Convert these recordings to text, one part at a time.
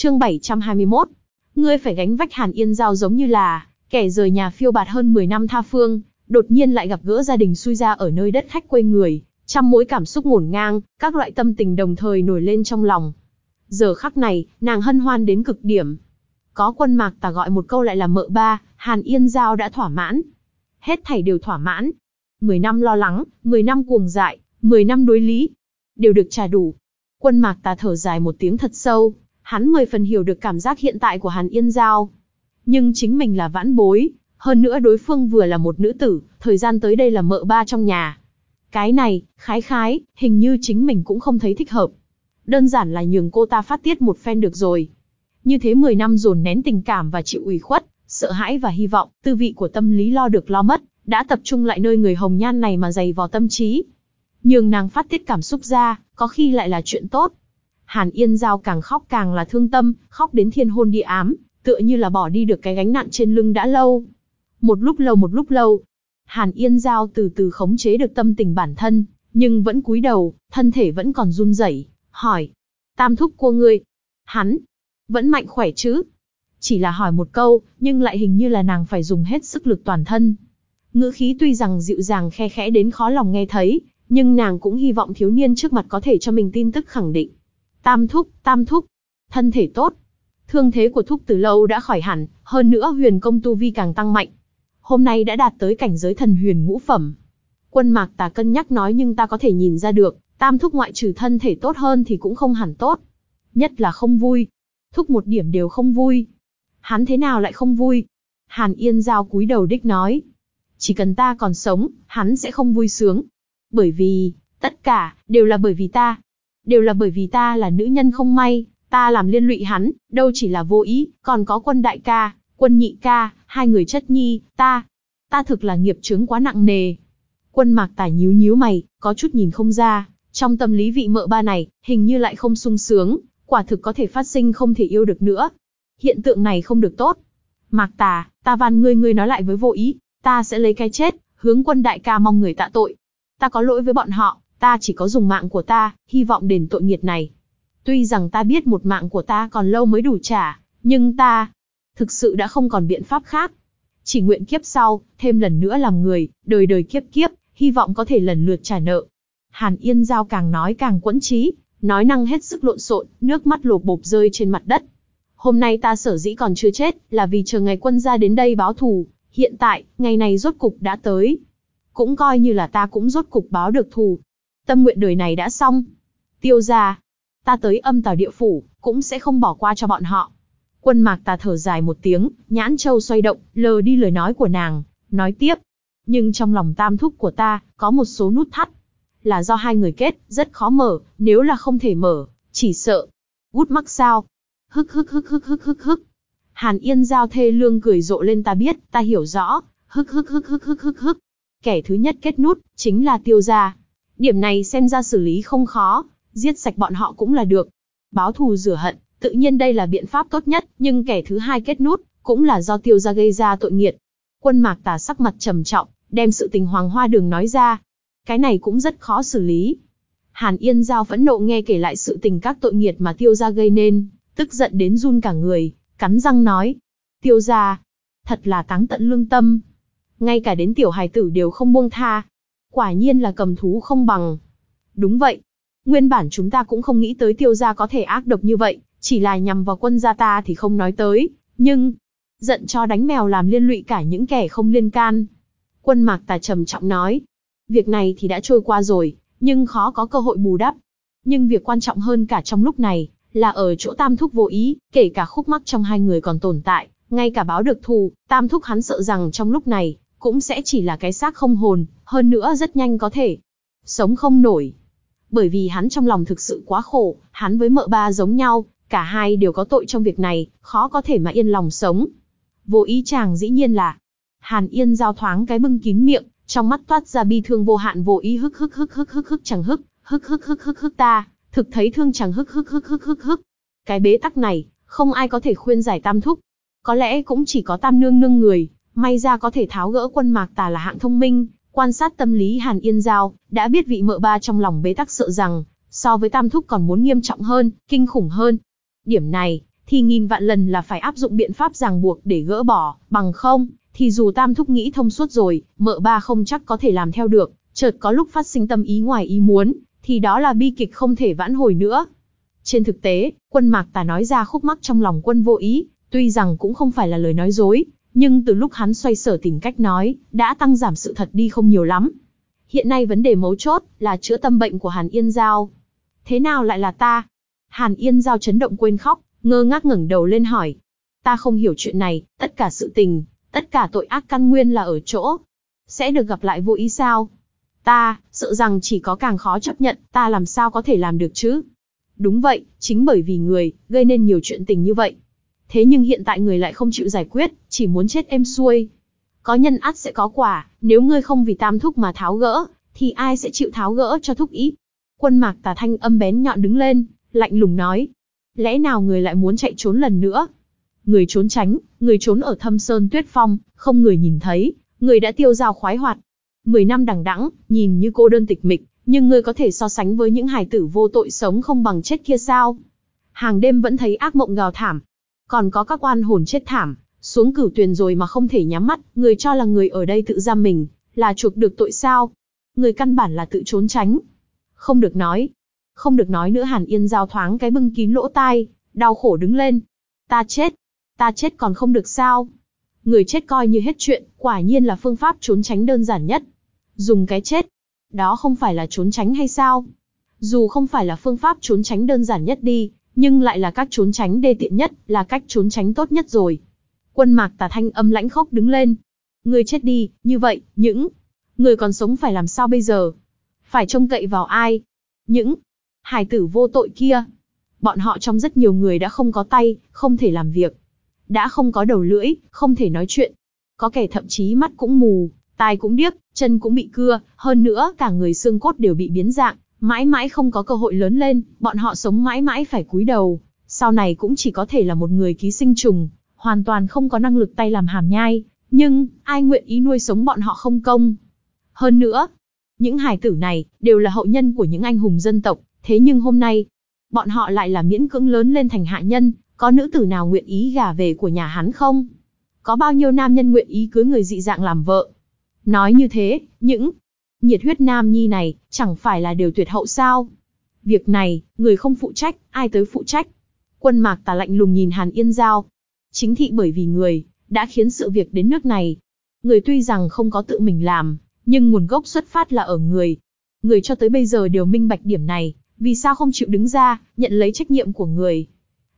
Chương 721. Ngươi phải gánh vách Hàn Yên Giao giống như là kẻ rời nhà phiêu bạt hơn 10 năm tha phương, đột nhiên lại gặp gỡ gia đình xui ra ở nơi đất khách quê người, trăm mối cảm xúc ngổn ngang, các loại tâm tình đồng thời nổi lên trong lòng. Giờ khắc này, nàng hân hoan đến cực điểm. Có quân mạc tà gọi một câu lại là mợ ba, Hàn Yên Giao đã thỏa mãn. Hết thảy đều thỏa mãn. 10 năm lo lắng, 10 năm cuồng dại, 10 năm đối lý, đều được trả đủ. Quân mạc tà thở dài một tiếng thật sâu, hắn mười phần hiểu được cảm giác hiện tại của Hàn Yên Giao. Nhưng chính mình là vãn bối, hơn nữa đối phương vừa là một nữ tử, thời gian tới đây là mợ ba trong nhà. Cái này, khái khái, hình như chính mình cũng không thấy thích hợp. Đơn giản là nhường cô ta phát tiết một phen được rồi. Như thế 10 năm dồn nén tình cảm và chịu ủy khuất, sợ hãi và hy vọng, tư vị của tâm lý lo được lo mất, đã tập trung lại nơi người hồng nhan này mà dày vò tâm trí. Nhường nàng phát tiết cảm xúc ra, có khi lại là chuyện tốt. Hàn Yên Giao càng khóc càng là thương tâm, khóc đến thiên hôn địa ám, tựa như là bỏ đi được cái gánh nặng trên lưng đã lâu. Một lúc lâu một lúc lâu, Hàn Yên Giao từ từ khống chế được tâm tình bản thân, nhưng vẫn cúi đầu, thân thể vẫn còn run rẩy, hỏi. Tam thúc của ngươi, hắn, vẫn mạnh khỏe chứ? Chỉ là hỏi một câu, nhưng lại hình như là nàng phải dùng hết sức lực toàn thân. Ngữ khí tuy rằng dịu dàng khe khẽ đến khó lòng nghe thấy, nhưng nàng cũng hy vọng thiếu niên trước mặt có thể cho mình tin tức khẳng định. Tam thúc, tam thúc, thân thể tốt. Thương thế của thúc từ lâu đã khỏi hẳn, hơn nữa huyền công tu vi càng tăng mạnh. Hôm nay đã đạt tới cảnh giới thần huyền ngũ phẩm. Quân mạc tà cân nhắc nói nhưng ta có thể nhìn ra được, tam thúc ngoại trừ thân thể tốt hơn thì cũng không hẳn tốt. Nhất là không vui. Thúc một điểm đều không vui. Hắn thế nào lại không vui? Hàn Yên Giao cúi đầu đích nói. Chỉ cần ta còn sống, hắn sẽ không vui sướng. Bởi vì, tất cả, đều là bởi vì ta. Đều là bởi vì ta là nữ nhân không may, ta làm liên lụy hắn, đâu chỉ là vô ý, còn có quân đại ca, quân nhị ca, hai người chất nhi, ta. Ta thực là nghiệp chướng quá nặng nề. Quân mạc tải nhíu nhíu mày, có chút nhìn không ra, trong tâm lý vị mợ ba này, hình như lại không sung sướng, quả thực có thể phát sinh không thể yêu được nữa. Hiện tượng này không được tốt. Mạc tà, ta van ngươi ngươi nói lại với vô ý, ta sẽ lấy cái chết, hướng quân đại ca mong người tạ tội. Ta có lỗi với bọn họ, ta chỉ có dùng mạng của ta, hy vọng đền tội nghiệt này. Tuy rằng ta biết một mạng của ta còn lâu mới đủ trả, nhưng ta, thực sự đã không còn biện pháp khác. Chỉ nguyện kiếp sau, thêm lần nữa làm người, đời đời kiếp kiếp, hy vọng có thể lần lượt trả nợ. Hàn Yên Giao càng nói càng quẫn trí, nói năng hết sức lộn xộn, nước mắt lột bộp rơi trên mặt đất. Hôm nay ta sở dĩ còn chưa chết, là vì chờ ngày quân gia đến đây báo thù, hiện tại, ngày này rốt cục đã tới. Cũng coi như là ta cũng rốt cục báo được thù. Tâm nguyện đời này đã xong. Tiêu gia, ta tới âm tào địa phủ, cũng sẽ không bỏ qua cho bọn họ. Quân mạc ta thở dài một tiếng, nhãn châu xoay động, lờ đi lời nói của nàng, nói tiếp. Nhưng trong lòng tam thúc của ta, có một số nút thắt. Là do hai người kết, rất khó mở, nếu là không thể mở, chỉ sợ. Gút mắc sao? Hức hức hức hức hức hức hức. Hàn Yên Giao thê lương cười rộ lên ta biết, ta hiểu rõ. Hức hức hức hức hức hức hức. Kẻ thứ nhất kết nút, chính là tiêu gia. Điểm này xem ra xử lý không khó, giết sạch bọn họ cũng là được. Báo thù rửa hận, tự nhiên đây là biện pháp tốt nhất, nhưng kẻ thứ hai kết nút, cũng là do tiêu gia gây ra tội nghiệt. Quân mạc tà sắc mặt trầm trọng, đem sự tình hoàng hoa đường nói ra. Cái này cũng rất khó xử lý. Hàn Yên Giao phẫn nộ nghe kể lại sự tình các tội nghiệt mà tiêu gia gây nên, tức giận đến run cả người, cắn răng nói. Tiêu gia, thật là táng tận lương tâm. Ngay cả đến tiểu hài tử đều không buông tha. Quả nhiên là cầm thú không bằng. Đúng vậy. Nguyên bản chúng ta cũng không nghĩ tới tiêu gia có thể ác độc như vậy, chỉ là nhằm vào quân gia ta thì không nói tới. Nhưng, giận cho đánh mèo làm liên lụy cả những kẻ không liên can. Quân mạc tà trầm trọng nói. Việc này thì đã trôi qua rồi, nhưng khó có cơ hội bù đắp. Nhưng việc quan trọng hơn cả trong lúc này, là ở chỗ tam thúc vô ý, kể cả khúc mắc trong hai người còn tồn tại, ngay cả báo được thù, tam thúc hắn sợ rằng trong lúc này, cũng sẽ chỉ là cái xác không hồn, hơn nữa rất nhanh có thể sống không nổi. Bởi vì hắn trong lòng thực sự quá khổ, hắn với mợ ba giống nhau, cả hai đều có tội trong việc này, khó có thể mà yên lòng sống. Vô ý chàng dĩ nhiên là, Hàn Yên giao thoáng cái bưng kín miệng, trong mắt toát ra bi thương vô hạn vô ý hức hức hức hức hức hức chẳng hức, hức hức hức hức hức ta, thực thấy thương chẳng hức hức hức hức hức hức. Cái bế tắc này, không ai có thể khuyên giải tam thúc. Có lẽ cũng chỉ có tam nương nương người, may ra có thể tháo gỡ quân mạc tà là hạng thông minh, quan sát tâm lý Hàn Yên Giao, đã biết vị mợ ba trong lòng bế tắc sợ rằng, so với tam thúc còn muốn nghiêm trọng hơn, kinh khủng hơn. Điểm này, thì nghìn vạn lần là phải áp dụng biện pháp ràng buộc để gỡ bỏ, bằng không, thì dù tam thúc nghĩ thông suốt rồi, mợ ba không chắc có thể làm theo được, chợt có lúc phát sinh tâm ý ngoài ý muốn, thì đó là bi kịch không thể vãn hồi nữa. Trên thực tế, quân mạc tà nói ra khúc mắc trong lòng quân vô ý, tuy rằng cũng không phải là lời nói dối, nhưng từ lúc hắn xoay sở tìm cách nói, đã tăng giảm sự thật đi không nhiều lắm. Hiện nay vấn đề mấu chốt là chữa tâm bệnh của Hàn Yên Giao. Thế nào lại là ta? Hàn Yên Giao chấn động quên khóc, ngơ ngác ngẩng đầu lên hỏi. Ta không hiểu chuyện này, tất cả sự tình, tất cả tội ác căn nguyên là ở chỗ. Sẽ được gặp lại vô ý sao? Ta, sợ rằng chỉ có càng khó chấp nhận, ta làm sao có thể làm được chứ? Đúng vậy, chính bởi vì người, gây nên nhiều chuyện tình như vậy. Thế nhưng hiện tại người lại không chịu giải quyết, chỉ muốn chết êm xuôi. Có nhân ắt sẽ có quả, nếu ngươi không vì tam thúc mà tháo gỡ, thì ai sẽ chịu tháo gỡ cho thúc ý? Quân mạc tà thanh âm bén nhọn đứng lên, lạnh lùng nói. Lẽ nào người lại muốn chạy trốn lần nữa? Người trốn tránh, người trốn ở thâm sơn tuyết phong, không người nhìn thấy, người đã tiêu dao khoái hoạt. Mười năm đằng đẵng, nhìn như cô đơn tịch mịch, nhưng ngươi có thể so sánh với những hài tử vô tội sống không bằng chết kia sao? Hàng đêm vẫn thấy ác mộng gào thảm. Còn có các oan hồn chết thảm, xuống cửu tuyền rồi mà không thể nhắm mắt, người cho là người ở đây tự giam mình, là chuộc được tội sao? Người căn bản là tự trốn tránh. Không được nói. Không được nói nữa Hàn Yên giao thoáng cái bưng kín lỗ tai, đau khổ đứng lên. Ta chết. Ta chết còn không được sao? Người chết coi như hết chuyện, quả nhiên là phương pháp trốn tránh đơn giản nhất. Dùng cái chết, đó không phải là trốn tránh hay sao? Dù không phải là phương pháp trốn tránh đơn giản nhất đi, nhưng lại là cách trốn tránh đê tiện nhất, là cách trốn tránh tốt nhất rồi. Quân mạc tà thanh âm lãnh khốc đứng lên. Người chết đi, như vậy, những người còn sống phải làm sao bây giờ? Phải trông cậy vào ai? Những hài tử vô tội kia. Bọn họ trong rất nhiều người đã không có tay, không thể làm việc. Đã không có đầu lưỡi, không thể nói chuyện. Có kẻ thậm chí mắt cũng mù, tai cũng điếc, chân cũng bị cưa, hơn nữa cả người xương cốt đều bị biến dạng, mãi mãi không có cơ hội lớn lên, bọn họ sống mãi mãi phải cúi đầu, sau này cũng chỉ có thể là một người ký sinh trùng, hoàn toàn không có năng lực tay làm hàm nhai, nhưng ai nguyện ý nuôi sống bọn họ không công. Hơn nữa, những hài tử này đều là hậu nhân của những anh hùng dân tộc, thế nhưng hôm nay, bọn họ lại là miễn cưỡng lớn lên thành hạ nhân, có nữ tử nào nguyện ý gả về của nhà hắn không? Có bao nhiêu nam nhân nguyện ý cưới người dị dạng làm vợ? Nói như thế, những nhiệt huyết nam nhi này, chẳng phải là điều tuyệt hậu sao? Việc này, người không phụ trách, ai tới phụ trách? Quân mạc tà lạnh lùng nhìn Hàn Yên Giao. Chính thị bởi vì người, đã khiến sự việc đến nước này. Người tuy rằng không có tự mình làm, nhưng nguồn gốc xuất phát là ở người. Người cho tới bây giờ đều minh bạch điểm này, vì sao không chịu đứng ra, nhận lấy trách nhiệm của người.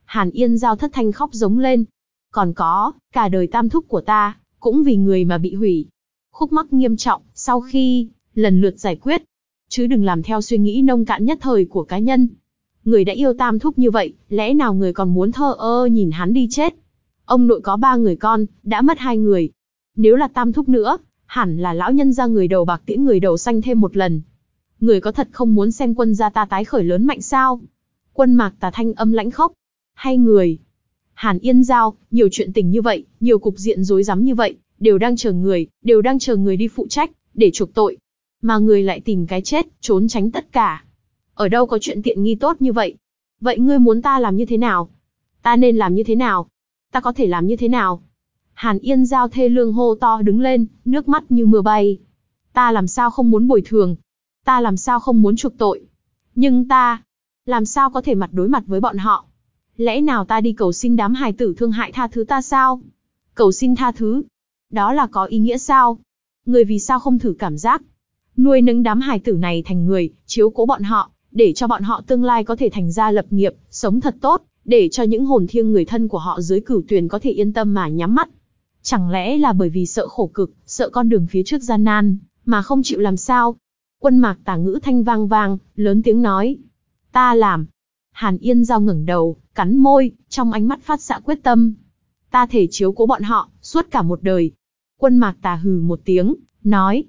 Hàn Yên Giao thất thanh khóc giống lên. Còn có, cả đời tam thúc của ta, cũng vì người mà bị hủy. Khúc mắc nghiêm trọng, sau khi, lần lượt giải quyết. Chứ đừng làm theo suy nghĩ nông cạn nhất thời của cá nhân. Người đã yêu tam thúc như vậy, lẽ nào người còn muốn thơ ơ nhìn hắn đi chết? Ông nội có ba người con, đã mất hai người. Nếu là tam thúc nữa, hẳn là lão nhân ra người đầu bạc tiễn người đầu xanh thêm một lần. Người có thật không muốn xem quân gia ta tái khởi lớn mạnh sao? Quân mạc tà thanh âm lãnh khốc. Hay người? Hàn Yên Giao, nhiều chuyện tình như vậy, nhiều cục diện rối rắm như vậy, đều đang chờ người, đều đang chờ người đi phụ trách, để chuộc tội. Mà người lại tìm cái chết, trốn tránh tất cả. Ở đâu có chuyện tiện nghi tốt như vậy? Vậy ngươi muốn ta làm như thế nào? Ta nên làm như thế nào? Ta có thể làm như thế nào? Hàn Yên Giao thê lương hô to đứng lên, nước mắt như mưa bay. Ta làm sao không muốn bồi thường? Ta làm sao không muốn chuộc tội? Nhưng ta, làm sao có thể mặt đối mặt với bọn họ? Lẽ nào ta đi cầu xin đám hài tử thương hại tha thứ ta sao? Cầu xin tha thứ, đó là có ý nghĩa sao? Người vì sao không thử cảm giác? Nuôi nấng đám hài tử này thành người, chiếu cố bọn họ, để cho bọn họ tương lai có thể thành ra lập nghiệp, sống thật tốt, để cho những hồn thiêng người thân của họ dưới cửu tuyền có thể yên tâm mà nhắm mắt. Chẳng lẽ là bởi vì sợ khổ cực, sợ con đường phía trước gian nan, mà không chịu làm sao? Quân mạc tả ngữ thanh vang vang, lớn tiếng nói. Ta làm. Hàn Yên Giao ngẩng đầu, cắn môi, trong ánh mắt phát xạ quyết tâm. Ta thể chiếu cố bọn họ, suốt cả một đời, Quân mạc tà hừ một tiếng, nói.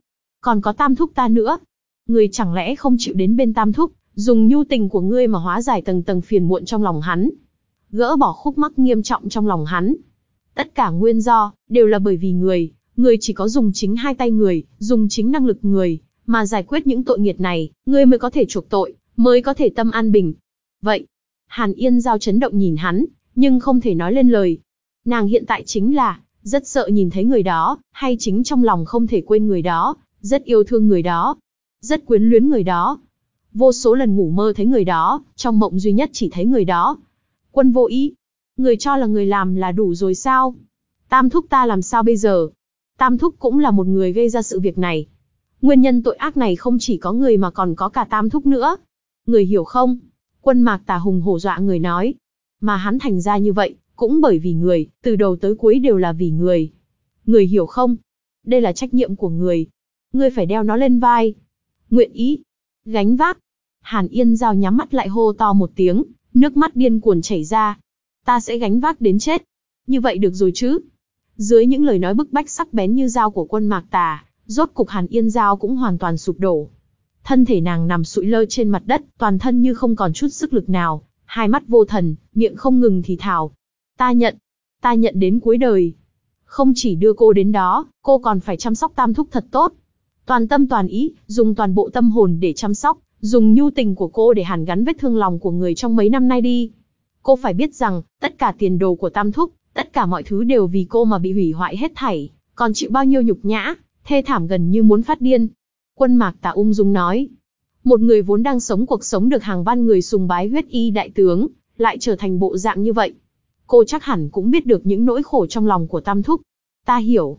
Còn có tam thúc ta nữa. người chẳng lẽ không chịu đến bên tam thúc, dùng nhu tình của ngươi mà hóa giải tầng tầng phiền muộn trong lòng hắn. Gỡ bỏ khúc mắc nghiêm trọng trong lòng hắn. Tất cả nguyên do, đều là bởi vì người, người chỉ có dùng chính hai tay người, dùng chính năng lực người, mà giải quyết những tội nghiệt này, người mới có thể chuộc tội, mới có thể tâm an bình. Vậy, Hàn Yên Giao chấn động nhìn hắn, nhưng không thể nói lên lời. Nàng hiện tại chính là, rất sợ nhìn thấy người đó, hay chính trong lòng không thể quên người đó, rất yêu thương người đó, rất quyến luyến người đó. Vô số lần ngủ mơ thấy người đó, trong mộng duy nhất chỉ thấy người đó. Quân vô ý. Người cho là người làm là đủ rồi sao? Tam thúc ta làm sao bây giờ? Tam thúc cũng là một người gây ra sự việc này. Nguyên nhân tội ác này không chỉ có người mà còn có cả tam thúc nữa. Người hiểu không? Quân mạc tà hùng hổ dọa người nói. Mà hắn thành ra như vậy, cũng bởi vì người, từ đầu tới cuối đều là vì người. Người hiểu không? Đây là trách nhiệm của người. Ngươi phải đeo nó lên vai. Nguyện ý. Gánh vác. Hàn Yên Giao nhắm mắt lại hô to một tiếng, nước mắt điên cuồn chảy ra. Ta sẽ gánh vác đến chết. Như vậy được rồi chứ? Dưới những lời nói bức bách sắc bén như dao của quân mạc tà, rốt cục Hàn Yên Giao cũng hoàn toàn sụp đổ. Thân thể nàng nằm sụi lơ trên mặt đất, toàn thân như không còn chút sức lực nào, hai mắt vô thần, miệng không ngừng thì thào. Ta nhận, ta nhận đến cuối đời. Không chỉ đưa cô đến đó, cô còn phải chăm sóc tam thúc thật tốt. Toàn tâm toàn ý, dùng toàn bộ tâm hồn để chăm sóc, dùng nhu tình của cô để hàn gắn vết thương lòng của người trong mấy năm nay đi. Cô phải biết rằng, tất cả tiền đồ của tam thúc, tất cả mọi thứ đều vì cô mà bị hủy hoại hết thảy, còn chịu bao nhiêu nhục nhã, thê thảm gần như muốn phát điên. Quân mạc tà ung dung nói, một người vốn đang sống cuộc sống được hàng văn người sùng bái huyết y đại tướng, lại trở thành bộ dạng như vậy. Cô chắc hẳn cũng biết được những nỗi khổ trong lòng của Tam Thúc. Ta hiểu.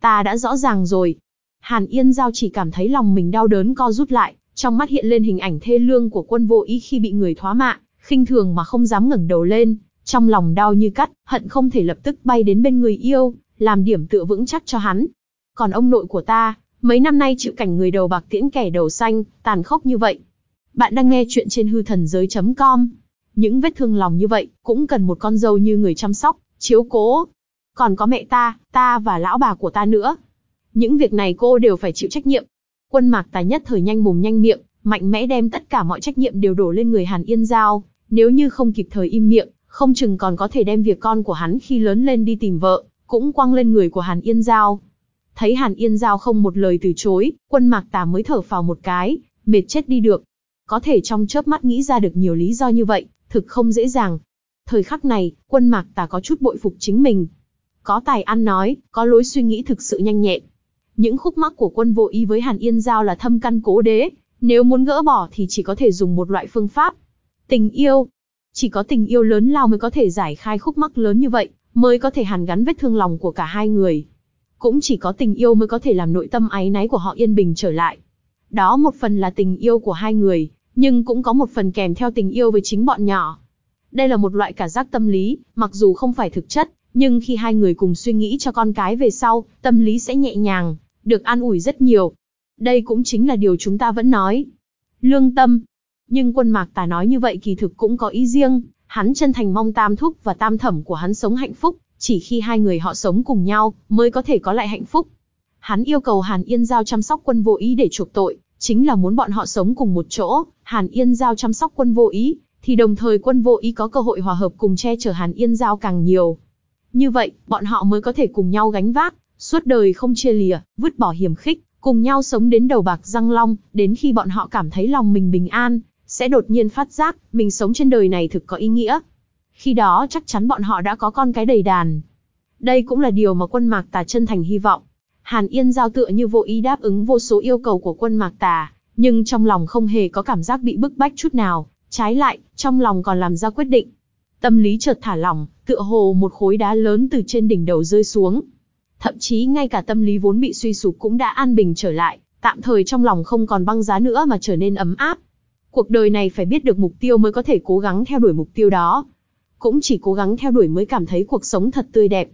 Ta đã rõ ràng rồi. Hàn Yên Giao chỉ cảm thấy lòng mình đau đớn co rút lại, trong mắt hiện lên hình ảnh thê lương của quân vô ý khi bị người thoá mạ, khinh thường mà không dám ngẩng đầu lên, trong lòng đau như cắt, hận không thể lập tức bay đến bên người yêu, làm điểm tựa vững chắc cho hắn. Còn ông nội của ta, mấy năm nay chịu cảnh người đầu bạc tiễn kẻ đầu xanh, tàn khốc như vậy. Bạn đang nghe chuyện trên hư thần giới.com. Những vết thương lòng như vậy, cũng cần một con dâu như người chăm sóc, chiếu cố. Còn có mẹ ta, ta và lão bà của ta nữa. Những việc này cô đều phải chịu trách nhiệm. Quân mạc tài nhất thời nhanh mồm nhanh miệng, mạnh mẽ đem tất cả mọi trách nhiệm đều đổ lên người Hàn Yên Giao. Nếu như không kịp thời im miệng, không chừng còn có thể đem việc con của hắn khi lớn lên đi tìm vợ, cũng quăng lên người của Hàn Yên Giao. Thấy Hàn Yên Giao không một lời từ chối, quân mạc tà mới thở phào một cái, mệt chết đi được. Có thể trong chớp mắt nghĩ ra được nhiều lý do như vậy, thực không dễ dàng. Thời khắc này, quân mạc tà có chút bội phục chính mình. Có tài ăn nói, có lối suy nghĩ thực sự nhanh nhẹn. Những khúc mắc của quân vô ý với Hàn Yên Giao là thâm căn cố đế, nếu muốn gỡ bỏ thì chỉ có thể dùng một loại phương pháp. Tình yêu. Chỉ có tình yêu lớn lao mới có thể giải khai khúc mắc lớn như vậy, mới có thể hàn gắn vết thương lòng của cả hai người. Cũng chỉ có tình yêu mới có thể làm nội tâm áy náy của họ yên bình trở lại. Đó một phần là tình yêu của hai người, nhưng cũng có một phần kèm theo tình yêu với chính bọn nhỏ. Đây là một loại cả giác tâm lý, mặc dù không phải thực chất, nhưng khi hai người cùng suy nghĩ cho con cái về sau, tâm lý sẽ nhẹ nhàng, được an ủi rất nhiều. Đây cũng chính là điều chúng ta vẫn nói. Lương tâm. Nhưng quân mạc tà nói như vậy kỳ thực cũng có ý riêng, hắn chân thành mong tam thúc và tam thẩm của hắn sống hạnh phúc, chỉ khi hai người họ sống cùng nhau, mới có thể có lại hạnh phúc. Hắn yêu cầu Hàn Yên Giao chăm sóc quân vô ý để chuộc tội, chính là muốn bọn họ sống cùng một chỗ, Hàn Yên Giao chăm sóc quân vô ý, thì đồng thời quân vô ý có cơ hội hòa hợp cùng che chở Hàn Yên Giao càng nhiều. Như vậy, bọn họ mới có thể cùng nhau gánh vác, suốt đời không chia lìa, vứt bỏ hiểm khích, cùng nhau sống đến đầu bạc răng long, đến khi bọn họ cảm thấy lòng mình bình an, sẽ đột nhiên phát giác, mình sống trên đời này thực có ý nghĩa. Khi đó chắc chắn bọn họ đã có con cái đầy đàn. Đây cũng là điều mà quân mạc tà chân thành hy vọng. Hàn Yên giao tựa như vô ý đáp ứng vô số yêu cầu của quân mạc tà, nhưng trong lòng không hề có cảm giác bị bức bách chút nào, trái lại, trong lòng còn làm ra quyết định. Tâm lý chợt thả lỏng, tựa hồ một khối đá lớn từ trên đỉnh đầu rơi xuống. Thậm chí ngay cả tâm lý vốn bị suy sụp cũng đã an bình trở lại, tạm thời trong lòng không còn băng giá nữa mà trở nên ấm áp. Cuộc đời này phải biết được mục tiêu mới có thể cố gắng theo đuổi mục tiêu đó. Cũng chỉ cố gắng theo đuổi mới cảm thấy cuộc sống thật tươi đẹp.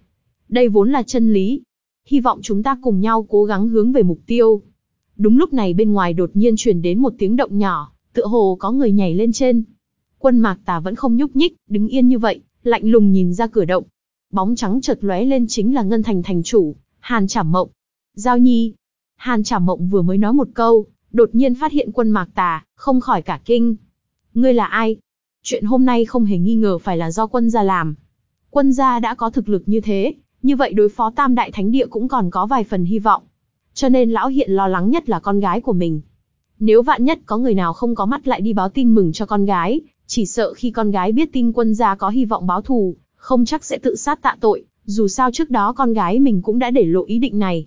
Đây vốn là chân lý. Hy vọng chúng ta cùng nhau cố gắng hướng về mục tiêu. Đúng lúc này bên ngoài đột nhiên truyền đến một tiếng động nhỏ, tựa hồ có người nhảy lên trên. Quân mạc tà vẫn không nhúc nhích, đứng yên như vậy, lạnh lùng nhìn ra cửa động. Bóng trắng chợt lóe lên chính là Ngân Thành thành chủ, Hàn Trảm Mộng. Giao Nhi. Hàn Trảm Mộng vừa mới nói một câu, đột nhiên phát hiện quân mạc tà, không khỏi cả kinh. Ngươi là ai? Chuyện hôm nay không hề nghi ngờ phải là do quân gia làm. Quân gia đã có thực lực như thế, như vậy đối phó tam đại thánh địa cũng còn có vài phần hy vọng. Cho nên lão hiện lo lắng nhất là con gái của mình. Nếu vạn nhất có người nào không có mắt lại đi báo tin mừng cho con gái, Chỉ sợ khi con gái biết tin quân gia có hy vọng báo thù, không chắc sẽ tự sát tạ tội, dù sao trước đó con gái mình cũng đã để lộ ý định này.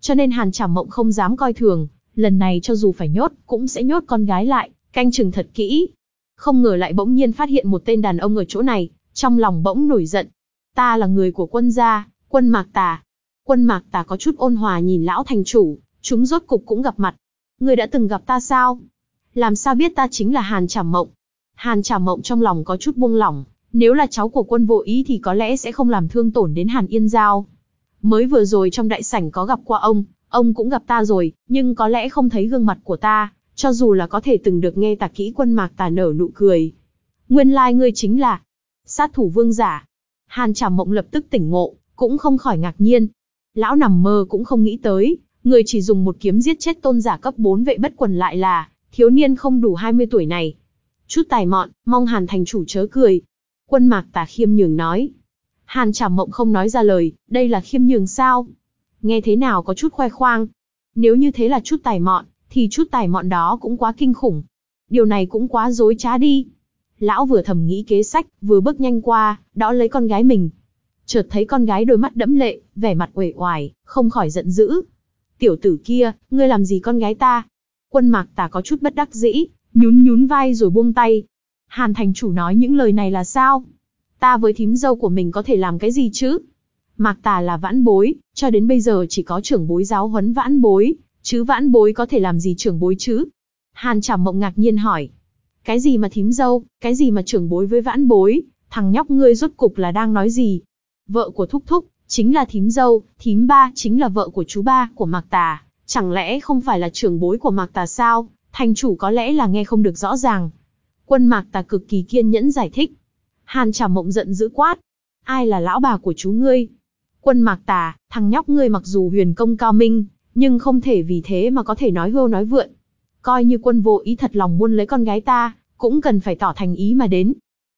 Cho nên Hàn Trảm Mộng không dám coi thường, lần này cho dù phải nhốt, cũng sẽ nhốt con gái lại, canh chừng thật kỹ. Không ngờ lại bỗng nhiên phát hiện một tên đàn ông ở chỗ này, trong lòng bỗng nổi giận. Ta là người của quân gia, quân mạc tà. Quân mạc tà có chút ôn hòa nhìn lão thành chủ, chúng rốt cục cũng gặp mặt. Người đã từng gặp ta sao? Làm sao biết ta chính là Hàn Trảm Mộng? Hàn Trảm Mộng trong lòng có chút buông lỏng, nếu là cháu của quân vô ý thì có lẽ sẽ không làm thương tổn đến Hàn Yên Giao. Mới vừa rồi trong đại sảnh có gặp qua ông, ông cũng gặp ta rồi, nhưng có lẽ không thấy gương mặt của ta, cho dù là có thể từng được nghe tà kỹ quân mạc tà nở nụ cười. Nguyên lai like ngươi chính là sát thủ vương giả. Hàn Trảm Mộng lập tức tỉnh ngộ, cũng không khỏi ngạc nhiên. Lão nằm mơ cũng không nghĩ tới, người chỉ dùng một kiếm giết chết tôn giả cấp 4 vệ bất quần lại là thiếu niên không đủ 20 tuổi này. Chút tài mọn, mong Hàn thành chủ chớ cười. Quân mạc tà khiêm nhường nói. Hàn Trảm Mộng không nói ra lời, đây là khiêm nhường sao? Nghe thế nào có chút khoe khoang. Nếu như thế là chút tài mọn, thì chút tài mọn đó cũng quá kinh khủng. Điều này cũng quá dối trá đi. Lão vừa thầm nghĩ kế sách, vừa bước nhanh qua, đó lấy con gái mình. Chợt thấy con gái đôi mắt đẫm lệ, vẻ mặt uể oải, không khỏi giận dữ. Tiểu tử kia, ngươi làm gì con gái ta? Quân mạc tà có chút bất đắc dĩ, nhún nhún vai rồi buông tay. Hàn thành chủ nói những lời này là sao? Ta với thím dâu của mình có thể làm cái gì chứ? Mạc tà là vãn bối, cho đến bây giờ chỉ có trưởng bối giáo huấn vãn bối, chứ vãn bối có thể làm gì trưởng bối chứ? Hàn Trảm Mộng ngạc nhiên hỏi. Cái gì mà thím dâu, cái gì mà trưởng bối với vãn bối, thằng nhóc ngươi rốt cục là đang nói gì? Vợ của Thúc Thúc, chính là thím dâu, thím ba chính là vợ của chú ba, của Mạc Tà, chẳng lẽ không phải là trưởng bối của Mạc Tà sao? Thành chủ có lẽ là nghe không được rõ ràng. Quân Mạc Tà cực kỳ kiên nhẫn giải thích. Hàn Trảm Mộng giận dữ quát. Ai là lão bà của chú ngươi? Quân Mạc Tà, thằng nhóc ngươi mặc dù huyền công cao minh, nhưng không thể vì thế mà có thể nói hưu nói vượn. Coi như quân vô ý thật lòng muốn lấy con gái ta, cũng cần phải tỏ thành ý mà đến.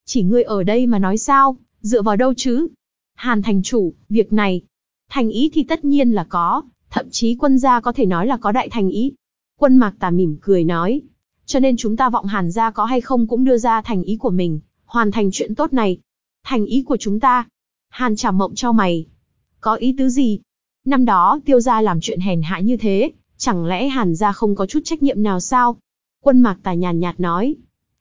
Chỉ ngươi ở đây mà nói sao, dựa vào đâu chứ? Hàn thành chủ, việc này, thành ý thì tất nhiên là có, thậm chí quân gia có thể nói là có đại thành ý. Quân mạc tà mỉm cười nói, cho nên chúng ta vọng hàn gia có hay không cũng đưa ra thành ý của mình, hoàn thành chuyện tốt này. Thành ý của chúng ta. Hàn trả mộng cho mày. Có ý tứ gì? Năm đó tiêu gia làm chuyện hèn hạ như thế, chẳng lẽ hàn gia không có chút trách nhiệm nào sao? Quân mạc tà nhàn nhạt nói.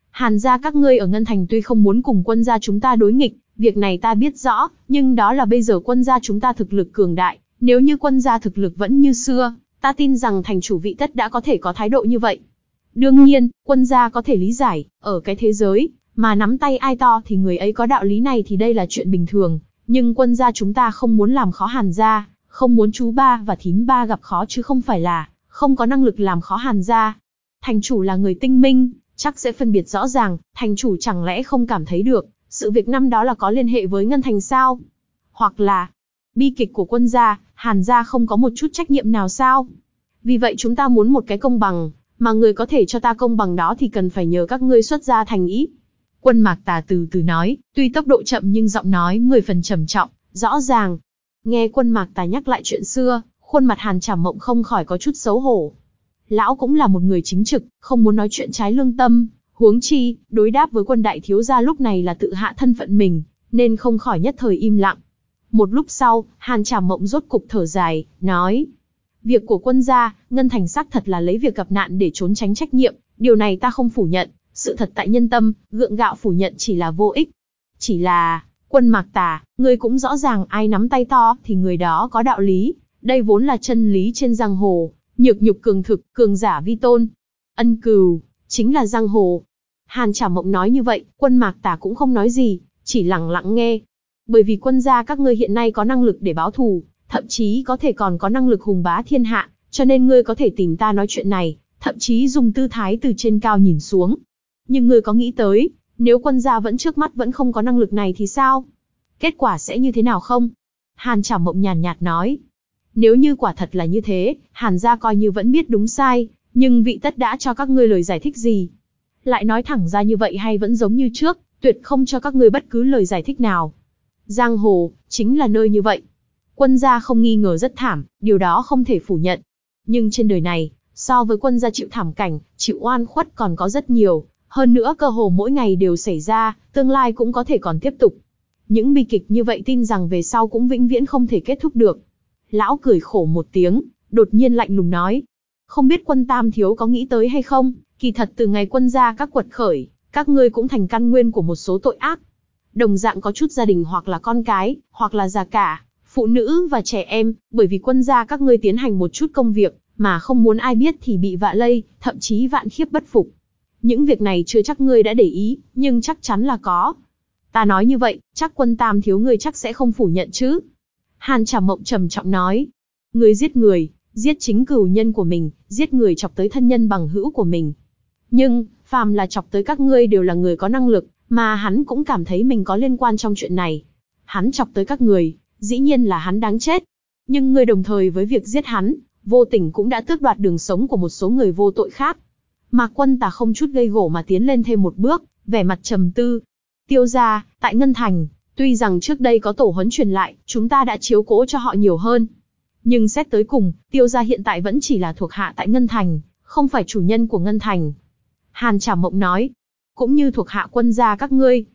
Hàn gia các ngươi ở Ngân Thành tuy không muốn cùng quân gia chúng ta đối nghịch, việc này ta biết rõ, nhưng đó là bây giờ quân gia chúng ta thực lực cường đại, nếu như quân gia thực lực vẫn như xưa, ta tin rằng thành chủ vị tất đã có thể có thái độ như vậy. Đương nhiên, quân gia có thể lý giải, ở cái thế giới, mà nắm tay ai to thì người ấy có đạo lý này thì đây là chuyện bình thường, nhưng quân gia chúng ta không muốn làm khó hàn gia, không muốn chú ba và thím ba gặp khó chứ không phải là không có năng lực làm khó hàn gia. Thành chủ là người tinh minh, chắc sẽ phân biệt rõ ràng, thành chủ chẳng lẽ không cảm thấy được, sự việc năm đó là có liên hệ với Ngân Thành sao? Hoặc là, bi kịch của quân gia, hàn gia không có một chút trách nhiệm nào sao? Vì vậy chúng ta muốn một cái công bằng, mà người có thể cho ta công bằng đó thì cần phải nhờ các ngươi xuất ra thành ý. Quân mạc tà từ từ nói, tuy tốc độ chậm nhưng giọng nói mười phần trầm trọng, rõ ràng. Nghe quân mạc tà nhắc lại chuyện xưa, khuôn mặt hàn trảm mộng không khỏi có chút xấu hổ. Lão cũng là một người chính trực, không muốn nói chuyện trái lương tâm, huống chi, đối đáp với quân đại thiếu gia lúc này là tự hạ thân phận mình, nên không khỏi nhất thời im lặng. Một lúc sau, hàn trảm mộng rốt cục thở dài, nói. Việc của quân gia, Ngân Thành xác thật là lấy việc gặp nạn để trốn tránh trách nhiệm, điều này ta không phủ nhận, sự thật tại nhân tâm, gượng gạo phủ nhận chỉ là vô ích. Chỉ là, quân mạc tà, ngươi cũng rõ ràng ai nắm tay to thì người đó có đạo lý, đây vốn là chân lý trên giang hồ, nhược nhục cường thực, cường giả vi tôn. Ân cừu, chính là giang hồ. Hàn Trà Mộng nói như vậy, quân mạc tà cũng không nói gì, chỉ lặng lặng nghe. Bởi vì quân gia các ngươi hiện nay có năng lực để báo thù, thậm chí có thể còn có năng lực hùng bá thiên hạ, cho nên ngươi có thể tìm ta nói chuyện này, thậm chí dùng tư thái từ trên cao nhìn xuống, nhưng ngươi có nghĩ tới, nếu quân gia vẫn trước mắt vẫn không có năng lực này thì sao? Kết quả sẽ như thế nào không? Hàn Trảo Mộng nhàn nhạt nói. Nếu như quả thật là như thế, Hàn gia coi như vẫn biết đúng sai, nhưng vị tất đã cho các ngươi lời giải thích gì? Lại nói thẳng ra như vậy hay vẫn giống như trước, tuyệt không cho các ngươi bất cứ lời giải thích nào. Giang hồ, chính là nơi như vậy. Quân gia không nghi ngờ rất thảm, điều đó không thể phủ nhận. Nhưng trên đời này, so với quân gia chịu thảm cảnh, chịu oan khuất còn có rất nhiều, Hơn nữa cơ hồ mỗi ngày đều xảy ra, tương lai cũng có thể còn tiếp tục. Những bi kịch như vậy tin rằng về sau cũng vĩnh viễn không thể kết thúc được. Lão cười khổ một tiếng, đột nhiên lạnh lùng nói. Không biết quân tam thiếu có nghĩ tới hay không, kỳ thật từ ngày quân gia các quật khởi, các ngươi cũng thành căn nguyên của một số tội ác. Đồng dạng có chút gia đình hoặc là con cái, hoặc là già cả, phụ nữ và trẻ em, bởi vì quân gia các ngươi tiến hành một chút công việc, mà không muốn ai biết thì bị vạ lây, thậm chí vạn khiếp bất phục. Những việc này chưa chắc ngươi đã để ý, nhưng chắc chắn là có. Ta nói như vậy, chắc quân tam thiếu ngươi chắc sẽ không phủ nhận chứ. Hàn Trà Mộng trầm trọng nói. Ngươi giết người, giết chính cửu nhân của mình, giết người chọc tới thân nhân bằng hữu của mình. Nhưng, phàm là chọc tới các ngươi đều là người có năng lực, mà hắn cũng cảm thấy mình có liên quan trong chuyện này. Hắn chọc tới các người, dĩ nhiên là hắn đáng chết. Nhưng ngươi đồng thời với việc giết hắn, vô tình cũng đã tước đoạt đường sống của một số người vô tội khác. Mạc quân tà không chút gây gổ mà tiến lên thêm một bước, vẻ mặt trầm tư. Tiêu gia, tại Ngân Thành, tuy rằng trước đây có tổ huấn truyền lại, chúng ta đã chiếu cố cho họ nhiều hơn. Nhưng xét tới cùng, tiêu gia hiện tại vẫn chỉ là thuộc hạ tại Ngân Thành, không phải chủ nhân của Ngân Thành. Hàn Trà Mộng nói, cũng như thuộc hạ quân gia các ngươi.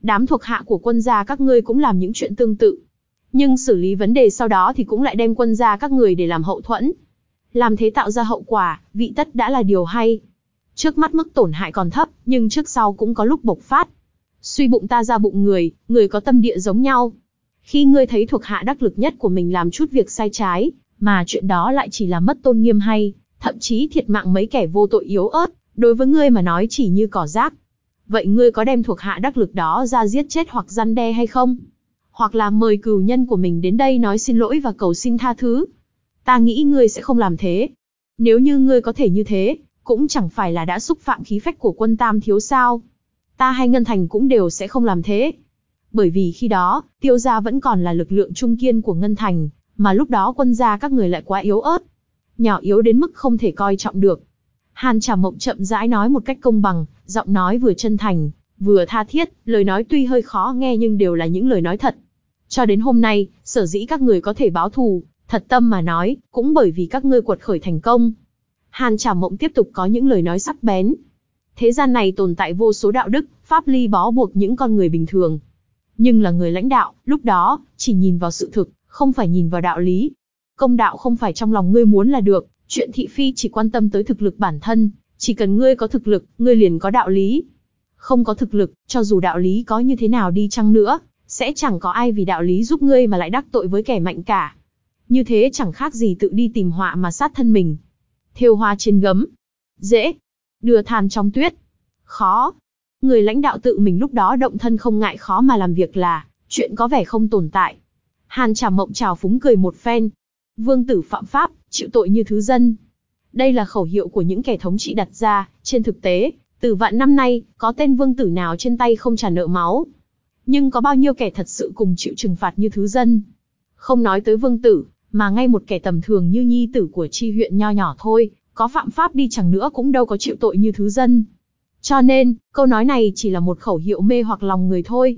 Đám thuộc hạ của quân gia các ngươi cũng làm những chuyện tương tự. Nhưng xử lý vấn đề sau đó thì cũng lại đem quân ra các người để làm hậu thuẫn. Làm thế tạo ra hậu quả, vị tất đã là điều hay. Trước mắt mức tổn hại còn thấp, nhưng trước sau cũng có lúc bộc phát. Suy bụng ta ra bụng người, người có tâm địa giống nhau. Khi ngươi thấy thuộc hạ đắc lực nhất của mình làm chút việc sai trái, mà chuyện đó lại chỉ là mất tôn nghiêm hay, thậm chí thiệt mạng mấy kẻ vô tội yếu ớt, đối với ngươi mà nói chỉ như cỏ rác. Vậy ngươi có đem thuộc hạ đắc lực đó ra giết chết hoặc răn đe hay không? Hoặc là mời cửu nhân của mình đến đây nói xin lỗi và cầu xin tha thứ? Ta nghĩ ngươi sẽ không làm thế. Nếu như ngươi có thể như thế, cũng chẳng phải là đã xúc phạm khí phách của quân tam thiếu sao. Ta hay Ngân Thành cũng đều sẽ không làm thế. Bởi vì khi đó, tiêu gia vẫn còn là lực lượng trung kiên của Ngân Thành, mà lúc đó quân gia các người lại quá yếu ớt. Nhỏ yếu đến mức không thể coi trọng được. Hàn Trà Mộng chậm rãi nói một cách công bằng, giọng nói vừa chân thành, vừa tha thiết, lời nói tuy hơi khó nghe nhưng đều là những lời nói thật. Cho đến hôm nay, sở dĩ các người có thể báo thù, thật tâm mà nói, cũng bởi vì các ngươi quật khởi thành công. Hàn Trà Mộng tiếp tục có những lời nói sắc bén. Thế gian này tồn tại vô số đạo đức, pháp ly bó buộc những con người bình thường. Nhưng là người lãnh đạo, lúc đó, chỉ nhìn vào sự thực, không phải nhìn vào đạo lý. Công đạo không phải trong lòng ngươi muốn là được, chuyện thị phi chỉ quan tâm tới thực lực bản thân, chỉ cần ngươi có thực lực, ngươi liền có đạo lý. Không có thực lực, cho dù đạo lý có như thế nào đi chăng nữa, sẽ chẳng có ai vì đạo lý giúp ngươi mà lại đắc tội với kẻ mạnh cả. Như thế chẳng khác gì tự đi tìm họa mà sát thân mình. Thêu hoa trên gấm. Dễ. Đưa than trong tuyết. Khó. Người lãnh đạo tự mình lúc đó động thân không ngại khó mà làm việc là, chuyện có vẻ không tồn tại. Hàn trà mộng trào phúng cười một phen. Vương tử phạm pháp, chịu tội như thứ dân. Đây là khẩu hiệu của những kẻ thống trị đặt ra, trên thực tế, từ vạn năm nay, có tên vương tử nào trên tay không trả nợ máu. Nhưng có bao nhiêu kẻ thật sự cùng chịu trừng phạt như thứ dân. Không nói tới vương tử, mà ngay một kẻ tầm thường như nhi tử của chi huyện nho nhỏ thôi, có phạm pháp đi chẳng nữa cũng đâu có chịu tội như thứ dân. Cho nên, câu nói này chỉ là một khẩu hiệu mê hoặc lòng người thôi.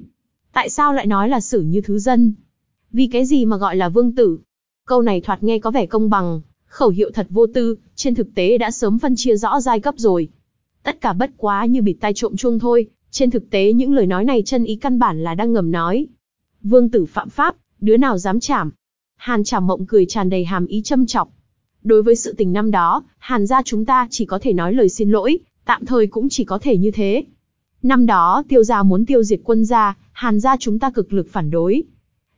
Tại sao lại nói là xử như thứ dân? Vì cái gì mà gọi là vương tử? Câu này thoạt nghe có vẻ công bằng, khẩu hiệu thật vô tư, trên thực tế đã sớm phân chia rõ giai cấp rồi. Tất cả bất quá như bịt tai trộm chuông thôi, trên thực tế những lời nói này chân ý căn bản là đang ngầm nói. Vương tử phạm pháp, đứa nào dám chảm? Hàn Trảm Mộng cười tràn đầy hàm ý châm chọc. Đối với sự tình năm đó, Hàn gia chúng ta chỉ có thể nói lời xin lỗi, tạm thời cũng chỉ có thể như thế. Năm đó, tiêu gia muốn tiêu diệt quân gia, Hàn gia chúng ta cực lực phản đối.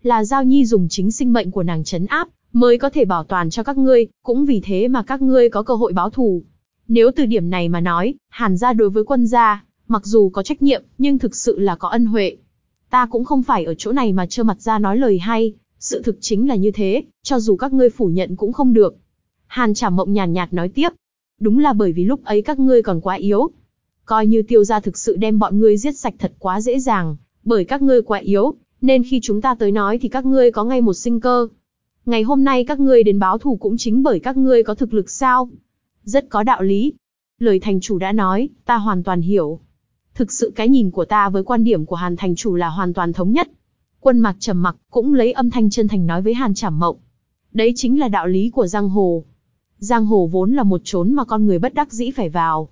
Là Giao Nhi dùng chính sinh mệnh của nàng chấn áp, mới có thể bảo toàn cho các ngươi, cũng vì thế mà các ngươi có cơ hội báo thù. Nếu từ điểm này mà nói, Hàn gia đối với quân gia, mặc dù có trách nhiệm, nhưng thực sự là có ân huệ. Ta cũng không phải ở chỗ này mà trơ mặt ra nói lời hay, sự thực chính là như thế, cho dù các ngươi phủ nhận cũng không được. Hàn Trảm Mộng nhàn nhạt nói tiếp, đúng là bởi vì lúc ấy các ngươi còn quá yếu. Coi như tiêu gia thực sự đem bọn ngươi giết sạch thật quá dễ dàng, bởi các ngươi quá yếu, nên khi chúng ta tới nói thì các ngươi có ngay một sinh cơ. Ngày hôm nay các ngươi đến báo thù cũng chính bởi các ngươi có thực lực sao? Rất có đạo lý. Lời thành chủ đã nói, ta hoàn toàn hiểu. Thực sự cái nhìn của ta với quan điểm của Hàn thành chủ là hoàn toàn thống nhất. Quân Mạc trầm mặc, cũng lấy âm thanh chân thành nói với Hàn Trảm Mộng. Đấy chính là đạo lý của giang hồ. Giang hồ vốn là một chốn mà con người bất đắc dĩ phải vào.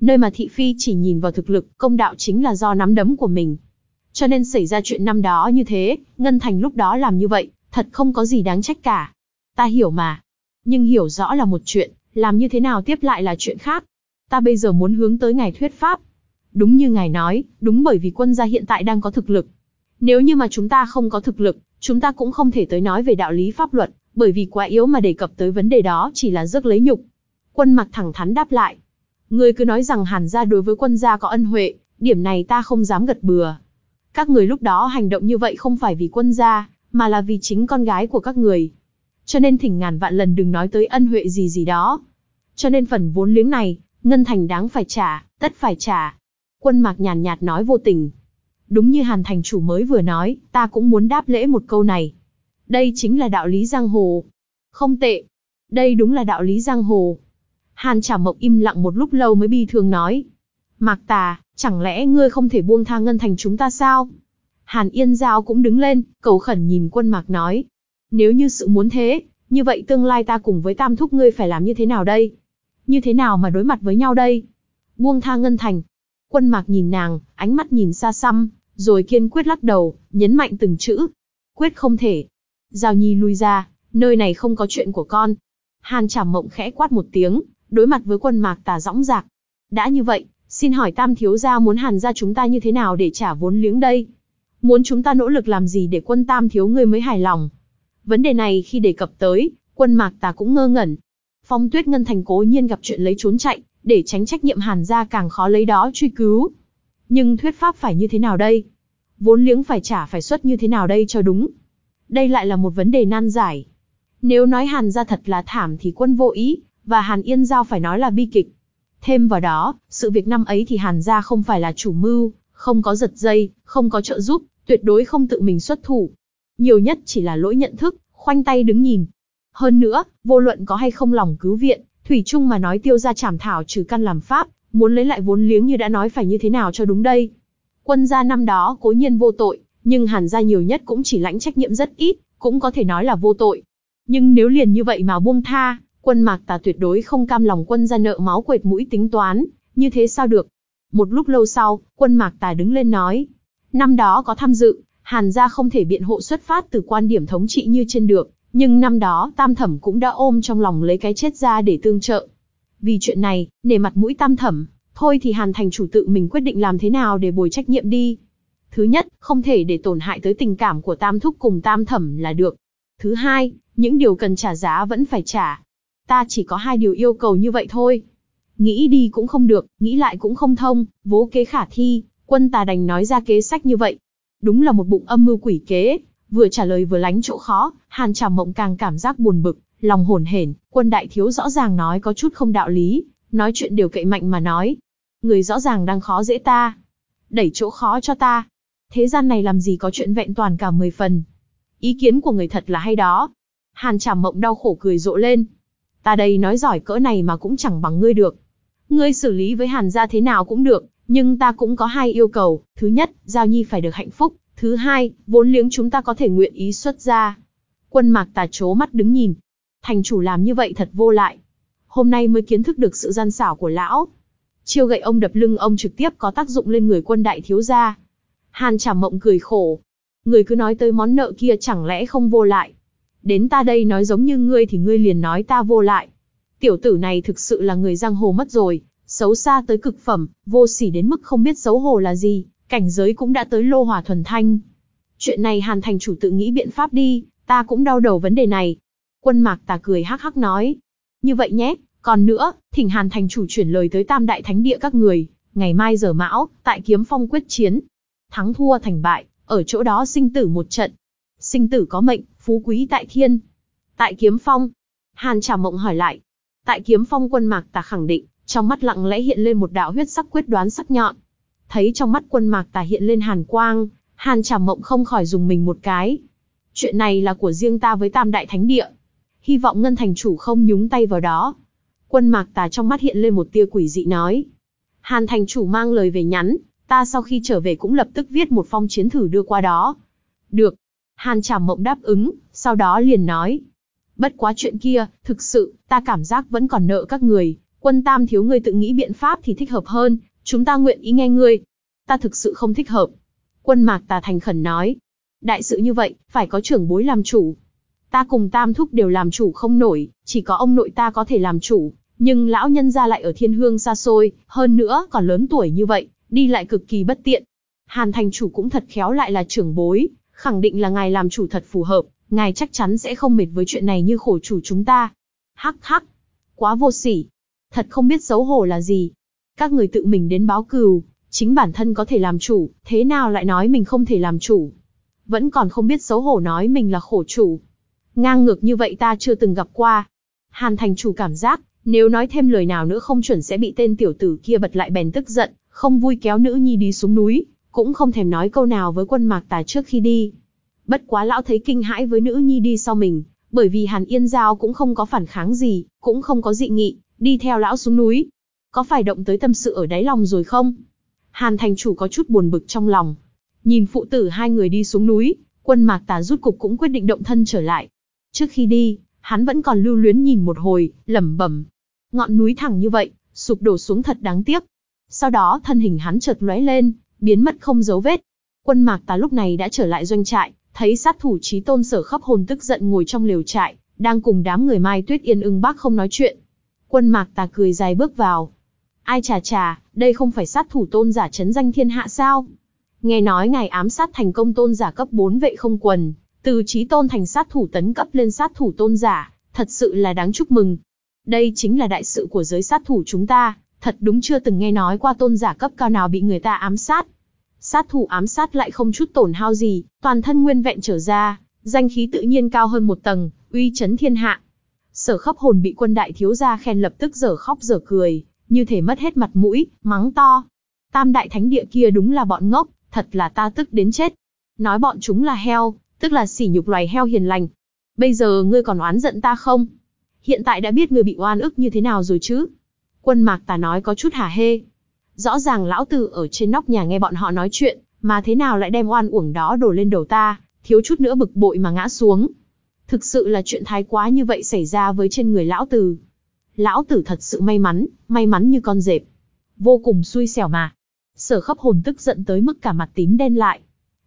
Nơi mà thị phi chỉ nhìn vào thực lực, công đạo chính là do nắm đấm của mình. Cho nên xảy ra chuyện năm đó như thế, Ngân Thành lúc đó làm như vậy, thật không có gì đáng trách cả. Ta hiểu mà. Nhưng hiểu rõ là một chuyện, làm như thế nào tiếp lại là chuyện khác. Ta bây giờ muốn hướng tới ngài thuyết pháp. Đúng như ngài nói, đúng bởi vì quân gia hiện tại đang có thực lực. Nếu như mà chúng ta không có thực lực, chúng ta cũng không thể tới nói về đạo lý pháp luật, bởi vì quá yếu mà đề cập tới vấn đề đó chỉ là rước lấy nhục. Quân mặc thẳng thắn đáp lại. Người cứ nói rằng hàn gia đối với quân gia có ân huệ, điểm này ta không dám gật bừa. Các người lúc đó hành động như vậy không phải vì quân gia, mà là vì chính con gái của các người. Cho nên thỉnh ngàn vạn lần đừng nói tới ân huệ gì gì đó. Cho nên phần vốn liếng này, Ngân Thành đáng phải trả, tất phải trả. Quân mạc nhàn nhạt nói vô tình. Đúng như Hàn Thành chủ mới vừa nói, ta cũng muốn đáp lễ một câu này. Đây chính là đạo lý giang hồ. Không tệ. Đây đúng là đạo lý giang hồ. Hàn Trả Mộc im lặng một lúc lâu mới bi thường nói. Mạc Tà, chẳng lẽ ngươi không thể buông tha ngân thành chúng ta sao? Hàn Yên Giao cũng đứng lên, cầu khẩn nhìn quân Mạc nói. Nếu như sự muốn thế, như vậy tương lai ta cùng với tam thúc ngươi phải làm như thế nào đây? Như thế nào mà đối mặt với nhau đây? Buông tha ngân thành. Quân Mạc nhìn nàng, ánh mắt nhìn xa xăm, rồi kiên quyết lắc đầu, nhấn mạnh từng chữ. Quyết không thể. Giao Nhi lui ra, nơi này không có chuyện của con. Hàn Trảm Mộng khẽ quát một tiếng, đối mặt với quân Mạc Tà dõng dạc. Đã như vậy, xin hỏi Tam thiếu gia muốn Hàn gia chúng ta như thế nào để trả vốn liếng đây? Muốn chúng ta nỗ lực làm gì để quân Tam thiếu ngươi mới hài lòng? Vấn đề này khi đề cập tới, quân Mạc Tà cũng ngơ ngẩn. Phong Tuyết Ngân thành cố nhiên gặp chuyện lấy trốn chạy, để tránh trách nhiệm Hàn gia càng khó lấy đó truy cứu. Nhưng thuyết pháp phải như thế nào đây? Vốn liếng phải trả phải xuất như thế nào đây cho đúng? Đây lại là một vấn đề nan giải. Nếu nói Hàn gia thật là thảm thì quân vô ý, và Hàn Yên Giao phải nói là bi kịch. Thêm vào đó, sự việc năm ấy thì Hàn gia không phải là chủ mưu, không có giật dây, không có trợ giúp, tuyệt đối không tự mình xuất thủ. Nhiều nhất chỉ là lỗi nhận thức, khoanh tay đứng nhìn. Hơn nữa, vô luận có hay không lòng cứu viện, Thủy Trung mà nói tiêu ra trảm thảo trừ căn làm pháp, muốn lấy lại vốn liếng như đã nói phải như thế nào cho đúng đây. Quân gia năm đó cố nhiên vô tội, nhưng hàn gia nhiều nhất cũng chỉ lãnh trách nhiệm rất ít, cũng có thể nói là vô tội. Nhưng nếu liền như vậy mà buông tha, quân mạc tà tuyệt đối không cam lòng quân gia nợ máu quệt mũi tính toán, như thế sao được. Một lúc lâu sau, quân mạc tà đứng lên nói, năm đó có tham dự, hàn gia không thể biện hộ xuất phát từ quan điểm thống trị như trên được, nhưng năm đó tam thẩm cũng đã ôm trong lòng lấy cái chết ra để tương trợ. Vì chuyện này, nể mặt mũi tam thẩm, thôi thì hàn thành chủ tự mình quyết định làm thế nào để bồi trách nhiệm đi. Thứ nhất, không thể để tổn hại tới tình cảm của tam thúc cùng tam thẩm là được. Thứ hai, những điều cần trả giá vẫn phải trả. Ta chỉ có hai điều yêu cầu như vậy thôi. Nghĩ đi cũng không được, nghĩ lại cũng không thông, vố kế khả thi, quân ta đành nói ra kế sách như vậy. Đúng là một bụng âm mưu quỷ kế, vừa trả lời vừa lánh chỗ khó, Hàn Trà Mộng càng cảm giác buồn bực, lòng hồn hển, quân đại thiếu rõ ràng nói có chút không đạo lý, nói chuyện điều cậy mạnh mà nói. Người rõ ràng đang khó dễ ta, đẩy chỗ khó cho ta. Thế gian này làm gì có chuyện vẹn toàn cả mười phần. Ý kiến của người thật là hay đó. Hàn Trà Mộng đau khổ cười rộ lên. Ta đây nói giỏi cỡ này mà cũng chẳng bằng ngươi được. Ngươi xử lý với Hàn gia thế nào cũng được, nhưng ta cũng có hai yêu cầu. Thứ nhất, Giao Nhi phải được hạnh phúc. Thứ hai, vốn liếng chúng ta có thể nguyện ý xuất ra. Quân mạc tà chố mắt đứng nhìn. Thành chủ làm như vậy thật vô lại. Hôm nay mới kiến thức được sự gian xảo của lão. Chiêu gậy ông đập lưng ông trực tiếp có tác dụng lên người quân đại thiếu gia. Hàn Trảm Mộng cười khổ. Người cứ nói tới món nợ kia chẳng lẽ không vô lại. Đến ta đây nói giống như ngươi thì ngươi liền nói ta vô lại. Tiểu tử này thực sự là người giang hồ mất rồi, xấu xa tới cực phẩm, vô sỉ đến mức không biết xấu hổ là gì, cảnh giới cũng đã tới lô hỏa thuần thanh. Chuyện này Hàn thành chủ tự nghĩ biện pháp đi, ta cũng đau đầu vấn đề này. Quân mạc tà cười hắc hắc nói. Như vậy nhé, còn nữa, thỉnh Hàn thành chủ chuyển lời tới tam đại thánh địa các người, ngày mai giờ mão, tại kiếm phong quyết chiến. Thắng thua thành bại, ở chỗ đó sinh tử một trận. Sinh tử có mệnh, phú quý tại thiên. Tại kiếm phong. Hàn trả mộng hỏi lại. Tại kiếm phong quân mạc tà khẳng định, trong mắt lặng lẽ hiện lên một đạo huyết sắc quyết đoán sắc nhọn. Thấy trong mắt quân mạc tà hiện lên hàn quang, hàn trả mộng không khỏi dùng mình một cái. Chuyện này là của riêng ta với tam đại thánh địa. Hy vọng ngân thành chủ không nhúng tay vào đó. Quân mạc tà trong mắt hiện lên một tia quỷ dị nói. Hàn thành chủ mang lời về nhắn, ta sau khi trở về cũng lập tức viết một phong chiến thử đưa qua đó. Được. Hàn Trả Mộng đáp ứng, sau đó liền nói. Bất quá chuyện kia, thực sự, ta cảm giác vẫn còn nợ các người, Quân Tam thiếu ngươi tự nghĩ biện pháp thì thích hợp hơn, chúng ta nguyện ý nghe ngươi. Ta thực sự không thích hợp. Quân Mạc Tà thành khẩn nói. Đại sự như vậy, phải có trưởng bối làm chủ. Ta cùng Tam Thúc đều làm chủ không nổi, chỉ có ông nội ta có thể làm chủ. Nhưng lão nhân gia lại ở thiên hương xa xôi, hơn nữa còn lớn tuổi như vậy, đi lại cực kỳ bất tiện. Hàn thành chủ cũng thật khéo lại là trưởng bối, khẳng định là ngài làm chủ thật phù hợp, ngài chắc chắn sẽ không mệt với chuyện này như khổ chủ chúng ta. Hắc hắc, quá vô sỉ, thật không biết xấu hổ là gì. Các người tự mình đến báo cừu, chính bản thân có thể làm chủ, thế nào lại nói mình không thể làm chủ. Vẫn còn không biết xấu hổ nói mình là khổ chủ. Ngang ngược như vậy ta chưa từng gặp qua. Hàn thành chủ cảm giác, nếu nói thêm lời nào nữa không chuẩn sẽ bị tên tiểu tử kia bật lại bèn tức giận, không vui kéo nữ nhi đi xuống núi, cũng không thèm nói câu nào với quân mạc tà trước khi đi. Bất quá lão thấy kinh hãi với nữ nhi đi sau mình, bởi vì Hàn Yên Giao cũng không có phản kháng gì, cũng không có dị nghị, đi theo lão xuống núi. Có phải động tới tâm sự ở đáy lòng rồi không? Hàn thành chủ có chút buồn bực trong lòng. Nhìn phụ tử hai người đi xuống núi, quân mạc tà rút cục cũng quyết định động thân trở lại. Trước khi đi, hắn vẫn còn lưu luyến nhìn một hồi, lẩm bẩm. Ngọn núi thẳng như vậy, sụp đổ xuống thật đáng tiếc. Sau đó thân hình hắn chợt lóe lên, biến mất không dấu vết. Quân mạc tà lúc này đã trở lại doanh trại, thấy sát thủ trí tôn sở khắp hồn tức giận ngồi trong liều trại, đang cùng đám người Mai Tuyết Yên ưng bác không nói chuyện. Quân mạc tà cười dài bước vào. Ai chà chà, đây không phải sát thủ tôn giả chấn danh thiên hạ sao? Nghe nói ngài ám sát thành công tôn giả cấp 4 vệ không quần, từ trí tôn thành sát thủ tấn cấp lên sát thủ tôn giả, thật sự là đáng chúc mừng. Đây chính là đại sự của giới sát thủ chúng ta, thật đúng chưa từng nghe nói qua tôn giả cấp cao nào bị người ta ám sát. Sát thủ ám sát lại không chút tổn hao gì, toàn thân nguyên vẹn trở ra, danh khí tự nhiên cao hơn một tầng, uy chấn thiên hạ. Sở khắp hồn bị quân đại thiếu gia khen lập tức dở khóc dở cười, như thể mất hết mặt mũi, mắng to. Tam đại thánh địa kia đúng là bọn ngốc, thật là ta tức đến chết. Nói bọn chúng là heo, tức là sỉ nhục loài heo hiền lành. Bây giờ ngươi còn oán giận ta không? Hiện tại đã biết ngươi bị oan ức như thế nào rồi chứ? Quân mạc tà nói có chút hả hê. Rõ ràng lão tử ở trên nóc nhà nghe bọn họ nói chuyện, mà thế nào lại đem oan uổng đó đổ lên đầu ta, thiếu chút nữa bực bội mà ngã xuống. Thực sự là chuyện thái quá như vậy xảy ra với trên người lão tử. Lão tử thật sự may mắn, may mắn như con dẹp. Vô cùng xui xẻo mà. Sở khắp hồn tức giận tới mức cả mặt tím đen lại.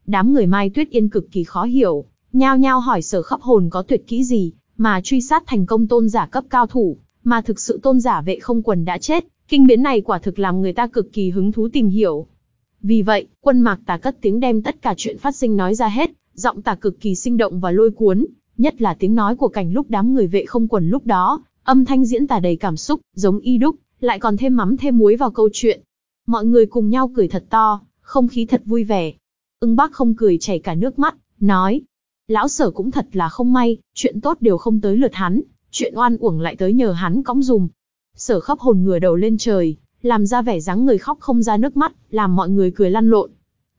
Đám người Mai Tuyết Yên cực kỳ khó hiểu, nhao nhao hỏi sở khắp hồn có tuyệt kỹ gì, mà truy sát thành công tôn giả cấp cao thủ, mà thực sự tôn giả vệ không quần đã chết, kinh biến này quả thực làm người ta cực kỳ hứng thú tìm hiểu. Vì vậy, quân mạc tà cất tiếng đem tất cả chuyện phát sinh nói ra hết, giọng tà cực kỳ sinh động và lôi cuốn, nhất là tiếng nói của cảnh lúc đám người vệ không quần lúc đó, âm thanh diễn tả đầy cảm xúc, giống y đúc, lại còn thêm mắm thêm muối vào câu chuyện. Mọi người cùng nhau cười thật to, không khí thật vui vẻ. Ưng bác không cười chảy cả nước mắt, nói. Lão sở cũng thật là không may, chuyện tốt đều không tới lượt hắn, chuyện oan uổng lại tới nhờ hắn cõng dùm. Sở khóc hồn ngửa đầu lên trời, làm ra vẻ dáng người khóc không ra nước mắt, làm mọi người cười lăn lộn.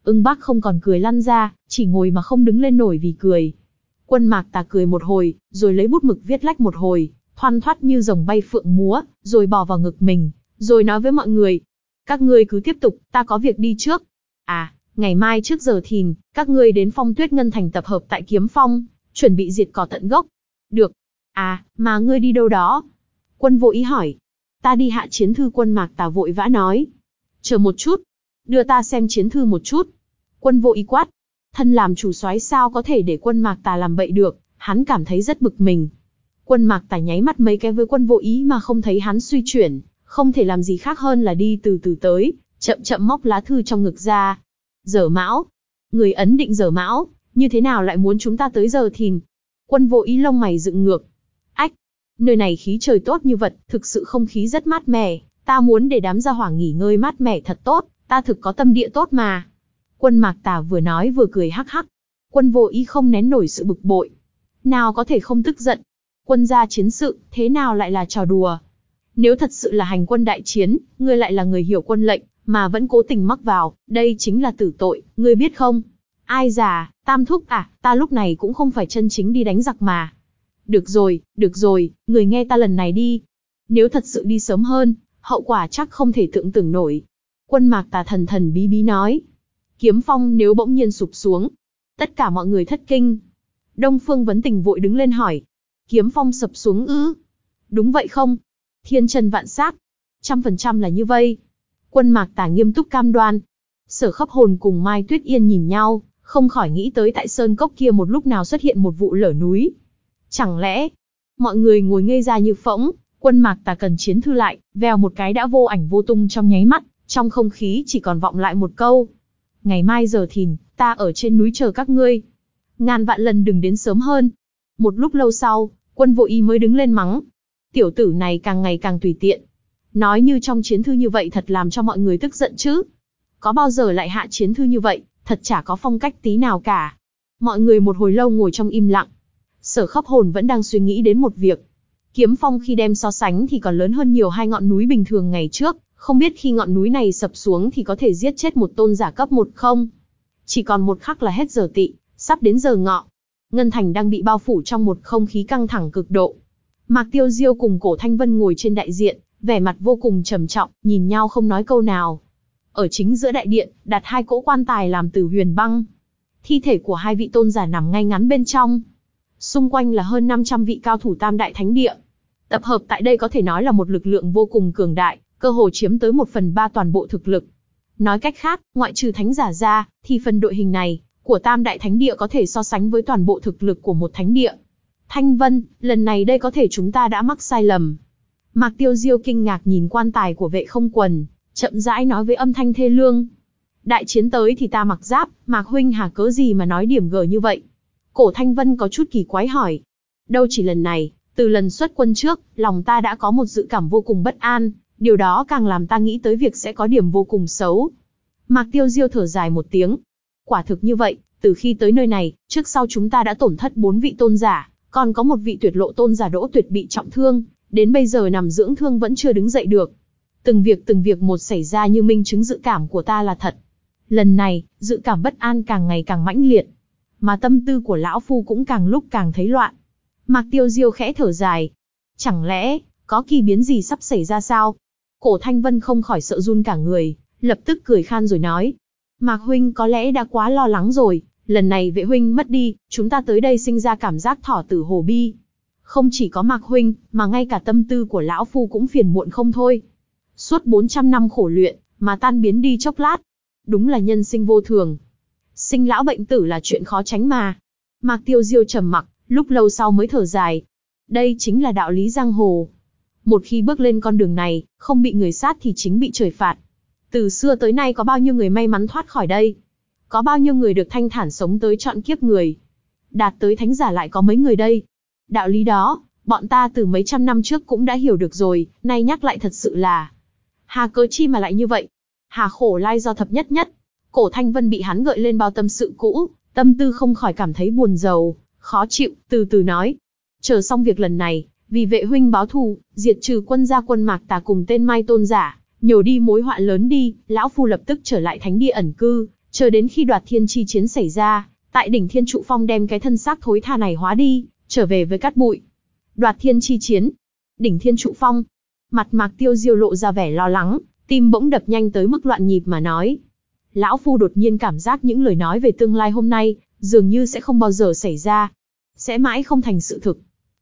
Ưng bác không còn cười lăn ra, chỉ ngồi mà không đứng lên nổi vì cười. Quân mạc tà cười một hồi, rồi lấy bút mực viết lách một hồi, thoăn thoắt như rồng bay phượng múa, rồi bò vào ngực mình, rồi nói với mọi người. Các ngươi cứ tiếp tục, ta có việc đi trước. À, ngày mai trước giờ thìn, các ngươi đến phong tuyết ngân thành tập hợp tại kiếm phong, chuẩn bị diệt cỏ tận gốc. Được. À, mà ngươi đi đâu đó? Quân vô ý hỏi. Ta đi hạ chiến thư quân mạc tà vội vã nói. Chờ một chút. Đưa ta xem chiến thư một chút. Quân vô ý quát. Thân làm chủ soái sao có thể để quân mạc tà làm bậy được, hắn cảm thấy rất bực mình. Quân mạc tà nháy mắt mấy cái với quân vô ý mà không thấy hắn suy chuyển, không thể làm gì khác hơn là đi từ từ tới, chậm chậm móc lá thư trong ngực ra. Giờ mão. Người ấn định giờ mão, như thế nào lại muốn chúng ta tới giờ thìn? Quân vô ý lông mày dựng ngược. Ách, nơi này khí trời tốt như vật, thực sự không khí rất mát mẻ, ta muốn để đám gia hỏa nghỉ ngơi mát mẻ thật tốt, ta thực có tâm địa tốt mà. Quân mạc tà vừa nói vừa cười hắc hắc. Quân vô ý không nén nổi sự bực bội. Nào có thể không tức giận. Quân gia chiến sự, thế nào lại là trò đùa? Nếu thật sự là hành quân đại chiến, ngươi lại là người hiểu quân lệnh, mà vẫn cố tình mắc vào, đây chính là tử tội, ngươi biết không? Ai già, tam thúc à, ta lúc này cũng không phải chân chính đi đánh giặc mà. Được rồi, được rồi, người nghe ta lần này đi. Nếu thật sự đi sớm hơn, hậu quả chắc không thể tưởng tưởng nổi. Quân mạc tà thần thần bí bí nói. Kiếm phong nếu bỗng nhiên sụp xuống. Tất cả mọi người thất kinh. Đông Phương Vấn Tình vội đứng lên hỏi. Kiếm phong sập xuống ư? Đúng vậy không? Thiên chân vạn sát. Trăm phần trăm là như vậy. Quân mạc tả nghiêm túc cam đoan. Sở khắp hồn cùng Mai Tuyết Yên nhìn nhau, không khỏi nghĩ tới tại sơn cốc kia một lúc nào xuất hiện một vụ lở núi. Chẳng lẽ, mọi người ngồi ngây ra như phỗng, quân mạc tà cần chiến thư lại, vèo một cái đã vô ảnh vô tung trong nháy mắt, trong không khí chỉ còn vọng lại một câu. Ngày mai giờ thìn, ta ở trên núi chờ các ngươi. Ngàn vạn lần đừng đến sớm hơn. Một lúc lâu sau, quân vô y mới đứng lên mắng. Tiểu tử này càng ngày càng tùy tiện. Nói như trong chiến thư như vậy thật làm cho mọi người tức giận chứ. Có bao giờ lại hạ chiến thư như vậy, thật chả có phong cách tí nào cả. Mọi người một hồi lâu ngồi trong im lặng. Sở khắp hồn vẫn đang suy nghĩ đến một việc. Kiếm phong khi đem so sánh thì còn lớn hơn nhiều hai ngọn núi bình thường ngày trước, không biết khi ngọn núi này sập xuống thì có thể giết chết một tôn giả cấp một không. Chỉ còn một khắc là hết giờ tị, sắp đến giờ ngọ. Ngân Thành đang bị bao phủ trong một không khí căng thẳng cực độ. Mạc Tiêu Diêu cùng Cổ Thanh Vân ngồi trên đại diện, vẻ mặt vô cùng trầm trọng, nhìn nhau không nói câu nào. Ở chính giữa đại điện, đặt hai cỗ quan tài làm từ huyền băng. Thi thể của hai vị tôn giả nằm ngay ngắn bên trong. Xung quanh là hơn 500 vị cao thủ tam đại thánh địa. Tập hợp tại đây có thể nói là một lực lượng vô cùng cường đại, cơ hồ chiếm tới một phần ba toàn bộ thực lực. Nói cách khác, ngoại trừ thánh giả ra, thì phần đội hình này, của tam đại thánh địa có thể so sánh với toàn bộ thực lực của một thánh địa. Thanh Vân, lần này đây có thể chúng ta đã mắc sai lầm. Mạc Tiêu Diêu kinh ngạc nhìn quan tài của vệ không quần, chậm rãi nói với âm thanh thê lương. Đại chiến tới thì ta mặc giáp, Mạc Huynh hà cớ gì mà nói điểm gờ như vậy? Cổ Thanh Vân có chút kỳ quái hỏi. Đâu chỉ lần này, từ lần xuất quân trước, lòng ta đã có một dự cảm vô cùng bất an, điều đó càng làm ta nghĩ tới việc sẽ có điểm vô cùng xấu. Mạc Tiêu Diêu thở dài một tiếng. Quả thực như vậy, từ khi tới nơi này, trước sau chúng ta đã tổn thất bốn vị tôn giả, còn có một vị tuyệt lộ tôn giả đỗ tuyệt bị trọng thương, đến bây giờ nằm dưỡng thương vẫn chưa đứng dậy được. Từng việc từng việc một xảy ra như minh chứng dự cảm của ta là thật. Lần này, dự cảm bất an càng ngày càng mãnh liệt. Mà tâm tư của lão phu cũng càng lúc càng thấy loạn. Mạc Tiêu Diêu khẽ thở dài. Chẳng lẽ, có kỳ biến gì sắp xảy ra sao? Cổ Thanh Vân không khỏi sợ run cả người, lập tức cười khan rồi nói. Mạc Huynh có lẽ đã quá lo lắng rồi, lần này vệ Huynh mất đi, chúng ta tới đây sinh ra cảm giác thỏ tử hồ bi. Không chỉ có Mạc Huynh, mà ngay cả tâm tư của Lão Phu cũng phiền muộn không thôi. Suốt 400 năm khổ luyện, mà tan biến đi chốc lát. Đúng là nhân sinh vô thường. Sinh lão bệnh tử là chuyện khó tránh mà. Mạc Tiêu Diêu trầm mặc, lúc lâu sau mới thở dài. Đây chính là đạo lý giang hồ. Một khi bước lên con đường này, không bị người sát thì chính bị trời phạt. Từ xưa tới nay có bao nhiêu người may mắn thoát khỏi đây? Có bao nhiêu người được thanh thản sống tới chọn kiếp người? Đạt tới thánh giả lại có mấy người đây? Đạo lý đó, bọn ta từ mấy trăm năm trước cũng đã hiểu được rồi, nay nhắc lại thật sự là... Hà cớ chi mà lại như vậy? Hà khổ lai do thập nhất nhất. Cổ Thanh Vân bị hắn gợi lên bao tâm sự cũ, tâm tư không khỏi cảm thấy buồn rầu, khó chịu, từ từ nói. Chờ xong việc lần này, vì vệ huynh báo thù, diệt trừ quân gia quân mạc tà cùng tên Mai Tôn giả, nhổ đi mối họa lớn đi, lão phu lập tức trở lại thánh địa ẩn cư, chờ đến khi đoạt thiên chi chiến xảy ra, tại đỉnh thiên trụ phong đem cái thân xác thối tha này hóa đi, trở về với cát bụi. Đoạt thiên chi chiến, đỉnh thiên trụ phong, mặt mạc tiêu diêu lộ ra vẻ lo lắng, tim bỗng đập nhanh tới mức loạn nhịp mà nói. Lão phu đột nhiên cảm giác những lời nói về tương lai hôm nay, dường như sẽ không bao giờ xảy ra. Sẽ mãi không thành sự thực.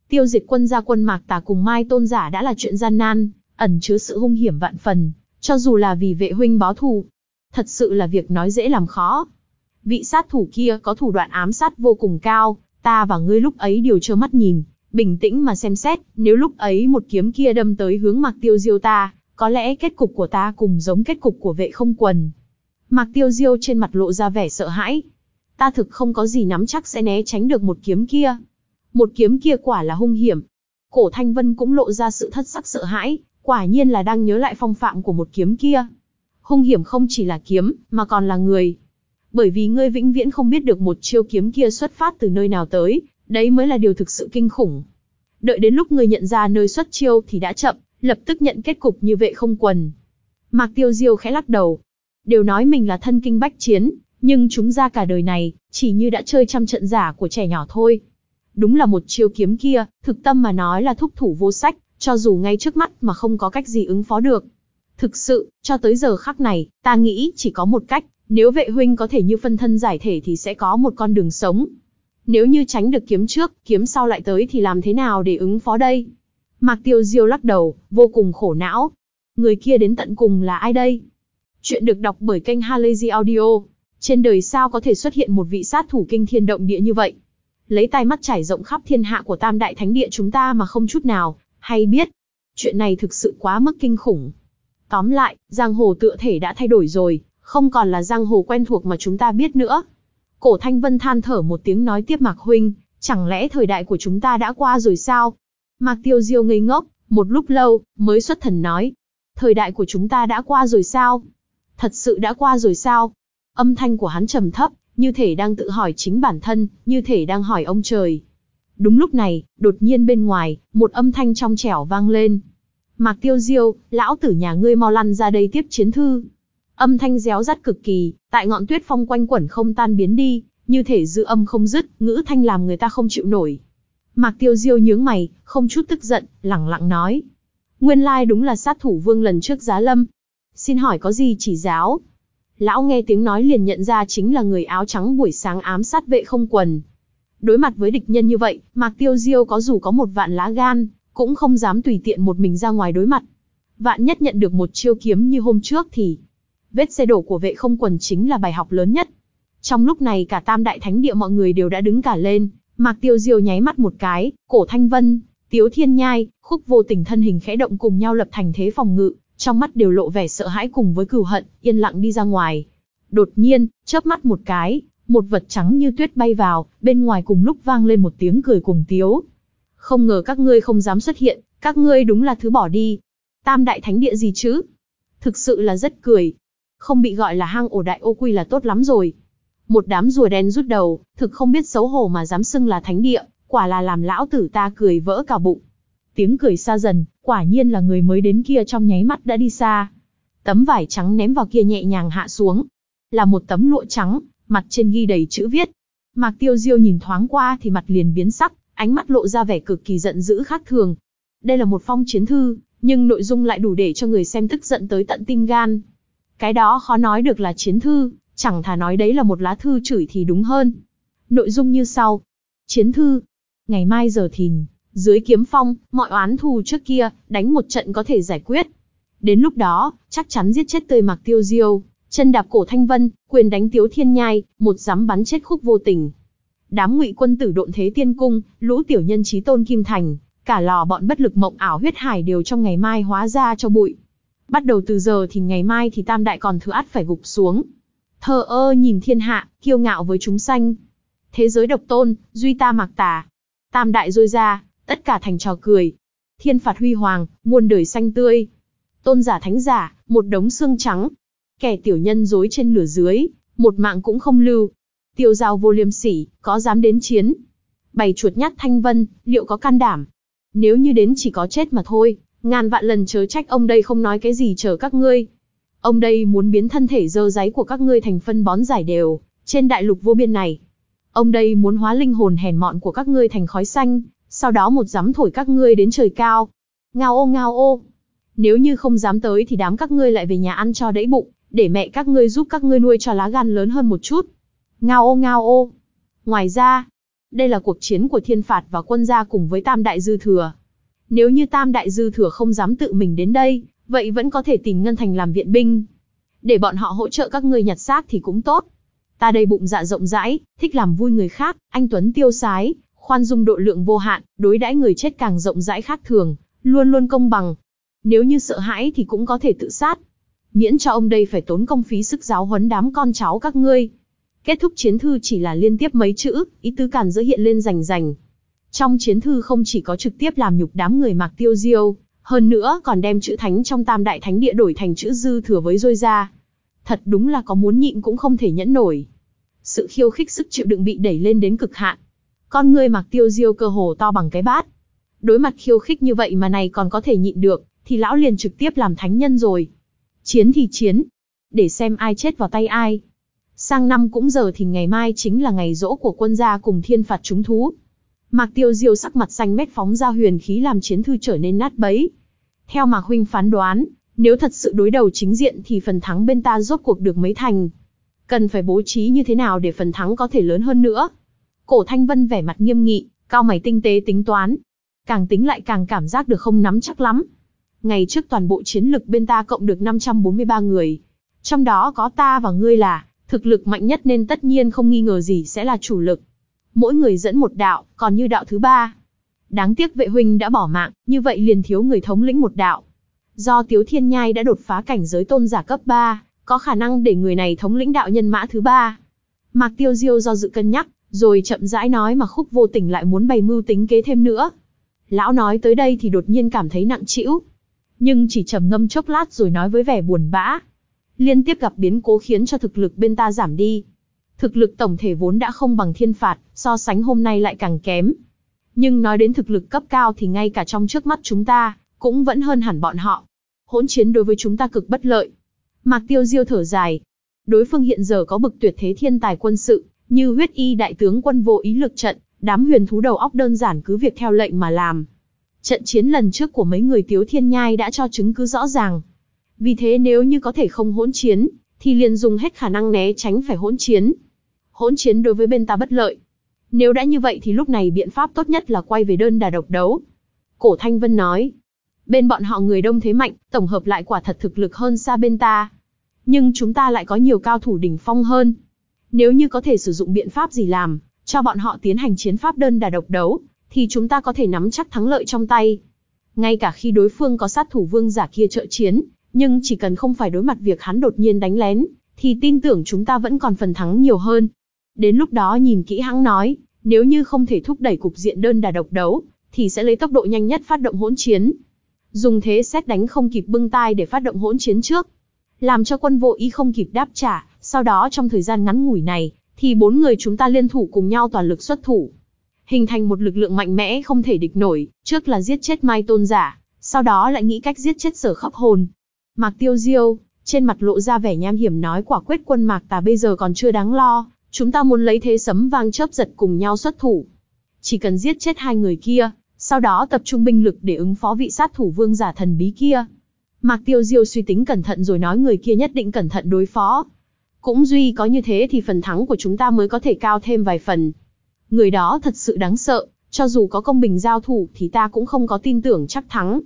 Tiêu diệt quân gia quân mạc tà cùng Mai Tôn giả đã là chuyện gian nan, ẩn chứa sự hung hiểm vạn phần, cho dù là vì vệ huynh báo thù. Thật sự là việc nói dễ làm khó. Vị sát thủ kia có thủ đoạn ám sát vô cùng cao, ta và ngươi lúc ấy đều trơ mắt nhìn, bình tĩnh mà xem xét, nếu lúc ấy một kiếm kia đâm tới hướng Mạc Tiêu Diêu ta, có lẽ kết cục của ta cùng giống kết cục của vệ không quần. Mạc Tiêu Diêu trên mặt lộ ra vẻ sợ hãi. Ta thực không có gì nắm chắc sẽ né tránh được một kiếm kia. Một kiếm kia quả là hung hiểm. Cổ Thanh Vân cũng lộ ra sự thất sắc sợ hãi, quả nhiên là đang nhớ lại phong phạm của một kiếm kia. Hung hiểm không chỉ là kiếm, mà còn là người. Bởi vì ngươi vĩnh viễn không biết được một chiêu kiếm kia xuất phát từ nơi nào tới, đấy mới là điều thực sự kinh khủng. Đợi đến lúc ngươi nhận ra nơi xuất chiêu thì đã chậm, lập tức nhận kết cục như vệ không quần. Mạc Tiêu Diêu khẽ lắc đầu. Đều nói mình là thân kinh bách chiến, nhưng chúng ra cả đời này, chỉ như đã chơi trăm trận giả của trẻ nhỏ thôi. Đúng là một chiêu kiếm kia, thực tâm mà nói là thúc thủ vô sách, cho dù ngay trước mắt mà không có cách gì ứng phó được. Thực sự, cho tới giờ khắc này, ta nghĩ chỉ có một cách, nếu vệ huynh có thể như phân thân giải thể thì sẽ có một con đường sống. Nếu như tránh được kiếm trước, kiếm sau lại tới thì làm thế nào để ứng phó đây? Mạc Tiêu Diêu lắc đầu, vô cùng khổ não. Người kia đến tận cùng là ai đây? Chuyện được đọc bởi kênh Halazy Audio. Trên đời sao có thể xuất hiện một vị sát thủ kinh thiên động địa như vậy? Lấy tai mắt trải rộng khắp thiên hạ của Tam Đại Thánh Địa chúng ta mà không chút nào, hay biết. Chuyện này thực sự quá mức kinh khủng. Tóm lại, giang hồ tựa thể đã thay đổi rồi, không còn là giang hồ quen thuộc mà chúng ta biết nữa. Cổ Thanh Vân than thở một tiếng nói tiếp Mạc Huynh, chẳng lẽ thời đại của chúng ta đã qua rồi sao? Mạc Tiêu Diêu ngây ngốc, một lúc lâu, mới xuất thần nói. Thời đại của chúng ta đã qua rồi sao? Thật sự đã qua rồi sao? Âm thanh của hắn trầm thấp, như thể đang tự hỏi chính bản thân, như thể đang hỏi ông trời. Đúng lúc này, đột nhiên bên ngoài, một âm thanh trong trẻo vang lên. Mạc Tiêu Diêu, lão tử nhà ngươi mau lăn ra đây tiếp chiến thư. Âm thanh réo rắt cực kỳ, tại ngọn tuyết phong quanh quẩn không tan biến đi, như thể dư âm không dứt, ngữ thanh làm người ta không chịu nổi. Mạc Tiêu Diêu nhướng mày, không chút tức giận, lẳng lặng nói. Nguyên lai đúng là sát thủ vương lần trước giá lâm. Xin hỏi có gì chỉ giáo? Lão nghe tiếng nói liền nhận ra chính là người áo trắng buổi sáng ám sát vệ không quần. Đối mặt với địch nhân như vậy, Mạc Tiêu Diêu có dù có một vạn lá gan, cũng không dám tùy tiện một mình ra ngoài đối mặt. Vạn nhất nhận được một chiêu kiếm như hôm trước thì... Vết xe đổ của vệ không quần chính là bài học lớn nhất. Trong lúc này cả tam đại thánh địa mọi người đều đã đứng cả lên, Mạc Tiêu Diêu nháy mắt một cái, cổ thanh vân, tiếu thiên nhai, khúc vô tình thân hình khẽ động cùng nhau lập thành thế phòng ngự, trong mắt đều lộ vẻ sợ hãi cùng với cừu hận, yên lặng đi ra ngoài. Đột nhiên, chớp mắt một cái, một vật trắng như tuyết bay vào, bên ngoài cùng lúc vang lên một tiếng cười cuồng tiếu. Không ngờ các ngươi không dám xuất hiện, các ngươi đúng là thứ bỏ đi. Tam đại thánh địa gì chứ? Thực sự là rất cười. Không bị gọi là hang ổ đại ô quy là tốt lắm rồi. Một đám rùa đen rút đầu, thực không biết xấu hổ mà dám xưng là thánh địa, quả là làm lão tử ta cười vỡ cả bụng. Tiếng cười xa dần, quả nhiên là người mới đến kia trong nháy mắt đã đi xa. Tấm vải trắng ném vào kia nhẹ nhàng hạ xuống. Là một tấm lụa trắng, mặt trên ghi đầy chữ viết. Mạc Tiêu Diêu nhìn thoáng qua thì mặt liền biến sắc, ánh mắt lộ ra vẻ cực kỳ giận dữ khác thường. Đây là một phong chiến thư, nhưng nội dung lại đủ để cho người xem tức giận tới tận tim gan. Cái đó khó nói được là chiến thư, chẳng thà nói đấy là một lá thư chửi thì đúng hơn. Nội dung như sau. Chiến thư. Ngày mai giờ thìn, dưới kiếm phong, mọi oán thù trước kia, đánh một trận có thể giải quyết. Đến lúc đó, chắc chắn giết chết tươi mặc tiêu diêu, chân đạp cổ thanh vân, quyền đánh tiếu thiên nhai, một dám bắn chết khúc vô tình. Đám ngụy quân tử độn thế tiên cung, lũ tiểu nhân trí tôn kim thành, cả lò bọn bất lực mộng ảo huyết hải đều trong ngày mai hóa ra cho bụi. Bắt đầu từ giờ thì ngày mai thì tam đại còn thứ ắt phải gục xuống. Thờ ơ nhìn thiên hạ, kiêu ngạo với chúng sanh. Thế giới độc tôn, duy ta mặc tà. Tam đại rôi ra, tất cả thành trò cười. Thiên phạt huy hoàng, muôn đời xanh tươi. Tôn giả thánh giả, một đống xương trắng. Kẻ tiểu nhân dối trên lửa dưới, một mạng cũng không lưu. Tiêu giao vô liêm sỉ, có dám đến chiến. Bày chuột nhát thanh vân, liệu có can đảm? Nếu như đến chỉ có chết mà thôi, ngàn vạn lần chớ trách ông đây không nói cái gì chờ các ngươi. Ông đây muốn biến thân thể dơ giấy của các ngươi thành phân bón giải đều, trên đại lục vô biên này. Ông đây muốn hóa linh hồn hèn mọn của các ngươi thành khói xanh, sau đó một dám thổi các ngươi đến trời cao. Ngao ô ngao ô. Nếu như không dám tới thì đám các ngươi lại về nhà ăn cho đẫy bụng, để mẹ các ngươi giúp các ngươi nuôi cho lá gan lớn hơn một chút. Ngao ô ngao ô. Ngoài ra, đây là cuộc chiến của thiên phạt và quân gia cùng với tam đại dư thừa. Nếu như tam đại dư thừa không dám tự mình đến đây, vậy vẫn có thể tìm Ngân Thành làm viện binh. Để bọn họ hỗ trợ các ngươi nhặt xác thì cũng tốt. Ta đây bụng dạ rộng rãi, thích làm vui người khác, anh Tuấn tiêu sái, khoan dung độ lượng vô hạn, đối đãi người chết càng rộng rãi khác thường, luôn luôn công bằng. Nếu như sợ hãi thì cũng có thể tự sát. Miễn cho ông đây phải tốn công phí sức giáo huấn đám con cháu các ngươi. Kết thúc chiến thư chỉ là liên tiếp mấy chữ, ý tứ càn giữa hiện lên rành rành. Trong chiến thư không chỉ có trực tiếp làm nhục đám người mạc tiêu diêu, hơn nữa còn đem chữ thánh trong tam đại thánh địa đổi thành chữ dư thừa với rôi ra. Thật đúng là có muốn nhịn cũng không thể nhẫn nổi. Sự khiêu khích sức chịu đựng bị đẩy lên đến cực hạn. Con người mạc tiêu diêu cơ hồ to bằng cái bát. Đối mặt khiêu khích như vậy mà này còn có thể nhịn được, thì lão liền trực tiếp làm thánh nhân rồi. Chiến thì chiến. Để xem ai chết vào tay ai. Sang năm cũng giờ thì ngày mai chính là ngày rỗ của quân gia cùng thiên phạt chúng thú. Mạc Tiêu Diêu sắc mặt xanh mét phóng ra huyền khí làm chiến thư trở nên nát bấy. Theo Mạc Huynh phán đoán, nếu thật sự đối đầu chính diện thì phần thắng bên ta rốt cuộc được mấy thành. Cần phải bố trí như thế nào để phần thắng có thể lớn hơn nữa. Cổ Thanh Vân vẻ mặt nghiêm nghị, cao mày tinh tế tính toán. càng tính lại càng cảm giác được không nắm chắc lắm. Ngày trước toàn bộ chiến lực bên ta cộng được 543 người. Trong đó có ta và ngươi là, thực lực mạnh nhất nên tất nhiên không nghi ngờ gì sẽ là chủ lực. Mỗi người dẫn một đạo, còn như đạo thứ ba. Đáng tiếc vệ huynh đã bỏ mạng, như vậy liền thiếu người thống lĩnh một đạo. Do Tiếu Thiên Nhai đã đột phá cảnh giới tôn giả cấp 3, có khả năng để người này thống lĩnh đạo nhân mã thứ ba. Mạc Tiêu Diêu do dự cân nhắc, rồi chậm rãi nói mà khúc vô tình lại muốn bày mưu tính kế thêm nữa. Lão nói tới đây thì đột nhiên cảm thấy nặng trĩu, nhưng chỉ trầm ngâm chốc lát rồi nói với vẻ buồn bã. Liên tiếp gặp biến cố khiến cho thực lực bên ta giảm đi. Thực lực tổng thể vốn đã không bằng thiên phạt, so sánh hôm nay lại càng kém. Nhưng nói đến thực lực cấp cao thì ngay cả trong trước mắt chúng ta, cũng vẫn hơn hẳn bọn họ. Hỗn chiến đối với chúng ta cực bất lợi. Mạc Tiêu Diêu thở dài. Đối phương hiện giờ có bực tuyệt thế thiên tài quân sự, như huyết y đại tướng quân vô ý lực trận, đám huyền thú đầu óc đơn giản cứ việc theo lệnh mà làm. Trận chiến lần trước của mấy người Tiếu Thiên Nhai đã cho chứng cứ rõ ràng. Vì thế nếu như có thể không hỗn chiến, thì liền dùng hết khả năng né tránh phải hỗn chiến. Hỗn chiến đối với bên ta bất lợi. Nếu đã như vậy thì lúc này biện pháp tốt nhất là quay về đơn đà độc đấu. Cổ Thanh Vân nói. Bên bọn họ người đông thế mạnh, tổng hợp lại quả thật thực lực hơn xa bên ta. Nhưng chúng ta lại có nhiều cao thủ đỉnh phong hơn. Nếu như có thể sử dụng biện pháp gì làm, cho bọn họ tiến hành chiến pháp đơn đà độc đấu, thì chúng ta có thể nắm chắc thắng lợi trong tay. Ngay cả khi đối phương có sát thủ vương giả kia trợ chiến, nhưng chỉ cần không phải đối mặt việc hắn đột nhiên đánh lén, thì tin tưởng chúng ta vẫn còn phần thắng nhiều hơn. Đến lúc đó nhìn kỹ hắn nói, nếu như không thể thúc đẩy cục diện đơn đà độc đấu, thì sẽ lấy tốc độ nhanh nhất phát động hỗn chiến. Dùng thế xét đánh không kịp bưng tai để phát động hỗn chiến trước. Làm cho quân vô ý không kịp đáp trả, sau đó trong thời gian ngắn ngủi này, thì bốn người chúng ta liên thủ cùng nhau toàn lực xuất thủ hình thành một lực lượng mạnh mẽ không thể địch nổi, trước là giết chết Mai Tôn giả, sau đó lại nghĩ cách giết chết sở khắp hồn. Mạc Tiêu Diêu, trên mặt lộ ra vẻ nham hiểm nói quả quyết quân Mạc Tà bây giờ còn chưa đáng lo, chúng ta muốn lấy thế sấm vang chớp giật cùng nhau xuất thủ. Chỉ cần giết chết hai người kia, sau đó tập trung binh lực để ứng phó vị sát thủ vương giả thần bí kia. Mạc Tiêu Diêu suy tính cẩn thận rồi nói người kia nhất định cẩn thận đối phó. Cũng duy có như thế thì phần thắng của chúng ta mới có thể cao thêm vài phần. Người đó thật sự đáng sợ, cho dù có công bình giao thủ thì ta cũng không có tin tưởng chắc thắng.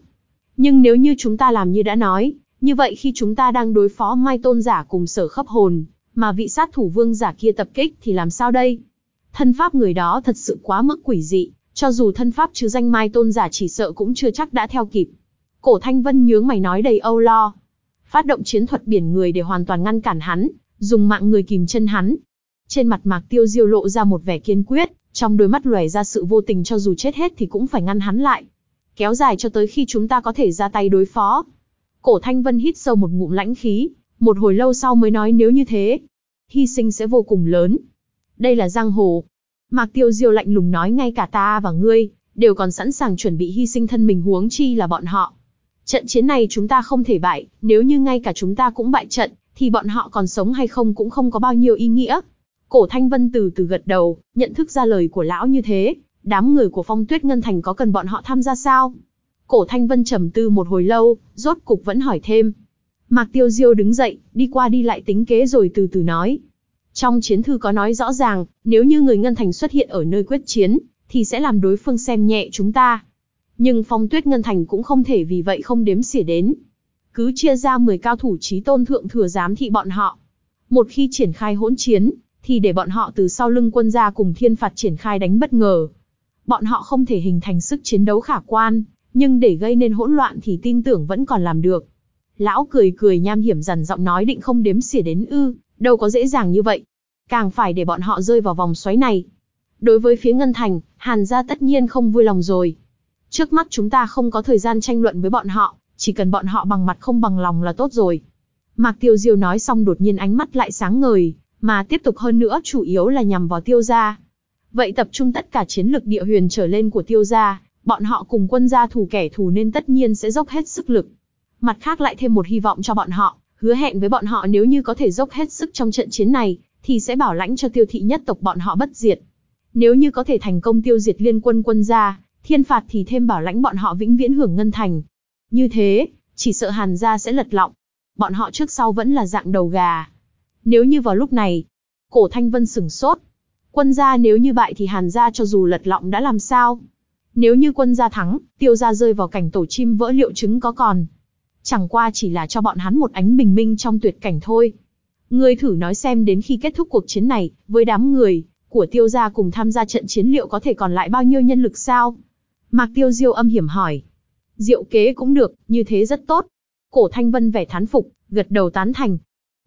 Nhưng nếu như chúng ta làm như đã nói, như vậy khi chúng ta đang đối phó Mai Tôn giả cùng sở khắp hồn, mà vị sát thủ vương giả kia tập kích thì làm sao đây? Thân pháp người đó thật sự quá mức quỷ dị, cho dù thân pháp chứ danh Mai Tôn giả chỉ sợ cũng chưa chắc đã theo kịp. Cổ Thanh Vân nhướng mày nói đầy âu lo. Phát động chiến thuật biển người để hoàn toàn ngăn cản hắn, dùng mạng người kìm chân hắn, trên mặt Mạc Tiêu Diêu lộ ra một vẻ kiên quyết, trong đôi mắt lóe ra sự vô tình cho dù chết hết thì cũng phải ngăn hắn lại. Kéo dài cho tới khi chúng ta có thể ra tay đối phó. Cổ Thanh Vân hít sâu một ngụm lãnh khí, một hồi lâu sau mới nói nếu như thế, hy sinh sẽ vô cùng lớn. Đây là giang hồ. Mạc Tiêu Diêu lạnh lùng nói ngay cả ta và ngươi, đều còn sẵn sàng chuẩn bị hy sinh thân mình huống chi là bọn họ. Trận chiến này chúng ta không thể bại, nếu như ngay cả chúng ta cũng bại trận, thì bọn họ còn sống hay không cũng không có bao nhiêu ý nghĩa. Cổ Thanh Vân từ từ gật đầu, nhận thức ra lời của lão như thế, đám người của Phong Tuyết Ngân Thành có cần bọn họ tham gia sao? Cổ Thanh Vân trầm tư một hồi lâu, rốt cục vẫn hỏi thêm. Mạc Tiêu Diêu đứng dậy, đi qua đi lại tính kế rồi từ từ nói. Trong chiến thư có nói rõ ràng, nếu như người Ngân Thành xuất hiện ở nơi quyết chiến, thì sẽ làm đối phương xem nhẹ chúng ta. Nhưng Phong Tuyết Ngân Thành cũng không thể vì vậy không đếm xỉa đến. Cứ chia ra 10 cao thủ trí tôn thượng thừa giám thị bọn họ. Một khi triển khai hỗn chiến, thì để bọn họ từ sau lưng quân gia cùng thiên phạt triển khai đánh bất ngờ. Bọn họ không thể hình thành sức chiến đấu khả quan, nhưng để gây nên hỗn loạn thì tin tưởng vẫn còn làm được. Lão cười cười nham hiểm dằn giọng nói định không đếm xỉa đến ư, đâu có dễ dàng như vậy. Càng phải để bọn họ rơi vào vòng xoáy này. Đối với phía Ngân Thành, Hàn gia tất nhiên không vui lòng rồi. Trước mắt chúng ta không có thời gian tranh luận với bọn họ, chỉ cần bọn họ bằng mặt không bằng lòng là tốt rồi. Mạc Tiêu Diêu nói xong đột nhiên ánh mắt lại sáng ngời, mà tiếp tục hơn nữa chủ yếu là nhằm vào tiêu gia. Vậy tập trung tất cả chiến lực địa huyền trở lên của tiêu gia, bọn họ cùng quân gia thù kẻ thù nên tất nhiên sẽ dốc hết sức lực. Mặt khác lại thêm một hy vọng cho bọn họ, hứa hẹn với bọn họ nếu như có thể dốc hết sức trong trận chiến này, thì sẽ bảo lãnh cho tiêu thị nhất tộc bọn họ bất diệt. Nếu như có thể thành công tiêu diệt liên quân quân gia, thiên phạt thì thêm bảo lãnh bọn họ vĩnh viễn hưởng ngân thành. Như thế, chỉ sợ hàn gia sẽ lật lọng. Bọn họ trước sau vẫn là dạng đầu gà. Nếu như vào lúc này, cổ Thanh Vân sừng sốt. Quân gia nếu như bại thì Hàn gia cho dù lật lọng đã làm sao? Nếu như quân gia thắng, tiêu gia rơi vào cảnh tổ chim vỡ liệu trứng có còn. Chẳng qua chỉ là cho bọn hắn một ánh bình minh trong tuyệt cảnh thôi. Ngươi thử nói xem đến khi kết thúc cuộc chiến này, với đám người của tiêu gia cùng tham gia trận chiến liệu có thể còn lại bao nhiêu nhân lực sao? Mạc Tiêu Diêu âm hiểm hỏi. Diệu kế cũng được, như thế rất tốt. Cổ Thanh Vân vẻ thán phục, gật đầu tán thành.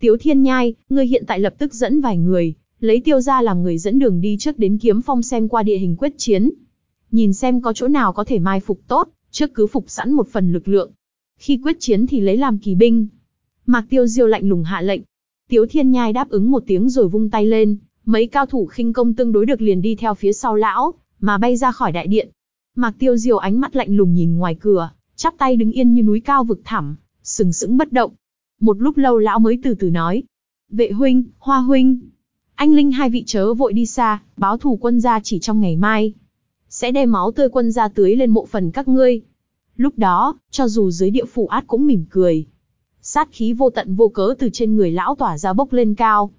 Tiếu Thiên Nhai, ngươi hiện tại lập tức dẫn vài người, lấy tiêu gia làm người dẫn đường đi trước đến kiếm phong xem qua địa hình quyết chiến. Nhìn xem có chỗ nào có thể mai phục tốt, trước cứ phục sẵn một phần lực lượng. Khi quyết chiến thì lấy làm kỳ binh. Mạc Tiêu Diêu lạnh lùng hạ lệnh. Tiếu Thiên Nhai đáp ứng một tiếng rồi vung tay lên, mấy cao thủ khinh công tương đối được liền đi theo phía sau lão, mà bay ra khỏi đại điện. Mạc Tiêu Diêu ánh mắt lạnh lùng nhìn ngoài cửa, chắp tay đứng yên như núi cao vực thẳm, sừng sững bất động. Một lúc lâu lão mới từ từ nói: "Vệ huynh, Hoa huynh, anh linh hai vị chớ vội đi xa, báo thù quân gia chỉ trong ngày mai, sẽ đem máu tươi quân gia tưới lên mộ phần các ngươi." Lúc đó, cho dù dưới địa phủ át cũng mỉm cười. Sát khí vô tận vô cớ từ trên người lão tỏa ra bốc lên cao.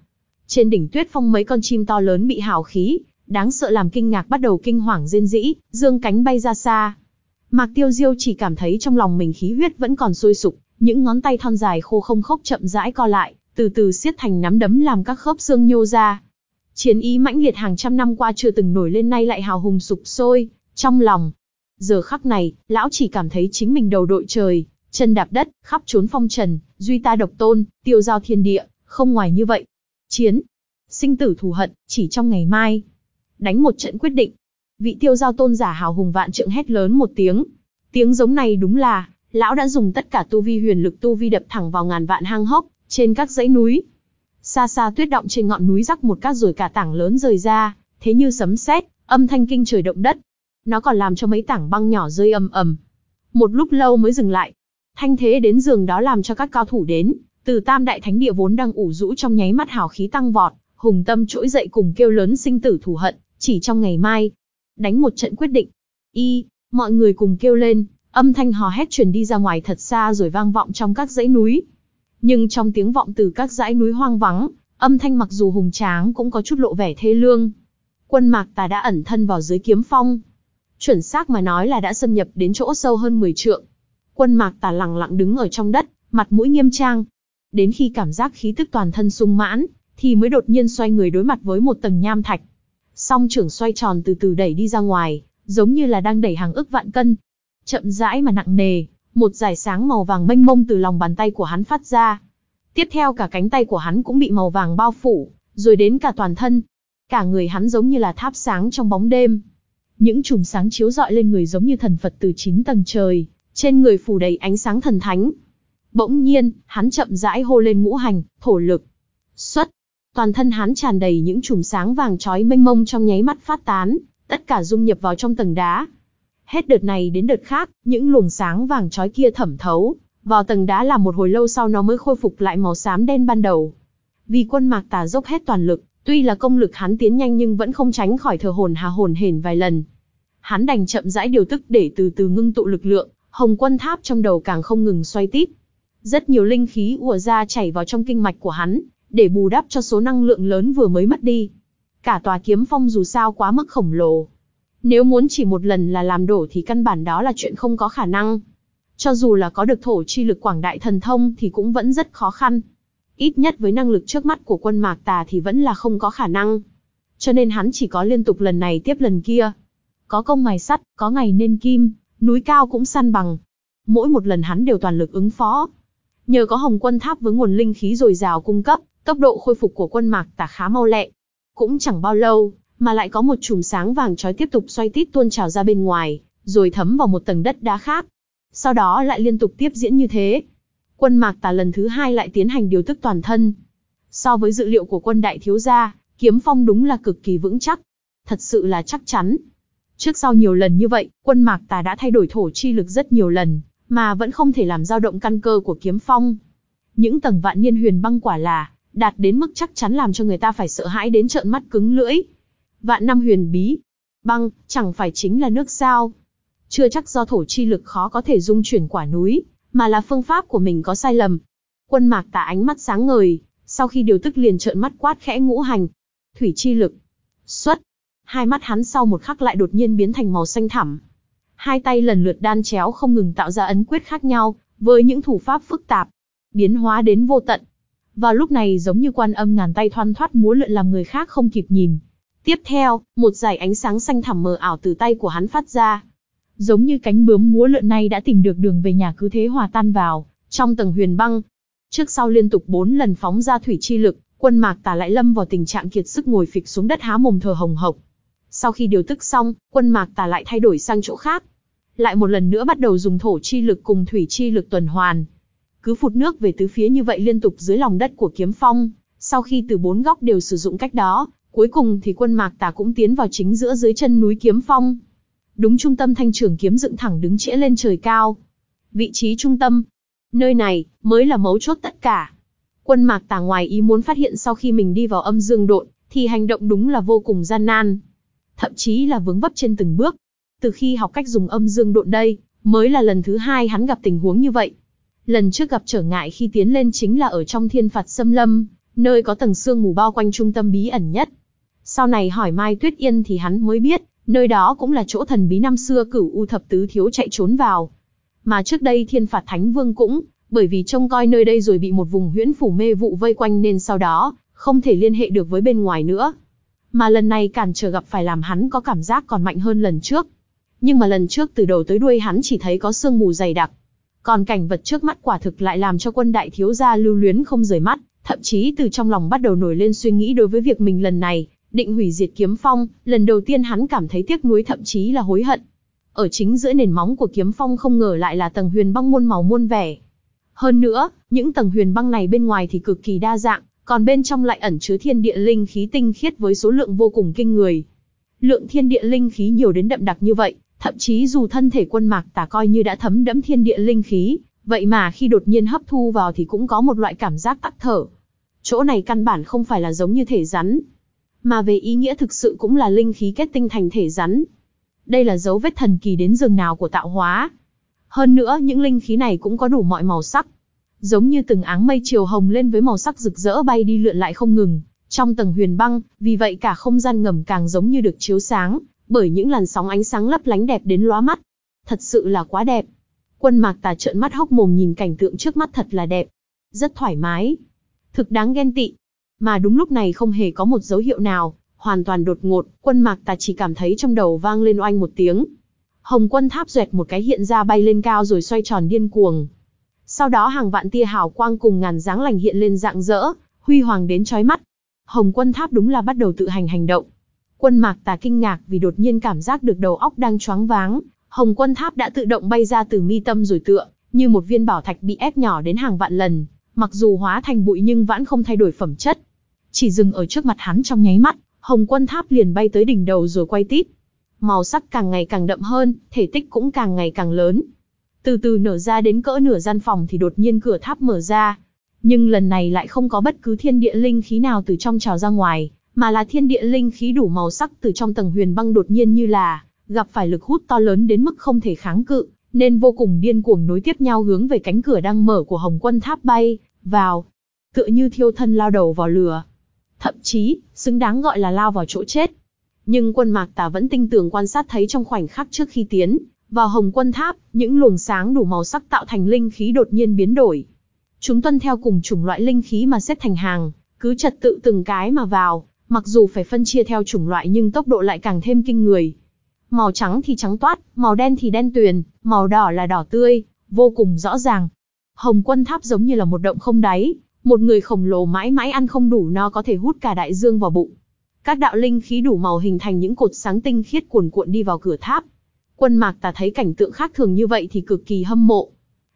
Trên đỉnh tuyết phong mấy con chim to lớn bị hào khí, đáng sợ làm kinh ngạc bắt đầu kinh hoàng rên rĩ, dương cánh bay ra xa. Mạc Tiêu Diêu chỉ cảm thấy trong lòng mình khí huyết vẫn còn sôi sục, những ngón tay thon dài khô không khốc chậm rãi co lại, từ từ siết thành nắm đấm làm các khớp xương nhô ra. Chiến ý mãnh liệt hàng trăm năm qua chưa từng nổi lên nay lại hào hùng sục sôi, trong lòng. Giờ khắc này, lão chỉ cảm thấy chính mình đầu đội trời, chân đạp đất, khắp trốn phong trần, duy ta độc tôn, tiêu giao thiên địa, không ngoài như vậy. Chiến, sinh tử thù hận, chỉ trong ngày mai. Đánh một trận quyết định. Vị tiêu giao tôn giả hào hùng vạn trượng hét lớn một tiếng. Tiếng giống này đúng là, lão đã dùng tất cả tu vi huyền lực tu vi đập thẳng vào ngàn vạn hang hốc, trên các dãy núi. Xa xa tuyết động trên ngọn núi rắc một cát rồi cả tảng lớn rời ra, thế như sấm sét, âm thanh kinh trời động đất. Nó còn làm cho mấy tảng băng nhỏ rơi ầm ầm. Một lúc lâu mới dừng lại. Thanh thế đến giường đó làm cho các cao thủ đến, từ tam đại thánh địa vốn đang ủ rũ trong nháy mắt hào khí tăng vọt, hùng tâm trỗi dậy cùng kêu lớn sinh tử thù hận, chỉ trong ngày mai. Đánh một trận quyết định. Y, mọi người cùng kêu lên, âm thanh hò hét truyền đi ra ngoài thật xa rồi vang vọng trong các dãy núi. Nhưng trong tiếng vọng từ các dãy núi hoang vắng, âm thanh mặc dù hùng tráng cũng có chút lộ vẻ thê lương. Quân mạc tà đã ẩn thân vào dưới kiếm phong. Chuẩn xác mà nói là đã xâm nhập đến chỗ sâu hơn 10 trượng. Quân mạc tà lặng lặng đứng ở trong đất, mặt mũi nghiêm trang. Đến khi cảm giác khí tức toàn thân sung mãn, thì mới đột nhiên xoay người đối mặt với một tầng nham thạch. Song trưởng xoay tròn từ từ đẩy đi ra ngoài, giống như là đang đẩy hàng ức vạn cân. Chậm rãi mà nặng nề, một dải sáng màu vàng mênh mông từ lòng bàn tay của hắn phát ra. Tiếp theo cả cánh tay của hắn cũng bị màu vàng bao phủ, rồi đến cả toàn thân. Cả người hắn giống như là tháp sáng trong bóng đêm. Những chùm sáng chiếu rọi lên người giống như thần Phật từ chín tầng trời, trên người phủ đầy ánh sáng thần thánh. Bỗng nhiên, hắn chậm rãi hô lên ngũ hành, thổ lực. Xuất, toàn thân hắn tràn đầy những chùm sáng vàng chói mênh mông trong nháy mắt phát tán, tất cả dung nhập vào trong tầng đá. Hết đợt này đến đợt khác, những luồng sáng vàng chói kia thẩm thấu, vào tầng đá là một hồi lâu sau nó mới khôi phục lại màu xám đen ban đầu. Vì quân mạc tà dốc hết toàn lực, tuy là công lực hắn tiến nhanh nhưng vẫn không tránh khỏi thờ hồn hà hồn hển vài lần. Hắn đành chậm rãi điều tức để từ từ ngưng tụ lực lượng, hồng quân tháp trong đầu càng không ngừng xoay tít. Rất nhiều linh khí ùa ra chảy vào trong kinh mạch của hắn, để bù đắp cho số năng lượng lớn vừa mới mất đi. Cả tòa kiếm phong dù sao quá mức khổng lồ. Nếu muốn chỉ một lần là làm đổ thì căn bản đó là chuyện không có khả năng. Cho dù là có được thổ chi lực quảng đại thần thông thì cũng vẫn rất khó khăn. Ít nhất với năng lực trước mắt của quân mạc tà thì vẫn là không có khả năng. Cho nên hắn chỉ có liên tục lần này tiếp lần kia. Có công mài sắt, có ngày nên kim, núi cao cũng săn bằng. Mỗi một lần hắn đều toàn lực ứng phó. Nhờ có hồng quân tháp với nguồn linh khí dồi dào cung cấp, tốc độ khôi phục của quân mạc tà khá mau lẹ. Cũng chẳng bao lâu, mà lại có một chùm sáng vàng trói tiếp tục xoay tít tuôn trào ra bên ngoài, rồi thấm vào một tầng đất đá khác. Sau đó lại liên tục tiếp diễn như thế. Quân mạc tà lần thứ hai lại tiến hành điều tức toàn thân. So với dự liệu của quân đại thiếu gia, kiếm phong đúng là cực kỳ vững chắc. Thật sự là chắc chắn. Trước sau nhiều lần như vậy, quân mạc tà đã thay đổi thổ chi lực rất nhiều lần, mà vẫn không thể làm dao động căn cơ của kiếm phong. Những tầng vạn niên huyền băng quả là, đạt đến mức chắc chắn làm cho người ta phải sợ hãi đến trợn mắt cứng lưỡi. Vạn năm huyền bí, băng, chẳng phải chính là nước sao. Chưa chắc do thổ chi lực khó có thể dung chuyển quả núi, mà là phương pháp của mình có sai lầm. Quân mạc tả ánh mắt sáng ngời, sau khi điều tức liền trợn mắt quát khẽ ngũ hành. Thủy chi lực. Xuất. Hai mắt hắn sau một khắc lại đột nhiên biến thành màu xanh thẳm. hai tay lần lượt đan chéo không ngừng tạo ra ấn quyết khác nhau, với những thủ pháp phức tạp, biến hóa đến vô tận. Vào lúc này giống như quan âm ngàn tay thoăn thoát múa lượn làm người khác không kịp nhìn. Tiếp theo, một dải ánh sáng xanh thẳm mờ ảo từ tay của hắn phát ra. Giống như cánh bướm múa lượn này đã tìm được đường về nhà cứ thế hòa tan vào, trong tầng huyền băng. Trước sau liên tục bốn lần phóng ra thủy chi lực, quân mạc tà lại lâm vào tình trạng kiệt sức ngồi phịch xuống đất há mồm thở hồng hộc. Sau khi điều tức xong, quân mạc tà lại thay đổi sang chỗ khác. Lại một lần nữa bắt đầu dùng thổ chi lực cùng thủy chi lực tuần hoàn. Cứ phụt nước về tứ phía như vậy liên tục dưới lòng đất của kiếm phong. Sau khi từ bốn góc đều sử dụng cách đó, cuối cùng thì quân mạc tà cũng tiến vào chính giữa dưới chân núi kiếm phong. Đúng trung tâm thanh trường kiếm dựng thẳng đứng trễ lên trời cao. Vị trí trung tâm. Nơi này, mới là mấu chốt tất cả. Quân mạc tà ngoài ý muốn phát hiện sau khi mình đi vào âm dương độn, thì hành động đúng là vô cùng gian nan thậm chí là vướng vấp trên từng bước. Từ khi học cách dùng âm dương độn đây, mới là lần thứ hai hắn gặp tình huống như vậy. Lần trước gặp trở ngại khi tiến lên chính là ở trong thiên phạt xâm lâm, nơi có tầng sương mù bao quanh trung tâm bí ẩn nhất. Sau này hỏi Mai Tuyết Yên thì hắn mới biết, nơi đó cũng là chỗ thần bí năm xưa cửu u thập tứ thiếu chạy trốn vào. Mà trước đây thiên phạt thánh vương cũng, bởi vì trông coi nơi đây rồi bị một vùng huyễn phủ mê vụ vây quanh nên sau đó, không thể liên hệ được với bên ngoài nữa. Mà lần này cản trở gặp phải làm hắn có cảm giác còn mạnh hơn lần trước. Nhưng mà lần trước từ đầu tới đuôi hắn chỉ thấy có sương mù dày đặc. Còn cảnh vật trước mắt quả thực lại làm cho quân đại thiếu gia lưu luyến không rời mắt, thậm chí từ trong lòng bắt đầu nổi lên suy nghĩ đối với việc mình lần này, định hủy diệt kiếm phong, lần đầu tiên hắn cảm thấy tiếc nuối thậm chí là hối hận. Ở chính giữa nền móng của kiếm phong không ngờ lại là tầng huyền băng muôn màu muôn vẻ. Hơn nữa, những tầng huyền băng này bên ngoài thì cực kỳ đa dạng, còn bên trong lại ẩn chứa thiên địa linh khí tinh khiết với số lượng vô cùng kinh người. Lượng thiên địa linh khí nhiều đến đậm đặc như vậy, thậm chí dù thân thể quân mạc tả coi như đã thấm đẫm thiên địa linh khí, vậy mà khi đột nhiên hấp thu vào thì cũng có một loại cảm giác tắc thở. Chỗ này căn bản không phải là giống như thể rắn, mà về ý nghĩa thực sự cũng là linh khí kết tinh thành thể rắn. Đây là dấu vết thần kỳ đến rừng nào của tạo hóa. Hơn nữa những linh khí này cũng có đủ mọi màu sắc, giống như từng áng mây chiều hồng lên với màu sắc rực rỡ bay đi lượn lại không ngừng, trong tầng huyền băng, vì vậy cả không gian ngầm càng giống như được chiếu sáng, bởi những làn sóng ánh sáng lấp lánh đẹp đến lóa mắt. Thật sự là quá đẹp. Quân mạc tà trợn mắt hốc mồm nhìn cảnh tượng trước mắt thật là đẹp. Rất thoải mái. Thực đáng ghen tị. Mà đúng lúc này không hề có một dấu hiệu nào, hoàn toàn đột ngột, quân mạc tà chỉ cảm thấy trong đầu vang lên oanh một tiếng. Hồng quân tháp duẹt một cái hiện ra bay lên cao rồi xoay tròn điên cuồng, sau đó hàng vạn tia hào quang cùng ngàn dáng lành hiện lên dạng dỡ, huy hoàng đến chói mắt. Hồng quân tháp đúng là bắt đầu tự hành hành động. Quân mạc tà kinh ngạc vì đột nhiên cảm giác được đầu óc đang choáng váng. Hồng quân tháp đã tự động bay ra từ mi tâm rồi tựa, như một viên bảo thạch bị ép nhỏ đến hàng vạn lần. Mặc dù hóa thành bụi nhưng vẫn không thay đổi phẩm chất. Chỉ dừng ở trước mặt hắn trong nháy mắt, hồng quân tháp liền bay tới đỉnh đầu rồi quay tít. Màu sắc càng ngày càng đậm hơn, thể tích cũng càng ngày càng lớn, từ từ nở ra đến cỡ nửa gian phòng thì đột nhiên cửa tháp mở ra. Nhưng lần này lại không có bất cứ thiên địa linh khí nào từ trong trào ra ngoài, mà là thiên địa linh khí đủ màu sắc từ trong tầng huyền băng đột nhiên như là gặp phải lực hút to lớn đến mức không thể kháng cự, nên vô cùng điên cuồng nối tiếp nhau hướng về cánh cửa đang mở của Hồng Quân Tháp bay vào, tựa như thiêu thân lao đầu vào lửa. Thậm chí, xứng đáng gọi là lao vào chỗ chết. Nhưng quân mạc tà vẫn tinh tường quan sát thấy trong khoảnh khắc trước khi tiến, vào hồng quân tháp, những luồng sáng đủ màu sắc tạo thành linh khí đột nhiên biến đổi. Chúng tuân theo cùng chủng loại linh khí mà xếp thành hàng, cứ trật tự từng cái mà vào, mặc dù phải phân chia theo chủng loại nhưng tốc độ lại càng thêm kinh người. Màu trắng thì trắng toát, màu đen thì đen tuyền, màu đỏ là đỏ tươi, vô cùng rõ ràng. Hồng quân tháp giống như là một động không đáy, một người khổng lồ mãi mãi ăn không đủ no có thể hút cả đại dương vào bụng. Các đạo linh khí đủ màu hình thành những cột sáng tinh khiết cuồn cuộn đi vào cửa tháp, Quân mạc tà thấy cảnh tượng khác thường như vậy thì cực kỳ hâm mộ.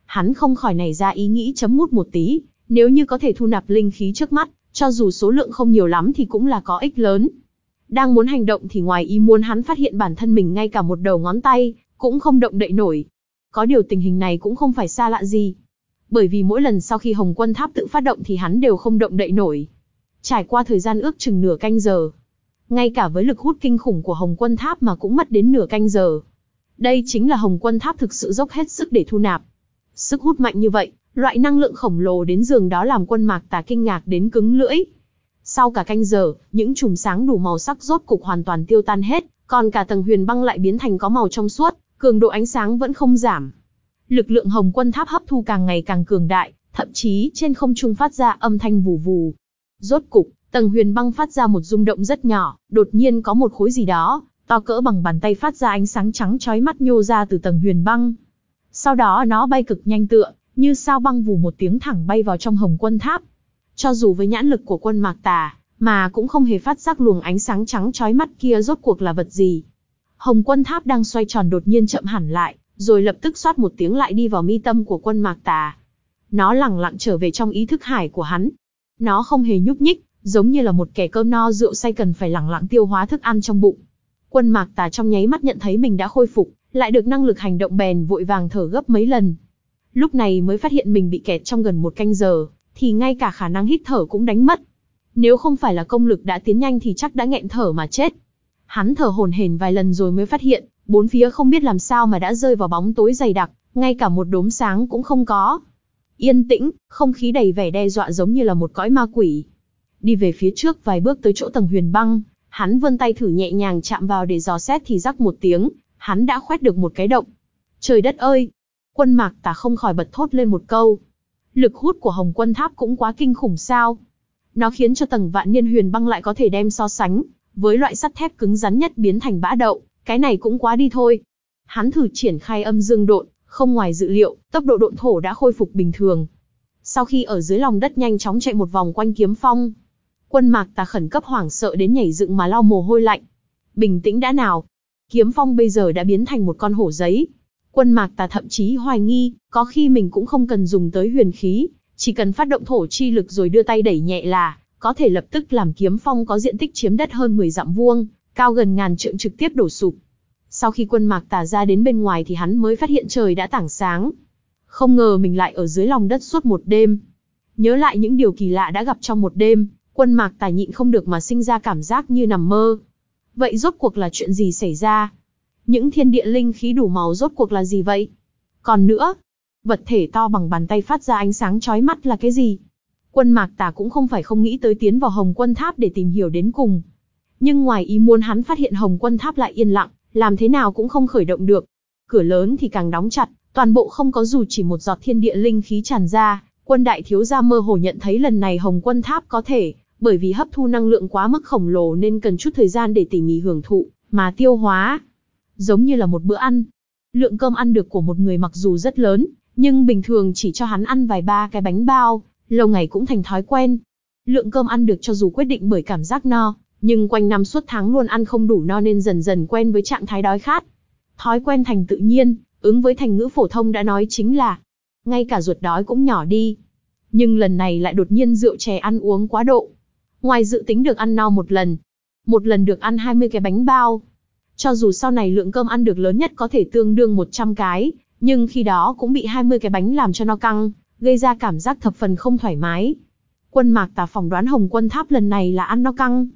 Hắn không khỏi nảy ra ý nghĩ chấm mút một tí, nếu như có thể thu nạp linh khí trước mắt, cho dù số lượng không nhiều lắm thì cũng là có ích lớn. Đang muốn hành động thì ngoài ý muốn hắn phát hiện bản thân mình ngay cả một đầu ngón tay, cũng không động đậy nổi. Có điều tình hình này cũng không phải xa lạ gì. Bởi vì mỗi lần sau khi Hồng Quân Tháp tự phát động thì hắn đều không động đậy nổi. Trải qua thời gian ước chừng nửa canh giờ. Ngay cả với lực hút kinh khủng của Hồng Quân Tháp mà cũng mất đến nửa canh giờ. Đây chính là Hồng Quân Tháp thực sự dốc hết sức để thu nạp. Sức hút mạnh như vậy, loại năng lượng khổng lồ đến giường đó làm quân mạc tà kinh ngạc đến cứng lưỡi. Sau cả canh giờ, những chùm sáng đủ màu sắc rốt cục hoàn toàn tiêu tan hết, còn cả tầng huyền băng lại biến thành có màu trong suốt, cường độ ánh sáng vẫn không giảm. Lực lượng hồng quân tháp hấp thu càng ngày càng cường đại, thậm chí trên không trung phát ra âm thanh vù vù. Rốt cục, tầng huyền băng phát ra một rung động rất nhỏ, đột nhiên có một khối gì đó, to cỡ bằng bàn tay phát ra ánh sáng trắng chói mắt nhô ra từ tầng huyền băng. Sau đó nó bay cực nhanh tựa, như sao băng vù một tiếng thẳng bay vào trong hồng quân tháp. Cho dù với nhãn lực của quân mạc tà, mà cũng không hề phát giác luồng ánh sáng trắng trói mắt kia rốt cuộc là vật gì. Hồng quân tháp đang xoay tròn đột nhiên chậm hẳn lại, rồi lập tức xoát một tiếng lại đi vào mi tâm của quân mạc tà. Nó lẳng lặng trở về trong ý thức hải của hắn. Nó không hề nhúc nhích, giống như là một kẻ cơm no rượu say cần phải lẳng lặng tiêu hóa thức ăn trong bụng. Quân mạc tà trong nháy mắt nhận thấy mình đã khôi phục, lại được năng lực hành động bèn vội vàng thở gấp mấy lần. Lúc này mới phát hiện mình bị kẹt trong gần một canh giờ, thì ngay cả khả năng hít thở cũng đánh mất. Nếu không phải là công lực đã tiến nhanh thì chắc đã nghẹn thở mà chết. Hắn thở hồn hển vài lần rồi mới phát hiện, bốn phía không biết làm sao mà đã rơi vào bóng tối dày đặc, ngay cả một đốm sáng cũng không có. Yên tĩnh, không khí đầy vẻ đe dọa giống như là một cõi ma quỷ. Đi về phía trước vài bước tới chỗ tầng huyền băng, hắn vươn tay thử nhẹ nhàng chạm vào để dò xét thì rắc một tiếng, hắn đã khoét được một cái động. Trời đất ơi! Quân mạc tà không khỏi bật thốt lên một câu. Lực hút của hồng quân tháp cũng quá kinh khủng sao. Nó khiến cho tầng vạn niên huyền băng lại có thể đem so sánh, với loại sắt thép cứng rắn nhất biến thành bã đậu, cái này cũng quá đi thôi. Hắn thử triển khai âm dương độn, không ngoài dự liệu, tốc độ độn thổ đã khôi phục bình thường. Sau khi ở dưới lòng đất nhanh chóng chạy một vòng quanh kiếm phong, quân mạc tà khẩn cấp hoảng sợ đến nhảy dựng mà lau mồ hôi lạnh. Bình tĩnh đã nào. Kiếm phong bây giờ đã biến thành một con hổ giấy. Quân mạc tà thậm chí hoài nghi, có khi mình cũng không cần dùng tới huyền khí, chỉ cần phát động thổ chi lực rồi đưa tay đẩy nhẹ là, có thể lập tức làm kiếm phong có diện tích chiếm đất hơn 10 dặm vuông, cao gần ngàn trượng trực tiếp đổ sụp. Sau khi quân mạc tà ra đến bên ngoài thì hắn mới phát hiện trời đã tảng sáng. Không ngờ mình lại ở dưới lòng đất suốt một đêm. Nhớ lại những điều kỳ lạ đã gặp trong một đêm, quân mạc tà nhịn không được mà sinh ra cảm giác như nằm mơ. Vậy rốt cuộc là chuyện gì xảy ra? Những thiên địa linh khí đủ màu rốt cuộc là gì vậy? Còn nữa, vật thể to bằng bàn tay phát ra ánh sáng chói mắt là cái gì? Quân mạc tà cũng không phải không nghĩ tới tiến vào hồng quân tháp để tìm hiểu đến cùng. Nhưng ngoài ý muốn hắn phát hiện hồng quân tháp lại yên lặng, làm thế nào cũng không khởi động được. Cửa lớn thì càng đóng chặt, toàn bộ không có dù chỉ một giọt thiên địa linh khí tràn ra. Quân đại thiếu gia mơ hồ nhận thấy lần này hồng quân tháp có thể, bởi vì hấp thu năng lượng quá mức khổng lồ nên cần chút thời gian để tỉ mỉ hưởng thụ, mà tiêu hóa. Giống như là một bữa ăn. Lượng cơm ăn được của một người mặc dù rất lớn, nhưng bình thường chỉ cho hắn ăn vài ba cái bánh bao, lâu ngày cũng thành thói quen. Lượng cơm ăn được cho dù quyết định bởi cảm giác no, nhưng quanh năm suốt tháng luôn ăn không đủ no nên dần dần quen với trạng thái đói khát. Thói quen thành tự nhiên, ứng với thành ngữ phổ thông đã nói chính là, ngay cả ruột đói cũng nhỏ đi. Nhưng lần này lại đột nhiên rượu chè ăn uống quá độ. Ngoài dự tính được ăn no một lần, một lần được ăn 20 cái bánh bao. Cho dù sau này lượng cơm ăn được lớn nhất có thể tương đương 100 cái, nhưng khi đó cũng bị 20 cái bánh làm cho no căng, gây ra cảm giác thập phần không thoải mái. Quân mạc tà phỏng đoán Hồng Quân Tháp lần này là ăn no căng.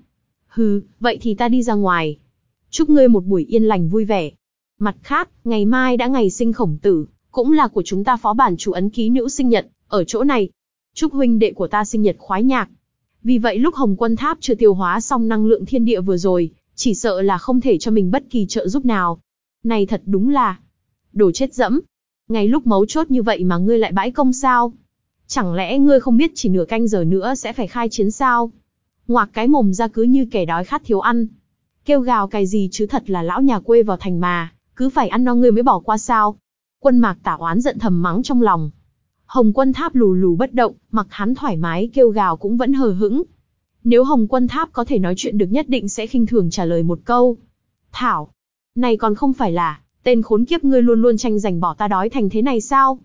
Hừ, vậy thì ta đi ra ngoài. Chúc ngươi một buổi yên lành vui vẻ. Mặt khác, ngày mai đã ngày sinh khổng tử, cũng là của chúng ta phó bản chủ ấn ký nữ sinh nhật, ở chỗ này. Chúc huynh đệ của ta sinh nhật khoái nhạc. Vì vậy lúc Hồng Quân Tháp chưa tiêu hóa xong năng lượng thiên địa vừa rồi, chỉ sợ là không thể cho mình bất kỳ trợ giúp nào. Này thật đúng là, đồ chết dẫm. Ngay lúc mấu chốt như vậy mà ngươi lại bãi công sao? Chẳng lẽ ngươi không biết chỉ nửa canh giờ nữa sẽ phải khai chiến sao? Ngoạc cái mồm ra cứ như kẻ đói khát thiếu ăn. Kêu gào cái gì chứ thật là lão nhà quê vào thành mà, cứ phải ăn no ngươi mới bỏ qua sao? Quân mạc tả oán giận thầm mắng trong lòng. Hồng quân tháp lù lù bất động, mặc hắn thoải mái kêu gào cũng vẫn hờ hững. Nếu Hồng quân tháp có thể nói chuyện được nhất định sẽ khinh thường trả lời một câu. Thảo, này còn không phải là, tên khốn kiếp ngươi luôn luôn tranh giành bỏ ta đói thành thế này sao?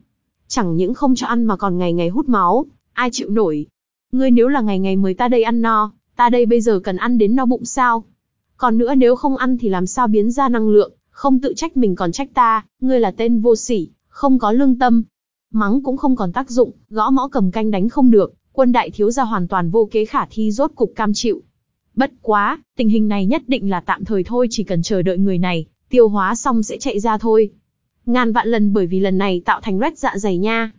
Chẳng những không cho ăn mà còn ngày ngày hút máu, ai chịu nổi. Ngươi nếu là ngày ngày mời ta đây ăn no, ta đây bây giờ cần ăn đến no bụng sao? Còn nữa nếu không ăn thì làm sao biến ra năng lượng, không tự trách mình còn trách ta, ngươi là tên vô sỉ, không có lương tâm. Mắng cũng không còn tác dụng, gõ mõ cầm canh đánh không được, quân đại thiếu gia hoàn toàn vô kế khả thi rốt cục cam chịu. Bất quá, tình hình này nhất định là tạm thời thôi chỉ cần chờ đợi người này, tiêu hóa xong sẽ chạy ra thôi. Ngàn vạn lần bởi vì lần này tạo thành loét dạ dày nha.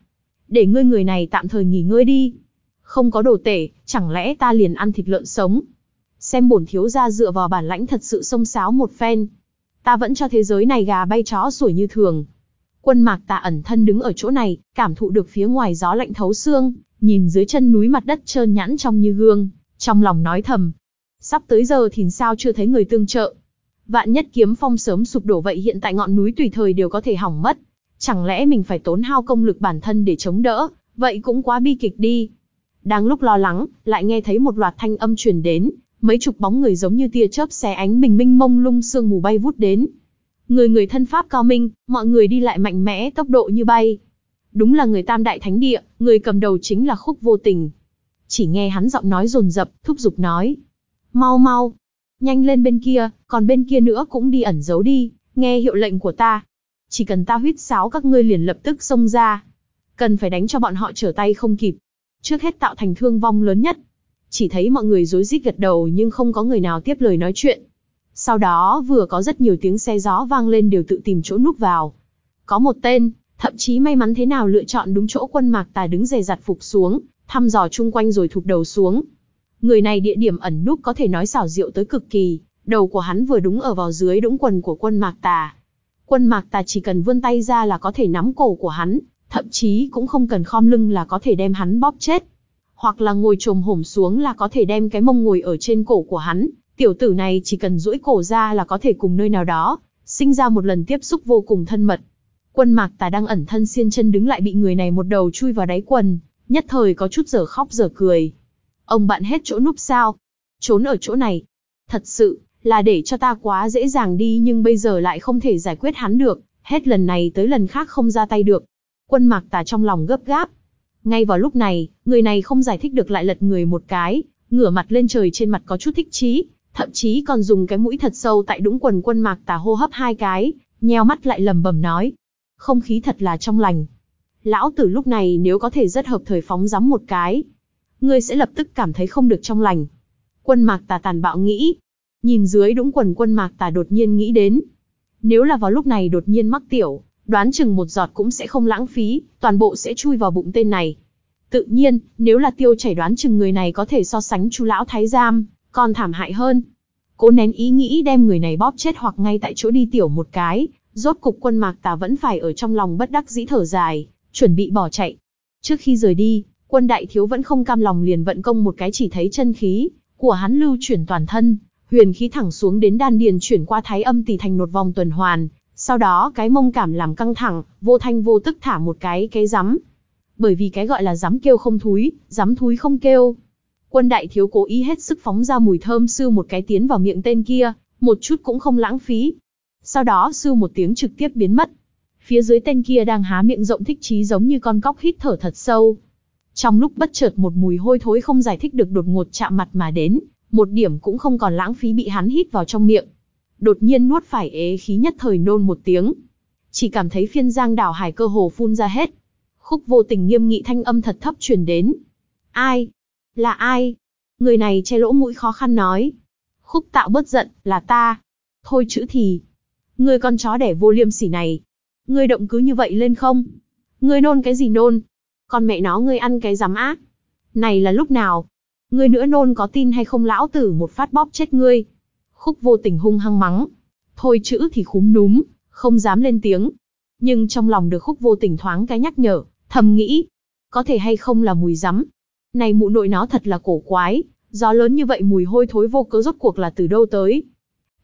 Để ngươi người này tạm thời nghỉ ngơi đi. Không có đồ tể, chẳng lẽ ta liền ăn thịt lợn sống. Xem bổn thiếu gia dựa vào bản lãnh thật sự sông sáo một phen. ta vẫn cho thế giới này gà bay chó sủi như thường. Quân mạc tà ẩn thân đứng ở chỗ này, cảm thụ được phía ngoài gió lạnh thấu xương, nhìn dưới chân núi mặt đất trơn nhẵn trong như gương, trong lòng nói thầm. Sắp tới giờ thì sao chưa thấy người tương trợ. Vạn nhất kiếm phong sớm sụp đổ vậy hiện tại ngọn núi tùy thời đều có thể hỏng mất. Chẳng lẽ mình phải tốn hao công lực bản thân để chống đỡ, vậy cũng quá bi kịch đi. Đang lúc lo lắng, lại nghe thấy một loạt thanh âm truyền đến, mấy chục bóng người giống như tia chớp xé ánh bình minh mông lung sương mù bay vút đến. Người người thân pháp cao minh, mọi người đi lại mạnh mẽ tốc độ như bay. Đúng là người tam đại thánh địa, người cầm đầu chính là khúc vô tình. Chỉ nghe hắn giọng nói rồn rập, thúc giục nói. Mau mau, nhanh lên bên kia, còn bên kia nữa cũng đi ẩn giấu đi, nghe hiệu lệnh của ta. Chỉ cần ta huyết sáo các ngươi liền lập tức xông ra. Cần phải đánh cho bọn họ trở tay không kịp. Trước hết tạo thành thương vong lớn nhất. Chỉ thấy mọi người rối rít gật đầu nhưng không có người nào tiếp lời nói chuyện. Sau đó vừa có rất nhiều tiếng xe gió vang lên đều tự tìm chỗ núp vào. Có một tên, thậm chí may mắn thế nào lựa chọn đúng chỗ quân mạc tà đứng dè dặt phục xuống, thăm dò chung quanh rồi thụp đầu xuống. Người này địa điểm ẩn núp có thể nói xảo diệu tới cực kỳ, đầu của hắn vừa đúng ở vào dưới đũng quần của quân mạc tà. Quân mạc tà chỉ cần vươn tay ra là có thể nắm cổ của hắn, thậm chí cũng không cần khom lưng là có thể đem hắn bóp chết. Hoặc là ngồi trồm hổm xuống là có thể đem cái mông ngồi ở trên cổ của hắn, tiểu tử này chỉ cần duỗi cổ ra là có thể cùng nơi nào đó, sinh ra một lần tiếp xúc vô cùng thân mật. Quân mạc tà đang ẩn thân xiên chân đứng lại bị người này một đầu chui vào đáy quần, nhất thời có chút giở khóc giở cười. Ông bạn hết chỗ núp sao? Trốn ở chỗ này. Thật sự, là để cho ta quá dễ dàng đi nhưng bây giờ lại không thể giải quyết hắn được, hết lần này tới lần khác không ra tay được. Quân mạc tà trong lòng gấp gáp. Ngay vào lúc này, người này không giải thích được lại lật người một cái, ngửa mặt lên trời trên mặt có chút thích chí, thậm chí còn dùng cái mũi thật sâu tại đũng quần quân mạc tà hô hấp hai cái, nheo mắt lại lầm bầm nói. Không khí thật là trong lành. Lão tử lúc này nếu có thể rất hợp thời phóng rắm một cái, ngươi sẽ lập tức cảm thấy không được trong lành. Quân mạc tà tàn bạo nghĩ. Nhìn dưới đũng quần quân mạc tà đột nhiên nghĩ đến. Nếu là vào lúc này đột nhiên mắc tiểu, đoán chừng một giọt cũng sẽ không lãng phí, toàn bộ sẽ chui vào bụng tên này. Tự nhiên, nếu là tiêu chảy đoán chừng người này có thể so sánh chú lão thái giam, còn thảm hại hơn. Cố nén ý nghĩ đem người này bóp chết hoặc ngay tại chỗ đi tiểu một cái, rốt cục quân mạc tà vẫn phải ở trong lòng bất đắc dĩ thở dài, chuẩn bị bỏ chạy. Trước khi rời đi, quân đại thiếu vẫn không cam lòng liền vận công một cái chỉ thấy chân khí của hắn lưu chuyển toàn thân, huyền khí thẳng xuống đến đan điền chuyển qua thái âm tỷ thành một vòng tuần hoàn, sau đó cái mông cảm làm căng thẳng, vô thanh vô tức thả một cái cái rắm. Bởi vì cái gọi là rắm kêu không thúi, rắm thúi không kêu. Quân đại thiếu cố ý hết sức phóng ra mùi thơm sư một cái tiến vào miệng tên kia, một chút cũng không lãng phí. Sau đó sư một tiếng trực tiếp biến mất. Phía dưới tên kia đang há miệng rộng thích chí giống như con cóc hít thở thật sâu. Trong lúc bất chợt một mùi hôi thối không giải thích được đột ngột chạm mặt mà đến, một điểm cũng không còn lãng phí bị hắn hít vào trong miệng. Đột nhiên nuốt phải ế khí nhất thời nôn một tiếng. Chỉ cảm thấy phiên giang đảo hải cơ hồ phun ra hết. Khúc vô tình nghiêm nghị thanh âm thật thấp truyền đến. Ai? Là ai? Người này che lỗ mũi khó khăn nói. Khúc tạo bớt giận, là ta. Thôi chữ thì. Người con chó đẻ vô liêm sỉ này. Ngươi động cứ như vậy lên không? Ngươi nôn cái gì nôn? Con mẹ nó ngươi ăn cái giám ác. Này là lúc nào? Ngươi nữa nôn có tin hay không lão tử một phát bóp chết ngươi. Khúc vô tình hung hăng mắng. Thôi chữ thì khúm núm, không dám lên tiếng. Nhưng trong lòng được khúc vô tình thoáng cái nhắc nhở, thầm nghĩ. Có thể hay không là mùi rắm. Này mụ nội nó thật là cổ quái, gió lớn như vậy mùi hôi thối vô cớ rốt cuộc là từ đâu tới.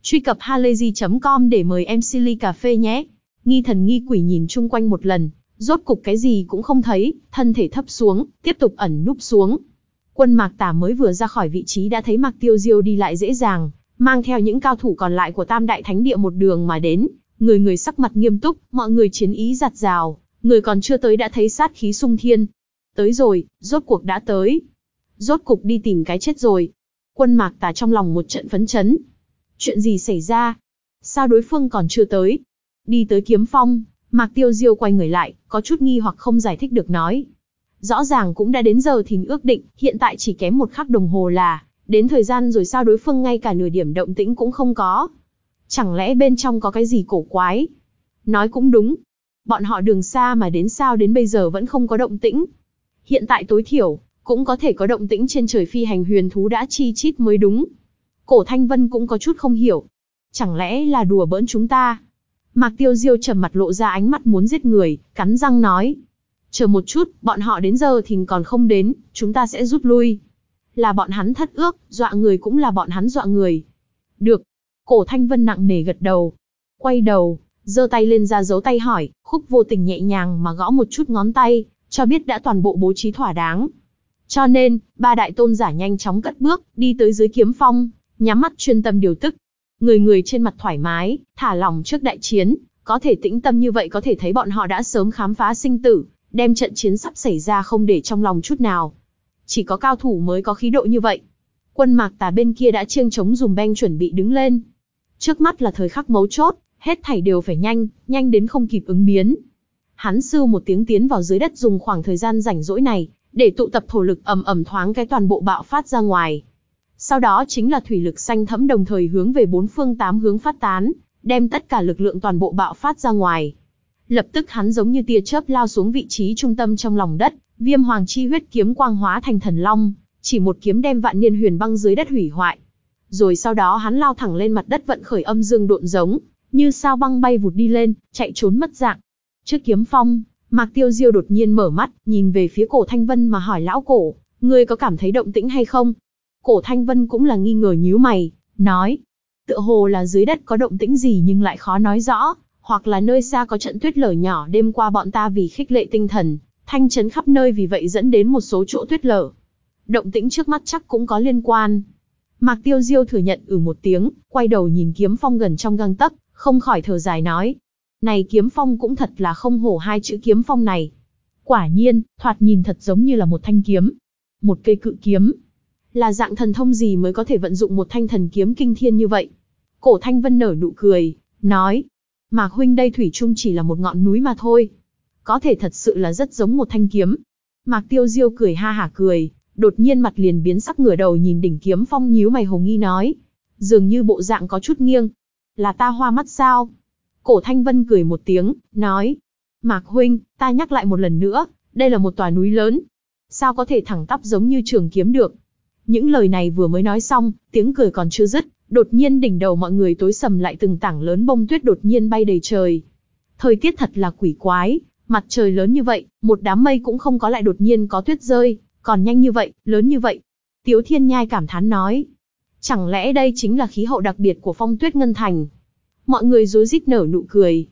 Truy cập halayzi.com để mời em Silly Cà Phê nhé. Nghi thần nghi quỷ nhìn chung quanh một lần, rốt cục cái gì cũng không thấy, thân thể thấp xuống, tiếp tục ẩn núp xuống. Quân Mạc Tả mới vừa ra khỏi vị trí đã thấy Mạc Tiêu Diêu đi lại dễ dàng, mang theo những cao thủ còn lại của Tam Đại Thánh Địa một đường mà đến, người người sắc mặt nghiêm túc, mọi người chiến ý giặt rào, người còn chưa tới đã thấy sát khí sung thiên. Tới rồi, rốt cuộc đã tới. Rốt cục đi tìm cái chết rồi. Quân Mạc Tả trong lòng một trận phấn chấn. Chuyện gì xảy ra? Sao đối phương còn chưa tới? Đi tới kiếm phong, Mạc Tiêu Diêu quay người lại, có chút nghi hoặc không giải thích được nói. Rõ ràng cũng đã đến giờ thìn ước định, hiện tại chỉ kém một khắc đồng hồ là, đến thời gian rồi sao đối phương ngay cả nửa điểm động tĩnh cũng không có. Chẳng lẽ bên trong có cái gì cổ quái? Nói cũng đúng. Bọn họ đường xa mà đến sao đến bây giờ vẫn không có động tĩnh. Hiện tại tối thiểu, cũng có thể có động tĩnh trên trời phi hành huyền thú đã chi chít mới đúng. Cổ Thanh Vân cũng có chút không hiểu. Chẳng lẽ là đùa bỡn chúng ta? Mạc Tiêu Diêu trầm mặt lộ ra ánh mắt muốn giết người, cắn răng nói. Chờ một chút, bọn họ đến giờ thì còn không đến, chúng ta sẽ rút lui. Là bọn hắn thất ước, dọa người cũng là bọn hắn dọa người. Được. Cổ Thanh Vân nặng nề gật đầu. Quay đầu, giơ tay lên ra dấu tay hỏi, khúc vô tình nhẹ nhàng mà gõ một chút ngón tay, cho biết đã toàn bộ bố trí thỏa đáng. Cho nên, ba đại tôn giả nhanh chóng cất bước, đi tới dưới kiếm phong, nhắm mắt chuyên tâm điều tức. Người người trên mặt thoải mái, thả lòng trước đại chiến, có thể tĩnh tâm như vậy có thể thấy bọn họ đã sớm khám phá sinh tử, đem trận chiến sắp xảy ra không để trong lòng chút nào. Chỉ có cao thủ mới có khí độ như vậy. Quân mạc tà bên kia đã chiêng chống dùng beng chuẩn bị đứng lên. Trước mắt là thời khắc mấu chốt, hết thảy đều phải nhanh, nhanh đến không kịp ứng biến. Hắn sưu một tiếng tiến vào dưới đất dùng khoảng thời gian rảnh rỗi này, để tụ tập thổ lực ầm ầm thoáng cái toàn bộ bạo phát ra ngoài. Sau đó chính là thủy lực xanh thẫm đồng thời hướng về bốn phương tám hướng phát tán, đem tất cả lực lượng toàn bộ bạo phát ra ngoài. Lập tức hắn giống như tia chớp lao xuống vị trí trung tâm trong lòng đất, viêm hoàng chi huyết kiếm quang hóa thành thần long, chỉ một kiếm đem vạn niên huyền băng dưới đất hủy hoại. Rồi sau đó hắn lao thẳng lên mặt đất vận khởi âm dương độn giống, như sao băng bay vụt đi lên, chạy trốn mất dạng. Trước kiếm phong, Mạc Tiêu Diêu đột nhiên mở mắt, nhìn về phía cổ Thanh Vân mà hỏi lão cổ, ngươi có cảm thấy động tĩnh hay không? Cổ Thanh Vân cũng là nghi ngờ nhíu mày, nói, tựa hồ là dưới đất có động tĩnh gì nhưng lại khó nói rõ, hoặc là nơi xa có trận tuyết lở nhỏ đêm qua bọn ta vì khích lệ tinh thần, thanh chấn khắp nơi vì vậy dẫn đến một số chỗ tuyết lở. Động tĩnh trước mắt chắc cũng có liên quan. Mạc Tiêu Diêu thừa nhận ừ một tiếng, quay đầu nhìn kiếm phong gần trong găng tấc, không khỏi thở dài nói. Này kiếm phong cũng thật là không hổ hai chữ kiếm phong này. Quả nhiên, thoạt nhìn thật giống như là một thanh kiếm. Một cây cự kiếm. Là dạng thần thông gì mới có thể vận dụng một thanh thần kiếm kinh thiên như vậy? Cổ Thanh Vân nở nụ cười, nói. Mạc huynh đây thủy chung chỉ là một ngọn núi mà thôi. Có thể thật sự là rất giống một thanh kiếm. Mạc Tiêu Diêu cười ha hả cười, đột nhiên mặt liền biến sắc ngửa đầu nhìn đỉnh kiếm phong nhíu mày hồ nghi nói. Dường như bộ dạng có chút nghiêng. Là ta hoa mắt sao? Cổ Thanh Vân cười một tiếng, nói. Mạc huynh, ta nhắc lại một lần nữa, đây là một tòa núi lớn. Sao có thể thẳng tắp giống như trường kiếm được? Những lời này vừa mới nói xong, tiếng cười còn chưa dứt, đột nhiên đỉnh đầu mọi người tối sầm lại từng tảng lớn bông tuyết đột nhiên bay đầy trời. Thời tiết thật là quỷ quái, mặt trời lớn như vậy, một đám mây cũng không có lại đột nhiên có tuyết rơi, còn nhanh như vậy, lớn như vậy. Tiếu Thiên Nhai cảm thán nói. Chẳng lẽ đây chính là khí hậu đặc biệt của phong tuyết ngân thành? Mọi người rối rít nở nụ cười.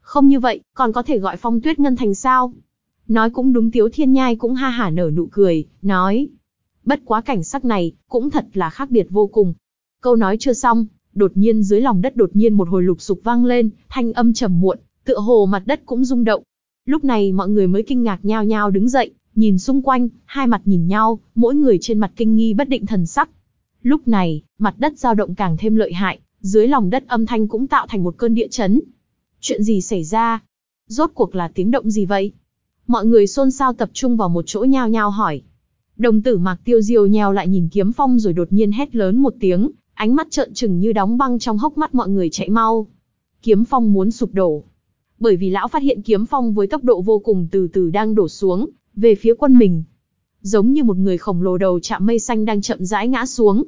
Không như vậy, còn có thể gọi phong tuyết ngân thành sao? Nói cũng đúng Tiếu Thiên Nhai cũng ha hả nở nụ cười, nói. Bất quá cảnh sắc này, cũng thật là khác biệt vô cùng. Câu nói chưa xong, đột nhiên dưới lòng đất đột nhiên một hồi lục sục vang lên, thanh âm trầm muộn, tựa hồ mặt đất cũng rung động. Lúc này mọi người mới kinh ngạc nhao nhao đứng dậy, nhìn xung quanh, hai mặt nhìn nhau, mỗi người trên mặt kinh nghi bất định thần sắc. Lúc này, mặt đất dao động càng thêm lợi hại, dưới lòng đất âm thanh cũng tạo thành một cơn địa chấn. Chuyện gì xảy ra? Rốt cuộc là tiếng động gì vậy? Mọi người xôn xao tập trung vào một chỗ nhao nhao hỏi. Đồng tử mạc tiêu diêu nheo lại nhìn kiếm phong rồi đột nhiên hét lớn một tiếng, ánh mắt trợn trừng như đóng băng trong hốc mắt mọi người chạy mau. Kiếm phong muốn sụp đổ. Bởi vì lão phát hiện kiếm phong với tốc độ vô cùng từ từ đang đổ xuống, về phía quân mình. Giống như một người khổng lồ đầu chạm mây xanh đang chậm rãi ngã xuống.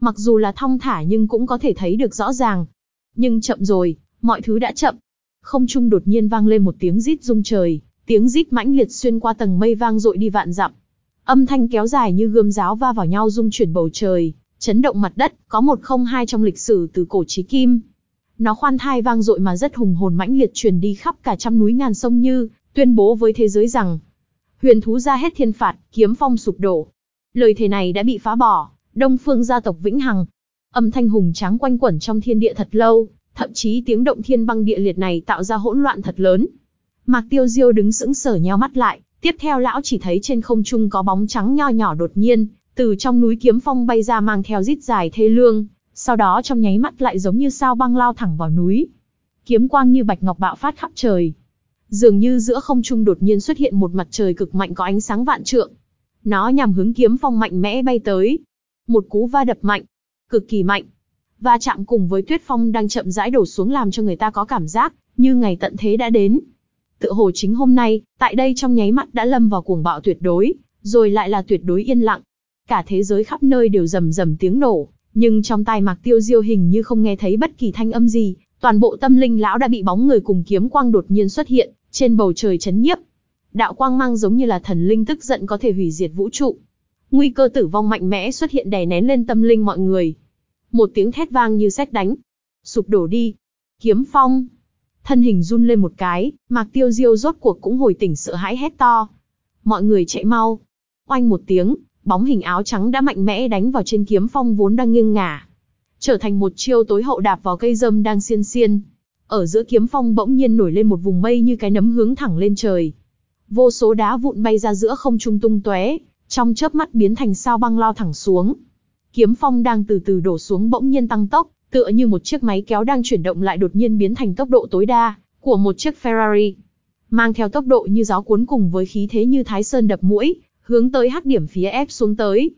Mặc dù là thong thả nhưng cũng có thể thấy được rõ ràng. Nhưng chậm rồi, mọi thứ đã chậm. Không trung đột nhiên vang lên một tiếng rít rung trời, tiếng rít mãnh liệt xuyên qua tầng mây vang dội đi vạn dặm. Âm thanh kéo dài như gươm giáo va vào nhau rung chuyển bầu trời, chấn động mặt đất, có một không hai trong lịch sử từ cổ chí kim. Nó khoan thai vang dội mà rất hùng hồn mãnh liệt truyền đi khắp cả trăm núi ngàn sông như, tuyên bố với thế giới rằng, huyền thú ra hết thiên phạt, kiếm phong sụp đổ. Lời thề này đã bị phá bỏ, Đông Phương gia tộc vĩnh hằng. Âm thanh hùng tráng quanh quẩn trong thiên địa thật lâu, thậm chí tiếng động thiên băng địa liệt này tạo ra hỗn loạn thật lớn. Mạc Tiêu Diêu đứng sững sờ nheo mắt lại, tiếp theo lão chỉ thấy trên không trung có bóng trắng nho nhỏ đột nhiên, từ trong núi kiếm phong bay ra mang theo rít dài thê lương, sau đó trong nháy mắt lại giống như sao băng lao thẳng vào núi. Kiếm quang như bạch ngọc bạo phát khắp trời. Dường như giữa không trung đột nhiên xuất hiện một mặt trời cực mạnh có ánh sáng vạn trượng. Nó nhằm hướng kiếm phong mạnh mẽ bay tới. Một cú va đập mạnh, cực kỳ mạnh. Va chạm cùng với tuyết phong đang chậm rãi đổ xuống làm cho người ta có cảm giác như ngày tận thế đã đến. Tựa hồ chính hôm nay, tại đây trong nháy mắt đã lâm vào cuồng bạo tuyệt đối, rồi lại là tuyệt đối yên lặng. Cả thế giới khắp nơi đều rầm rầm tiếng nổ, Nhưng trong tai Mạc Tiêu Diêu hình như không nghe thấy bất kỳ thanh âm gì, toàn bộ tâm linh lão đã bị bóng người cùng kiếm quang đột nhiên xuất hiện, trên bầu trời chấn nhiếp. Đạo quang mang giống như là thần linh tức giận có thể hủy diệt vũ trụ. Nguy cơ tử vong mạnh mẽ xuất hiện đè nén lên tâm linh mọi người. Một tiếng thét vang như sét đánh. Sụp đổ đi. Kiếm phong. Thân hình run lên một cái, Mạc Tiêu Diêu rốt cuộc cũng hồi tỉnh sợ hãi hét to. Mọi người chạy mau. Oanh một tiếng, bóng hình áo trắng đã mạnh mẽ đánh vào trên kiếm phong vốn đang nghiêng ngả. Trở thành một chiêu tối hậu đạp vào cây dâm đang xiên xiên. Ở giữa kiếm phong bỗng nhiên nổi lên một vùng mây như cái nấm hướng thẳng lên trời. Vô số đá vụn bay ra giữa không trung tung tóe, trong chớp mắt biến thành sao băng lao thẳng xuống. Kiếm phong đang từ từ đổ xuống bỗng nhiên tăng tốc, tựa như một chiếc máy kéo đang chuyển động lại đột nhiên biến thành tốc độ tối đa của một chiếc Ferrari. Mang theo tốc độ như gió cuốn cùng với khí thế như thái sơn đập mũi, hướng tới hắc điểm phía ép xuống tới.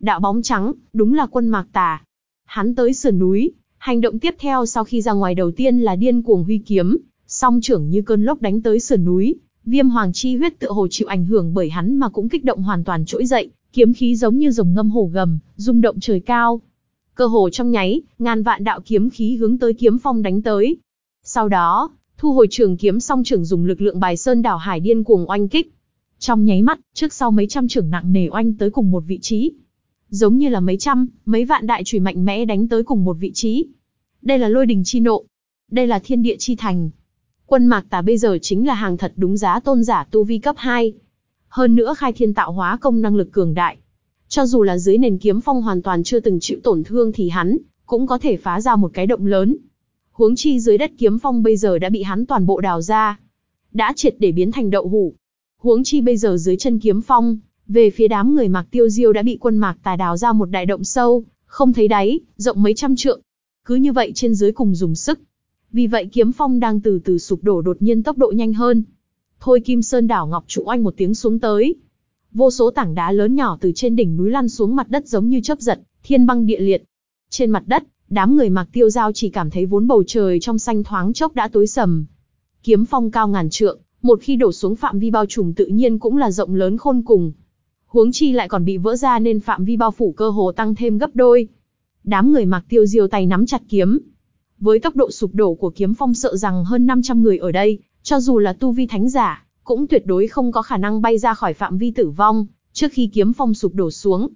Đạo bóng trắng, đúng là quân mạc tà. Hắn tới sườn núi, hành động tiếp theo sau khi ra ngoài đầu tiên là điên cuồng huy kiếm, song trưởng như cơn lốc đánh tới sườn núi, viêm hoàng chi huyết tựa hồ chịu ảnh hưởng bởi hắn mà cũng kích động hoàn toàn trỗi dậy, kiếm khí giống như rồng ngâm hổ gầm, rung động trời cao. Cơ hồ trong nháy, ngàn vạn đạo kiếm khí hướng tới kiếm phong đánh tới. Sau đó, thu hồi trường kiếm song trưởng dùng lực lượng bài sơn đảo hải điên cuồng oanh kích. Trong nháy mắt, trước sau mấy trăm trưởng nặng nề oanh tới cùng một vị trí. Giống như là mấy trăm, mấy vạn đại chùy mạnh mẽ đánh tới cùng một vị trí. Đây là lôi đình chi nộ. Đây là thiên địa chi thành. Quân mạc tà bây giờ chính là hàng thật đúng giá tôn giả tu vi cấp 2. Hơn nữa khai thiên tạo hóa công năng lực cường đại. Cho dù là dưới nền kiếm phong hoàn toàn chưa từng chịu tổn thương thì hắn, cũng có thể phá ra một cái động lớn. Huống chi dưới đất kiếm phong bây giờ đã bị hắn toàn bộ đào ra. Đã triệt để biến thành đậu hủ. Huống chi bây giờ dưới chân kiếm phong, về phía đám người mạc tiêu diêu đã bị quân mạc tà đào ra một đại động sâu, không thấy đáy, rộng mấy trăm trượng. Cứ như vậy trên dưới cùng dùng sức. Vì vậy kiếm phong đang từ từ sụp đổ đột nhiên tốc độ nhanh hơn. Thôi Kim Sơn đảo ngọc trụ oanh một tiếng xuống tới. Vô số tảng đá lớn nhỏ từ trên đỉnh núi lăn xuống mặt đất giống như chớp giật, thiên băng địa liệt. Trên mặt đất, đám người mặc tiêu giao chỉ cảm thấy vốn bầu trời trong xanh thoáng chốc đã tối sầm. Kiếm phong cao ngàn trượng, một khi đổ xuống phạm vi bao trùm tự nhiên cũng là rộng lớn khôn cùng. Huống chi lại còn bị vỡ ra nên phạm vi bao phủ cơ hồ tăng thêm gấp đôi. Đám người mặc tiêu diêu tay nắm chặt kiếm. Với tốc độ sụp đổ của kiếm phong sợ rằng hơn 500 người ở đây, cho dù là tu vi thánh giả, cũng tuyệt đối không có khả năng bay ra khỏi phạm vi tử vong, trước khi kiếm phong sụp đổ xuống.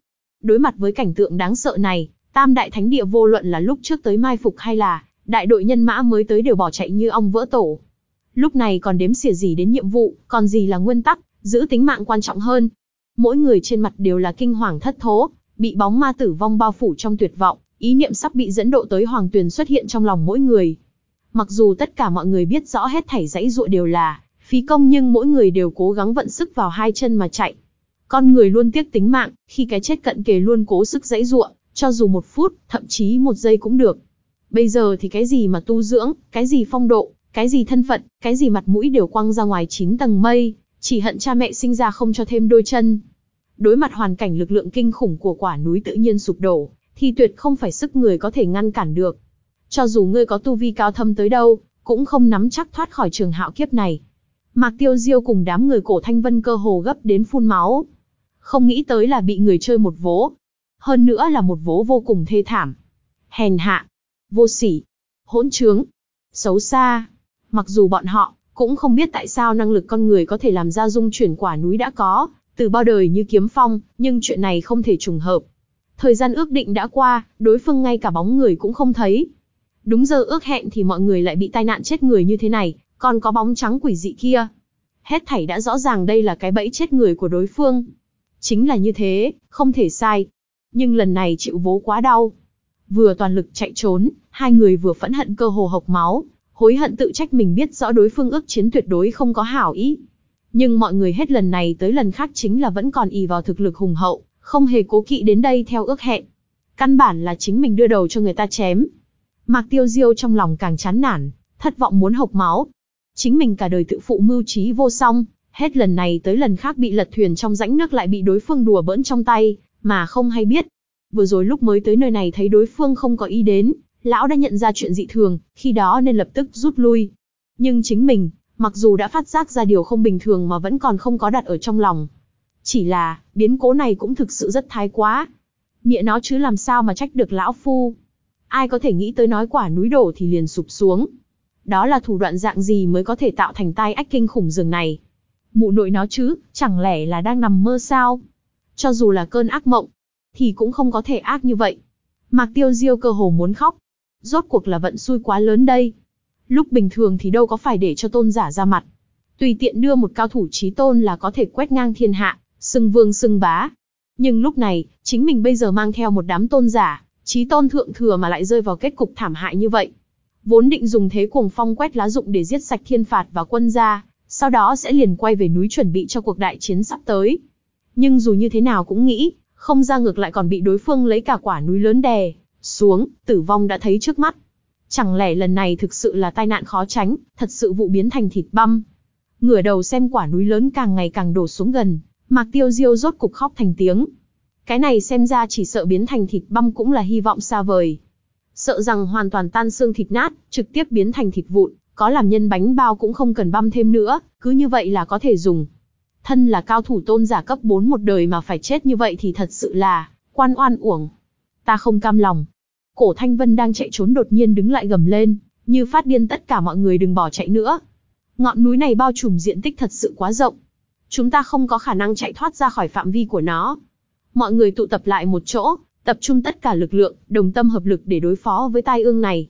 Đối mặt với cảnh tượng đáng sợ này, tam đại thánh địa vô luận là lúc trước tới mai phục hay là đại đội nhân mã mới tới đều bỏ chạy như ong vỡ tổ. Lúc này còn đếm xỉa gì đến nhiệm vụ, còn gì là nguyên tắc, giữ tính mạng quan trọng hơn. Mỗi người trên mặt đều là kinh hoàng thất thố, bị bóng ma tử vong bao phủ trong tuyệt vọng, ý niệm sắp bị dẫn độ tới hoàng tuyền xuất hiện trong lòng mỗi người. Mặc dù tất cả mọi người biết rõ hết thảy dãy dụa đều là phí công nhưng mỗi người đều cố gắng vận sức vào hai chân mà chạy. Con người luôn tiếc tính mạng, khi cái chết cận kề luôn cố sức dãy ruộng, cho dù một phút, thậm chí một giây cũng được. Bây giờ thì cái gì mà tu dưỡng, cái gì phong độ, cái gì thân phận, cái gì mặt mũi đều quăng ra ngoài chín tầng mây, chỉ hận cha mẹ sinh ra không cho thêm đôi chân. Đối mặt hoàn cảnh lực lượng kinh khủng của quả núi tự nhiên sụp đổ, thì tuyệt không phải sức người có thể ngăn cản được. Cho dù ngươi có tu vi cao thâm tới đâu, cũng không nắm chắc thoát khỏi trường hạo kiếp này. Mạc Tiêu Diêu cùng đám người cổ thanh vân cơ hồ gấp đến phun máu. Không nghĩ tới là bị người chơi một vố. Hơn nữa là một vố vô cùng thê thảm. Hèn hạ. Vô sỉ. Hỗn trướng. Xấu xa. Mặc dù bọn họ, cũng không biết tại sao năng lực con người có thể làm ra dung chuyển quả núi đã có, từ bao đời như kiếm phong, nhưng chuyện này không thể trùng hợp. Thời gian ước định đã qua, đối phương ngay cả bóng người cũng không thấy. Đúng giờ ước hẹn thì mọi người lại bị tai nạn chết người như thế này, còn có bóng trắng quỷ dị kia. Hết thảy đã rõ ràng đây là cái bẫy chết người của đối phương. Chính là như thế, không thể sai. Nhưng lần này chịu vố quá đau. Vừa toàn lực chạy trốn, hai người vừa phẫn hận cơ hồ hộc máu, hối hận tự trách mình biết rõ đối phương ước chiến tuyệt đối không có hảo ý. Nhưng mọi người hết lần này tới lần khác chính là vẫn còn ì vào thực lực hùng hậu, không hề cố kỵ đến đây theo ước hẹn. Căn bản là chính mình đưa đầu cho người ta chém. Mạc Tiêu Diêu trong lòng càng chán nản, thất vọng muốn hộc máu. Chính mình cả đời tự phụ mưu trí vô song, hết lần này tới lần khác bị lật thuyền trong rãnh nước lại bị đối phương đùa bỡn trong tay, mà không hay biết. Vừa rồi lúc mới tới nơi này thấy đối phương không có ý đến, lão đã nhận ra chuyện dị thường, khi đó nên lập tức rút lui. Nhưng chính mình, mặc dù đã phát giác ra điều không bình thường mà vẫn còn không có đặt ở trong lòng. Chỉ là, biến cố này cũng thực sự rất thái quá. Mịa nó chứ làm sao mà trách được lão phu. Ai có thể nghĩ tới nói quả núi đổ thì liền sụp xuống. Đó là thủ đoạn dạng gì mới có thể tạo thành tai ách kinh khủng giường này. Mụ nội nó chứ, chẳng lẽ là đang nằm mơ sao? Cho dù là cơn ác mộng, thì cũng không có thể ác như vậy. Mạc Tiêu Diêu cơ hồ muốn khóc. Rốt cuộc là vận xui quá lớn đây. Lúc bình thường thì đâu có phải để cho tôn giả ra mặt. Tùy tiện đưa một cao thủ trí tôn là có thể quét ngang thiên hạ, xưng vương xưng bá. Nhưng lúc này, chính mình bây giờ mang theo một đám tôn giả, trí tôn thượng thừa mà lại rơi vào kết cục thảm hại như vậy. Vốn định dùng thế cuồng phong quét lá dụng để giết sạch thiên phạt và quân gia, sau đó sẽ liền quay về núi chuẩn bị cho cuộc đại chiến sắp tới. Nhưng dù như thế nào cũng nghĩ, không ra ngược lại còn bị đối phương lấy cả quả núi lớn đè xuống, tử vong đã thấy trước mắt. Chẳng lẽ lần này thực sự là tai nạn khó tránh, thật sự vụ biến thành thịt băm. Ngửa đầu xem quả núi lớn càng ngày càng đổ xuống gần, Mạc Tiêu Diêu rốt cục khóc thành tiếng. Cái này xem ra chỉ sợ biến thành thịt băm cũng là hy vọng xa vời. Sợ rằng hoàn toàn tan xương thịt nát, trực tiếp biến thành thịt vụn, có làm nhân bánh bao cũng không cần băm thêm nữa, cứ như vậy là có thể dùng. Thân là cao thủ tôn giả cấp 4 một đời mà phải chết như vậy thì thật sự là, quan oan uổng. Ta không cam lòng. Cổ Thanh Vân đang chạy trốn đột nhiên đứng lại gầm lên, như phát điên tất cả mọi người đừng bỏ chạy nữa. Ngọn núi này bao trùm diện tích thật sự quá rộng. Chúng ta không có khả năng chạy thoát ra khỏi phạm vi của nó. Mọi người tụ tập lại một chỗ, tập trung tất cả lực lượng, đồng tâm hợp lực để đối phó với tai ương này.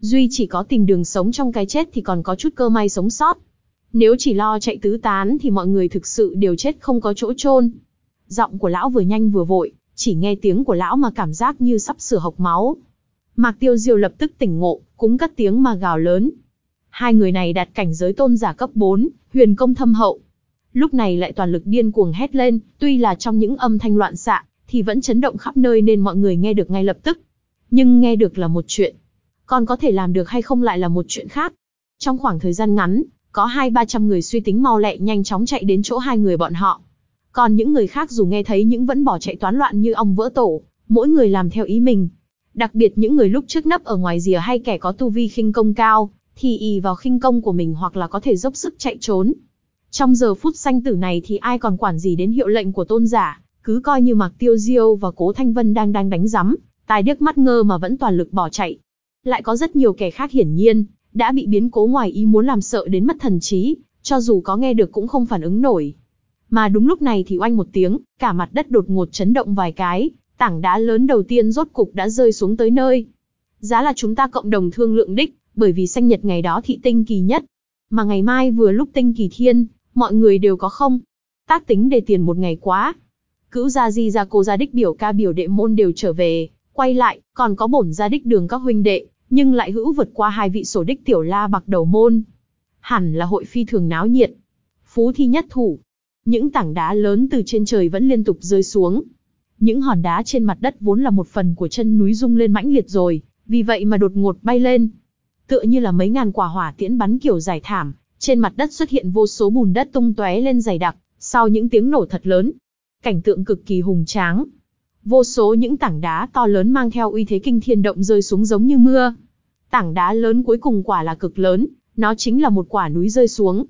Duy chỉ có tìm đường sống trong cái chết thì còn có chút cơ may sống sót. Nếu chỉ lo chạy tứ tán thì mọi người thực sự đều chết không có chỗ chôn. Giọng của lão vừa nhanh vừa vội, chỉ nghe tiếng của lão mà cảm giác như sắp sửa hộc máu. Mạc Tiêu Diêu lập tức tỉnh ngộ, cúng cất tiếng mà gào lớn. Hai người này đạt cảnh giới tôn giả cấp 4, huyền công thâm hậu. Lúc này lại toàn lực điên cuồng hét lên, tuy là trong những âm thanh loạn xạ, thì vẫn chấn động khắp nơi nên mọi người nghe được ngay lập tức. Nhưng nghe được là một chuyện, còn có thể làm được hay không lại là một chuyện khác. Trong khoảng thời gian ngắn, có hai ba trăm người suy tính mau lẹ nhanh chóng chạy đến chỗ hai người bọn họ. Còn những người khác dù nghe thấy những vẫn bỏ chạy toán loạn như ong vỡ tổ, mỗi người làm theo ý mình. Đặc biệt những người lúc trước nấp ở ngoài rìa hay kẻ có tu vi khinh công cao, thì ì vào khinh công của mình hoặc là có thể dốc sức chạy trốn. Trong giờ phút sanh tử này thì ai còn quản gì đến hiệu lệnh của tôn giả, cứ coi như Mạc Tiêu Diêu và Cố Thanh Vân đang đang đánh rắm, tài điếc mắt ngơ mà vẫn toàn lực bỏ chạy. Lại có rất nhiều kẻ khác hiển nhiên, đã bị biến cố ngoài ý muốn làm sợ đến mất thần trí, cho dù có nghe được cũng không phản ứng nổi. Mà đúng lúc này thì oanh một tiếng, cả mặt đất đột ngột chấn động vài cái, tảng đá lớn đầu tiên rốt cục đã rơi xuống tới nơi. Giá là chúng ta cộng đồng thương lượng đích, bởi vì sanh nhật ngày đó thị tinh kỳ nhất. Mà ngày mai vừa lúc tinh kỳ thiên, mọi người đều có không. Tác tính để tiền một ngày quá. Cữu gia di gia cô gia đích biểu ca biểu đệ môn đều trở về, quay lại, còn có bổn gia đích đường các huynh đệ, nhưng lại hữu vượt qua hai vị sổ đích tiểu la bạc đầu môn. Hẳn là hội phi thường náo nhiệt. Phú thi nhất thủ. Những tảng đá lớn từ trên trời vẫn liên tục rơi xuống. Những hòn đá trên mặt đất vốn là một phần của chân núi rung lên mãnh liệt rồi, vì vậy mà đột ngột bay lên. Tựa như là mấy ngàn quả hỏa tiễn bắn kiểu dài thảm, trên mặt đất xuất hiện vô số bùn đất tung tóe lên dày đặc, sau những tiếng nổ thật lớn. Cảnh tượng cực kỳ hùng tráng. Vô số những tảng đá to lớn mang theo uy thế kinh thiên động rơi xuống giống như mưa. Tảng đá lớn cuối cùng quả là cực lớn, nó chính là một quả núi rơi xuống.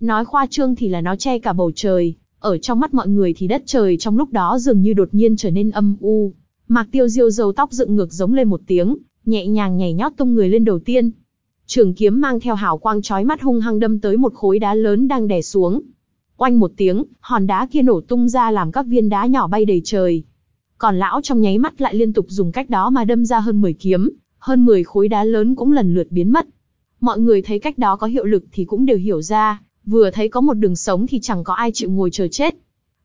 Nói khoa trương thì là nó che cả bầu trời, ở trong mắt mọi người thì đất trời trong lúc đó dường như đột nhiên trở nên âm u. Mạc Tiêu Diêu râu tóc dựng ngược giống lên một tiếng, nhẹ nhàng nhảy nhót tung người lên đầu tiên. Trường kiếm mang theo hào quang chói mắt hung hăng đâm tới một khối đá lớn đang đè xuống. Oanh một tiếng, hòn đá kia nổ tung ra làm các viên đá nhỏ bay đầy trời. Còn lão trong nháy mắt lại liên tục dùng cách đó mà đâm ra hơn 10 kiếm, hơn 10 khối đá lớn cũng lần lượt biến mất. Mọi người thấy cách đó có hiệu lực thì cũng đều hiểu ra, vừa thấy có một đường sống thì chẳng có ai chịu ngồi chờ chết.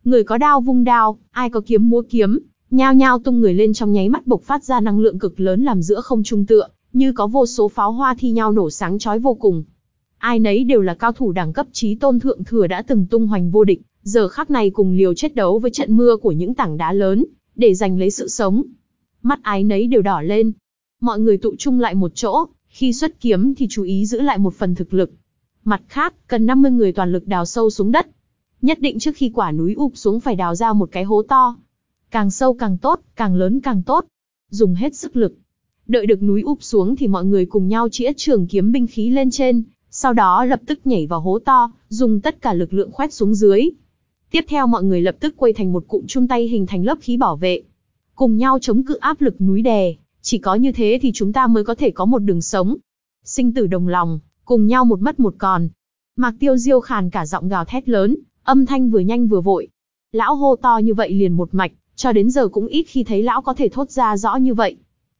Người có đao vung đao, ai có kiếm múa kiếm, nhao nhao tung người lên trong nháy mắt bộc phát ra năng lượng cực lớn làm giữa không trung tựa, như có vô số pháo hoa thi nhau nổ sáng chói vô cùng. Ai nấy đều là cao thủ đẳng cấp trí tôn thượng thừa đã từng tung hoành vô địch, giờ khắc này cùng liều chết đấu với trận mưa của những tảng đá lớn, để giành lấy sự sống. Mắt ái nấy đều đỏ lên. Mọi người tụ chung lại một chỗ, khi xuất kiếm thì chú ý giữ lại một phần thực lực. Mặt khác, cần 50 người toàn lực đào sâu xuống đất. Nhất định trước khi quả núi ụp xuống phải đào ra một cái hố to. Càng sâu càng tốt, càng lớn càng tốt. Dùng hết sức lực. Đợi được núi úp xuống thì mọi người cùng nhau chĩa trường kiếm binh khí lên trên, sau đó lập tức nhảy vào hố to, dùng tất cả lực lượng khoét xuống dưới. Tiếp theo mọi người lập tức quay thành một cụm chung tay hình thành lớp khí bảo vệ. cùng nhau chống cự áp lực núi đè, chỉ có như thế thì chúng ta mới có thể có một đường sống. Sinh tử đồng lòng, cùng nhau một mất một còn. Mạc Tiêu Diêu khàn cả giọng gào thét lớn, âm thanh vừa nhanh vừa vội. Lão hô to như vậy liền một mạch, cho đến giờ cũng ít khi thấy lão có thể thốt ra rõ như vậy.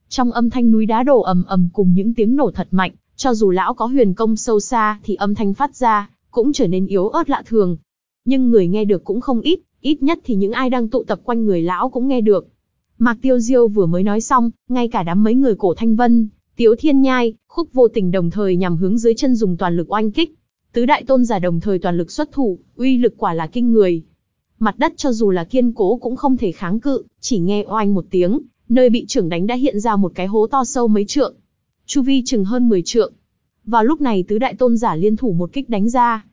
Trong âm thanh núi đá đổ ầm ầm cùng những tiếng nổ thật mạnh, cho dù lão có huyền công sâu xa thì âm thanh phát ra, cũng trở nên yếu ớt lạ thường. Nhưng người nghe được cũng không ít, ít nhất thì những ai đang tụ tập quanh người lão cũng nghe được. Mạc Tiêu Diêu vừa mới nói xong, ngay cả đám mấy người cổ thanh vân, Tiếu Thiên Nhai, khúc vô tình đồng thời nhằm hướng dưới chân dùng toàn lực oanh kích. Tứ đại tôn giả đồng thời toàn lực xuất thủ, uy lực quả là kinh người. Mặt đất cho dù là kiên cố cũng không thể kháng cự, chỉ nghe oanh một tiếng, nơi bị trưởng đánh đã hiện ra một cái hố to sâu mấy trượng. Chu vi chừng hơn 10 trượng. Vào lúc này tứ đại tôn giả liên thủ một kích đánh ra.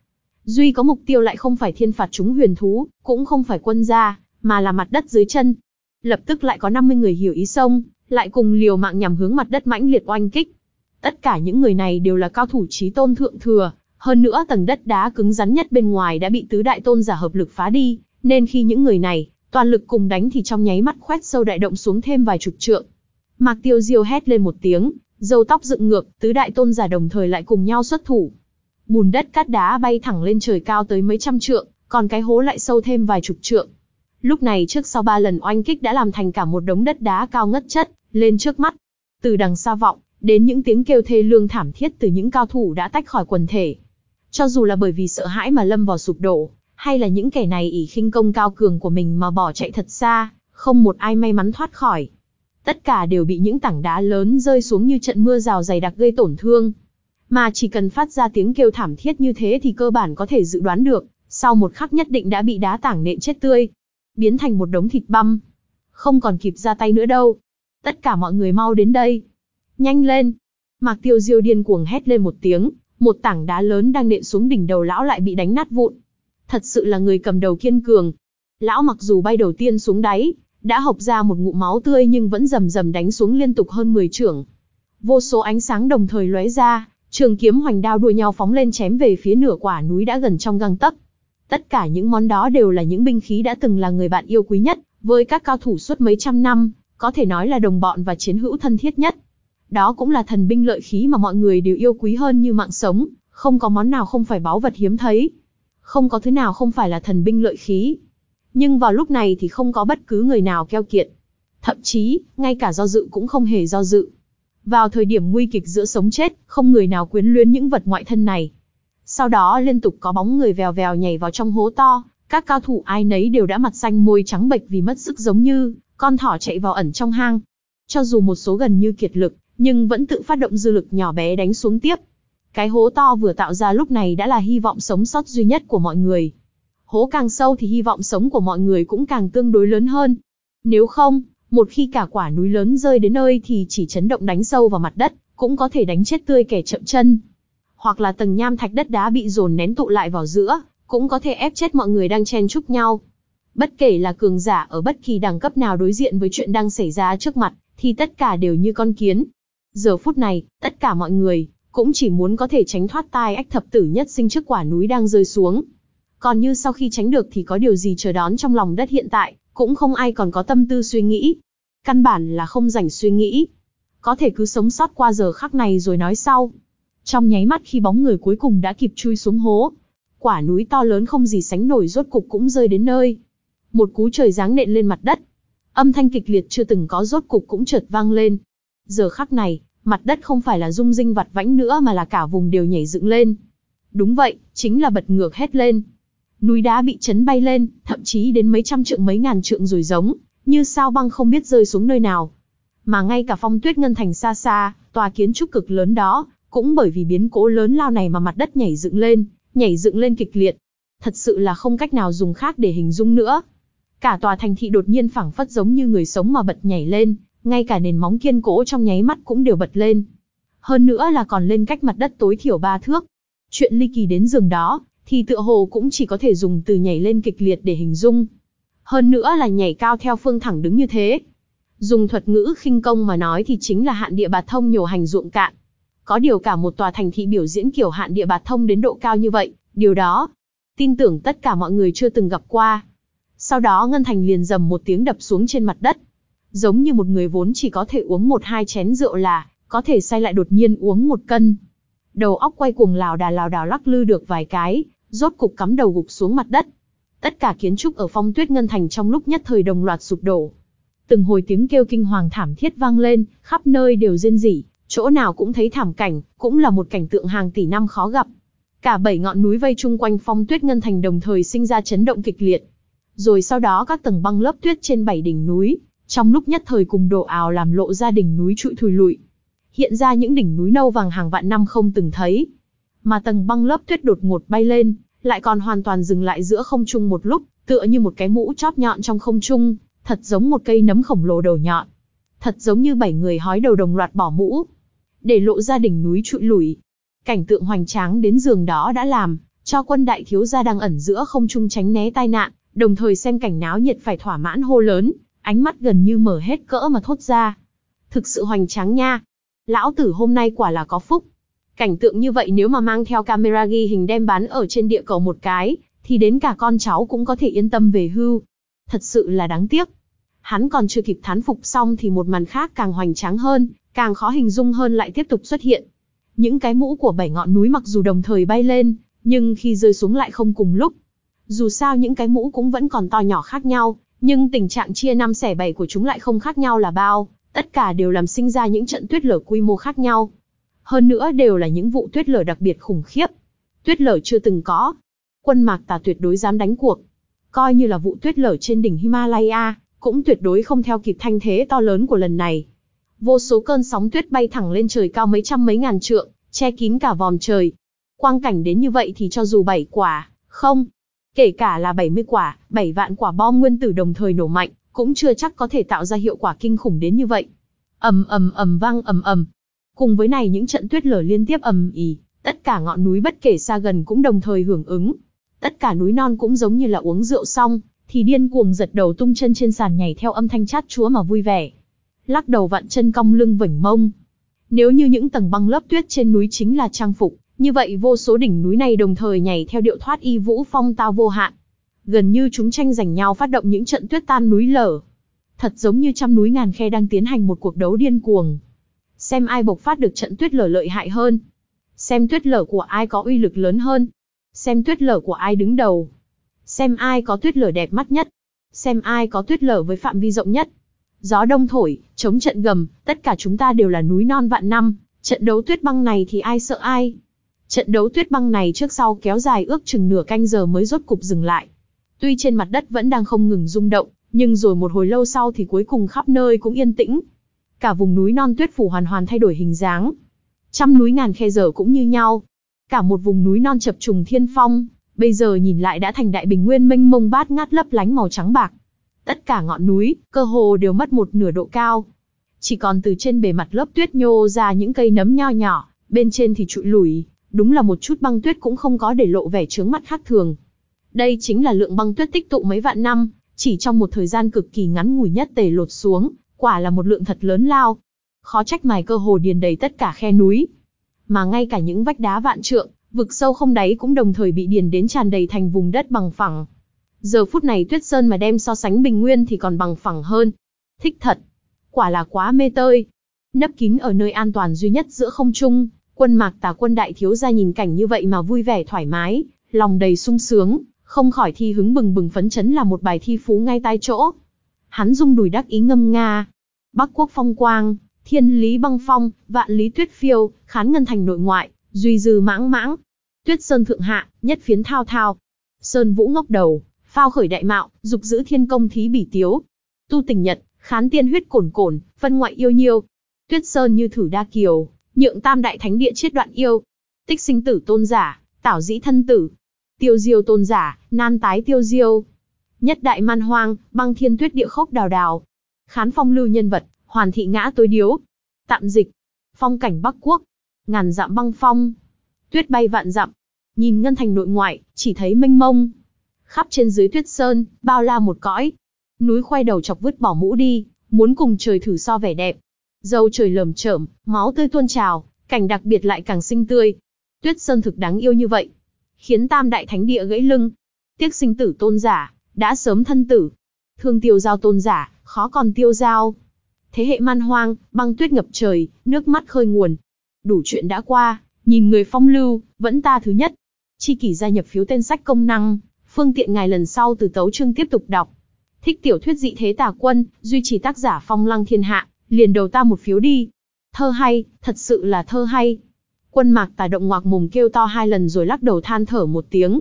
Duy có mục tiêu lại không phải thiên phạt chúng huyền thú, cũng không phải quân gia, mà là mặt đất dưới chân. Lập tức lại có 50 người hiểu ý sông, lại cùng liều mạng nhằm hướng mặt đất mãnh liệt oanh kích. Tất cả những người này đều là cao thủ trí tôn thượng thừa, hơn nữa tầng đất đá cứng rắn nhất bên ngoài đã bị tứ đại tôn giả hợp lực phá đi, nên khi những người này toàn lực cùng đánh thì trong nháy mắt khoét sâu đại động xuống thêm vài chục trượng. Mạc Tiêu Diêu hét lên một tiếng, dâu tóc dựng ngược, tứ đại tôn giả đồng thời lại cùng nhau xuất thủ. Bùn đất cát đá bay thẳng lên trời cao tới mấy trăm trượng, còn cái hố lại sâu thêm vài chục trượng. Lúc này trước sau ba lần oanh kích đã làm thành cả một đống đất đá cao ngất chất, lên trước mắt. Từ đằng xa vọng, đến những tiếng kêu thê lương thảm thiết từ những cao thủ đã tách khỏi quần thể. Cho dù là bởi vì sợ hãi mà lâm vào sụp đổ, hay là những kẻ này ỷ khinh công cao cường của mình mà bỏ chạy thật xa, không một ai may mắn thoát khỏi. Tất cả đều bị những tảng đá lớn rơi xuống như trận mưa rào dày đặc gây tổn thương. Mà chỉ cần phát ra tiếng kêu thảm thiết như thế thì cơ bản có thể dự đoán được, sau một khắc nhất định đã bị đá tảng nện chết tươi, biến thành một đống thịt băm. Không còn kịp ra tay nữa đâu. Tất cả mọi người mau đến đây. Nhanh lên. Mạc Tiêu Diêu điên cuồng hét lên một tiếng, một tảng đá lớn đang nện xuống đỉnh đầu lão lại bị đánh nát vụn. Thật sự là người cầm đầu kiên cường. Lão mặc dù bay đầu tiên xuống đáy, đã hộc ra một ngụm máu tươi nhưng vẫn rầm rầm đánh xuống liên tục hơn 10 trưởng. Vô số ánh sáng đồng thời lóe ra, trường kiếm hoành đao đua nhau phóng lên chém về phía nửa quả núi đã gần trong găng tấc. Tất cả những món đó đều là những binh khí đã từng là người bạn yêu quý nhất, với các cao thủ suốt mấy trăm năm, có thể nói là đồng bọn và chiến hữu thân thiết nhất. Đó cũng là thần binh lợi khí mà mọi người đều yêu quý hơn như mạng sống, không có món nào không phải báu vật hiếm thấy. Không có thứ nào không phải là thần binh lợi khí. Nhưng vào lúc này thì không có bất cứ người nào keo kiệt. Thậm chí, ngay cả do dự cũng không hề do dự. Vào thời điểm nguy kịch giữa sống chết, không người nào quyến luyến những vật ngoại thân này. Sau đó liên tục có bóng người vèo vèo nhảy vào trong hố to, các cao thủ ai nấy đều đã mặt xanh môi trắng bệch vì mất sức giống như con thỏ chạy vào ẩn trong hang. Cho dù một số gần như kiệt lực, nhưng vẫn tự phát động dư lực nhỏ bé đánh xuống tiếp. Cái hố to vừa tạo ra lúc này đã là hy vọng sống sót duy nhất của mọi người. Hố càng sâu thì hy vọng sống của mọi người cũng càng tương đối lớn hơn. Nếu không, một khi cả quả núi lớn rơi đến nơi thì chỉ chấn động đánh sâu vào mặt đất, cũng có thể đánh chết tươi kẻ chậm chân. Hoặc là tầng nham thạch đất đá bị dồn nén tụ lại vào giữa, cũng có thể ép chết mọi người đang chen chúc nhau. Bất kể là cường giả ở bất kỳ đẳng cấp nào đối diện với chuyện đang xảy ra trước mặt, thì tất cả đều như con kiến. Giờ phút này, tất cả mọi người, cũng chỉ muốn có thể tránh thoát tai ách thập tử nhất sinh trước quả núi đang rơi xuống. Còn như sau khi tránh được thì có điều gì chờ đón trong lòng đất hiện tại, cũng không ai còn có tâm tư suy nghĩ. Căn bản là không rảnh suy nghĩ. Có thể cứ sống sót qua giờ khắc này rồi nói sau. Trong nháy mắt khi bóng người cuối cùng đã kịp chui xuống hố, quả núi to lớn không gì sánh nổi rốt cục cũng rơi đến nơi. Một cú trời giáng nện lên mặt đất. Âm thanh kịch liệt chưa từng có rốt cục cũng chợt vang lên. Giờ khắc này, mặt đất không phải là rung rinh vặt vãnh nữa mà là cả vùng đều nhảy dựng lên. Đúng vậy, chính là bật ngược hết lên. Núi đá bị chấn bay lên, thậm chí đến mấy trăm trượng mấy ngàn trượng rồi giống, như sao băng không biết rơi xuống nơi nào. Mà ngay cả phong tuyết ngân thành xa xa, tòa kiến trúc cực lớn đó, cũng bởi vì biến cố lớn lao này mà mặt đất nhảy dựng lên, nhảy dựng lên kịch liệt. Thật sự là không cách nào dùng khác để hình dung nữa. Cả tòa thành thị đột nhiên phảng phất giống như người sống mà bật nhảy lên, ngay cả nền móng kiên cố trong nháy mắt cũng đều bật lên. Hơn nữa là còn lên cách mặt đất tối thiểu ba thước. Chuyện ly kỳ đến giường đó, thì tựa hồ cũng chỉ có thể dùng từ nhảy lên kịch liệt để hình dung. Hơn nữa là nhảy cao theo phương thẳng đứng như thế. Dùng thuật ngữ khinh công mà nói thì chính là hạn địa bạt thông nhổ hành ruộng cạn. Có điều cả một tòa thành thị biểu diễn kiểu hạn địa bạt thông đến độ cao như vậy, điều đó, tin tưởng tất cả mọi người chưa từng gặp qua. Sau đó Ngân Thành liền dầm một tiếng đập xuống trên mặt đất. giống như một người vốn chỉ có thể uống một hai chén rượu là có thể say lại đột nhiên uống một cân. Đầu óc quay cuồng lào đà lào đảo lắc lư được vài cái, rốt cục cắm đầu gục xuống mặt đất. Tất cả kiến trúc ở phong tuyết ngân thành trong lúc nhất thời đồng loạt sụp đổ. Từng hồi tiếng kêu kinh hoàng thảm thiết vang lên, khắp nơi đều rên rỉ, chỗ nào cũng thấy thảm cảnh, cũng là một cảnh tượng hàng tỷ năm khó gặp. Cả bảy ngọn núi vây chung quanh phong tuyết ngân thành đồng thời sinh ra chấn động kịch liệt. Rồi sau đó các tầng băng lớp tuyết trên bảy đỉnh núi, trong lúc nhất thời cùng đổ ào làm lộ ra đỉnh núi trụi thùi lụi. Hiện ra những đỉnh núi nâu vàng hàng vạn năm không từng thấy. Mà tầng băng lớp tuyết đột ngột bay lên, lại còn hoàn toàn dừng lại giữa không trung một lúc, tựa như một cái mũ chóp nhọn trong không trung, thật giống một cây nấm khổng lồ đầu nhọn. Thật giống như bảy người hói đầu đồng loạt bỏ mũ, để lộ ra đỉnh núi trụi lủi. Cảnh tượng hoành tráng đến giường đó đã làm, cho quân đại thiếu gia đang ẩn giữa không trung tránh né tai nạn, đồng thời xem cảnh náo nhiệt phải thỏa mãn hô lớn, ánh mắt gần như mở hết cỡ mà thốt ra. Thực sự hoành tráng nha. Lão tử hôm nay quả là có phúc. Cảnh tượng như vậy nếu mà mang theo camera ghi hình đem bán ở trên địa cầu một cái, thì đến cả con cháu cũng có thể yên tâm về hưu. Thật sự là đáng tiếc. Hắn còn chưa kịp thán phục xong thì một màn khác càng hoành tráng hơn, càng khó hình dung hơn lại tiếp tục xuất hiện. Những cái mũ của bảy ngọn núi mặc dù đồng thời bay lên, nhưng khi rơi xuống lại không cùng lúc. Dù sao những cái mũ cũng vẫn còn to nhỏ khác nhau, nhưng tình trạng chia năm xẻ bảy của chúng lại không khác nhau là bao, tất cả đều làm sinh ra những trận tuyết lở quy mô khác nhau. Hơn nữa đều là những vụ tuyết lở đặc biệt khủng khiếp. Tuyết lở chưa từng có. Quân mạc tà tuyệt đối dám đánh cuộc. Coi như là vụ tuyết lở trên đỉnh Himalaya, cũng tuyệt đối không theo kịp thanh thế to lớn của lần này. Vô số cơn sóng tuyết bay thẳng lên trời cao mấy trăm mấy ngàn trượng, che kín cả vòm trời. Quang cảnh đến như vậy thì cho dù bảy quả, không, kể cả là 70 quả, 7 vạn quả bom nguyên tử đồng thời nổ mạnh, cũng chưa chắc có thể tạo ra hiệu quả kinh khủng đến như vậy. ầm ầm ầm vang ầm ầm. Cùng với này những trận tuyết lở liên tiếp ầm ỉ, tất cả ngọn núi bất kể xa gần cũng đồng thời hưởng ứng. Tất cả núi non cũng giống như là uống rượu xong, thì điên cuồng giật đầu tung chân trên sàn nhảy theo âm thanh chát chúa mà vui vẻ lắc đầu vặn chân cong lưng vểnh mông. Nếu như những tầng băng lớp tuyết trên núi chính là trang phục, như vậy vô số đỉnh núi này đồng thời nhảy theo điệu thoát y vũ phong tao vô hạn. Gần như chúng tranh giành nhau phát động những trận tuyết tan núi lở. Thật giống như trăm núi ngàn khe đang tiến hành một cuộc đấu điên cuồng. Xem ai bộc phát được trận tuyết lở lợi hại hơn. Xem tuyết lở của ai có uy lực lớn hơn. Xem tuyết lở của ai đứng đầu. Xem ai có tuyết lở đẹp mắt nhất. Xem ai có tuyết lở với phạm vi rộng nhất. Gió đông thổi, chống trận gầm, tất cả chúng ta đều là núi non vạn năm, trận đấu tuyết băng này thì ai sợ ai. Trận đấu tuyết băng này trước sau kéo dài ước chừng nửa canh giờ mới rốt cục dừng lại. Tuy trên mặt đất vẫn đang không ngừng rung động, nhưng rồi một hồi lâu sau thì cuối cùng khắp nơi cũng yên tĩnh. Cả vùng núi non tuyết phủ hoàn hoàn thay đổi hình dáng. Trăm núi ngàn khe dở cũng như nhau. Cả một vùng núi non chập trùng thiên phong, bây giờ nhìn lại đã thành đại bình nguyên mênh mông bát ngát lấp lánh màu trắng bạc. Tất cả ngọn núi, cơ hồ đều mất một nửa độ cao. Chỉ còn từ trên bề mặt lớp tuyết nhô ra những cây nấm nho nhỏ, bên trên thì trụi lủi, đúng là một chút băng tuyết cũng không có để lộ vẻ trướng mắt khác thường. Đây chính là lượng băng tuyết tích tụ mấy vạn năm, chỉ trong một thời gian cực kỳ ngắn ngủi nhất tề lột xuống, quả là một lượng thật lớn lao. Khó trách mài cơ hồ điền đầy tất cả khe núi. Mà ngay cả những vách đá vạn trượng, vực sâu không đáy cũng đồng thời bị điền đến tràn đầy thành vùng đất bằng phẳng. Giờ phút này Tuyết Sơn mà đem so sánh Bình Nguyên thì còn bằng phẳng hơn. Thích thật. Quả là quá mê tơi. Nấp kín ở nơi an toàn duy nhất giữa không trung, quân mạc tà quân đại thiếu gia nhìn cảnh như vậy mà vui vẻ thoải mái, lòng đầy sung sướng, không khỏi thi hứng bừng bừng phấn chấn là một bài thi phú ngay tai chỗ. Hắn rung đùi đắc ý ngâm nga. Bắc quốc phong quang, thiên lý băng phong, vạn lý tuyết phiêu, khán ngân thành nội ngoại, duy dư mãng mãng. Tuyết sơn thượng hạ, nhất phiến thao thao. Sơn vũ ngốc đầu, phao khởi đại mạo, dục giữ thiên công thí bỉ tiếu. Tu tình nhật, khán tiên huyết cồn cồn, phân ngoại yêu nhiêu. Tuyết sơn như thử đa kiều, nhượng tam đại thánh địa chết đoạn yêu. Tích sinh tử tôn giả, tảo dĩ thân tử. Tiêu diêu tôn giả, nan tái tiêu diêu. Nhất đại man hoang, băng thiên tuyết địa khốc đào đào. Khán phong lưu nhân vật, hoàn thị ngã tối điếu. Tạm dịch. Phong cảnh Bắc Quốc. Ngàn dặm băng phong. Tuyết bay vạn dặm. Nhìn ngân thành nội ngoại, chỉ thấy mênh mông, khắp trên dưới tuyết sơn, bao la một cõi. Núi khoai đầu chọc vứt bỏ mũ đi, muốn cùng trời thử so vẻ đẹp. Dâu trời lởm chởm, máu tươi tuôn trào, cảnh đặc biệt lại càng xinh tươi. Tuyết sơn thực đáng yêu như vậy, khiến tam đại thánh địa gãy lưng. Tiếc sinh tử tôn giả, đã sớm thân tử. Thương tiêu giao tôn giả, khó còn tiêu giao. Thế hệ man hoang, băng tuyết ngập trời, nước mắt khơi nguồn. Đủ chuyện đã qua, nhìn người phong lưu, vẫn ta thứ nhất. Chi kỷ gia nhập phiếu tên sách công năng, phương tiện ngài lần sau từ tấu chương tiếp tục đọc. Thích tiểu thuyết dị thế tà quân, duy trì tác giả phong lăng thiên hạ, liền đầu ta một phiếu đi. Thơ hay, thật sự là thơ hay. Quân mạc tà động ngoạc mồm kêu to hai lần rồi lắc đầu than thở một tiếng.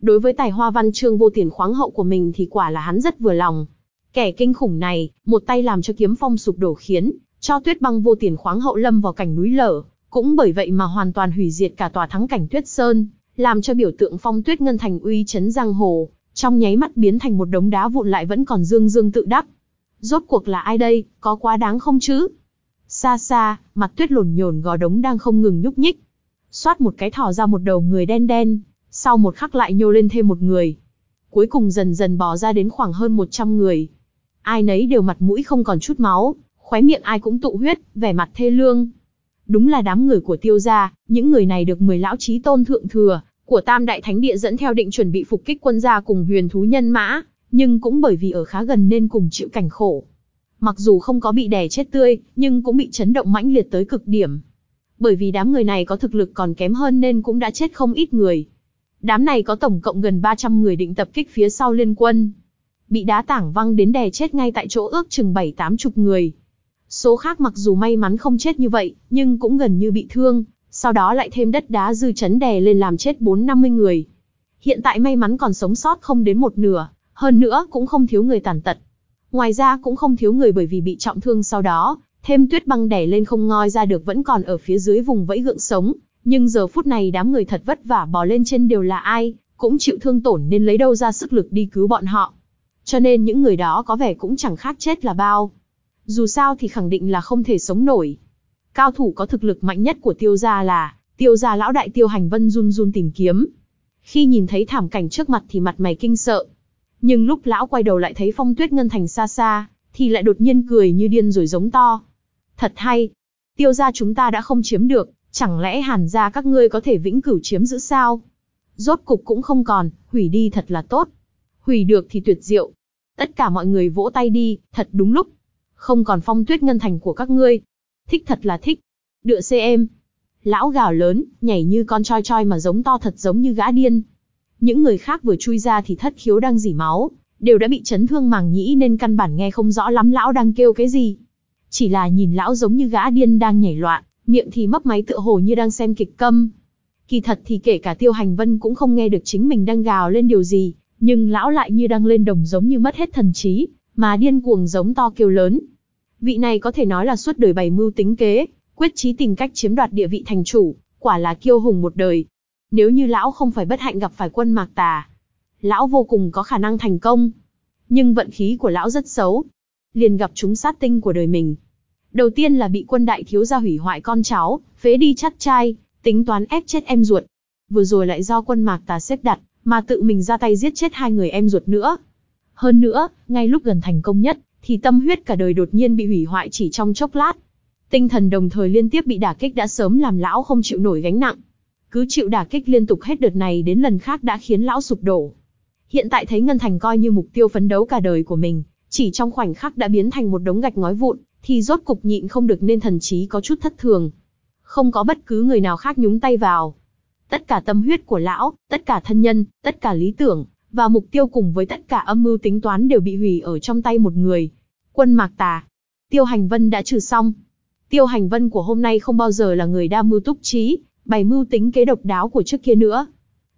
Đối với tài hoa văn chương vô tiền khoáng hậu của mình thì quả là hắn rất vừa lòng. Kẻ kinh khủng này, một tay làm cho kiếm phong sụp đổ khiến, cho tuyết băng vô tiền khoáng hậu lâm vào cảnh núi lở, cũng bởi vậy mà hoàn toàn hủy diệt cả tòa thắng cảnh tuyết sơn, làm cho biểu tượng phong tuyết ngân thành uy chấn giang hồ, trong nháy mắt biến thành một đống đá vụn lại vẫn còn dương dương tự đắc. Rốt cuộc là ai đây, có quá đáng không chứ? Xa xa, mặt tuyết lổn nhổn gò đống đang không ngừng nhúc nhích. Xoát một cái thỏ ra một đầu người đen đen, sau một khắc lại nhô lên thêm một người. Cuối cùng dần dần bò ra đến khoảng hơn 100 người. Ai nấy đều mặt mũi không còn chút máu, khóe miệng ai cũng tụ huyết, vẻ mặt thê lương. Đúng là đám người của tiêu gia, những người này được 10 lão trí tôn thượng thừa, của Tam Đại Thánh Địa dẫn theo định chuẩn bị phục kích quân gia cùng huyền thú nhân mã, nhưng cũng bởi vì ở khá gần nên cùng chịu cảnh khổ. Mặc dù không có bị đè chết tươi, nhưng cũng bị chấn động mãnh liệt tới cực điểm. Bởi vì đám người này có thực lực còn kém hơn nên cũng đã chết không ít người. Đám này có tổng cộng gần 300 người định tập kích phía sau liên quân. Bị đá tảng văng đến đè chết ngay tại chỗ ước chừng 7-8 chục người. Số khác mặc dù may mắn không chết như vậy, nhưng cũng gần như bị thương, sau đó lại thêm đất đá dư chấn đè lên làm chết 4-50 người. Hiện tại may mắn còn sống sót không đến một nửa, hơn nữa cũng không thiếu người tàn tật. Ngoài ra cũng không thiếu người bởi vì bị trọng thương sau đó, thêm tuyết băng đè lên không ngoi ra được vẫn còn ở phía dưới vùng vẫy gượng sống, nhưng giờ phút này đám người thật vất vả bò lên trên đều là ai, cũng chịu thương tổn nên lấy đâu ra sức lực đi cứu bọn họ. Cho nên những người đó có vẻ cũng chẳng khác chết là bao. Dù sao thì khẳng định là không thể sống nổi. Cao thủ có thực lực mạnh nhất của tiêu gia là, tiêu gia lão đại tiêu hành vân run run tìm kiếm. Khi nhìn thấy thảm cảnh trước mặt thì mặt mày kinh sợ. Nhưng lúc lão quay đầu lại thấy phong tuyết ngân thành xa xa, thì lại đột nhiên cười như điên rồi giống to. Thật hay. Tiêu gia chúng ta đã không chiếm được, chẳng lẽ hàn ra các ngươi có thể vĩnh cửu chiếm giữ sao? Rốt cục cũng không còn, hủy đi thật là tốt. Hủy được thì tuyệt diệu. Tất cả mọi người vỗ tay đi, thật đúng lúc. Không còn phong tuyết ngân thành của các ngươi, Thích thật là thích. Đựa xê em. Lão gào lớn, nhảy như con choi choi mà giống to thật giống như gã điên. Những người khác vừa chui ra thì thất khiếu đang dỉ máu, đều đã bị chấn thương màng nhĩ nên căn bản nghe không rõ lắm lão đang kêu cái gì. Chỉ là nhìn lão giống như gã điên đang nhảy loạn, miệng thì mấp máy tựa hồ như đang xem kịch câm. Kỳ thật thì kể cả tiêu hành vân cũng không nghe được chính mình đang gào lên điều gì, nhưng lão lại như đang lên đồng giống như mất hết thần trí, mà điên cuồng giống to kêu lớn. Vị này có thể nói là suốt đời bày mưu tính kế, quyết chí tìm cách chiếm đoạt địa vị thành chủ, quả là kiêu hùng một đời. Nếu như lão không phải bất hạnh gặp phải quân mạc tà, lão vô cùng có khả năng thành công. Nhưng vận khí của lão rất xấu. Liền gặp chúng sát tinh của đời mình. Đầu tiên là bị quân đại thiếu gia hủy hoại con cháu, phế đi chắt trai, tính toán ép chết em ruột. Vừa rồi lại do quân mạc tà xếp đặt, mà tự mình ra tay giết chết hai người em ruột nữa. Hơn nữa, ngay lúc gần thành công nhất, thì tâm huyết cả đời đột nhiên bị hủy hoại chỉ trong chốc lát. Tinh thần đồng thời liên tiếp bị đả kích đã sớm làm lão không chịu nổi gánh nặng. Cứ chịu đả kích liên tục hết đợt này đến lần khác đã khiến lão sụp đổ. Hiện tại thấy Ngân Thành coi như mục tiêu phấn đấu cả đời của mình, chỉ trong khoảnh khắc đã biến thành một đống gạch ngói vụn, thì rốt cục nhịn không được nên thần trí có chút thất thường. Không có bất cứ người nào khác nhúng tay vào. Tất cả tâm huyết của lão, tất cả thân nhân, tất cả lý tưởng, và mục tiêu cùng với tất cả âm mưu tính toán đều bị hủy ở trong tay một người. Quân Mạc Tà. Tiêu Hành Vân đã trừ xong. Tiêu Hành Vân của hôm nay không bao giờ là người đa mưu túc trí, bày mưu tính kế độc đáo của trước kia nữa.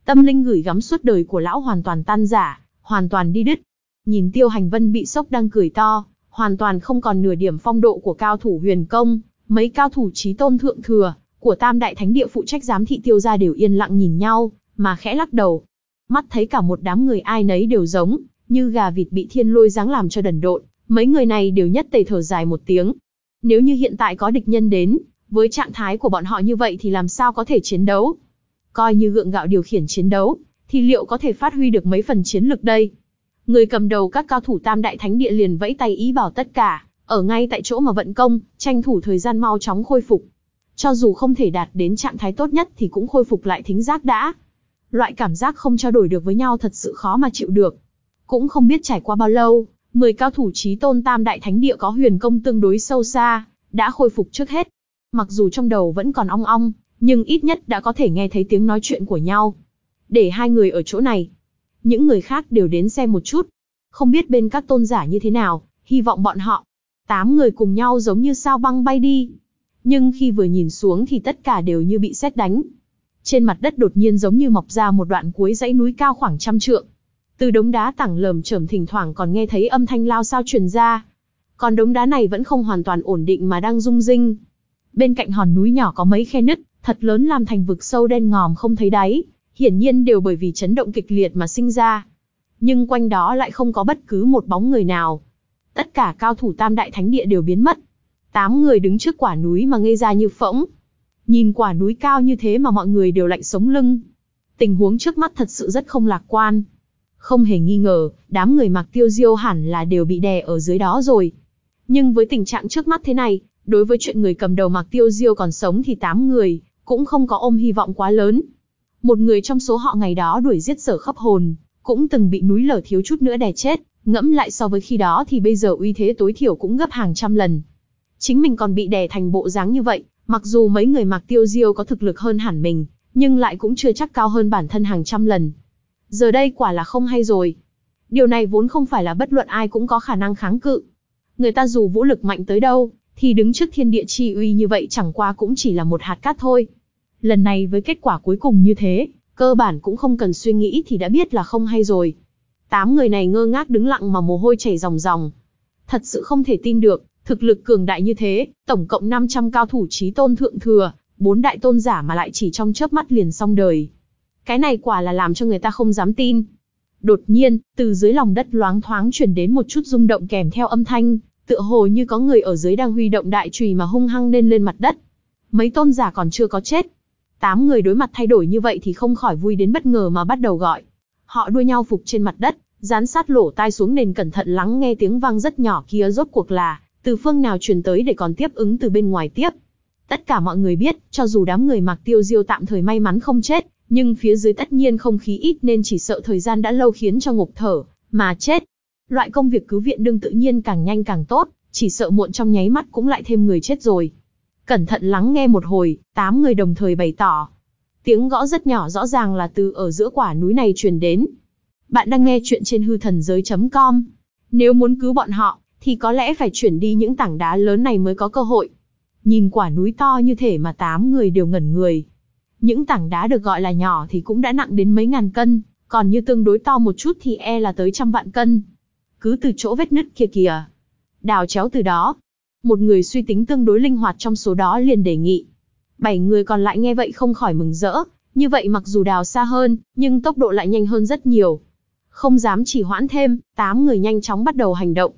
Tâm linh gửi gắm suốt đời của lão hoàn toàn tan giả, hoàn toàn đi đứt. Nhìn Tiêu Hành Vân bị sốc đang cười to, hoàn toàn không còn nửa điểm phong độ của cao thủ huyền công, mấy cao thủ trí tôn thượng thừa, của tam đại thánh địa phụ trách giám thị tiêu gia đều yên lặng nhìn nhau, mà khẽ lắc đầu, mắt thấy cả một đám người ai nấy đều giống, như gà vịt bị thiên lôi giáng làm cho đần độn, mấy người này đều nhất tề thở dài một tiếng. Nếu như hiện tại có địch nhân đến, với trạng thái của bọn họ như vậy thì làm sao có thể chiến đấu? Coi như gượng gạo điều khiển chiến đấu, thì liệu có thể phát huy được mấy phần chiến lực đây? Người cầm đầu các cao thủ tam đại thánh địa liền vẫy tay ý bảo tất cả, ở ngay tại chỗ mà vận công, tranh thủ thời gian mau chóng khôi phục. Cho dù không thể đạt đến trạng thái tốt nhất thì cũng khôi phục lại thính giác đã. Loại cảm giác không trao đổi được với nhau thật sự khó mà chịu được. Cũng không biết trải qua bao lâu, 10 cao thủ trí tôn tam đại thánh địa có huyền công tương đối sâu xa, đã khôi phục trước hết. Mặc dù trong đầu vẫn còn ong ong, nhưng ít nhất đã có thể nghe thấy tiếng nói chuyện của nhau. Để hai người ở chỗ này. Những người khác đều đến xem một chút. Không biết bên các tôn giả như thế nào, hy vọng bọn họ. Tám người cùng nhau giống như sao băng bay đi. Nhưng khi vừa nhìn xuống thì tất cả đều như bị sét đánh. Trên mặt đất đột nhiên giống như mọc ra một đoạn cuối dãy núi cao khoảng trăm trượng. Từ đống đá tảng lởm chởm thỉnh thoảng còn nghe thấy âm thanh lao sao truyền ra. Còn đống đá này vẫn không hoàn toàn ổn định mà đang rung rinh. Bên cạnh hòn núi nhỏ có mấy khe nứt, thật lớn làm thành vực sâu đen ngòm không thấy đáy, hiển nhiên đều bởi vì chấn động kịch liệt mà sinh ra. Nhưng quanh đó lại không có bất cứ một bóng người nào. Tất cả cao thủ tam đại thánh địa đều biến mất. Tám người đứng trước quả núi mà ngây ra như phỗng. Nhìn quả núi cao như thế mà mọi người đều lạnh sống lưng. Tình huống trước mắt thật sự rất không lạc quan. Không hề nghi ngờ, đám người mặc tiêu diêu hẳn là đều bị đè ở dưới đó rồi. Nhưng với tình trạng trước mắt thế này, đối với chuyện người cầm đầu mặc tiêu diêu còn sống thì tám người, cũng không có ôm hy vọng quá lớn. Một người trong số họ ngày đó đuổi giết sở khắp hồn, cũng từng bị núi lở thiếu chút nữa đè chết, ngẫm lại so với khi đó thì bây giờ uy thế tối thiểu cũng gấp hàng trăm lần. Chính mình còn bị đè thành bộ dáng như vậy, mặc dù mấy người mặc tiêu diêu có thực lực hơn hẳn mình, nhưng lại cũng chưa chắc cao hơn bản thân hàng trăm lần. Giờ đây quả là không hay rồi. Điều này vốn không phải là bất luận ai cũng có khả năng kháng cự. Người ta dù vũ lực mạnh tới đâu, thì đứng trước thiên địa chi uy như vậy chẳng qua cũng chỉ là một hạt cát thôi. Lần này với kết quả cuối cùng như thế, cơ bản cũng không cần suy nghĩ thì đã biết là không hay rồi. Tám người này ngơ ngác đứng lặng mà mồ hôi chảy ròng ròng. Thật sự không thể tin được, thực lực cường đại như thế, tổng cộng 500 cao thủ trí tôn thượng thừa, bốn đại tôn giả mà lại chỉ trong chớp mắt liền xong đời. Cái này quả là làm cho người ta không dám tin. Đột nhiên, từ dưới lòng đất loáng thoáng chuyển đến một chút rung động kèm theo âm thanh, tựa hồ như có người ở dưới đang huy động đại chùy mà hung hăng lên lên mặt đất. Mấy tôn giả còn chưa có chết. Tám người đối mặt thay đổi như vậy thì không khỏi vui đến bất ngờ mà bắt đầu gọi. Họ đua nhau phục trên mặt đất, dán sát lỗ tai xuống nền cẩn thận lắng nghe tiếng vang rất nhỏ kia rốt cuộc là từ phương nào truyền tới để còn tiếp ứng từ bên ngoài tiếp. Tất cả mọi người biết, cho dù đám người mặc tiêu diêu tạm thời may mắn không chết, nhưng phía dưới tất nhiên không khí ít nên chỉ sợ thời gian đã lâu khiến cho ngục thở, mà chết. Loại công việc cứu viện đương tự nhiên càng nhanh càng tốt, chỉ sợ muộn trong nháy mắt cũng lại thêm người chết rồi. Cẩn thận lắng nghe một hồi, tám người đồng thời bày tỏ. Tiếng gõ rất nhỏ rõ ràng là từ ở giữa quả núi này truyền đến. Bạn đang nghe chuyện trên hư thần giới.com. Nếu muốn cứu bọn họ, thì có lẽ phải chuyển đi những tảng đá lớn này mới có cơ hội. Nhìn quả núi to như thể mà tám người đều ngẩn người. Những tảng đá được gọi là nhỏ thì cũng đã nặng đến mấy ngàn cân, còn như tương đối to một chút thì e là tới trăm vạn cân. Cứ từ chỗ vết nứt kia kìa. Đào chéo từ đó. Một người suy tính tương đối linh hoạt trong số đó liền đề nghị. Bảy người còn lại nghe vậy không khỏi mừng rỡ, như vậy mặc dù đào xa hơn, nhưng tốc độ lại nhanh hơn rất nhiều. Không dám chỉ hoãn thêm, tám người nhanh chóng bắt đầu hành động.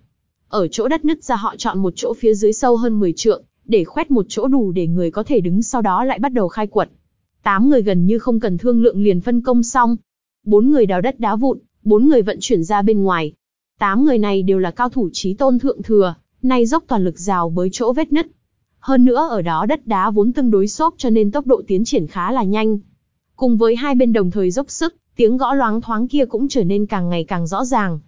Ở chỗ đất nứt ra họ chọn một chỗ phía dưới sâu hơn 10 trượng, để khoét một chỗ đủ để người có thể đứng sau đó lại bắt đầu khai quật. Tám người gần như không cần thương lượng liền phân công xong. Bốn người đào đất đá vụn, bốn người vận chuyển ra bên ngoài. Tám người này đều là cao thủ trí tôn thượng thừa, nay dốc toàn lực rào bới chỗ vết nứt. Hơn nữa ở đó đất đá vốn tương đối xốp cho nên tốc độ tiến triển khá là nhanh. Cùng với hai bên đồng thời dốc sức, tiếng gõ loáng thoáng kia cũng trở nên càng ngày càng rõ ràng.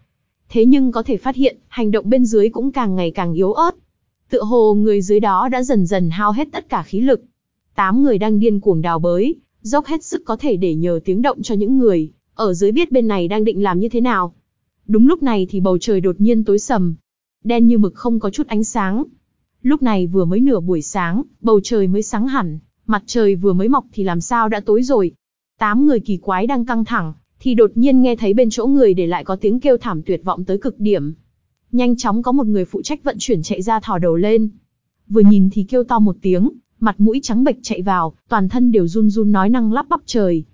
Thế nhưng có thể phát hiện, hành động bên dưới cũng càng ngày càng yếu ớt. Tựa hồ người dưới đó đã dần dần hao hết tất cả khí lực. Tám người đang điên cuồng đào bới, dốc hết sức có thể để nhờ tiếng động cho những người ở dưới biết bên này đang định làm như thế nào. Đúng lúc này thì bầu trời đột nhiên tối sầm, đen như mực không có chút ánh sáng. Lúc này vừa mới nửa buổi sáng, bầu trời mới sáng hẳn, mặt trời vừa mới mọc thì làm sao đã tối rồi. Tám người kỳ quái đang căng thẳng, thì đột nhiên nghe thấy bên chỗ người để lại có tiếng kêu thảm tuyệt vọng tới cực điểm. Nhanh chóng có một người phụ trách vận chuyển chạy ra thò đầu lên. Vừa nhìn thì kêu to một tiếng, mặt mũi trắng bệch chạy vào, toàn thân đều run run nói năng lắp bắp trời.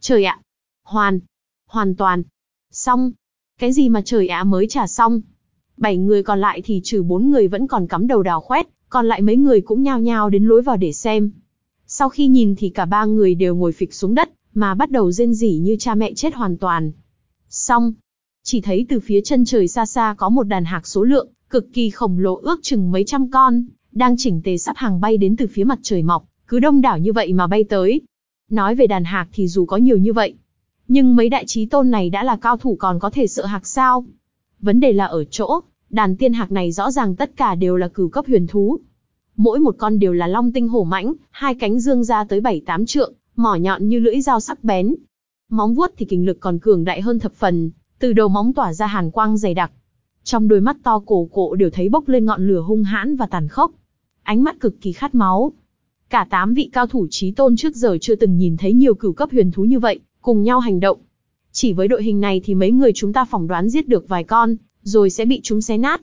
Trời ạ! Hoàn! Hoàn toàn! Xong! Cái gì mà trời ạ mới trả xong? Bảy người còn lại thì trừ bốn người vẫn còn cắm đầu đào khoét, còn lại mấy người cũng nhao nhao đến lối vào để xem. Sau khi nhìn thì cả ba người đều ngồi phịch xuống đất, mà bắt đầu rên rỉ như cha mẹ chết hoàn toàn. Xong, chỉ thấy từ phía chân trời xa xa có một đàn hạc số lượng, cực kỳ khổng lồ ước chừng mấy trăm con, đang chỉnh tề sắp hàng bay đến từ phía mặt trời mọc, cứ đông đảo như vậy mà bay tới. Nói về đàn hạc thì dù có nhiều như vậy, nhưng mấy đại trí tôn này đã là cao thủ còn có thể sợ hạc sao? Vấn đề là ở chỗ, đàn tiên hạc này rõ ràng tất cả đều là cửu cấp huyền thú. Mỗi một con đều là long tinh hổ mãnh, hai cánh dương ra tới 7-8 trượng, mỏ nhọn như lưỡi dao sắc bén. Móng vuốt thì kình lực còn cường đại hơn thập phần, từ đầu móng tỏa ra hàn quang dày đặc. Trong đôi mắt to cổ cổ đều thấy bốc lên ngọn lửa hung hãn và tàn khốc. Ánh mắt cực kỳ khát máu. Cả tám vị cao thủ trí tôn trước giờ chưa từng nhìn thấy nhiều cửu cấp huyền thú như vậy, cùng nhau hành động. Chỉ với đội hình này thì mấy người chúng ta phỏng đoán giết được vài con, rồi sẽ bị chúng xé nát.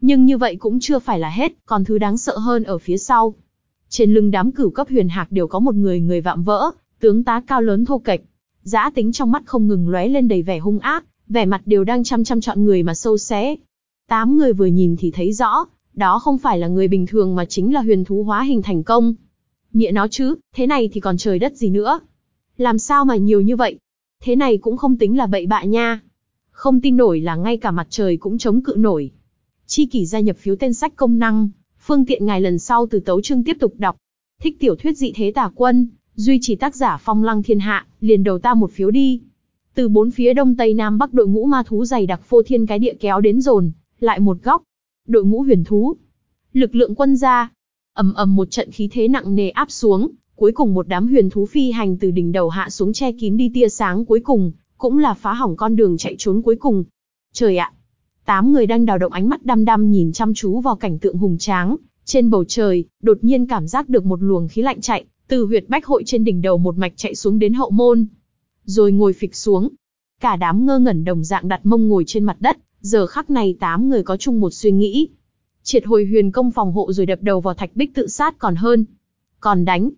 Nhưng như vậy cũng chưa phải là hết, còn thứ đáng sợ hơn ở phía sau. Trên lưng đám cửu cấp huyền hạc đều có một người người vạm vỡ, tướng tá cao lớn thô kệch. Giã tính trong mắt không ngừng lóe lên đầy vẻ hung ác, vẻ mặt đều đang chăm chăm chọn người mà sâu xé. Tám người vừa nhìn thì thấy rõ, đó không phải là người bình thường mà chính là huyền thú hóa hình thành công. Nghĩa nó chứ, thế này thì còn trời đất gì nữa. Làm sao mà nhiều như vậy? Thế này cũng không tính là bậy bạ nha. Không tin nổi là ngay cả mặt trời cũng chống cự nổi. Chi kỷ gia nhập phiếu tên sách công năng, phương tiện ngài lần sau từ tấu chương tiếp tục đọc. Thích tiểu thuyết dị thế tả quân, duy trì tác giả phong lăng thiên hạ, liền đầu ta một phiếu đi. Từ bốn phía đông tây nam bắc đội ngũ ma thú dày đặc phô thiên cái địa kéo đến dồn, lại một góc. Đội ngũ huyền thú. Lực lượng quân gia. ầm ầm một trận khí thế nặng nề áp xuống, cuối cùng một đám huyền thú phi hành từ đỉnh đầu hạ xuống che kín đi tia sáng cuối cùng, cũng là phá hỏng con đường chạy trốn cuối cùng. Trời ạ! Tám người đang đào động ánh mắt đăm đăm nhìn chăm chú vào cảnh tượng hùng tráng, trên bầu trời, đột nhiên cảm giác được một luồng khí lạnh chạy, từ huyệt bách hội trên đỉnh đầu một mạch chạy xuống đến hậu môn. Rồi ngồi phịch xuống. Cả đám ngơ ngẩn đồng dạng đặt mông ngồi trên mặt đất, giờ khắc này tám người có chung một suy nghĩ. Triệt hồi huyền công phòng hộ rồi đập đầu vào thạch bích tự sát còn hơn. Còn đánh.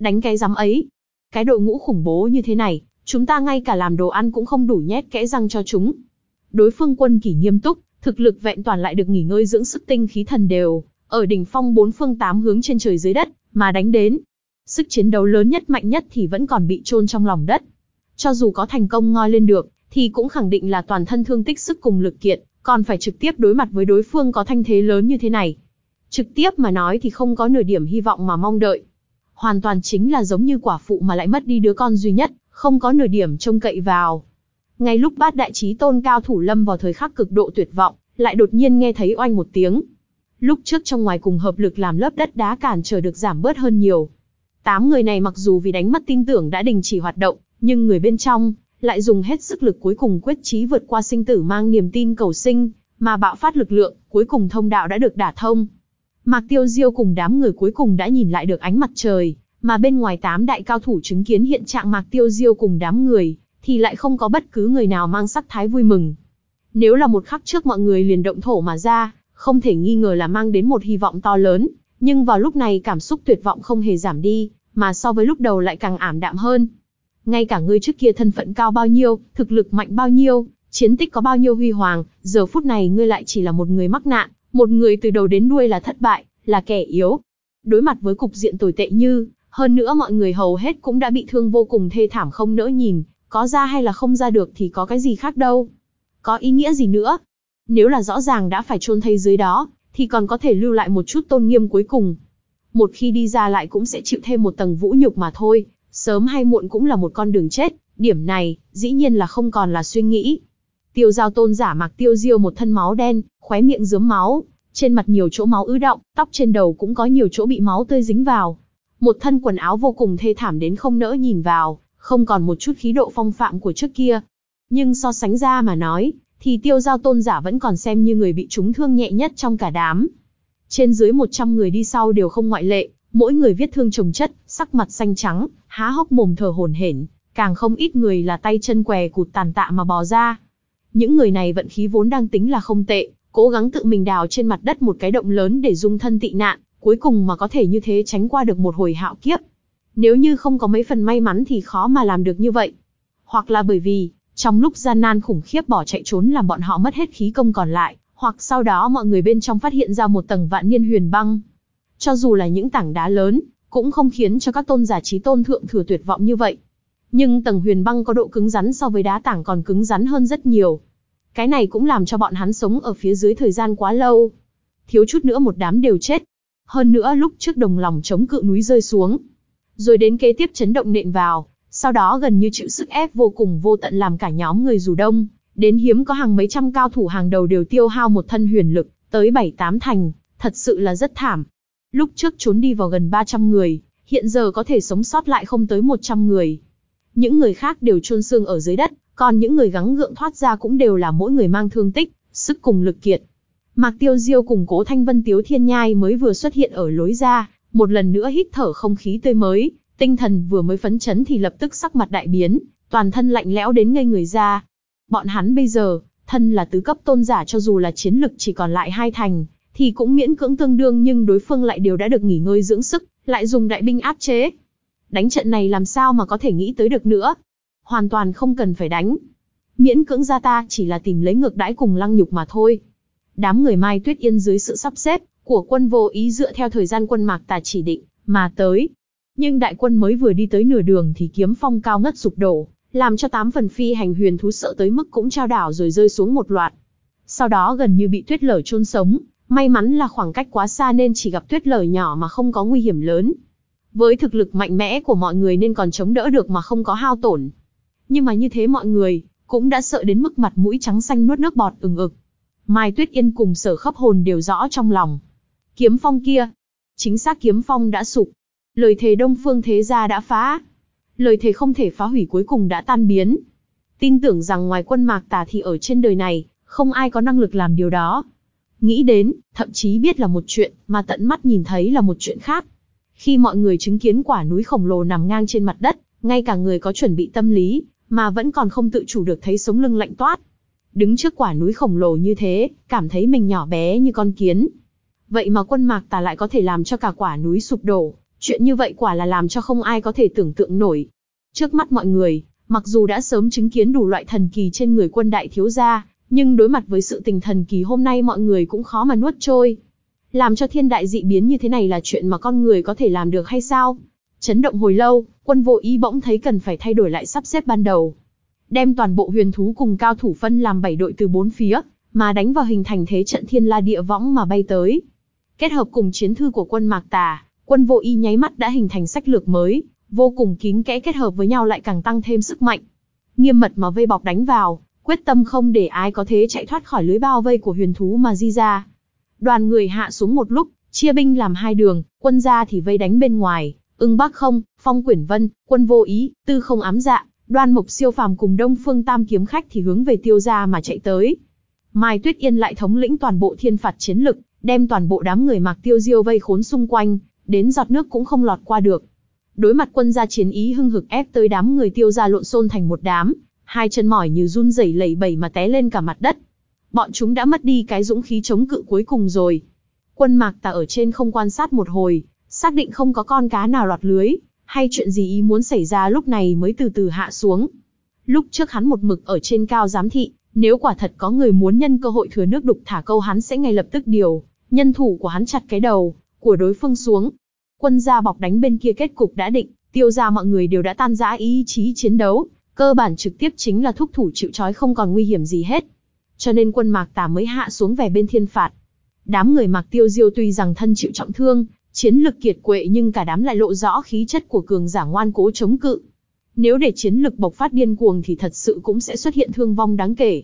Đánh cái giám ấy. Cái đội ngũ khủng bố như thế này, chúng ta ngay cả làm đồ ăn cũng không đủ nhét kẽ răng cho chúng. Đối phương quân kỷ nghiêm túc, thực lực vẹn toàn lại được nghỉ ngơi dưỡng sức tinh khí thần đều, ở đỉnh phong bốn phương tám hướng trên trời dưới đất, mà đánh đến. Sức chiến đấu lớn nhất mạnh nhất thì vẫn còn bị chôn trong lòng đất. Cho dù có thành công ngoi lên được, thì cũng khẳng định là toàn thân thương tích sức cùng lực kiện, còn phải trực tiếp đối mặt với đối phương có thanh thế lớn như thế này. Trực tiếp mà nói thì không có nửa điểm hy vọng mà mong đợi. Hoàn toàn chính là giống như quả phụ mà lại mất đi đứa con duy nhất, không có nửa điểm trông cậy vào. Ngay lúc bát đại trí tôn cao thủ lâm vào thời khắc cực độ tuyệt vọng, lại đột nhiên nghe thấy oanh một tiếng. Lúc trước trong ngoài cùng hợp lực làm lớp đất đá cản trở được giảm bớt hơn nhiều. Tám người này mặc dù vì đánh mất tin tưởng đã đình chỉ hoạt động, nhưng người bên trong, lại dùng hết sức lực cuối cùng quyết chí vượt qua sinh tử mang niềm tin cầu sinh, mà bạo phát lực lượng, cuối cùng thông đạo đã được đả thông. Mạc Tiêu Diêu cùng đám người cuối cùng đã nhìn lại được ánh mặt trời, mà bên ngoài tám đại cao thủ chứng kiến hiện trạng Mạc Tiêu Diêu cùng đám người, thì lại không có bất cứ người nào mang sắc thái vui mừng. Nếu là một khắc trước mọi người liền động thổ mà ra, không thể nghi ngờ là mang đến một hy vọng to lớn, nhưng vào lúc này cảm xúc tuyệt vọng không hề giảm đi, mà so với lúc đầu lại càng ảm đạm hơn. Ngay cả ngươi trước kia thân phận cao bao nhiêu, thực lực mạnh bao nhiêu, chiến tích có bao nhiêu huy hoàng, giờ phút này ngươi lại chỉ là một người mắc nạn, một người từ đầu đến đuôi là thất bại, là kẻ yếu. Đối mặt với cục diện tồi tệ như, hơn nữa mọi người hầu hết cũng đã bị thương vô cùng thê thảm không nỡ nhìn, có ra hay là không ra được thì có cái gì khác đâu. Có ý nghĩa gì nữa? Nếu là rõ ràng đã phải chôn thây dưới đó, thì còn có thể lưu lại một chút tôn nghiêm cuối cùng. Một khi đi ra lại cũng sẽ chịu thêm một tầng vũ nhục mà thôi, sớm hay muộn cũng là một con đường chết, điểm này, dĩ nhiên là không còn là suy nghĩ. Tiêu giao tôn giả mặc tiêu diêu một thân máu đen, khóe miệng dướm máu, trên mặt nhiều chỗ máu ứ động, tóc trên đầu cũng có nhiều chỗ bị máu tươi dính vào. Một thân quần áo vô cùng thê thảm đến không nỡ nhìn vào, không còn một chút khí độ phong phạm của trước kia. Nhưng so sánh ra mà nói, thì tiêu giao tôn giả vẫn còn xem như người bị trúng thương nhẹ nhất trong cả đám. Trên dưới 100 người đi sau đều không ngoại lệ, mỗi người viết thương trồng chất, sắc mặt xanh trắng, há hốc mồm thở hổn hển, càng không ít người là tay chân què cụt tàn tạ mà bò ra. Những người này vận khí vốn đang tính là không tệ, cố gắng tự mình đào trên mặt đất một cái động lớn để dung thân tị nạn, cuối cùng mà có thể như thế tránh qua được một hồi hạo kiếp. Nếu như không có mấy phần may mắn thì khó mà làm được như vậy. Hoặc là bởi vì, trong lúc gian nan khủng khiếp bỏ chạy trốn làm bọn họ mất hết khí công còn lại, hoặc sau đó mọi người bên trong phát hiện ra một tầng vạn niên huyền băng. Cho dù là những tảng đá lớn, cũng không khiến cho các tôn giả trí tôn thượng thừa tuyệt vọng như vậy. Nhưng tầng huyền băng có độ cứng rắn so với đá tảng còn cứng rắn hơn rất nhiều. Cái này cũng làm cho bọn hắn sống ở phía dưới thời gian quá lâu. Thiếu chút nữa một đám đều chết. Hơn nữa lúc trước đồng lòng chống cự núi rơi xuống. Rồi đến kế tiếp chấn động nện vào, sau đó gần như chịu sức ép vô cùng vô tận làm cả nhóm người dù đông, đến hiếm có hàng mấy trăm cao thủ hàng đầu đều tiêu hao một thân huyền lực, tới bảy tám thành, thật sự là rất thảm. Lúc trước trốn đi vào gần 300 người, hiện giờ có thể sống sót lại không tới 100 người. Những người khác đều chôn xương ở dưới đất, còn những người gắng gượng thoát ra cũng đều là mỗi người mang thương tích, sức cùng lực kiệt. Mạc Tiêu Diêu cùng Cố Thanh Vân Tiếu Thiên Nhai mới vừa xuất hiện ở lối ra, một lần nữa hít thở không khí tươi mới, tinh thần vừa mới phấn chấn thì lập tức sắc mặt đại biến, toàn thân lạnh lẽo đến ngây người ra. Bọn hắn bây giờ, thân là tứ cấp tôn giả cho dù là chiến lực chỉ còn lại hai thành, thì cũng miễn cưỡng tương đương nhưng đối phương lại đều đã được nghỉ ngơi dưỡng sức, lại dùng đại binh áp chế. Đánh trận này làm sao mà có thể nghĩ tới được nữa. Hoàn toàn không cần phải đánh. Miễn cưỡng ra ta chỉ là tìm lấy ngược đãi cùng lăng nhục mà thôi. Đám người Mai Tuyết Yên dưới sự sắp xếp của quân vô ý dựa theo thời gian quân mạc tà chỉ định, mà tới. Nhưng đại quân mới vừa đi tới nửa đường thì kiếm phong cao ngất sụp đổ, làm cho tám phần phi hành huyền thú sợ tới mức cũng trao đảo rồi rơi xuống một loạt. Sau đó gần như bị tuyết lở chôn sống, may mắn là khoảng cách quá xa nên chỉ gặp tuyết lở nhỏ mà không có nguy hiểm lớn. Với thực lực mạnh mẽ của mọi người nên còn chống đỡ được mà không có hao tổn. Nhưng mà như thế mọi người, cũng đã sợ đến mức mặt mũi trắng xanh nuốt nước bọt ừng ực. Mai Tuyết Yên cùng sở khắp hồn đều rõ trong lòng. Kiếm phong kia, chính xác kiếm phong đã sụp. Lời thề đông phương thế gia đã phá. Lời thề không thể phá hủy cuối cùng đã tan biến. Tin tưởng rằng ngoài quân mạc tà thì ở trên đời này, không ai có năng lực làm điều đó. Nghĩ đến, thậm chí biết là một chuyện, mà tận mắt nhìn thấy là một chuyện khác. Khi mọi người chứng kiến quả núi khổng lồ nằm ngang trên mặt đất, ngay cả người có chuẩn bị tâm lý, mà vẫn còn không tự chủ được thấy sống lưng lạnh toát. Đứng trước quả núi khổng lồ như thế, cảm thấy mình nhỏ bé như con kiến. Vậy mà quân mạc tà lại có thể làm cho cả quả núi sụp đổ, chuyện như vậy quả là làm cho không ai có thể tưởng tượng nổi. Trước mắt mọi người, mặc dù đã sớm chứng kiến đủ loại thần kỳ trên người quân đại thiếu gia, nhưng đối mặt với sự tình thần kỳ hôm nay mọi người cũng khó mà nuốt trôi. Làm cho thiên đại dị biến như thế này là chuyện mà con người có thể làm được hay sao? Chấn động hồi lâu, quân vô ý bỗng thấy cần phải thay đổi lại sắp xếp ban đầu. Đem toàn bộ huyền thú cùng cao thủ phân làm bảy đội từ bốn phía, mà đánh vào hình thành thế trận thiên la địa võng mà bay tới. Kết hợp cùng chiến thư của quân Mạc Tà, quân vô y nháy mắt đã hình thành sách lược mới, vô cùng kín kẽ kết hợp với nhau lại càng tăng thêm sức mạnh. Nghiêm mật mà vây bọc đánh vào, quyết tâm không để ai có thế chạy thoát khỏi lưới bao vây của huyền thú mà di ra. Đoàn người hạ xuống một lúc, chia binh làm hai đường, quân ra thì vây đánh bên ngoài, ưng bắc không, phong quyển vân, quân vô ý, tư không ám dạ, đoan mục siêu phàm cùng đông phương tam kiếm khách thì hướng về tiêu gia mà chạy tới. Mai Tuyết Yên lại thống lĩnh toàn bộ thiên phạt chiến lực, đem toàn bộ đám người mặc tiêu diêu vây khốn xung quanh, đến giọt nước cũng không lọt qua được. Đối mặt quân gia chiến ý hưng hực ép tới đám người tiêu gia lộn xôn thành một đám, hai chân mỏi như run rẩy lẩy bẩy mà té lên cả mặt đất. Bọn chúng đã mất đi cái dũng khí chống cự cuối cùng rồi. Quân mạc tà ở trên không quan sát một hồi, xác định không có con cá nào lọt lưới, hay chuyện gì ý muốn xảy ra lúc này mới từ từ hạ xuống. Lúc trước hắn một mực ở trên cao giám thị, nếu quả thật có người muốn nhân cơ hội thừa nước đục thả câu hắn sẽ ngay lập tức điều, nhân thủ của hắn chặt cái đầu, của đối phương xuống. Quân gia bọc đánh bên kia kết cục đã định, tiêu ra mọi người đều đã tan rã ý chí chiến đấu, cơ bản trực tiếp chính là thúc thủ chịu trói không còn nguy hiểm gì hết. Cho nên quân mạc tà mới hạ xuống về bên thiên phạt. Đám người mạc tiêu diêu tuy rằng thân chịu trọng thương, chiến lực kiệt quệ nhưng cả đám lại lộ rõ khí chất của cường giả ngoan cố chống cự. Nếu để chiến lực bộc phát điên cuồng thì thật sự cũng sẽ xuất hiện thương vong đáng kể.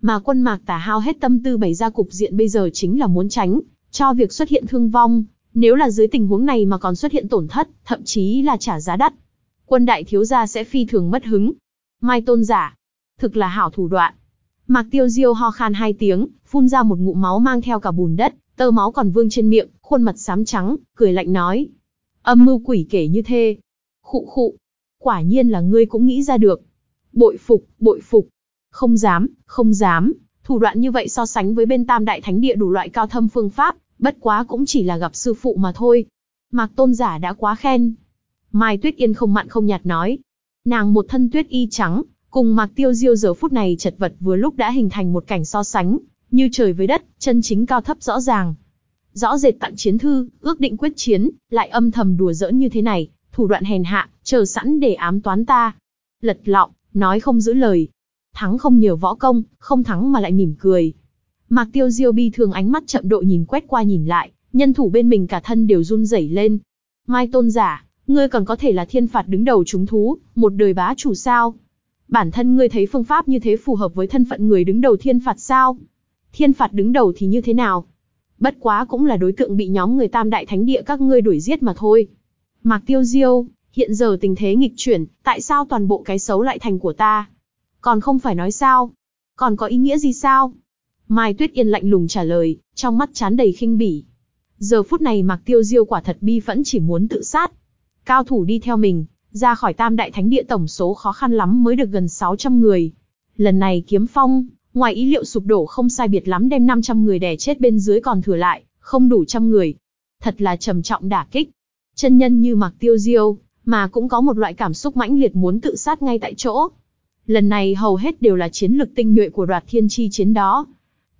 Mà quân mạc tà hao hết tâm tư bày ra cục diện bây giờ chính là muốn tránh, cho việc xuất hiện thương vong, nếu là dưới tình huống này mà còn xuất hiện tổn thất, thậm chí là trả giá đắt. Quân đại thiếu gia sẽ phi thường mất hứng. Mai tôn giả. Thực là hảo thủ đoạn. Mạc tiêu diêu ho khan hai tiếng, phun ra một ngụm máu mang theo cả bùn đất, tơ máu còn vương trên miệng, khuôn mặt xám trắng, cười lạnh nói. Âm mưu quỷ kể như thế. Khụ khụ. Quả nhiên là ngươi cũng nghĩ ra được. Bội phục, bội phục. Không dám, không dám. Thủ đoạn như vậy so sánh với bên tam đại thánh địa đủ loại cao thâm phương pháp, bất quá cũng chỉ là gặp sư phụ mà thôi. Mạc tôn giả đã quá khen. Mai Tuyết Yên không mặn không nhạt nói. Nàng một thân tuyết y trắng, cùng Mạc Tiêu Diêu giờ phút này chật vật vừa lúc đã hình thành một cảnh so sánh, như trời với đất, chân chính cao thấp rõ ràng. Rõ rệt tặng chiến thư, ước định quyết chiến, lại âm thầm đùa giỡn như thế này, thủ đoạn hèn hạ, chờ sẵn để ám toán ta. Lật lọng, nói không giữ lời. Thắng không nhờ võ công, không thắng mà lại mỉm cười. Mạc Tiêu Diêu bi thường ánh mắt chậm độ nhìn quét qua nhìn lại, nhân thủ bên mình cả thân đều run rẩy lên. Mai tôn giả, ngươi còn có thể là thiên phạt đứng đầu chúng thú, một đời bá chủ sao? Bản thân ngươi thấy phương pháp như thế phù hợp với thân phận người đứng đầu thiên phạt sao? Thiên phạt đứng đầu thì như thế nào? Bất quá cũng là đối tượng bị nhóm người tam đại thánh địa các ngươi đuổi giết mà thôi. Mạc Tiêu Diêu, hiện giờ tình thế nghịch chuyển, tại sao toàn bộ cái xấu lại thành của ta? Còn không phải nói sao? Còn có ý nghĩa gì sao? Mai Tuyết Yên lạnh lùng trả lời, trong mắt chán đầy khinh bỉ. Giờ phút này Mạc Tiêu Diêu quả thật bi phẫn chỉ muốn tự sát. Cao thủ đi theo mình, ra khỏi tam đại thánh địa tổng số khó khăn lắm mới được gần 600 người. Lần này kiếm phong, ngoài ý liệu sụp đổ không sai biệt lắm đem 500 người đè chết bên dưới còn thừa lại, không đủ trăm người. Thật là trầm trọng đả kích. Chân nhân như mặc Tiêu Diêu, mà cũng có một loại cảm xúc mãnh liệt muốn tự sát ngay tại chỗ. Lần này hầu hết đều là chiến lực tinh nhuệ của đoạt thiên chi chiến đó.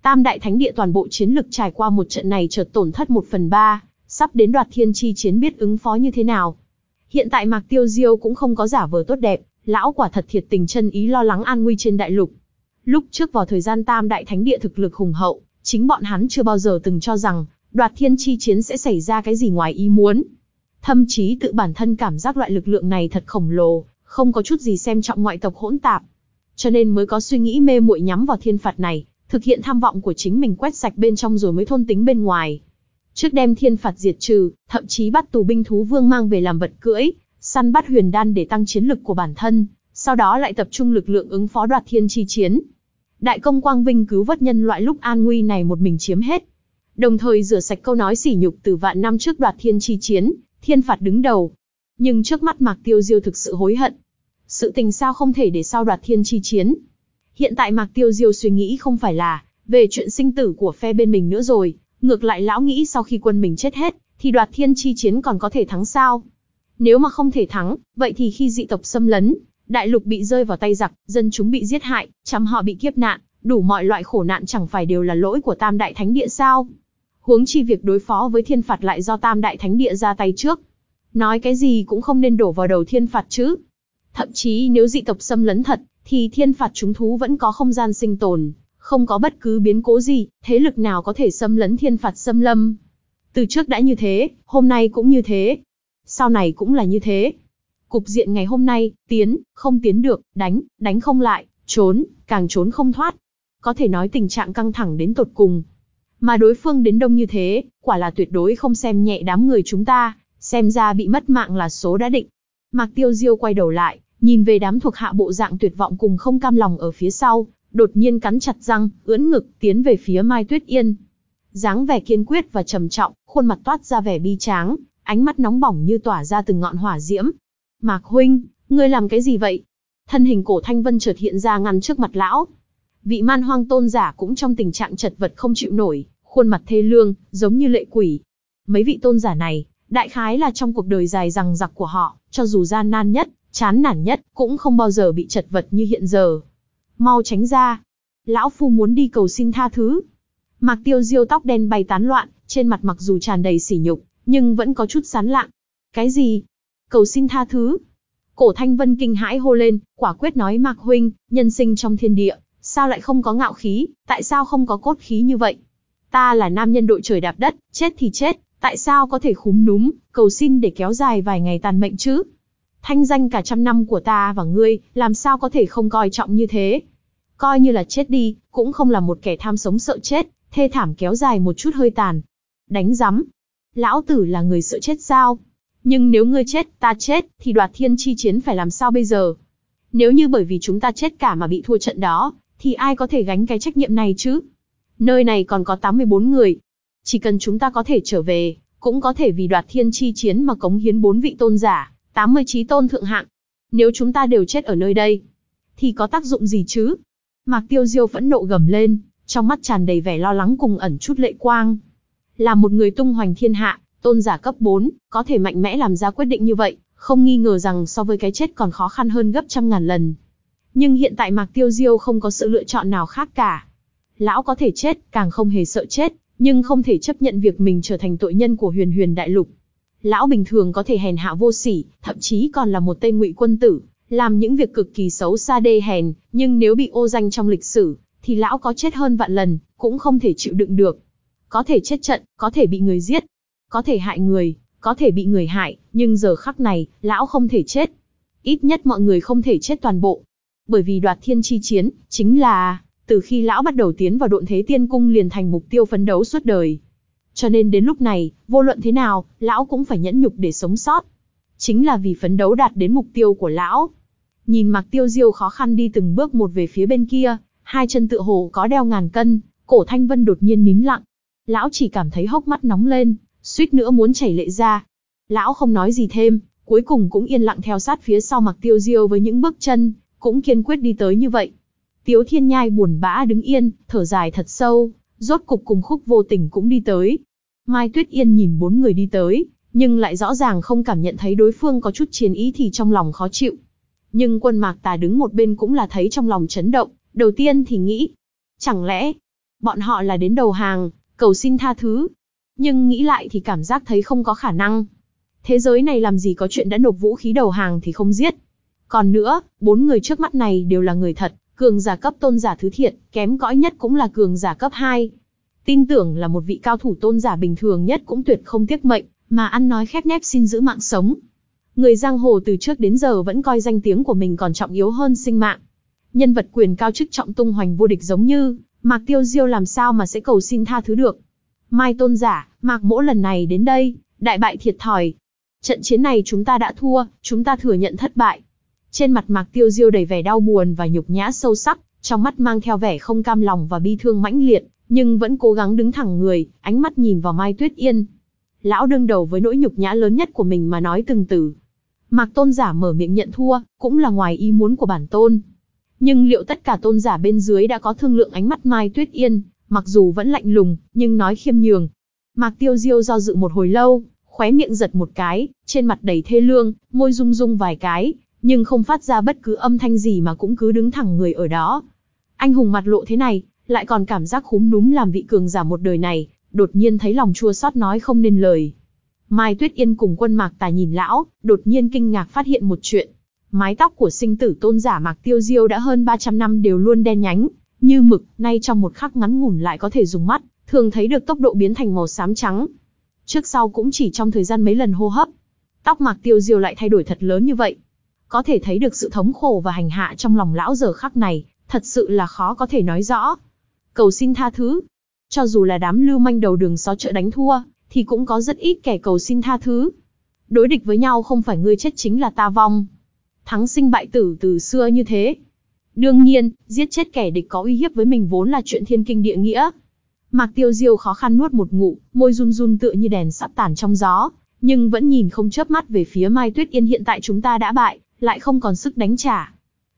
Tam đại thánh địa toàn bộ chiến lực trải qua một trận này chợt tổn thất một phần ba, sắp đến đoạt thiên chi chiến biết ứng phó như thế nào. Hiện tại Mạc Tiêu Diêu cũng không có giả vờ tốt đẹp, lão quả thật thiệt tình chân ý lo lắng an nguy trên đại lục. Lúc trước vào thời gian tam đại thánh địa thực lực hùng hậu, chính bọn hắn chưa bao giờ từng cho rằng, đoạt thiên chi chiến sẽ xảy ra cái gì ngoài ý muốn. Thậm chí tự bản thân cảm giác loại lực lượng này thật khổng lồ, không có chút gì xem trọng ngoại tộc hỗn tạp. Cho nên mới có suy nghĩ mê muội nhắm vào thiên phạt này, thực hiện tham vọng của chính mình quét sạch bên trong rồi mới thôn tính bên ngoài. Trước đem thiên phạt diệt trừ, thậm chí bắt tù binh thú vương mang về làm vật cưỡi, săn bắt huyền đan để tăng chiến lực của bản thân, sau đó lại tập trung lực lượng ứng phó đoạt thiên chi chiến. Đại công quang vinh cứu vớt nhân loại lúc an nguy này một mình chiếm hết. Đồng thời rửa sạch câu nói sỉ nhục từ vạn năm trước đoạt thiên chi chiến, thiên phạt đứng đầu. Nhưng trước mắt Mạc Tiêu Diêu thực sự hối hận. Sự tình sao không thể để sau đoạt thiên chi chiến. Hiện tại Mạc Tiêu Diêu suy nghĩ không phải là về chuyện sinh tử của phe bên mình nữa rồi, ngược lại lão nghĩ sau khi quân mình chết hết, thì đoạt thiên chi chiến còn có thể thắng sao? Nếu mà không thể thắng, vậy thì khi dị tộc xâm lấn, đại lục bị rơi vào tay giặc, dân chúng bị giết hại, trăm họ bị kiếp nạn, đủ mọi loại khổ nạn chẳng phải đều là lỗi của Tam Đại Thánh Địa sao? Huống chi việc đối phó với thiên phạt lại do Tam Đại Thánh Địa ra tay trước. Nói cái gì cũng không nên đổ vào đầu thiên phạt chứ. Thậm chí nếu dị tộc xâm lấn thật, thì thiên phạt chúng thú vẫn có không gian sinh tồn, không có bất cứ biến cố gì, thế lực nào có thể xâm lấn thiên phạt xâm lâm. Từ trước đã như thế, hôm nay cũng như thế. Sau này cũng là như thế. Cục diện ngày hôm nay, tiến, không tiến được, đánh, đánh không lại, trốn, càng trốn không thoát. Có thể nói tình trạng căng thẳng đến tột cùng. Mà đối phương đến đông như thế, quả là tuyệt đối không xem nhẹ đám người chúng ta, xem ra bị mất mạng là số đã định. Mạc Tiêu Diêu quay đầu lại, nhìn về đám thuộc hạ bộ dạng tuyệt vọng cùng không cam lòng ở phía sau, đột nhiên cắn chặt răng, ưỡn ngực, tiến về phía Mai Tuyết Yên. dáng vẻ kiên quyết và trầm trọng, khuôn mặt toát ra vẻ bi tráng, ánh mắt nóng bỏng như tỏa ra từng ngọn hỏa diễm. Mạc huynh, ngươi làm cái gì vậy? Thân hình cổ thanh vân chợt hiện ra ngăn trước mặt lão. Vị man hoang tôn giả cũng trong tình trạng chật vật không chịu nổi, khuôn mặt thê lương, giống như lệ quỷ. Mấy vị tôn giả này, đại khái là trong cuộc đời dài rằng giặc của họ, cho dù gian nan nhất, chán nản nhất, cũng không bao giờ bị chật vật như hiện giờ. Mau tránh ra. Lão Phu muốn đi cầu xin tha thứ. Mạc tiêu diêu tóc đen bay tán loạn, trên mặt mặc dù tràn đầy sỉ nhục, nhưng vẫn có chút sán lạng. Cái gì? Cầu xin tha thứ. Cổ Thanh Vân kinh hãi hô lên, quả quyết nói Mạc Huynh, nhân sinh trong thiên địa, sao lại không có ngạo khí, tại sao không có cốt khí như vậy? Ta là nam nhân đội trời đạp đất, chết thì chết, tại sao có thể khúm núm, cầu xin để kéo dài vài ngày tàn mệnh chứ? Thanh danh cả trăm năm của ta và ngươi, làm sao có thể không coi trọng như thế? Coi như là chết đi, cũng không là một kẻ tham sống sợ chết, thê thảm kéo dài một chút hơi tàn. Đánh rắm. Lão tử là người sợ chết sao? Nhưng nếu ngươi chết, ta chết, thì đoạt thiên chi chiến phải làm sao bây giờ? Nếu như bởi vì chúng ta chết cả mà bị thua trận đó, thì ai có thể gánh cái trách nhiệm này chứ? Nơi này còn có 84 người. Chỉ cần chúng ta có thể trở về, cũng có thể vì đoạt thiên chi chiến mà cống hiến bốn vị tôn giả. 80 trí tôn thượng hạng. Nếu chúng ta đều chết ở nơi đây, thì có tác dụng gì chứ? Mạc Tiêu Diêu phẫn nộ gầm lên, trong mắt tràn đầy vẻ lo lắng cùng ẩn chút lệ quang. Là một người tung hoành thiên hạ, tôn giả cấp 4, có thể mạnh mẽ làm ra quyết định như vậy, không nghi ngờ rằng so với cái chết còn khó khăn hơn gấp trăm ngàn lần. Nhưng hiện tại Mạc Tiêu Diêu không có sự lựa chọn nào khác cả. Lão có thể chết, càng không hề sợ chết, nhưng không thể chấp nhận việc mình trở thành tội nhân của huyền huyền đại lục. Lão bình thường có thể hèn hạ vô sỉ, thậm chí còn là một tên ngụy quân tử, làm những việc cực kỳ xấu xa đê hèn, nhưng nếu bị ô danh trong lịch sử, thì lão có chết hơn vạn lần, cũng không thể chịu đựng được. Có thể chết trận, có thể bị người giết, có thể hại người, có thể bị người hại, nhưng giờ khắc này, lão không thể chết. Ít nhất mọi người không thể chết toàn bộ. bởi vì đoạt thiên chi chiến, chính là, từ khi lão bắt đầu tiến vào độn thế tiên cung liền thành mục tiêu phấn đấu suốt đời. Cho nên đến lúc này, vô luận thế nào, lão cũng phải nhẫn nhục để sống sót. Chính là vì phấn đấu đạt đến mục tiêu của lão. Nhìn mặc tiêu diêu khó khăn đi từng bước một về phía bên kia, hai chân tựa hồ có đeo ngàn cân, cổ thanh vân đột nhiên nín lặng. Lão chỉ cảm thấy hốc mắt nóng lên, suýt nữa muốn chảy lệ ra. Lão không nói gì thêm, cuối cùng cũng yên lặng theo sát phía sau mặc tiêu diêu với những bước chân, cũng kiên quyết đi tới như vậy. Tiếu thiên nhai buồn bã đứng yên, thở dài thật sâu, rốt cục cùng khúc vô tình cũng đi tới. Mai Tuyết Yên nhìn bốn người đi tới, nhưng lại rõ ràng không cảm nhận thấy đối phương có chút chiến ý thì trong lòng khó chịu. Nhưng quân mạc tà đứng một bên cũng là thấy trong lòng chấn động, đầu tiên thì nghĩ, chẳng lẽ, bọn họ là đến đầu hàng, cầu xin tha thứ. Nhưng nghĩ lại thì cảm giác thấy không có khả năng. Thế giới này làm gì có chuyện đã nộp vũ khí đầu hàng thì không giết. Còn nữa, bốn người trước mắt này đều là người thật, cường giả cấp tôn giả thứ thiện, kém cõi nhất cũng là cường giả cấp 2. Tin tưởng là một vị cao thủ tôn giả bình thường nhất cũng tuyệt không tiếc mệnh, mà ăn nói khép nép xin giữ mạng sống. Người giang hồ từ trước đến giờ vẫn coi danh tiếng của mình còn trọng yếu hơn sinh mạng. Nhân vật quyền cao chức trọng tung hoành vô địch giống như, Mạc Tiêu Diêu làm sao mà sẽ cầu xin tha thứ được. Mai tôn giả, Mạc mỗ lần này đến đây, đại bại thiệt thòi. Trận chiến này chúng ta đã thua, chúng ta thừa nhận thất bại. Trên mặt Mạc Tiêu Diêu đầy vẻ đau buồn và nhục nhã sâu sắc, trong mắt mang theo vẻ không cam lòng và bi thương mãnh liệt, nhưng vẫn cố gắng đứng thẳng người, ánh mắt nhìn vào Mai Tuyết Yên. Lão đương đầu với nỗi nhục nhã lớn nhất của mình mà nói từng từ. Mạc Tôn giả mở miệng nhận thua, cũng là ngoài ý muốn của bản tôn. Nhưng liệu tất cả tôn giả bên dưới đã có thương lượng ánh mắt Mai Tuyết Yên, mặc dù vẫn lạnh lùng, nhưng nói khiêm nhường. Mạc Tiêu Diêu do dự một hồi lâu, khóe miệng giật một cái, trên mặt đầy thê lương, môi rung rung vài cái, nhưng không phát ra bất cứ âm thanh gì mà cũng cứ đứng thẳng người ở đó. Anh hùng mặt lộ thế này, lại còn cảm giác khúm núm làm vị cường giả một đời này, đột nhiên thấy lòng chua xót nói không nên lời. Mai Tuyết Yên cùng quân mạc tài nhìn lão, đột nhiên kinh ngạc phát hiện một chuyện. Mái tóc của sinh tử tôn giả mạc tiêu diêu đã hơn 300 năm đều luôn đen nhánh, như mực, nay trong một khắc ngắn ngủn lại có thể dùng mắt, thường thấy được tốc độ biến thành màu xám trắng. Trước sau cũng chỉ trong thời gian mấy lần hô hấp. Tóc mạc tiêu diêu lại thay đổi thật lớn như vậy. Có thể thấy được sự thống khổ và hành hạ trong lòng lão giờ khắc này, thật sự là khó có thể nói rõ. Cầu xin tha thứ. Cho dù là đám lưu manh đầu đường xó chợ đánh thua, thì cũng có rất ít kẻ cầu xin tha thứ. Đối địch với nhau không phải ngươi chết chính là ta vong. Thắng sinh bại tử từ xưa như thế. Đương nhiên, giết chết kẻ địch có uy hiếp với mình vốn là chuyện thiên kinh địa nghĩa. Mạc Tiêu Diêu khó khăn nuốt một ngụ, môi run run tựa như đèn sắp tàn trong gió, nhưng vẫn nhìn không chớp mắt về phía Mai Tuyết Yên hiện tại chúng ta đã bại, lại không còn sức đánh trả.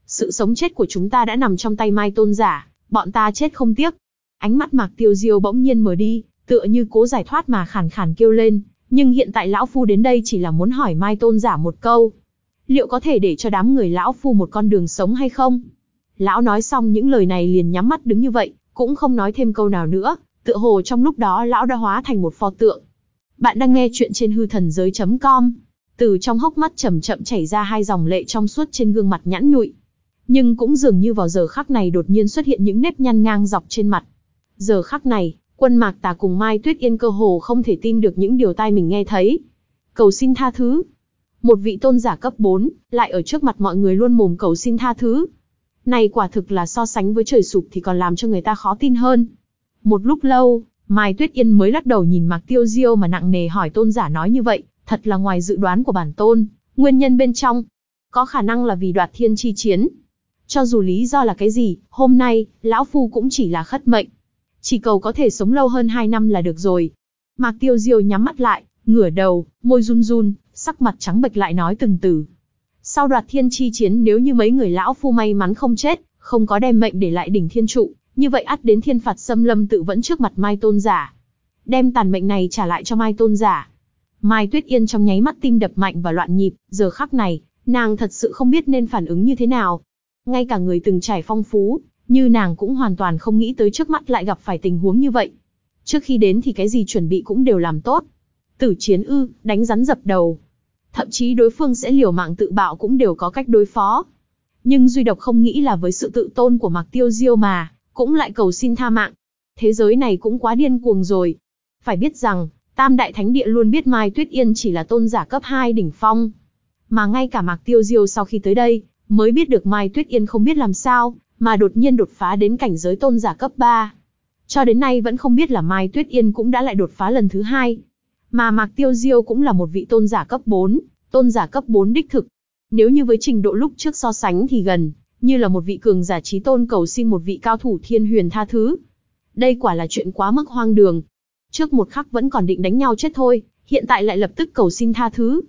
Sự sống chết của chúng ta đã nằm trong tay Mai Tôn giả, bọn ta chết không tiếc. Ánh mắt Mạc Tiêu Diêu bỗng nhiên mở đi, tựa như cố giải thoát mà khàn khàn kêu lên, nhưng hiện tại lão phu đến đây chỉ là muốn hỏi Mai Tôn giả một câu. Liệu có thể để cho đám người lão phu một con đường sống hay không? Lão nói xong những lời này liền nhắm mắt đứng như vậy, cũng không nói thêm câu nào nữa, tựa hồ trong lúc đó lão đã hóa thành một pho tượng. Bạn đang nghe chuyện trên hư thần giới.com. Từ trong hốc mắt chậm chậm chảy ra hai dòng lệ trong suốt trên gương mặt nhẵn nhụi. Nhưng cũng dường như vào giờ khắc này đột nhiên xuất hiện những nếp nhăn ngang dọc trên mặt. Giờ khắc này, quân mạc tà cùng Mai Tuyết Yên cơ hồ không thể tin được những điều tai mình nghe thấy. Cầu xin tha thứ. Một vị tôn giả cấp 4, lại ở trước mặt mọi người luôn mồm cầu xin tha thứ. Này quả thực là so sánh với trời sụp thì còn làm cho người ta khó tin hơn. Một lúc lâu, Mai Tuyết Yên mới lắc đầu nhìn Mạc Tiêu Diêu mà nặng nề hỏi tôn giả nói như vậy, thật là ngoài dự đoán của bản tôn, nguyên nhân bên trong. Có khả năng là vì đoạt thiên chi chiến. Cho dù lý do là cái gì, hôm nay, lão phu cũng chỉ là khất mệnh. Chỉ cầu có thể sống lâu hơn 2 năm là được rồi. Mạc Tiêu Diêu nhắm mắt lại, ngửa đầu, môi run run, sắc mặt trắng bệch lại nói từng từ. Sau đoạt thiên chi chiến nếu như mấy người lão phu may mắn không chết, không có đem mệnh để lại đỉnh thiên trụ, như vậy ắt đến thiên phạt xâm lâm tự vẫn trước mặt Mai Tôn giả. Đem tàn mệnh này trả lại cho Mai Tôn giả. Mai Tuyết Yên trong nháy mắt tim đập mạnh và loạn nhịp, giờ khắc này, nàng thật sự không biết nên phản ứng như thế nào. Ngay cả người từng trải phong phú, như nàng cũng hoàn toàn không nghĩ tới trước mắt lại gặp phải tình huống như vậy. Trước khi đến thì cái gì chuẩn bị cũng đều làm tốt. Tử chiến ư, đánh rắn dập đầu. Thậm chí đối phương sẽ liều mạng tự bạo cũng đều có cách đối phó. Nhưng Duy Độc không nghĩ là với sự tự tôn của Mạc Tiêu Diêu mà, cũng lại cầu xin tha mạng. Thế giới này cũng quá điên cuồng rồi. Phải biết rằng, Tam Đại Thánh Địa luôn biết Mai Tuyết Yên chỉ là tôn giả cấp 2 đỉnh phong. Mà ngay cả Mạc Tiêu Diêu sau khi tới đây, mới biết được Mai Tuyết Yên không biết làm sao, mà đột nhiên đột phá đến cảnh giới tôn giả cấp 3. Cho đến nay vẫn không biết là Mai Tuyết Yên cũng đã lại đột phá lần thứ hai. Mà Mạc Tiêu Diêu cũng là một vị tôn giả cấp 4, tôn giả cấp 4 đích thực. Nếu như với trình độ lúc trước so sánh thì gần, như là một vị cường giả trí tôn cầu xin một vị cao thủ thiên huyền tha thứ. Đây quả là chuyện quá mức hoang đường. Trước một khắc vẫn còn định đánh nhau chết thôi, hiện tại lại lập tức cầu xin tha thứ.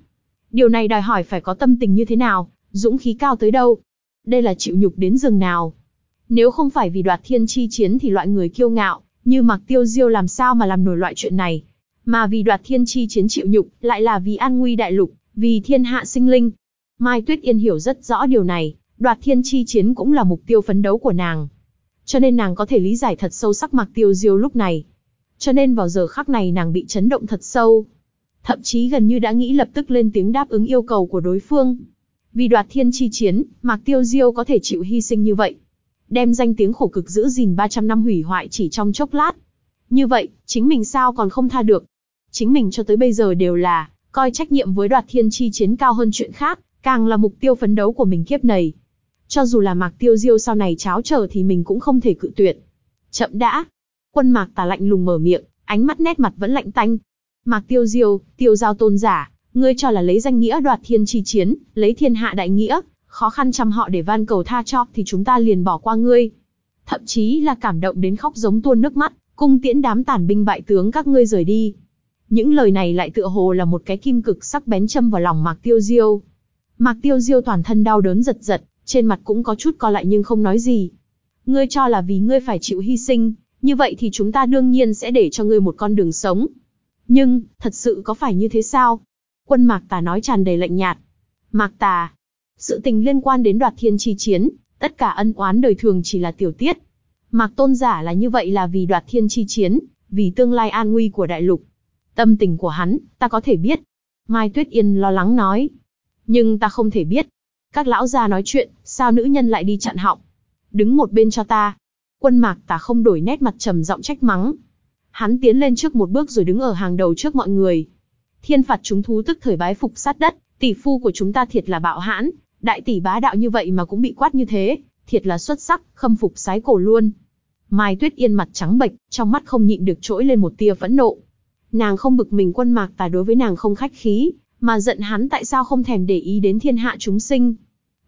Điều này đòi hỏi phải có tâm tình như thế nào, dũng khí cao tới đâu. Đây là chịu nhục đến rừng nào. Nếu không phải vì đoạt thiên chi chiến thì loại người kiêu ngạo, như mặc tiêu diêu làm sao mà làm nổi loại chuyện này. Mà vì đoạt thiên chi chiến chịu nhục, lại là vì an nguy đại lục, vì thiên hạ sinh linh. Mai Tuyết Yên hiểu rất rõ điều này, đoạt thiên chi chiến cũng là mục tiêu phấn đấu của nàng. Cho nên nàng có thể lý giải thật sâu sắc mặc tiêu diêu lúc này. Cho nên vào giờ khắc này nàng bị chấn động thật sâu. Thậm chí gần như đã nghĩ lập tức lên tiếng đáp ứng yêu cầu của đối phương. Vì đoạt thiên chi chiến, Mạc Tiêu Diêu có thể chịu hy sinh như vậy. Đem danh tiếng khổ cực giữ gìn 300 năm hủy hoại chỉ trong chốc lát. Như vậy, chính mình sao còn không tha được. Chính mình cho tới bây giờ đều là, coi trách nhiệm với đoạt thiên chi chiến cao hơn chuyện khác, càng là mục tiêu phấn đấu của mình kiếp này. Cho dù là Mạc Tiêu Diêu sau này cháo trở thì mình cũng không thể cự tuyệt. Chậm đã. Quân Mạc tà lạnh lùng mở miệng, ánh mắt nét mặt vẫn lạnh tanh. Mạc Tiêu Diêu, Tiêu Giao tôn giả, ngươi cho là lấy danh nghĩa đoạt thiên chi chiến, lấy thiên hạ đại nghĩa, khó khăn chăm họ để van cầu tha cho thì chúng ta liền bỏ qua ngươi. Thậm chí là cảm động đến khóc giống tuôn nước mắt, cung tiễn đám tàn binh bại tướng các ngươi rời đi. Những lời này lại tựa hồ là một cái kim cực sắc bén châm vào lòng Mạc Tiêu Diêu. Mạc Tiêu Diêu toàn thân đau đớn giật giật, trên mặt cũng có chút co lại nhưng không nói gì. Ngươi cho là vì ngươi phải chịu hy sinh, như vậy thì chúng ta đương nhiên sẽ để cho ngươi một con đường sống. Nhưng, thật sự có phải như thế sao? Quân Mạc Tà nói tràn đầy lạnh nhạt. Mạc Tà, sự tình liên quan đến đoạt thiên chi chiến, tất cả ân oán đời thường chỉ là tiểu tiết. Mạc Tôn giả là như vậy là vì đoạt thiên chi chiến, vì tương lai an nguy của đại lục. Tâm tình của hắn, ta có thể biết. Mai Tuyết Yên lo lắng nói. Nhưng ta không thể biết. Các lão già nói chuyện, sao nữ nhân lại đi chặn họng? Đứng một bên cho ta. Quân mạc tà không đổi nét mặt trầm giọng trách mắng. Hắn tiến lên trước một bước rồi đứng ở hàng đầu trước mọi người. Thiên phạt chúng thú tức thời bái phục sát đất, tỷ phu của chúng ta thiệt là bạo hãn, đại tỷ bá đạo như vậy mà cũng bị quát như thế, thiệt là xuất sắc, khâm phục sái cổ luôn. Mai Tuyết Yên mặt trắng bệch, trong mắt không nhịn được trỗi lên một tia phẫn nộ. Nàng không bực mình quân mạc tà đối với nàng không khách khí, mà giận hắn tại sao không thèm để ý đến thiên hạ chúng sinh.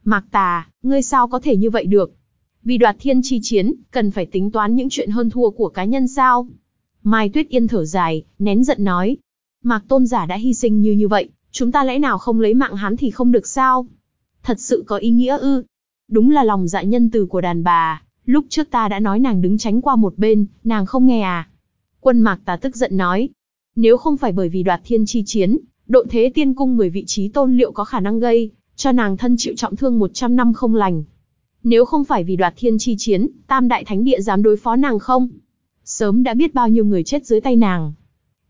Mạc tà, ngươi sao có thể như vậy được? Vì đoạt thiên chi chiến, cần phải tính toán những chuyện hơn thua của cá nhân sao? Mai Tuyết Yên thở dài, nén giận nói. Mạc tôn giả đã hy sinh như như vậy, chúng ta lẽ nào không lấy mạng hắn thì không được sao? Thật sự có ý nghĩa ư? Đúng là lòng dạ nhân từ của đàn bà, lúc trước ta đã nói nàng đứng tránh qua một bên, nàng không nghe à? Quân Mạc ta tức giận nói. Nếu không phải bởi vì đoạt thiên chi chiến, độ thế tiên cung 10 vị trí tôn liệu có khả năng gây, cho nàng thân chịu trọng thương 100 năm không lành. Nếu không phải vì đoạt thiên chi chiến, tam đại thánh địa dám đối phó nàng không? Sớm đã biết bao nhiêu người chết dưới tay nàng.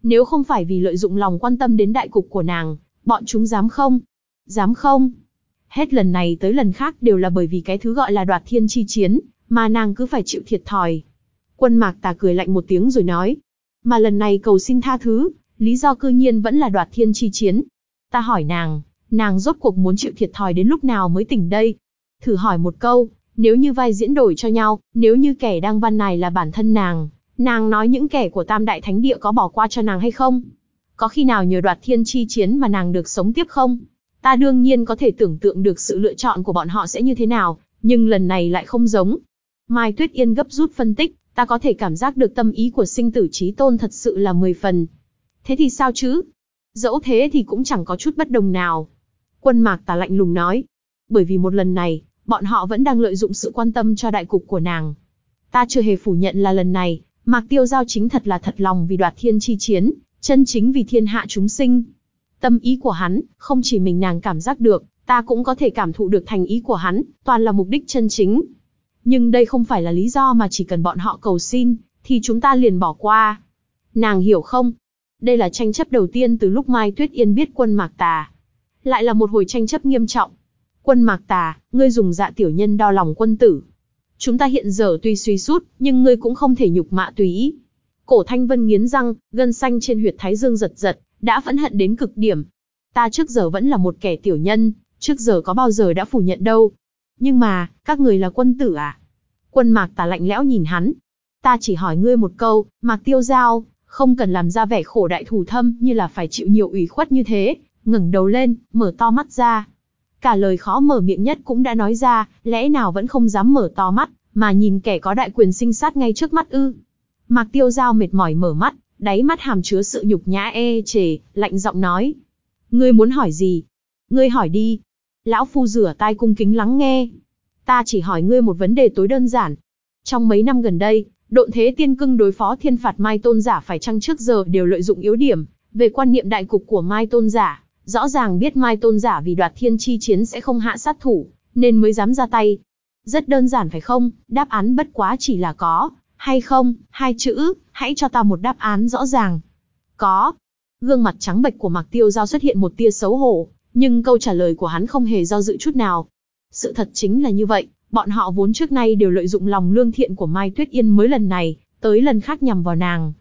Nếu không phải vì lợi dụng lòng quan tâm đến đại cục của nàng, bọn chúng dám không? Dám không? Hết lần này tới lần khác đều là bởi vì cái thứ gọi là đoạt thiên chi chiến, mà nàng cứ phải chịu thiệt thòi. Quân mạc tà cười lạnh một tiếng rồi nói. Mà lần này cầu xin tha thứ, lý do cư nhiên vẫn là đoạt thiên chi chiến. Ta hỏi nàng, nàng rốt cuộc muốn chịu thiệt thòi đến lúc nào mới tỉnh đây? Thử hỏi một câu, nếu như vai diễn đổi cho nhau, nếu như kẻ đang văn này là bản thân nàng, nàng nói những kẻ của tam đại thánh địa có bỏ qua cho nàng hay không? Có khi nào nhờ đoạt thiên chi chiến mà nàng được sống tiếp không? Ta đương nhiên có thể tưởng tượng được sự lựa chọn của bọn họ sẽ như thế nào, nhưng lần này lại không giống. Mai Tuyết Yên gấp rút phân tích, ta có thể cảm giác được tâm ý của sinh tử trí tôn thật sự là mười phần. Thế thì sao chứ? Dẫu thế thì cũng chẳng có chút bất đồng nào. Quân mạc tà lạnh lùng nói. Bởi vì một lần này, bọn họ vẫn đang lợi dụng sự quan tâm cho đại cục của nàng. Ta chưa hề phủ nhận là lần này, Mạc Tiêu Giao chính thật là thật lòng vì đoạt thiên chi chiến, chân chính vì thiên hạ chúng sinh. Tâm ý của hắn, không chỉ mình nàng cảm giác được, ta cũng có thể cảm thụ được thành ý của hắn, toàn là mục đích chân chính. Nhưng đây không phải là lý do mà chỉ cần bọn họ cầu xin, thì chúng ta liền bỏ qua. Nàng hiểu không? Đây là tranh chấp đầu tiên từ lúc Mai Tuyết Yên biết quân Mạc Tà. Lại là một hồi tranh chấp nghiêm trọng. Quân Mạc Tà, ngươi dùng dạ tiểu nhân đo lòng quân tử. Chúng ta hiện giờ tuy suy sút, nhưng ngươi cũng không thể nhục mạ tùy ý. Cổ Thanh Vân nghiến răng, gân xanh trên huyệt thái dương giật giật, đã phẫn hận đến cực điểm. Ta trước giờ vẫn là một kẻ tiểu nhân, trước giờ có bao giờ đã phủ nhận đâu. Nhưng mà, các người là quân tử à? Quân mạc tà lạnh lẽo nhìn hắn. Ta chỉ hỏi ngươi một câu, mạc tiêu giao, không cần làm ra vẻ khổ đại thủ thâm như là phải chịu nhiều ủy khuất như thế, ngẩng đầu lên, mở to mắt ra. Cả lời khó mở miệng nhất cũng đã nói ra, lẽ nào vẫn không dám mở to mắt, mà nhìn kẻ có đại quyền sinh sát ngay trước mắt ư. Mạc tiêu giao mệt mỏi mở mắt, đáy mắt hàm chứa sự nhục nhã e chề, lạnh giọng nói. Ngươi muốn hỏi gì? Ngươi hỏi đi. Lão phu rửa tai cung kính lắng nghe. Ta chỉ hỏi ngươi một vấn đề tối đơn giản. Trong mấy năm gần đây, độn thế tiên cưng đối phó thiên phạt mai tôn giả phải chăng trước giờ đều lợi dụng yếu điểm, về quan niệm đại cục của mai tôn giả, rõ ràng biết mai tôn giả vì đoạt thiên chi chiến sẽ không hạ sát thủ, nên mới dám ra tay. Rất đơn giản phải không, đáp án bất quá chỉ là có, hay không, hai chữ, hãy cho ta một đáp án rõ ràng. Có. Gương mặt trắng bệch của Mạc Tiêu Giao xuất hiện một tia xấu hổ, nhưng câu trả lời của hắn không hề do dự chút nào. Sự thật chính là như vậy, bọn họ vốn trước nay đều lợi dụng lòng lương thiện của Mai Tuyết Yên mới lần này, tới lần khác nhằm vào nàng.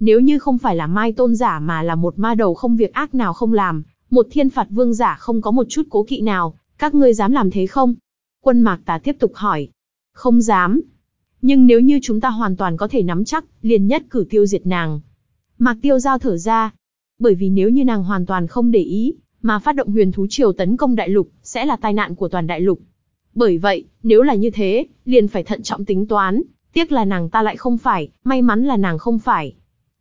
Nếu như không phải là Mai Tôn giả mà là một ma đầu không việc ác nào không làm, một thiên phạt vương giả không có một chút cố kỵ nào, các ngươi dám làm thế không? Quân Mạc Tà tiếp tục hỏi. Không dám. Nhưng nếu như chúng ta hoàn toàn có thể nắm chắc, liền nhất cử tiêu diệt nàng. Mạc Tiêu Giao thở ra. Bởi vì nếu như nàng hoàn toàn không để ý, mà phát động huyền thú triều tấn công đại lục, sẽ là tai nạn của toàn đại lục. Bởi vậy, nếu là như thế, liền phải thận trọng tính toán, tiếc là nàng ta lại không phải, may mắn là nàng không phải.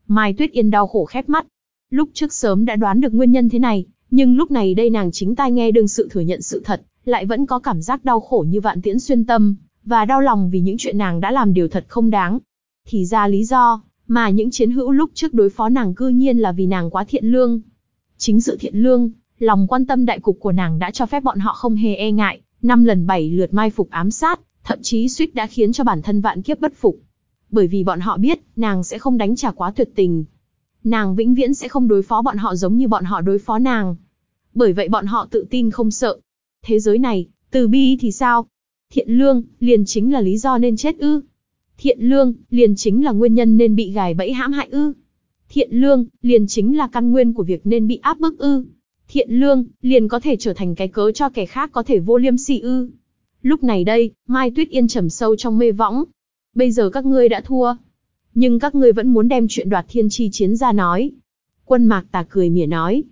Mai Tuyết Yên đau khổ khép mắt. Lúc trước sớm đã đoán được nguyên nhân thế này, nhưng lúc này đây nàng chính tai nghe đương sự thừa nhận sự thật, lại vẫn có cảm giác đau khổ như vạn tiễn xuyên tâm, và đau lòng vì những chuyện nàng đã làm điều thật không đáng. Thì ra lý do, mà những chiến hữu lúc trước đối phó nàng cư nhiên là vì nàng quá thiện lương. Chính sự thiện lương, lòng quan tâm đại cục của nàng đã cho phép bọn họ không hề e ngại, năm lần bảy lượt mai phục ám sát, thậm chí suýt đã khiến cho bản thân vạn kiếp bất phục. Bởi vì bọn họ biết, nàng sẽ không đánh trả quá tuyệt tình. Nàng vĩnh viễn sẽ không đối phó bọn họ giống như bọn họ đối phó nàng. Bởi vậy bọn họ tự tin không sợ. Thế giới này, từ bi thì sao? Thiện lương, liền chính là lý do nên chết ư. Thiện lương, liền chính là nguyên nhân nên bị gài bẫy hãm hại ư. Thiện lương, liền chính là căn nguyên của việc nên bị áp bức ư. Thiện lương, liền có thể trở thành cái cớ cho kẻ khác có thể vô liêm sỉ ư. Lúc này đây, Mai Tuyết Yên trầm sâu trong mê võng. Bây giờ các ngươi đã thua. Nhưng các ngươi vẫn muốn đem chuyện đoạt thiên chi chiến ra nói. Quân Mạc Tà cười mỉa nói.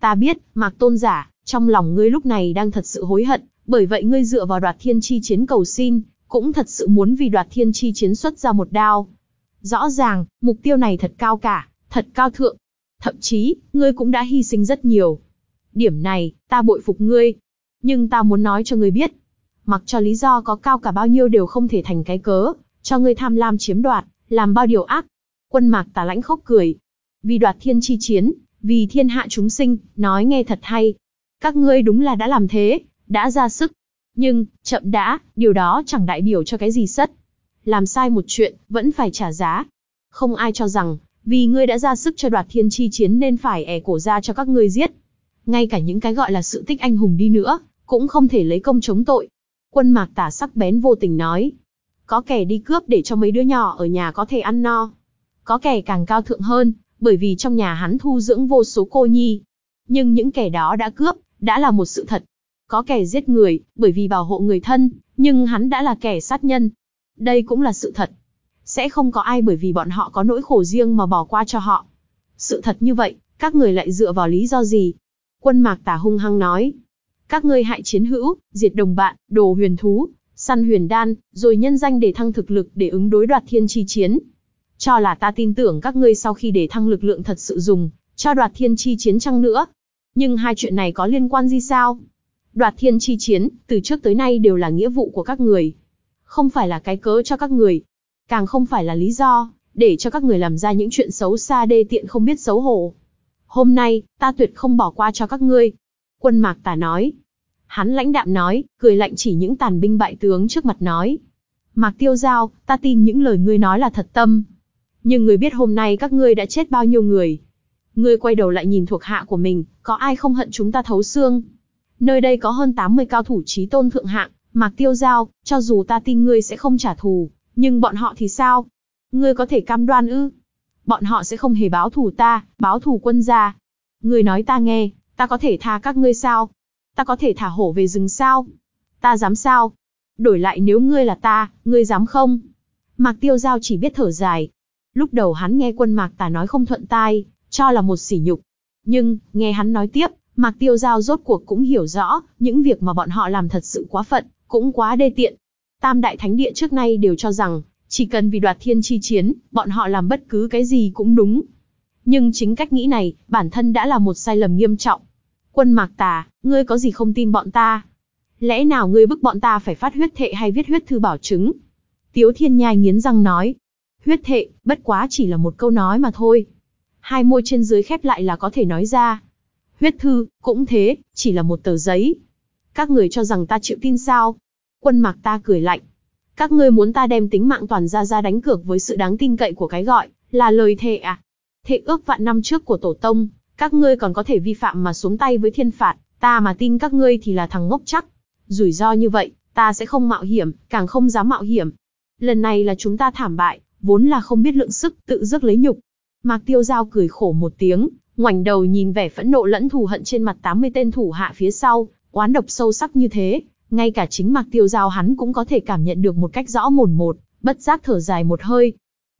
Ta biết, Mạc Tôn giả, trong lòng ngươi lúc này đang thật sự hối hận, bởi vậy ngươi dựa vào đoạt thiên chi chiến cầu xin, cũng thật sự muốn vì đoạt thiên chi chiến xuất ra một đao. Rõ ràng, mục tiêu này thật cao cả, thật cao thượng. Thậm chí, ngươi cũng đã hy sinh rất nhiều. Điểm này, ta bội phục ngươi. Nhưng ta muốn nói cho ngươi biết. Mặc cho lý do có cao cả bao nhiêu đều không thể thành cái cớ, cho ngươi tham lam chiếm đoạt, làm bao điều ác. Quân mạc tà lãnh khóc cười. Vì đoạt thiên chi chiến, vì thiên hạ chúng sinh, nói nghe thật hay. Các ngươi đúng là đã làm thế, đã ra sức. Nhưng, chậm đã, điều đó chẳng đại biểu cho cái gì sất. Làm sai một chuyện, vẫn phải trả giá. Không ai cho rằng, vì ngươi đã ra sức cho đoạt thiên chi chiến nên phải ẻ cổ ra cho các ngươi giết. Ngay cả những cái gọi là sự tích anh hùng đi nữa, cũng không thể lấy công chống tội. Quân mạc tả sắc bén vô tình nói. Có kẻ đi cướp để cho mấy đứa nhỏ ở nhà có thể ăn no. Có kẻ càng cao thượng hơn, bởi vì trong nhà hắn thu dưỡng vô số cô nhi. Nhưng những kẻ đó đã cướp, đã là một sự thật. Có kẻ giết người, bởi vì bảo hộ người thân, nhưng hắn đã là kẻ sát nhân. Đây cũng là sự thật. Sẽ không có ai bởi vì bọn họ có nỗi khổ riêng mà bỏ qua cho họ. Sự thật như vậy, các người lại dựa vào lý do gì? Quân mạc tả hung hăng nói. Các ngươi hại chiến hữu, diệt đồng bạn, đồ huyền thú, săn huyền đan, rồi nhân danh để thăng thực lực để ứng đối đoạt thiên chi chiến. Cho là ta tin tưởng các ngươi sau khi để thăng lực lượng thật sự dùng, cho đoạt thiên chi chiến chăng nữa. Nhưng hai chuyện này có liên quan gì sao? Đoạt thiên chi chiến, từ trước tới nay đều là nghĩa vụ của các người. Không phải là cái cớ cho các người. Càng không phải là lý do, để cho các người làm ra những chuyện xấu xa đê tiện không biết xấu hổ. Hôm nay, ta tuyệt không bỏ qua cho các ngươi. Quân mạc tà nói. Hắn lãnh đạm nói, cười lạnh chỉ những tàn binh bại tướng trước mặt nói. Mạc tiêu giao, ta tin những lời ngươi nói là thật tâm. Nhưng ngươi biết hôm nay các ngươi đã chết bao nhiêu người. Ngươi quay đầu lại nhìn thuộc hạ của mình, có ai không hận chúng ta thấu xương. Nơi đây có hơn 80 cao thủ trí tôn thượng hạng, Mạc Tiêu Giao, cho dù ta tin ngươi sẽ không trả thù, nhưng bọn họ thì sao? Ngươi có thể cam đoan ư? Bọn họ sẽ không hề báo thù ta, báo thù quân gia. Ngươi nói ta nghe, ta có thể tha các ngươi sao? Ta có thể thả hổ về rừng sao? Ta dám sao? Đổi lại nếu ngươi là ta, ngươi dám không? Mạc Tiêu Giao chỉ biết thở dài. Lúc đầu hắn nghe quân Mạc Tà nói không thuận tai, cho là một sỉ nhục. Nhưng, nghe hắn nói tiếp, Mạc Tiêu Giao rốt cuộc cũng hiểu rõ, những việc mà bọn họ làm thật sự quá phận, cũng quá đê tiện. Tam đại thánh địa trước nay đều cho rằng, chỉ cần vì đoạt thiên chi chiến, bọn họ làm bất cứ cái gì cũng đúng. Nhưng chính cách nghĩ này, bản thân đã là một sai lầm nghiêm trọng. Quân Mạc Tà, ngươi có gì không tin bọn ta? Lẽ nào ngươi bức bọn ta phải phát huyết thệ hay viết huyết thư bảo chứng? Tiếu Thiên Nhai nghiến răng nói. Huyết thệ, bất quá chỉ là một câu nói mà thôi. Hai môi trên dưới khép lại là có thể nói ra. Huyết thư, cũng thế, chỉ là một tờ giấy. Các người cho rằng ta chịu tin sao? Quân Mạc ta cười lạnh. Các ngươi muốn ta đem tính mạng toàn ra ra đánh cược với sự đáng tin cậy của cái gọi, là lời thệ à? Thệ ước vạn năm trước của tổ tông, các ngươi còn có thể vi phạm mà xuống tay với thiên phạt, ta mà tin các ngươi thì là thằng ngốc chắc. Rủi ro như vậy, ta sẽ không mạo hiểm, càng không dám mạo hiểm. Lần này là chúng ta thảm bại, vốn là không biết lượng sức, tự dứt lấy nhục. Mạc Tiêu Giao cười khổ một tiếng, ngoảnh đầu nhìn vẻ phẫn nộ lẫn thù hận trên mặt 80 tên thủ hạ phía sau, oán độc sâu sắc như thế, ngay cả chính Mạc Tiêu Giao hắn cũng có thể cảm nhận được một cách rõ mồn một, bất giác thở dài một hơi.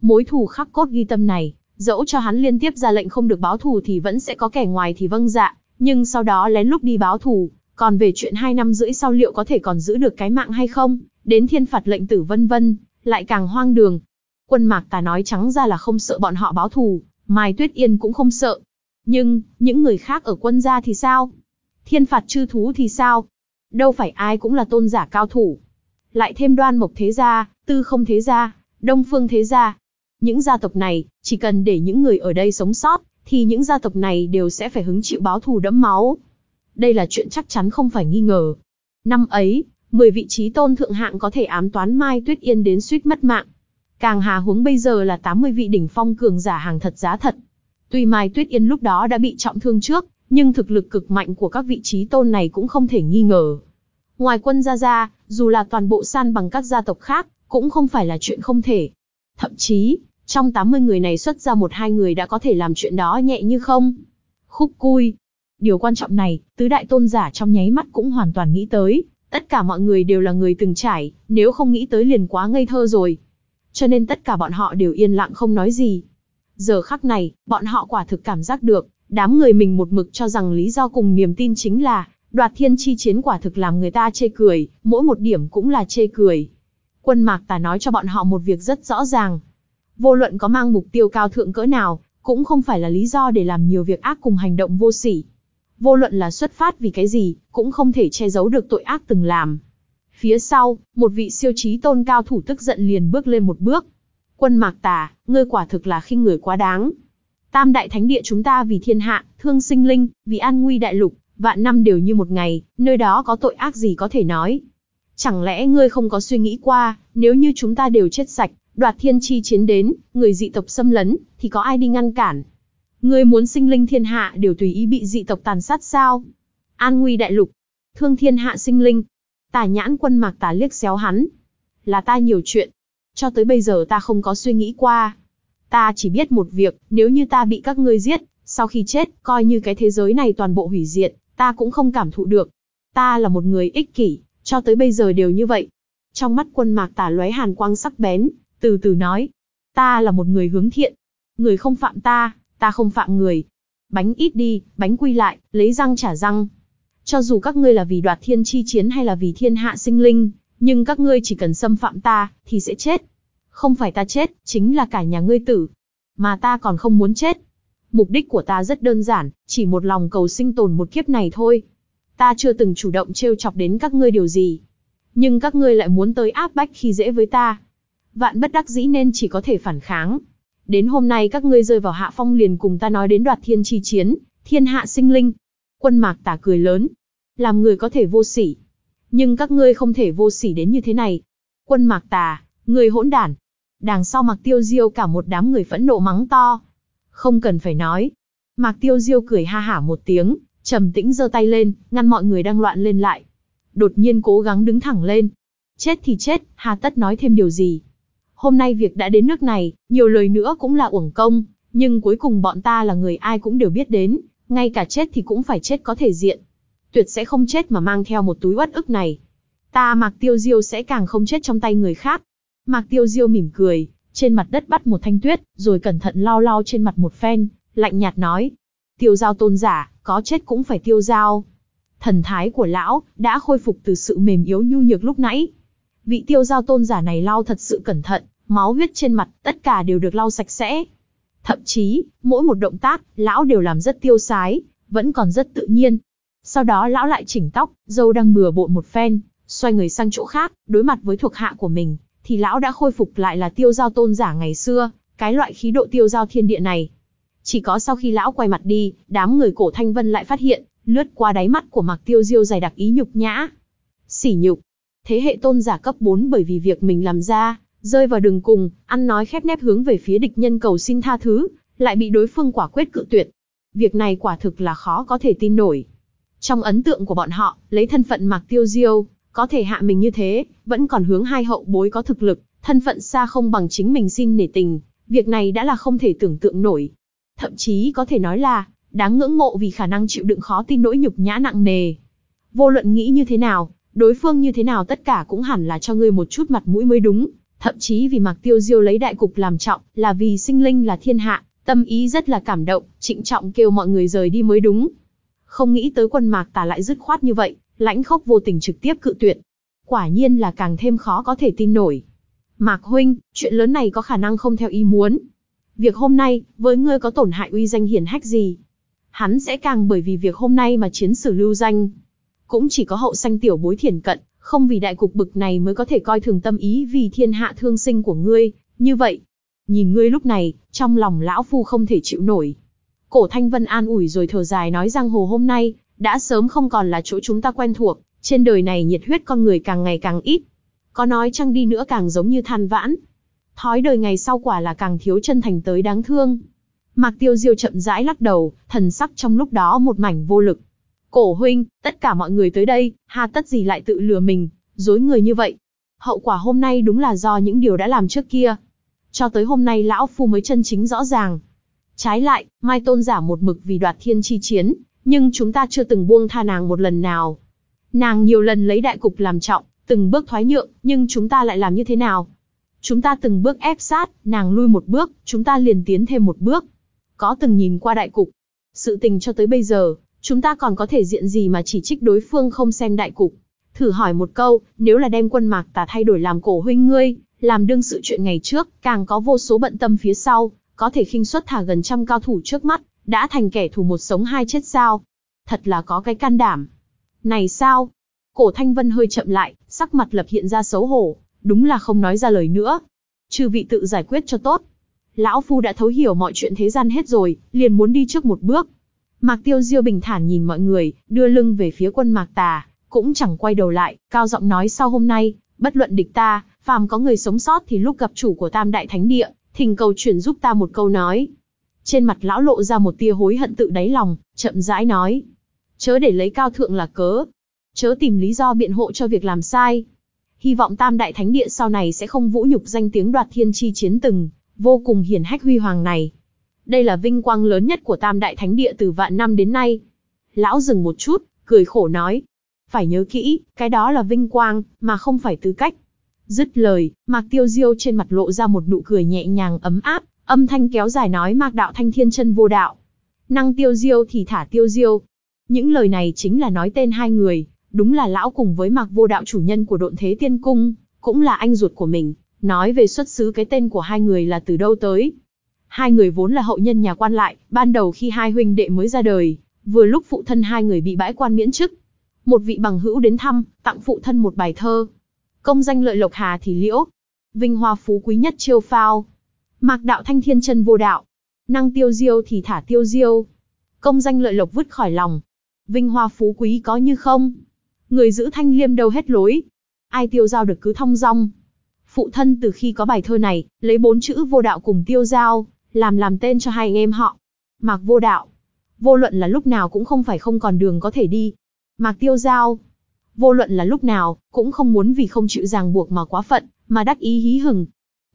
Mối thù khắc cốt ghi tâm này, dẫu cho hắn liên tiếp ra lệnh không được báo thù thì vẫn sẽ có kẻ ngoài thì vâng dạ, nhưng sau đó lén lúc đi báo thù, còn về chuyện hai năm rưỡi sau liệu có thể còn giữ được cái mạng hay không, đến thiên phạt lệnh tử vân vân, lại càng hoang đường. Quân Mạc Tà nói trắng ra là không sợ bọn họ báo thù, Mai Tuyết Yên cũng không sợ. Nhưng, những người khác ở quân gia thì sao? Thiên phạt chư thú thì sao? Đâu phải ai cũng là tôn giả cao thủ. Lại thêm đoan mộc thế gia, tư không thế gia, đông phương thế gia. Những gia tộc này, chỉ cần để những người ở đây sống sót, thì những gia tộc này đều sẽ phải hứng chịu báo thù đẫm máu. Đây là chuyện chắc chắn không phải nghi ngờ. Năm ấy, 10 vị trí tôn thượng hạng có thể ám toán Mai Tuyết Yên đến suýt mất mạng. Càng hà huống bây giờ là 80 vị đỉnh phong cường giả hàng thật giá thật. Tuy Mai Tuyết Yên lúc đó đã bị trọng thương trước, nhưng thực lực cực mạnh của các vị trí tôn này cũng không thể nghi ngờ. Ngoài quân gia gia, dù là toàn bộ san bằng các gia tộc khác, cũng không phải là chuyện không thể. Thậm chí, trong 80 người này xuất ra một hai người đã có thể làm chuyện đó nhẹ như không. Khúc cui. Điều quan trọng này, tứ đại tôn giả trong nháy mắt cũng hoàn toàn nghĩ tới, tất cả mọi người đều là người từng trải, nếu không nghĩ tới liền quá ngây thơ rồi. Cho nên tất cả bọn họ đều yên lặng không nói gì. Giờ khắc này, bọn họ quả thực cảm giác được, đám người mình một mực cho rằng lý do cùng niềm tin chính là, đoạt thiên chi chiến quả thực làm người ta chê cười, mỗi một điểm cũng là chê cười. Quân Mạc Tà nói cho bọn họ một việc rất rõ ràng. Vô luận có mang mục tiêu cao thượng cỡ nào, cũng không phải là lý do để làm nhiều việc ác cùng hành động vô sỉ. Vô luận là xuất phát vì cái gì, cũng không thể che giấu được tội ác từng làm. Phía sau, một vị siêu trí tôn cao thủ tức giận liền bước lên một bước. Quân Mạc Tà, ngươi quả thực là khinh người quá đáng. Tam đại thánh địa chúng ta vì thiên hạ, thương sinh linh, vì an nguy đại lục, vạn năm đều như một ngày, nơi đó có tội ác gì có thể nói. Chẳng lẽ ngươi không có suy nghĩ qua, nếu như chúng ta đều chết sạch, đoạt thiên chi chiến đến, người dị tộc xâm lấn, thì có ai đi ngăn cản? Ngươi muốn sinh linh thiên hạ đều tùy ý bị dị tộc tàn sát sao? An nguy đại lục, thương thiên hạ sinh linh. Tà nhãn quân mạc tà liếc xéo hắn. Là ta nhiều chuyện. Cho tới bây giờ ta không có suy nghĩ qua. Ta chỉ biết một việc, nếu như ta bị các ngươi giết, sau khi chết, coi như cái thế giới này toàn bộ hủy diệt, ta cũng không cảm thụ được. Ta là một người ích kỷ, cho tới bây giờ đều như vậy. Trong mắt quân mạc tả lóe hàn quang sắc bén, từ từ nói. Ta là một người hướng thiện. Người không phạm ta, ta không phạm người. Bánh ít đi, bánh quy lại, lấy răng trả răng. Cho dù các ngươi là vì đoạt thiên chi chiến hay là vì thiên hạ sinh linh, nhưng các ngươi chỉ cần xâm phạm ta, thì sẽ chết. Không phải ta chết, chính là cả nhà ngươi tử. Mà ta còn không muốn chết. Mục đích của ta rất đơn giản, chỉ một lòng cầu sinh tồn một kiếp này thôi. Ta chưa từng chủ động trêu chọc đến các ngươi điều gì. Nhưng các ngươi lại muốn tới áp bách khi dễ với ta. Vạn bất đắc dĩ nên chỉ có thể phản kháng. Đến hôm nay các ngươi rơi vào hạ phong liền cùng ta nói đến đoạt thiên chi chiến, thiên hạ sinh linh. Quân mạc tả cười lớn. Làm người có thể vô sỉ. Nhưng các ngươi không thể vô sỉ đến như thế này. Quân mạc tà, người hỗn đản. Đằng sau mạc tiêu diêu cả một đám người phẫn nộ mắng to. Không cần phải nói. Mạc Tiêu Diêu cười ha hả một tiếng, trầm tĩnh giơ tay lên, ngăn mọi người đang loạn lên lại. Đột nhiên cố gắng đứng thẳng lên. Chết thì chết, hà tất nói thêm điều gì. Hôm nay việc đã đến nước này, nhiều lời nữa cũng là uổng công, nhưng cuối cùng bọn ta là người ai cũng đều biết đến, ngay cả chết thì cũng phải chết có thể diện. Tuyệt sẽ không chết mà mang theo một túi uất ức này. ta Mạc Tiêu Diêu sẽ càng không chết trong tay người khác. Mạc Tiêu Diêu mỉm cười, trên mặt đất bắt một thanh tuyết, rồi cẩn thận lau lau trên mặt một phen, lạnh nhạt nói. Tiêu giao tôn giả, có chết cũng phải tiêu giao. Thần thái của lão, đã khôi phục từ sự mềm yếu nhu nhược lúc nãy. Vị tiêu giao tôn giả này lau thật sự cẩn thận, máu huyết trên mặt, tất cả đều được lau sạch sẽ. Thậm chí, mỗi một động tác, lão đều làm rất tiêu sái, vẫn còn rất tự nhiên. Sau đó lão lại chỉnh tóc, dâu đang bừa bộn một phen, xoay người sang chỗ khác, đối mặt với thuộc hạ của mình, thì lão đã khôi phục lại là tiêu giao tôn giả ngày xưa, cái loại khí độ tiêu giao thiên địa này. Chỉ có sau khi lão quay mặt đi, đám người cổ thanh vân lại phát hiện, lướt qua đáy mắt của mặc tiêu diêu dày đặc ý nhục nhã. Sỉ nhục. Thế hệ tôn giả cấp 4 bởi vì việc mình làm ra, rơi vào đường cùng, ăn nói khép nép hướng về phía địch nhân cầu xin tha thứ, lại bị đối phương quả quyết cự tuyệt. Việc này quả thực là khó có thể tin nổi. Trong ấn tượng của bọn họ, lấy thân phận mặc tiêu diêu, có thể hạ mình như thế, vẫn còn hướng hai hậu bối có thực lực, thân phận xa không bằng chính mình xin nể tình, việc này đã là không thể tưởng tượng nổi. Thậm chí có thể nói là, đáng ngưỡng mộ vì khả năng chịu đựng khó tin nỗi nhục nhã nặng nề. Vô luận nghĩ như thế nào, đối phương như thế nào tất cả cũng hẳn là cho ngươi một chút mặt mũi mới đúng, thậm chí vì Mạc Tiêu Diêu lấy đại cục làm trọng, là vì sinh linh là thiên hạ, tâm ý rất là cảm động, trịnh trọng kêu mọi người rời đi mới đúng. Không nghĩ tới quân Mạc Tả lại dứt khoát như vậy, lãnh khốc vô tình trực tiếp cự tuyệt. Quả nhiên là càng thêm khó có thể tin nổi. Mạc huynh, chuyện lớn này có khả năng không theo ý muốn. Việc hôm nay, với ngươi có tổn hại uy danh hiển hách gì? Hắn sẽ càng bởi vì việc hôm nay mà chiến sử lưu danh. Cũng chỉ có hậu sanh tiểu bối thiển cận, không vì đại cục bực này mới có thể coi thường tâm ý vì thiên hạ thương sinh của ngươi, như vậy. Nhìn ngươi lúc này, trong lòng lão phu không thể chịu nổi. Cổ Thanh Vân an ủi rồi thở dài nói rằng hồ hôm nay, đã sớm không còn là chỗ chúng ta quen thuộc, trên đời này nhiệt huyết con người càng ngày càng ít. Có nói chăng đi nữa càng giống như than vãn. Thói đời ngày sau quả là càng thiếu chân thành tới đáng thương. Mạc Tiêu Diêu chậm rãi lắc đầu, thần sắc trong lúc đó một mảnh vô lực. Cổ huynh, tất cả mọi người tới đây, hà tất gì lại tự lừa mình, dối người như vậy. Hậu quả hôm nay đúng là do những điều đã làm trước kia. Cho tới hôm nay lão phu mới chân chính rõ ràng. Trái lại, Mai Tôn giả một mực vì đoạt thiên chi chiến, nhưng chúng ta chưa từng buông tha nàng một lần nào. Nàng nhiều lần lấy đại cục làm trọng, từng bước thoái nhượng, nhưng chúng ta lại làm như thế nào? Chúng ta từng bước ép sát, nàng lui một bước, chúng ta liền tiến thêm một bước. Có từng nhìn qua đại cục. Sự tình cho tới bây giờ, chúng ta còn có thể diện gì mà chỉ trích đối phương không xem đại cục. Thử hỏi một câu, nếu là đem quân mạc tà thay đổi làm cổ huynh ngươi, làm đương sự chuyện ngày trước, càng có vô số bận tâm phía sau, có thể khinh suất thả gần trăm cao thủ trước mắt, đã thành kẻ thù một sống hai chết sao? Thật là có cái can đảm. Này sao? Cổ Thanh Vân hơi chậm lại, sắc mặt lập hiện ra xấu hổ, đúng là không nói ra lời nữa. Chư vị tự giải quyết cho tốt. Lão Phu đã thấu hiểu mọi chuyện thế gian hết rồi, liền muốn đi trước một bước. Mạc Tiêu Diêu bình thản nhìn mọi người, đưa lưng về phía quân Mạc Tà, cũng chẳng quay đầu lại, cao giọng nói sau hôm nay, bất luận địch ta, phàm có người sống sót thì lúc gặp chủ của Tam Đại Thánh Địa, thỉnh cầu chuyển giúp ta một câu nói. Trên mặt lão lộ ra một tia hối hận tự đáy lòng, chậm rãi nói. Chớ để lấy cao thượng là cớ. Chớ tìm lý do biện hộ cho việc làm sai. Hy vọng tam đại thánh địa sau này sẽ không vũ nhục danh tiếng đoạt thiên chi chiến từng, vô cùng hiển hách huy hoàng này. Đây là vinh quang lớn nhất của tam đại thánh địa từ vạn năm đến nay. Lão dừng một chút, cười khổ nói. Phải nhớ kỹ, cái đó là vinh quang, mà không phải tư cách. Dứt lời, Mạc Tiêu Diêu trên mặt lộ ra một nụ cười nhẹ nhàng ấm áp, Âm thanh kéo dài nói mạc đạo thanh thiên chân vô đạo. Năng tiêu diêu thì thả tiêu diêu. Những lời này chính là nói tên hai người, đúng là lão cùng với mạc vô đạo chủ nhân của độn thế tiên cung, cũng là anh ruột của mình, nói về xuất xứ cái tên của hai người là từ đâu tới. Hai người vốn là hậu nhân nhà quan lại, ban đầu khi hai huynh đệ mới ra đời, vừa lúc phụ thân hai người bị bãi quan miễn chức. Một vị bằng hữu đến thăm, tặng phụ thân một bài thơ. Công danh lợi lộc hà thì liễu, vinh hoa phú quý nhất chiêu phao, Mạc đạo thanh thiên chân vô đạo. Năng tiêu diêu thì thả tiêu diêu. Công danh lợi lộc vứt khỏi lòng. Vinh hoa phú quý có như không. Người giữ thanh liêm đâu hết lối. Ai tiêu giao được cứ thong dong. Phụ thân từ khi có bài thơ này, lấy bốn chữ vô đạo cùng tiêu giao, làm làm tên cho hai anh em họ. Mạc vô đạo. Vô luận là lúc nào cũng không phải không còn đường có thể đi. Mạc tiêu giao. Vô luận là lúc nào, cũng không muốn vì không chịu ràng buộc mà quá phận, mà đắc ý hí hừng,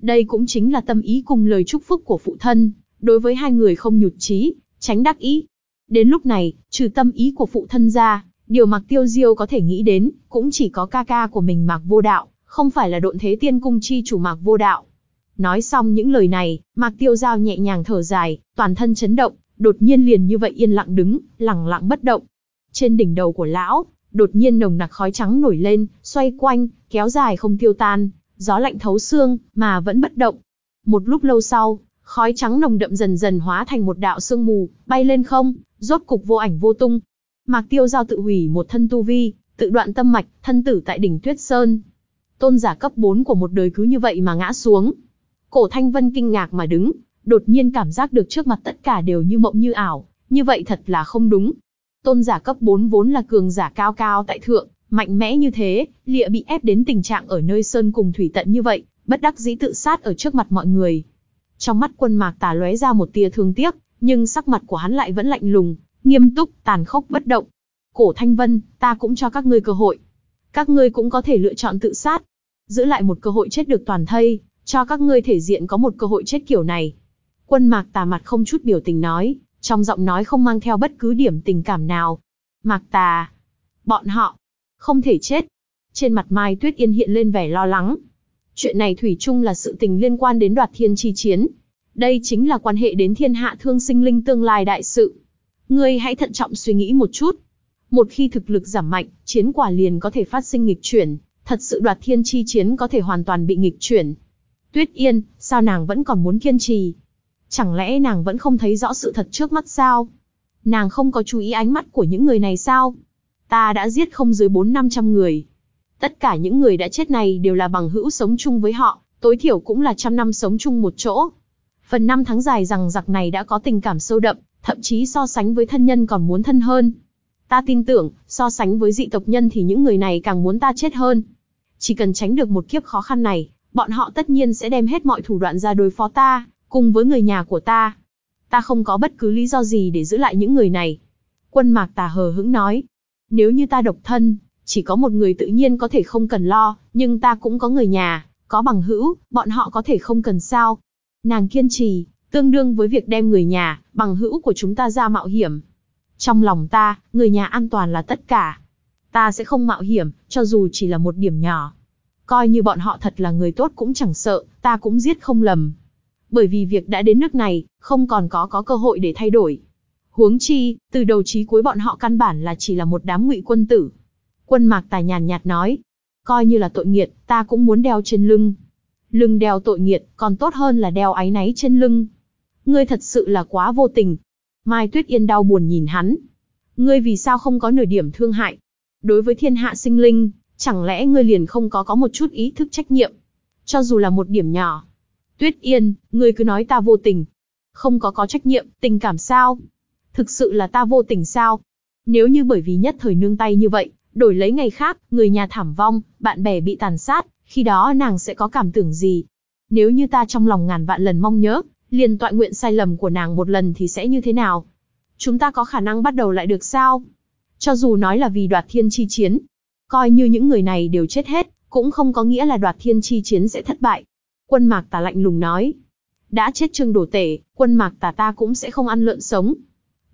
đây cũng chính là tâm ý cùng lời chúc phúc của phụ thân, đối với hai người không nhụt chí, tránh đắc ý. Đến lúc này, trừ tâm ý của phụ thân ra, Điều Mạc Tiêu Diêu có thể nghĩ đến, cũng chỉ có ca ca của mình Mạc Vô Đạo, không phải là độn thế tiên cung chi chủ Mạc Vô Đạo. Nói xong những lời này, Mạc Tiêu Giao nhẹ nhàng thở dài, toàn thân chấn động, đột nhiên liền như vậy yên lặng đứng, lặng lặng bất động. Trên đỉnh đầu của lão, đột nhiên nồng nặc khói trắng nổi lên, xoay quanh, kéo dài không tiêu tan, gió lạnh thấu xương, mà vẫn bất động. Một lúc lâu sau, khói trắng nồng đậm dần dần hóa thành một đạo sương mù, bay lên không, rốt cục vô ảnh vô tung. Mạc Tiêu Giao tự hủy một thân tu vi, tự đoạn tâm mạch, thân tử tại đỉnh Tuyết Sơn. Tôn giả cấp 4 của một đời cứ như vậy mà ngã xuống. Cổ Thanh Vân kinh ngạc mà đứng, đột nhiên cảm giác được trước mặt tất cả đều như mộng như ảo, như vậy thật là không đúng. Tôn giả cấp 4 vốn là cường giả cao cao tại thượng, mạnh mẽ như thế, lịa bị ép đến tình trạng ở nơi sơn cùng thủy tận như vậy, bất đắc dĩ tự sát ở trước mặt mọi người. Trong mắt quân mạc tà lóe ra một tia thương tiếc, nhưng sắc mặt của hắn lại vẫn lạnh lùng, nghiêm túc, tàn khốc bất động. Cổ Thanh Vân, ta cũng cho các ngươi cơ hội. Các ngươi cũng có thể lựa chọn tự sát. Giữ lại một cơ hội chết được toàn thây, cho các ngươi thể diện có một cơ hội chết kiểu này. Quân mạc tà mặt không chút biểu tình nói, trong giọng nói không mang theo bất cứ điểm tình cảm nào. Mạc tà, bọn họ, không thể chết. Trên mặt Mai Tuyết Yên hiện lên vẻ lo lắng. Chuyện này thủy chung là sự tình liên quan đến đoạt thiên chi chiến. Đây chính là quan hệ đến thiên hạ thương sinh linh tương lai đại sự. Ngươi hãy thận trọng suy nghĩ một chút. Một khi thực lực giảm mạnh, chiến quả liền có thể phát sinh nghịch chuyển, thật sự đoạt thiên chi chiến có thể hoàn toàn bị nghịch chuyển. Tuyết Yên, sao nàng vẫn còn muốn kiên trì? Chẳng lẽ nàng vẫn không thấy rõ sự thật trước mắt sao? Nàng không có chú ý ánh mắt của những người này sao? Ta đã giết không dưới 4-500 người. Tất cả những người đã chết này đều là bằng hữu sống chung với họ, tối thiểu cũng là trăm năm sống chung một chỗ. Phần năm tháng dài rằng giặc này đã có tình cảm sâu đậm, thậm chí so sánh với thân nhân còn muốn thân hơn. Ta tin tưởng, so sánh với dị tộc nhân thì những người này càng muốn ta chết hơn. Chỉ cần tránh được một kiếp khó khăn này, bọn họ tất nhiên sẽ đem hết mọi thủ đoạn ra đối phó ta, cùng với người nhà của ta. Ta không có bất cứ lý do gì để giữ lại những người này. Quân mạc tà hờ hững nói. Nếu như ta độc thân, chỉ có một người tự nhiên có thể không cần lo, nhưng ta cũng có người nhà, có bằng hữu, bọn họ có thể không cần sao. Nàng kiên trì, tương đương với việc đem người nhà, bằng hữu của chúng ta ra mạo hiểm. Trong lòng ta, người nhà an toàn là tất cả. Ta sẽ không mạo hiểm, cho dù chỉ là một điểm nhỏ. Coi như bọn họ thật là người tốt cũng chẳng sợ, ta cũng giết không lầm. Bởi vì việc đã đến nước này, không còn có có cơ hội để thay đổi. Huống chi, từ đầu chí cuối bọn họ căn bản là chỉ là một đám ngụy quân tử. Quân mạc tài nhàn nhạt nói, coi như là tội nghiệt, ta cũng muốn đeo trên lưng. Lưng đeo tội nghiệt, còn tốt hơn là đeo áy náy trên lưng. Ngươi thật sự là quá vô tình. Mai Tuyết Yên đau buồn nhìn hắn. Ngươi vì sao không có nửa điểm thương hại? Đối với thiên hạ sinh linh, chẳng lẽ ngươi liền không có có một chút ý thức trách nhiệm? Cho dù là một điểm nhỏ. Tuyết Yên, ngươi cứ nói ta vô tình. Không có có trách nhiệm, tình cảm sao? Thực sự là ta vô tình sao? Nếu như bởi vì nhất thời nương tay như vậy, đổi lấy ngày khác, người nhà thảm vong, bạn bè bị tàn sát, khi đó nàng sẽ có cảm tưởng gì? Nếu như ta trong lòng ngàn vạn lần mong nhớ, liền tọa nguyện sai lầm của nàng một lần thì sẽ như thế nào? Chúng ta có khả năng bắt đầu lại được sao? Cho dù nói là vì đoạt thiên chi chiến, coi như những người này đều chết hết, cũng không có nghĩa là đoạt thiên chi chiến sẽ thất bại. Quân mạc tà lạnh lùng nói. Đã chết trương đổ tể, quân mạc tà ta cũng sẽ không ăn lợn sống.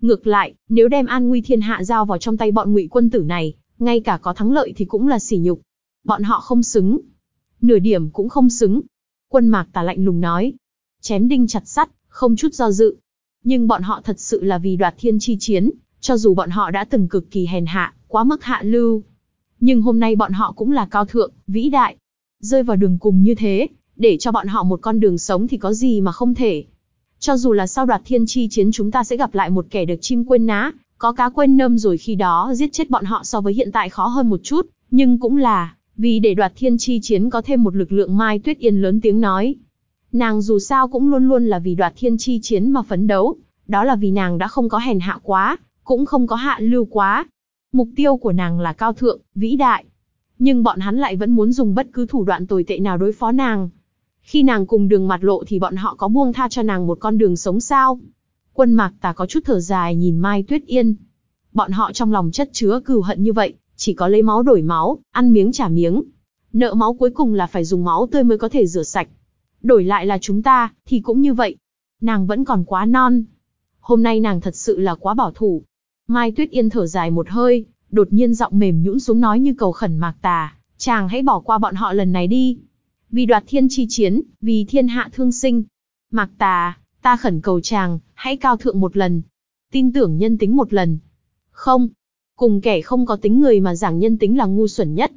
Ngược lại, nếu đem an nguy thiên hạ giao vào trong tay bọn ngụy quân tử này, ngay cả có thắng lợi thì cũng là sỉ nhục. Bọn họ không xứng. Nửa điểm cũng không xứng. Quân mạc tà lạnh lùng nói. Chém đinh chặt sắt, không chút do dự. Nhưng bọn họ thật sự là vì đoạt thiên chi chiến, cho dù bọn họ đã từng cực kỳ hèn hạ, quá mức hạ lưu. Nhưng hôm nay bọn họ cũng là cao thượng, vĩ đại. Rơi vào đường cùng như thế, để cho bọn họ một con đường sống thì có gì mà không thể. Cho dù là sau đoạt thiên chi chiến chúng ta sẽ gặp lại một kẻ được chim quên ná, có cá quên nâm rồi khi đó giết chết bọn họ so với hiện tại khó hơn một chút, nhưng cũng là, vì để đoạt thiên chi chiến có thêm một lực lượng Mai Tuyết Yên lớn tiếng nói. Nàng dù sao cũng luôn luôn là vì đoạt thiên chi chiến mà phấn đấu, đó là vì nàng đã không có hèn hạ quá, cũng không có hạ lưu quá. Mục tiêu của nàng là cao thượng, vĩ đại. Nhưng bọn hắn lại vẫn muốn dùng bất cứ thủ đoạn tồi tệ nào đối phó nàng. Khi nàng cùng đường mặt lộ thì bọn họ có buông tha cho nàng một con đường sống sao? Quân mạc tà có chút thở dài nhìn Mai Tuyết Yên. Bọn họ trong lòng chất chứa cừu hận như vậy, chỉ có lấy máu đổi máu, ăn miếng trả miếng. Nợ máu cuối cùng là phải dùng máu tươi mới có thể rửa sạch. Đổi lại là chúng ta, thì cũng như vậy. Nàng vẫn còn quá non. Hôm nay nàng thật sự là quá bảo thủ. Mai Tuyết Yên thở dài một hơi, đột nhiên giọng mềm nhũn xuống nói như cầu khẩn Mạc Tà, chàng hãy bỏ qua bọn họ lần này đi. Vì đoạt thiên chi chiến, vì thiên hạ thương sinh. Mạc Tà, ta khẩn cầu chàng, hãy cao thượng một lần. Tin tưởng nhân tính một lần. Không, cùng kẻ không có tính người mà giảng nhân tính là ngu xuẩn nhất.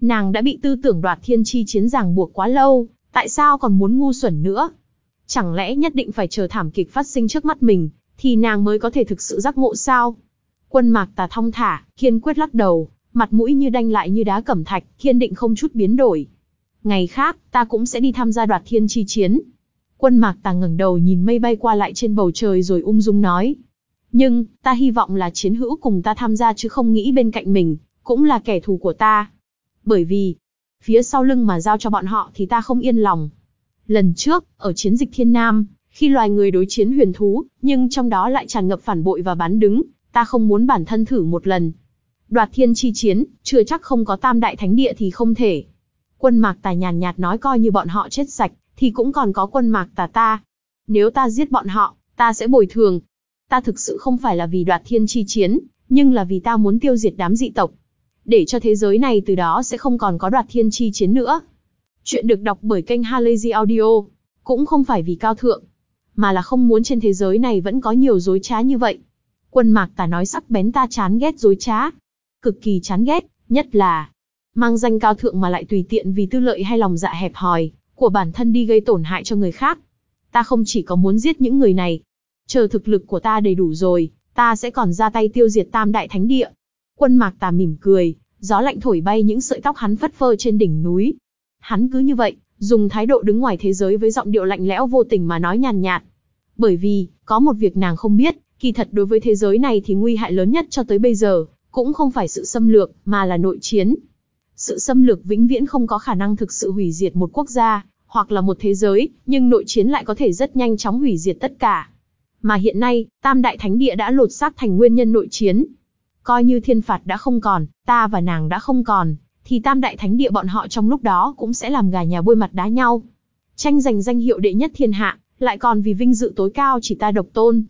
Nàng đã bị tư tưởng đoạt thiên chi chiến ràng buộc quá lâu, tại sao còn muốn ngu xuẩn nữa? Chẳng lẽ nhất định phải chờ thảm kịch phát sinh trước mắt mình, thì nàng mới có thể thực sự giác ngộ sao? Quân mạc tà thong thả, kiên quyết lắc đầu, mặt mũi như đanh lại như đá cẩm thạch, kiên định không chút biến đổi. Ngày khác, ta cũng sẽ đi tham gia đoạt thiên chi chiến. Quân mạc tà ngẩng đầu nhìn mây bay qua lại trên bầu trời rồi ung dung nói. Nhưng, ta hy vọng là chiến hữu cùng ta tham gia chứ không nghĩ bên cạnh mình, cũng là kẻ thù của ta. Bởi vì, phía sau lưng mà giao cho bọn họ thì ta không yên lòng. Lần trước, ở chiến dịch Thiên Nam, khi loài người đối chiến huyền thú, nhưng trong đó lại tràn ngập phản bội và bán đứng, ta không muốn bản thân thử một lần. Đoạt thiên chi chiến, chưa chắc không có tam đại thánh địa thì không thể. Quân mạc tà nhàn nhạt nói coi như bọn họ chết sạch, thì cũng còn có quân mạc tà ta. Nếu ta giết bọn họ, ta sẽ bồi thường. Ta thực sự không phải là vì đoạt thiên chi chiến, nhưng là vì ta muốn tiêu diệt đám dị tộc. Để cho thế giới này từ đó sẽ không còn có đoạt thiên chi chiến nữa. Chuyện được đọc bởi kênh Halazy Audio. Cũng không phải vì cao thượng, mà là không muốn trên thế giới này vẫn có nhiều dối trá như vậy. Quân mạc tà nói sắc bén ta chán ghét dối trá. Cực kỳ chán ghét, nhất là mang danh cao thượng mà lại tùy tiện vì tư lợi hay lòng dạ hẹp hòi của bản thân đi gây tổn hại cho người khác. Ta không chỉ có muốn giết những người này, chờ thực lực của ta đầy đủ rồi, ta sẽ còn ra tay tiêu diệt tam đại thánh địa. Quân mạc tà mỉm cười, gió lạnh thổi bay những sợi tóc hắn phất phơ trên đỉnh núi. Hắn cứ như vậy, dùng thái độ đứng ngoài thế giới với giọng điệu lạnh lẽo vô tình mà nói nhàn nhạt. Bởi vì, có một việc nàng không biết, kỳ thật đối với thế giới này thì nguy hại lớn nhất cho tới bây giờ, cũng không phải sự xâm lược, mà là nội chiến. Sự xâm lược vĩnh viễn không có khả năng thực sự hủy diệt một quốc gia, hoặc là một thế giới, nhưng nội chiến lại có thể rất nhanh chóng hủy diệt tất cả. Mà hiện nay, Tam Đại Thánh Địa đã lột xác thành nguyên nhân nội chiến. Coi như thiên phạt đã không còn, ta và nàng đã không còn, thì Tam Đại Thánh Địa bọn họ trong lúc đó cũng sẽ làm gà nhà bôi mặt đá nhau. Tranh giành danh hiệu đệ nhất thiên hạ, lại còn vì vinh dự tối cao chỉ ta độc tôn.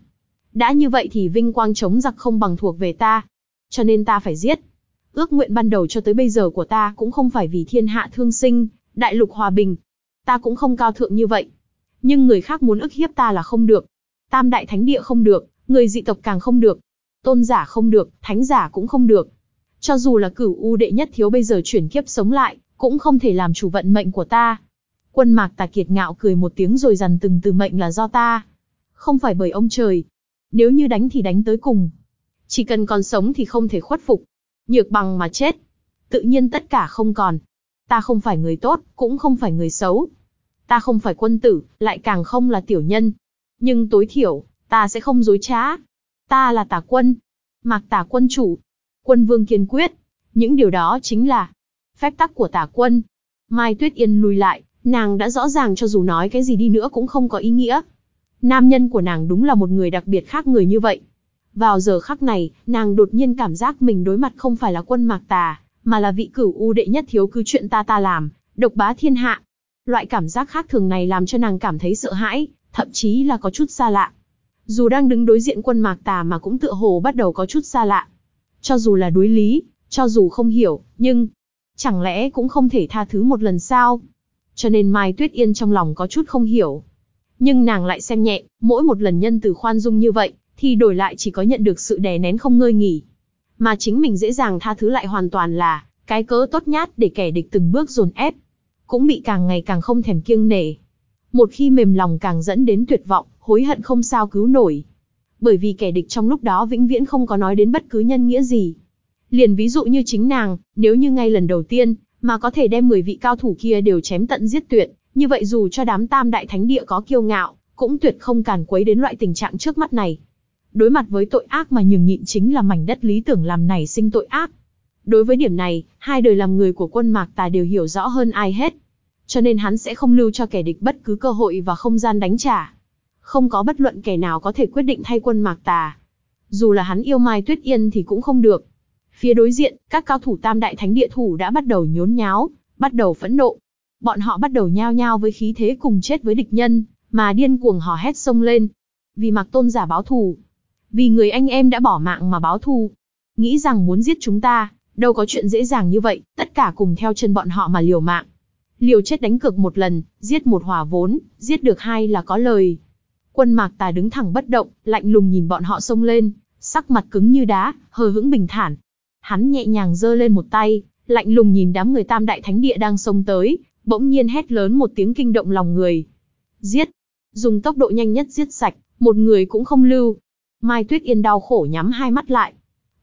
Đã như vậy thì vinh quang chống giặc không bằng thuộc về ta. Cho nên ta phải giết. Ước nguyện ban đầu cho tới bây giờ của ta cũng không phải vì thiên hạ thương sinh, đại lục hòa bình. Ta cũng không cao thượng như vậy. Nhưng người khác muốn ức hiếp ta là không được. Tam đại thánh địa không được, người dị tộc càng không được. Tôn giả không được, thánh giả cũng không được. Cho dù là cửu u đệ nhất thiếu bây giờ chuyển kiếp sống lại, cũng không thể làm chủ vận mệnh của ta. Quân mạc tà kiệt ngạo cười một tiếng rồi dằn từng từ mệnh là do ta. Không phải bởi ông trời. Nếu như đánh thì đánh tới cùng. Chỉ cần còn sống thì không thể khuất phục. Nhược bằng mà chết. Tự nhiên tất cả không còn. Ta không phải người tốt, cũng không phải người xấu. Ta không phải quân tử, lại càng không là tiểu nhân. Nhưng tối thiểu, ta sẽ không dối trá. Ta là tả quân. Mạc tả quân chủ. Quân vương kiên quyết. Những điều đó chính là phép tắc của tả quân. Mai Tuyết Yên lùi lại, nàng đã rõ ràng cho dù nói cái gì đi nữa cũng không có ý nghĩa. Nam nhân của nàng đúng là một người đặc biệt khác người như vậy. Vào giờ khắc này, nàng đột nhiên cảm giác mình đối mặt không phải là quân mạc tà, mà là vị cửu u đệ nhất thiếu cứ chuyện ta ta làm, độc bá thiên hạ. Loại cảm giác khác thường này làm cho nàng cảm thấy sợ hãi, thậm chí là có chút xa lạ. Dù đang đứng đối diện quân mạc tà mà cũng tựa hồ bắt đầu có chút xa lạ. Cho dù là đối lý, cho dù không hiểu, nhưng chẳng lẽ cũng không thể tha thứ một lần sao? Cho nên Mai Tuyết Yên trong lòng có chút không hiểu. Nhưng nàng lại xem nhẹ, mỗi một lần nhân từ khoan dung như vậy, thì đổi lại chỉ có nhận được sự đè nén không ngơi nghỉ. Mà chính mình dễ dàng tha thứ lại hoàn toàn là cái cớ tốt nhát để kẻ địch từng bước dồn ép. Cũng bị càng ngày càng không thèm kiêng nể. Một khi mềm lòng càng dẫn đến tuyệt vọng, hối hận không sao cứu nổi. Bởi vì kẻ địch trong lúc đó vĩnh viễn không có nói đến bất cứ nhân nghĩa gì. Liền ví dụ như chính nàng, nếu như ngay lần đầu tiên, mà có thể đem 10 vị cao thủ kia đều chém tận giết tuyệt, như vậy dù cho đám tam đại thánh địa có kiêu ngạo, cũng tuyệt không càn quấy đến loại tình trạng trước mắt này. Đối mặt với tội ác mà nhường nhịn chính là mảnh đất lý tưởng làm nảy sinh tội ác. Đối với điểm này, hai đời làm người của quân Mạc Tà đều hiểu rõ hơn ai hết. Cho nên hắn sẽ không lưu cho kẻ địch bất cứ cơ hội và không gian đánh trả. Không có bất luận kẻ nào có thể quyết định thay quân Mạc Tà. Dù là hắn yêu Mai Tuyết Yên thì cũng không được. Phía đối diện, các cao thủ tam đại thánh địa thủ đã bắt đầu nhốn nháo, bắt đầu phẫn nộ. Bọn họ bắt đầu nhao nhao với khí thế cùng chết với địch nhân, mà điên cuồng hò hét sông lên. Vì mặc tôn giả báo thù. Vì người anh em đã bỏ mạng mà báo thù. nghĩ rằng muốn giết chúng ta, đâu có chuyện dễ dàng như vậy, tất cả cùng theo chân bọn họ mà liều mạng. Liều chết đánh cược một lần, giết một hòa vốn, giết được hai là có lời. Quân mạc tà đứng thẳng bất động, lạnh lùng nhìn bọn họ xông lên, sắc mặt cứng như đá, hờ hững bình thản. Hắn nhẹ nhàng giơ lên một tay, lạnh lùng nhìn đám người tam đại thánh địa đang xông tới, bỗng nhiên hét lớn một tiếng kinh động lòng người. Giết! Dùng tốc độ nhanh nhất giết sạch, một người cũng không lưu. Mai Tuyết Yên đau khổ nhắm hai mắt lại.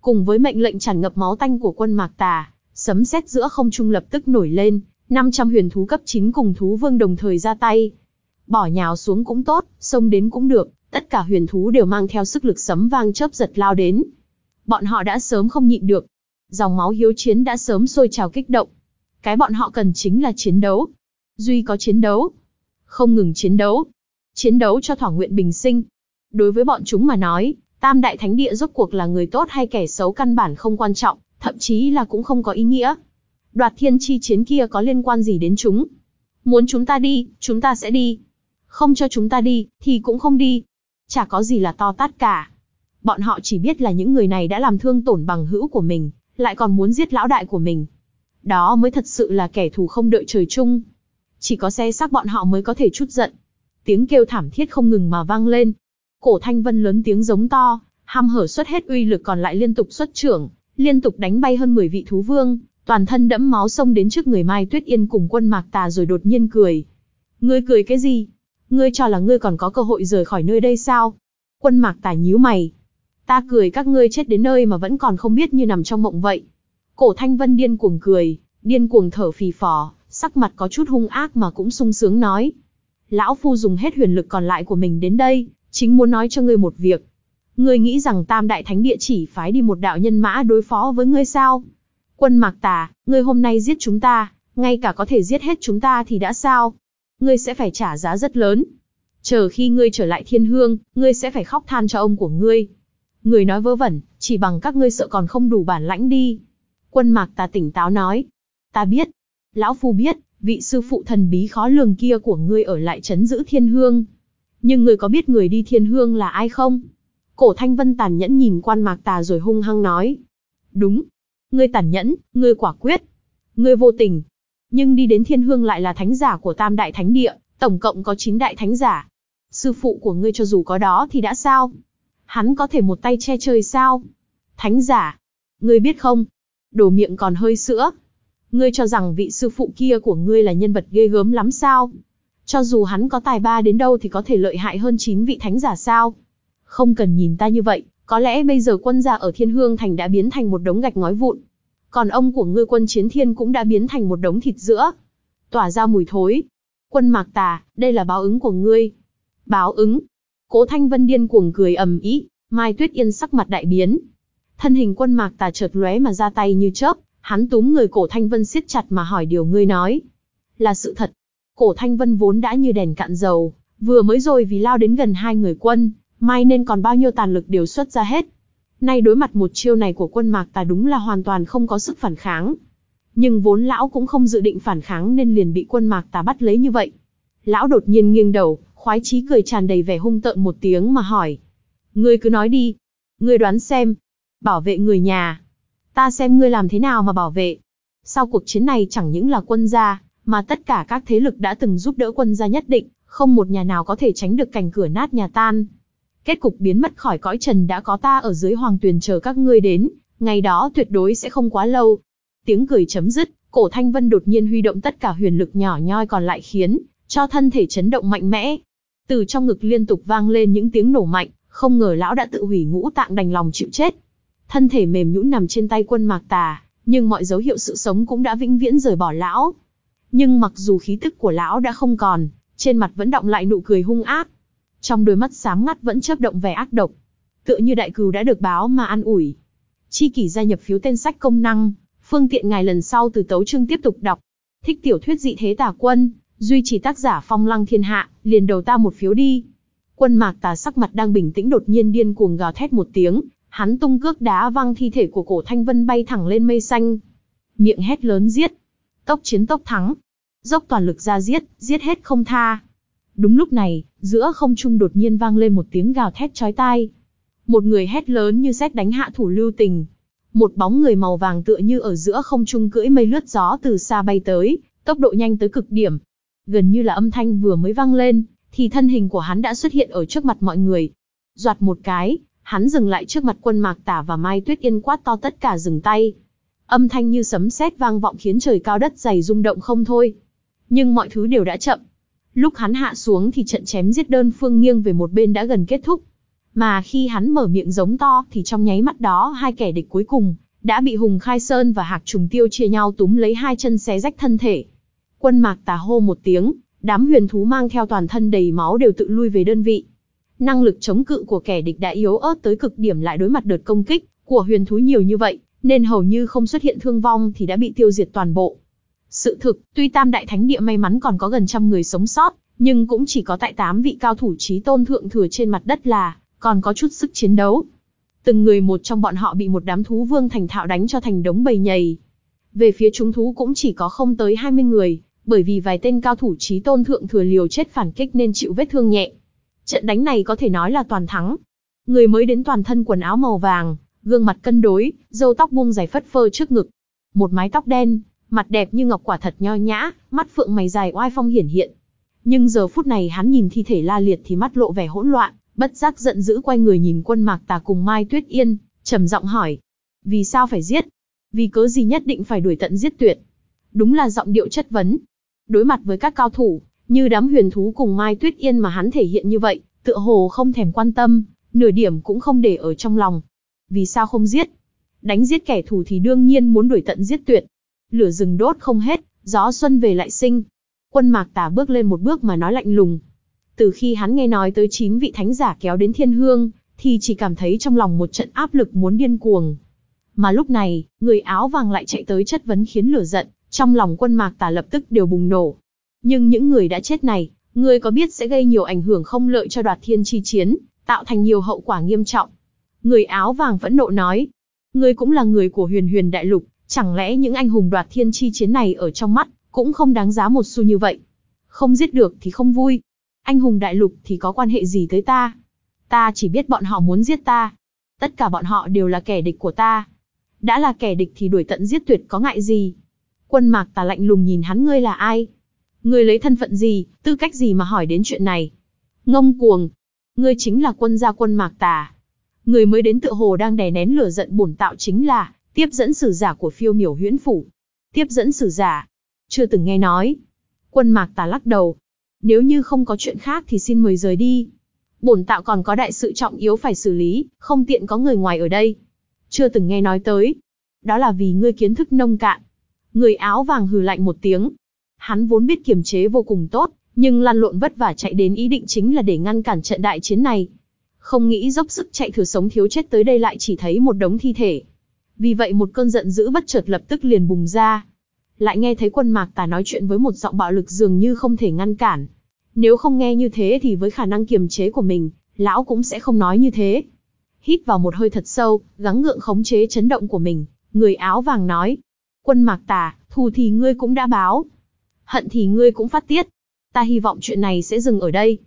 Cùng với mệnh lệnh tràn ngập máu tanh của quân Mạc Tà, sấm sét giữa không trung lập tức nổi lên, 500 huyền thú cấp 9 cùng thú vương đồng thời ra tay. Bỏ nhào xuống cũng tốt, xông đến cũng được, tất cả huyền thú đều mang theo sức lực sấm vang chớp giật lao đến. Bọn họ đã sớm không nhịn được. Dòng máu hiếu chiến đã sớm sôi trào kích động. Cái bọn họ cần chính là chiến đấu. Duy có chiến đấu. Không ngừng chiến đấu. Chiến đấu cho thỏa nguyện bình sinh. Đối với bọn chúng mà nói, Tam Đại Thánh Địa rốt cuộc là người tốt hay kẻ xấu căn bản không quan trọng, thậm chí là cũng không có ý nghĩa. Đoạt thiên chi chiến kia có liên quan gì đến chúng? Muốn chúng ta đi, chúng ta sẽ đi. Không cho chúng ta đi, thì cũng không đi. Chả có gì là to tát cả. Bọn họ chỉ biết là những người này đã làm thương tổn bằng hữu của mình, lại còn muốn giết lão đại của mình. Đó mới thật sự là kẻ thù không đợi trời chung. Chỉ có xe xác bọn họ mới có thể chút giận. Tiếng kêu thảm thiết không ngừng mà vang lên. Cổ thanh vân lớn tiếng giống to, ham hở xuất hết uy lực còn lại liên tục xuất trưởng, liên tục đánh bay hơn 10 vị thú vương, toàn thân đẫm máu xông đến trước người Mai Tuyết Yên cùng quân Mạc Tà rồi đột nhiên cười. Ngươi cười cái gì? Ngươi cho là ngươi còn có cơ hội rời khỏi nơi đây sao? Quân Mạc Tà nhíu mày. Ta cười các ngươi chết đến nơi mà vẫn còn không biết như nằm trong mộng vậy. Cổ Thanh Vân điên cuồng cười, điên cuồng thở phì phò, sắc mặt có chút hung ác mà cũng sung sướng nói. Lão Phu dùng hết huyền lực còn lại của mình đến đây, chính muốn nói cho ngươi một việc. Ngươi nghĩ rằng Tam Đại Thánh Địa chỉ phái đi một đạo nhân mã đối phó với ngươi sao? Quân Mạc Tà, ngươi hôm nay giết chúng ta, ngay cả có thể giết hết chúng ta thì đã sao? Ngươi sẽ phải trả giá rất lớn. Chờ khi ngươi trở lại thiên hương, ngươi sẽ phải khóc than cho ông của ngươi. Ngươi nói vớ vẩn, chỉ bằng các ngươi sợ còn không đủ bản lãnh đi. Quân Mạc Tà tỉnh táo nói. Ta biết. Lão Phu biết, vị sư phụ thần bí khó lường kia của ngươi ở lại chấn giữ thiên hương. Nhưng ngươi có biết người đi thiên hương là ai không? Cổ Thanh Vân tàn nhẫn nhìn quan Mạc Tà rồi hung hăng nói. Đúng, Ngươi tàn nhẫn, ngươi quả quyết, ngươi vô tình. Nhưng đi đến thiên hương lại là thánh giả của tam đại thánh địa, tổng cộng có 9 đại thánh giả. Sư phụ của ngươi cho dù có đó thì đã sao? Hắn có thể một tay che trời sao? Thánh giả. Ngươi biết không? Đổ miệng còn hơi sữa. Ngươi cho rằng vị sư phụ kia của ngươi là nhân vật ghê gớm lắm sao? Cho dù hắn có tài ba đến đâu thì có thể lợi hại hơn 9 vị thánh giả sao? Không cần nhìn ta như vậy, có lẽ bây giờ quân gia ở Thiên Hương Thành đã biến thành một đống gạch ngói vụn. Còn ông của ngươi quân chiến thiên cũng đã biến thành một đống thịt giữa. Tỏa ra mùi thối. Quân mạc tà, đây là báo ứng của ngươi. Báo ứng. Cố Thanh Vân điên cuồng cười ầm ĩ, Mai Tuyết Yên sắc mặt đại biến. Thân hình quân mạc tà chợt lóe mà ra tay như chớp, hắn túm người cổ Thanh Vân siết chặt mà hỏi điều ngươi nói. Là sự thật. Cổ Thanh Vân vốn đã như đèn cạn dầu, vừa mới rồi vì lao đến gần hai người quân, Mai nên còn bao nhiêu tàn lực đều xuất ra hết. Nay đối mặt một chiêu này của quân mạc tà đúng là hoàn toàn không có sức phản kháng. Nhưng vốn lão cũng không dự định phản kháng nên liền bị quân mạc tà bắt lấy như vậy. Lão đột nhiên nghiêng đầu, khoái chí cười tràn đầy vẻ hung tợn một tiếng mà hỏi. Ngươi cứ nói đi. Ngươi đoán xem. Bảo vệ người nhà. Ta xem ngươi làm thế nào mà bảo vệ. Sau cuộc chiến này chẳng những là quân gia, mà tất cả các thế lực đã từng giúp đỡ quân gia nhất định, không một nhà nào có thể tránh được cảnh cửa nát nhà tan. Kết cục biến mất khỏi cõi trần đã có ta ở dưới hoàng tuyền chờ các ngươi đến, ngày đó tuyệt đối sẽ không quá lâu. Tiếng cười chấm dứt, cổ thanh vân đột nhiên huy động tất cả huyền lực nhỏ nhoi còn lại khiến, cho thân thể chấn động mạnh mẽ. Từ trong ngực liên tục vang lên những tiếng nổ mạnh, không ngờ lão đã tự hủy ngũ tạng đành lòng chịu chết. Thân thể mềm nhũn nằm trên tay quân mạc tà, nhưng mọi dấu hiệu sự sống cũng đã vĩnh viễn rời bỏ lão. Nhưng mặc dù khí tức của lão đã không còn, trên mặt vẫn động lại nụ cười hung ác. Trong đôi mắt sáng ngắt vẫn chớp động vẻ ác độc. Tựa như đại cừu đã được báo mà ăn ủi. Chi kỷ gia nhập phiếu tên sách công năng, phương tiện ngài lần sau từ tấu chương tiếp tục đọc. Thích tiểu thuyết dị thế tà quân, duy trì tác giả phong lăng thiên hạ, liền đầu ta một phiếu đi. Quân mạc tà sắc mặt đang bình tĩnh đột nhiên điên cuồng gào thét một tiếng, hắn tung cước đá văng thi thể của cổ thanh vân bay thẳng lên mây xanh. Miệng hét lớn giết. Tốc chiến tốc thắng. Dốc toàn lực ra giết, giết hết không tha. Đúng lúc này, giữa không trung đột nhiên vang lên một tiếng gào thét chói tai. Một người hét lớn như xét đánh hạ thủ lưu tình. một bóng người màu vàng tựa như ở giữa không trung cưỡi mây lướt gió từ xa bay tới, tốc độ nhanh tới cực điểm. Gần như là âm thanh vừa mới vang lên, thì thân hình của hắn đã xuất hiện ở trước mặt mọi người. Doạt một cái, hắn dừng lại trước mặt quân mạc tả và Mai Tuyết Yên quát to tất cả dừng tay. Âm thanh như sấm sét vang vọng khiến trời cao đất dày rung động không thôi. Nhưng mọi thứ đều đã chậm. Lúc hắn hạ xuống thì trận chém giết đơn phương nghiêng về một bên đã gần kết thúc. Mà khi hắn mở miệng giống to thì trong nháy mắt đó hai kẻ địch cuối cùng đã bị Hùng Khai Sơn và Hạc Trùng Tiêu chia nhau túm lấy hai chân xé rách thân thể. Quân mạc tà hô một tiếng, đám huyền thú mang theo toàn thân đầy máu đều tự lui về đơn vị. Năng lực chống cự của kẻ địch đã yếu ớt tới cực điểm lại đối mặt đợt công kích của huyền thú nhiều như vậy, nên hầu như không xuất hiện thương vong thì đã bị tiêu diệt toàn bộ. Sự thực, tuy Tam Đại Thánh Địa may mắn còn có gần trăm người sống sót, nhưng cũng chỉ có tại tám vị cao thủ trí tôn thượng thừa trên mặt đất là, còn có chút sức chiến đấu. Từng người một trong bọn họ bị một đám thú vương thành thạo đánh cho thành đống bầy nhầy. Về phía chúng thú cũng chỉ có không tới 20 người, bởi vì vài tên cao thủ trí tôn thượng thừa liều chết phản kích nên chịu vết thương nhẹ. Trận đánh này có thể nói là toàn thắng. Người mới đến toàn thân quần áo màu vàng, gương mặt cân đối, râu tóc buông dài phất phơ trước ngực. Một mái tóc đen, mặt đẹp như ngọc quả thật nho nhã, mắt phượng mày dài oai phong hiển hiện. Nhưng giờ phút này hắn nhìn thi thể la liệt thì mắt lộ vẻ hỗn loạn, bất giác giận dữ quay người nhìn quân mạc tà cùng Mai Tuyết Yên, trầm giọng hỏi. Vì sao phải giết? Vì cớ gì nhất định phải đuổi tận giết tuyệt? Đúng là giọng điệu chất vấn. Đối mặt với các cao thủ, như đám huyền thú cùng Mai Tuyết Yên mà hắn thể hiện như vậy, tựa hồ không thèm quan tâm, nửa điểm cũng không để ở trong lòng. Vì sao không giết? Đánh giết kẻ thù thì đương nhiên muốn đuổi tận giết tuyệt. Lửa rừng đốt không hết, gió xuân về lại sinh. Quân mạc tà bước lên một bước mà nói lạnh lùng. Từ khi hắn nghe nói tới chín vị thánh giả kéo đến thiên hương, thì chỉ cảm thấy trong lòng một trận áp lực muốn điên cuồng. Mà lúc này, người áo vàng lại chạy tới chất vấn khiến lửa giận, trong lòng quân mạc tà lập tức đều bùng nổ. Nhưng những người đã chết này, ngươi có biết sẽ gây nhiều ảnh hưởng không lợi cho đoạt thiên chi chiến, tạo thành nhiều hậu quả nghiêm trọng. Người áo vàng vẫn nộ nói, ngươi cũng là người của huyền huyền đại lục, chẳng lẽ những anh hùng đoạt thiên chi chiến này ở trong mắt, cũng không đáng giá một xu như vậy. Không giết được thì không vui. Anh hùng đại lục thì có quan hệ gì tới ta? Ta chỉ biết bọn họ muốn giết ta. Tất cả bọn họ đều là kẻ địch của ta. Đã là kẻ địch thì đuổi tận giết tuyệt có ngại gì? Quân mạc tà lạnh lùng nhìn hắn ngươi là ai? Ngươi lấy thân phận gì, tư cách gì mà hỏi đến chuyện này? Ngông cuồng. Ngươi chính là quân gia quân mạc tà. Người mới đến tựa hồ đang đè nén lửa giận bổn tạo chính là, tiếp dẫn sử giả của phiêu miểu huyễn phủ. Tiếp dẫn sử giả. Chưa từng nghe nói. Quân mạc tà lắc đầu. Nếu như không có chuyện khác thì xin mời rời đi. Bổn tạo còn có đại sự trọng yếu phải xử lý, không tiện có người ngoài ở đây. Chưa từng nghe nói tới. Đó là vì ngươi kiến thức nông cạn. Người áo vàng hừ lạnh một tiếng. Hắn vốn biết kiềm chế vô cùng tốt, nhưng lăn lộn vất vả chạy đến ý định chính là để ngăn cản trận đại chiến này. Không nghĩ dốc sức chạy thử sống thiếu chết tới đây lại chỉ thấy một đống thi thể. Vì vậy một cơn giận dữ bất chợt lập tức liền bùng ra. Lại nghe thấy quân mạc tà nói chuyện với một giọng bạo lực dường như không thể ngăn cản. Nếu không nghe như thế thì với khả năng kiềm chế của mình, lão cũng sẽ không nói như thế. Hít vào một hơi thật sâu, gắng gượng khống chế chấn động của mình, người áo vàng nói. Quân mạc tà, thù thì ngươi cũng đã báo. Hận thì ngươi cũng phát tiết. Ta hy vọng chuyện này sẽ dừng ở đây.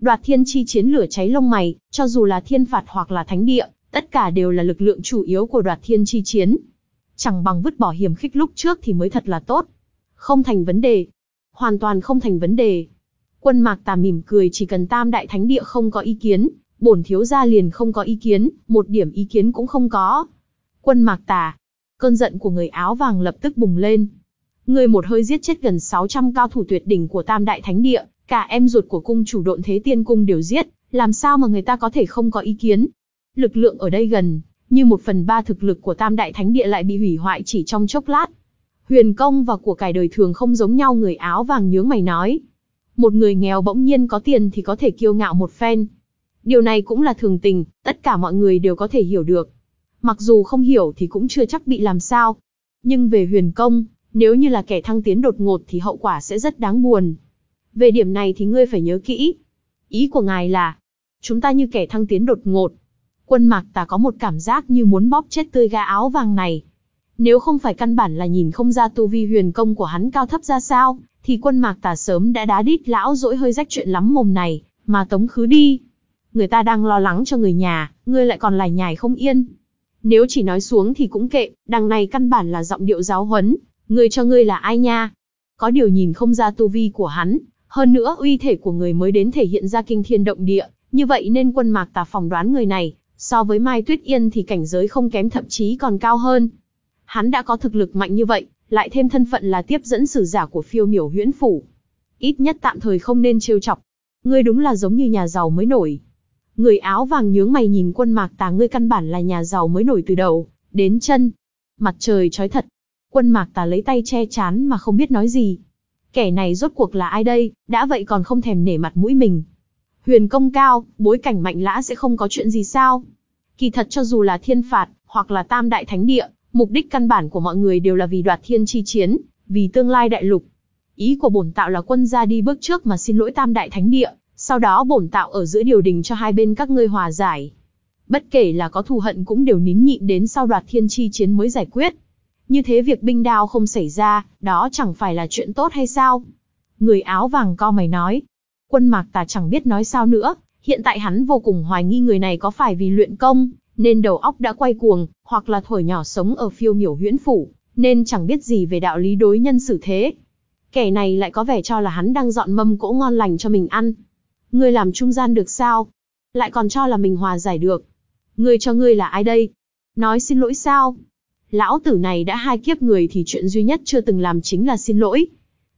Đoạt thiên chi chiến lửa cháy lông mày, cho dù là thiên phạt hoặc là thánh địa, tất cả đều là lực lượng chủ yếu của đoạt thiên chi chiến. Chẳng bằng vứt bỏ hiểm khích lúc trước thì mới thật là tốt. Không thành vấn đề. Hoàn toàn không thành vấn đề. Quân mạc tà mỉm cười chỉ cần tam đại thánh địa không có ý kiến, bổn thiếu gia liền không có ý kiến, một điểm ý kiến cũng không có. Quân mạc tà. Cơn giận của người áo vàng lập tức bùng lên. Người một hơi giết chết gần 600 cao thủ tuyệt đỉnh của tam đại thánh địa, cả em ruột của cung chủ độn thế tiên cung đều giết, làm sao mà người ta có thể không có ý kiến. Lực lượng ở đây gần, như một phần ba thực lực của tam đại thánh địa lại bị hủy hoại chỉ trong chốc lát. Huyền công và của cải đời thường không giống nhau người áo vàng nhướng mày nói. Một người nghèo bỗng nhiên có tiền thì có thể kiêu ngạo một phen. Điều này cũng là thường tình, tất cả mọi người đều có thể hiểu được. Mặc dù không hiểu thì cũng chưa chắc bị làm sao. Nhưng về huyền công, nếu như là kẻ thăng tiến đột ngột thì hậu quả sẽ rất đáng buồn. Về điểm này thì ngươi phải nhớ kỹ. Ý của ngài là, chúng ta như kẻ thăng tiến đột ngột. Quân mạc tà có một cảm giác như muốn bóp chết tươi ga áo vàng này. Nếu không phải căn bản là nhìn không ra tu vi huyền công của hắn cao thấp ra sao, thì quân mạc tà sớm đã đá đít lão dỗi hơi rách chuyện lắm mồm này, mà tống khứ đi. Người ta đang lo lắng cho người nhà, ngươi lại còn lải nhải không yên. Nếu chỉ nói xuống thì cũng kệ, đằng này căn bản là giọng điệu giáo huấn, người cho ngươi là ai nha? Có điều nhìn không ra tu vi của hắn, hơn nữa uy thể của người mới đến thể hiện ra kinh thiên động địa, như vậy nên quân mạc tà phỏng đoán người này, so với Mai Tuyết Yên thì cảnh giới không kém thậm chí còn cao hơn. Hắn đã có thực lực mạnh như vậy, lại thêm thân phận là tiếp dẫn sử giả của phiêu miểu huyễn phủ. Ít nhất tạm thời không nên trêu chọc. Ngươi đúng là giống như nhà giàu mới nổi. Người áo vàng nhướng mày nhìn quân mạc tà ngươi căn bản là nhà giàu mới nổi từ đầu, đến chân. Mặt trời trói thật. Quân mạc tà lấy tay che chán mà không biết nói gì. Kẻ này rốt cuộc là ai đây, đã vậy còn không thèm nể mặt mũi mình. Huyền công cao, bối cảnh mạnh lã sẽ không có chuyện gì sao? Kỳ thật cho dù là thiên phạt, hoặc là tam đại thánh địa, mục đích căn bản của mọi người đều là vì đoạt thiên chi chiến, vì tương lai đại lục. Ý của bổn tạo là quân ra đi bước trước mà xin lỗi tam đại thánh địa, sau đó bổn tạo ở giữa điều đình cho hai bên các ngươi hòa giải. Bất kể là có thù hận cũng đều nín nhịn đến sau đoạt thiên chi chiến mới giải quyết. Như thế việc binh đao không xảy ra, đó chẳng phải là chuyện tốt hay sao? Người áo vàng co mày nói. Quân mạc tà chẳng biết nói sao nữa, hiện tại hắn vô cùng hoài nghi người này có phải vì luyện công, nên đầu óc đã quay cuồng, hoặc là thổi nhỏ sống ở phiêu miểu huyễn phủ, nên chẳng biết gì về đạo lý đối nhân xử thế. Kẻ này lại có vẻ cho là hắn đang dọn mâm cỗ ngon lành cho mình ăn. Ngươi làm trung gian được sao? Lại còn cho là mình hòa giải được. Ngươi cho ngươi là ai đây? Nói xin lỗi sao? Lão tử này đã hai kiếp người thì chuyện duy nhất chưa từng làm chính là xin lỗi.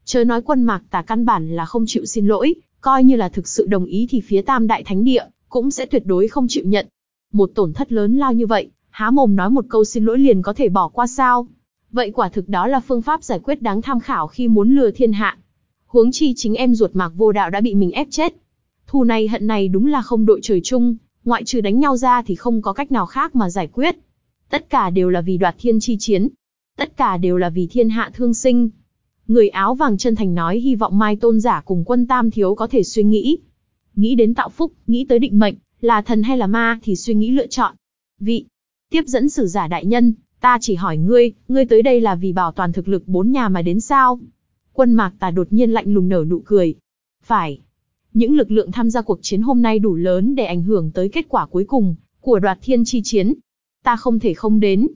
Chớ nói quân mạc tà căn bản là không chịu xin lỗi, coi như là thực sự đồng ý thì phía tam đại thánh địa, cũng sẽ tuyệt đối không chịu nhận. Một tổn thất lớn lao như vậy, há mồm nói một câu xin lỗi liền có thể bỏ qua sao? Vậy quả thực đó là phương pháp giải quyết đáng tham khảo khi muốn lừa thiên hạ. Huống chi chính em ruột mạc vô đạo đã bị mình ép chết. Thù này hận này đúng là không đội trời chung, ngoại trừ đánh nhau ra thì không có cách nào khác mà giải quyết. Tất cả đều là vì đoạt thiên chi chiến. Tất cả đều là vì thiên hạ thương sinh. Người áo vàng chân thành nói hy vọng Mai Tôn giả cùng quân Tam Thiếu có thể suy nghĩ. Nghĩ đến tạo phúc, nghĩ tới định mệnh, là thần hay là ma thì suy nghĩ lựa chọn. Vị, tiếp dẫn sử giả đại nhân, ta chỉ hỏi ngươi, ngươi tới đây là vì bảo toàn thực lực bốn nhà mà đến sao? Quân mạc tà đột nhiên lạnh lùng nở nụ cười. Phải. Những lực lượng tham gia cuộc chiến hôm nay đủ lớn để ảnh hưởng tới kết quả cuối cùng của đoạt thiên chi chiến. Ta không thể không đến.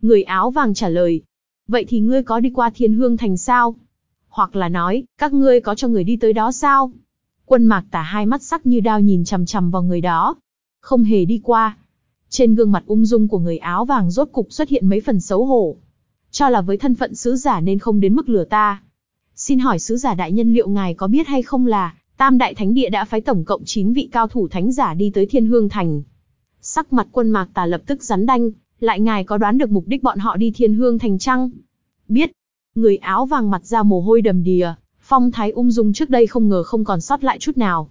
Người áo vàng trả lời. Vậy thì ngươi có đi qua thiên hương thành sao? Hoặc là nói, các ngươi có cho người đi tới đó sao? Quân mạc tả hai mắt sắc như đao nhìn chằm chằm vào người đó. Không hề đi qua. Trên gương mặt ung dung của người áo vàng rốt cục xuất hiện mấy phần xấu hổ. Cho là với thân phận sứ giả nên không đến mức lừa ta. Xin hỏi sứ giả đại nhân liệu ngài có biết hay không là, Tam Đại Thánh Địa đã phái tổng cộng 9 vị cao thủ thánh giả đi tới Thiên Hương Thành. Sắc mặt quân mạc tà lập tức rắn đanh, lại ngài có đoán được mục đích bọn họ đi Thiên Hương Thành trăng? Biết. Người áo vàng mặt ra mồ hôi đầm đìa, phong thái ung dung trước đây không ngờ không còn sót lại chút nào.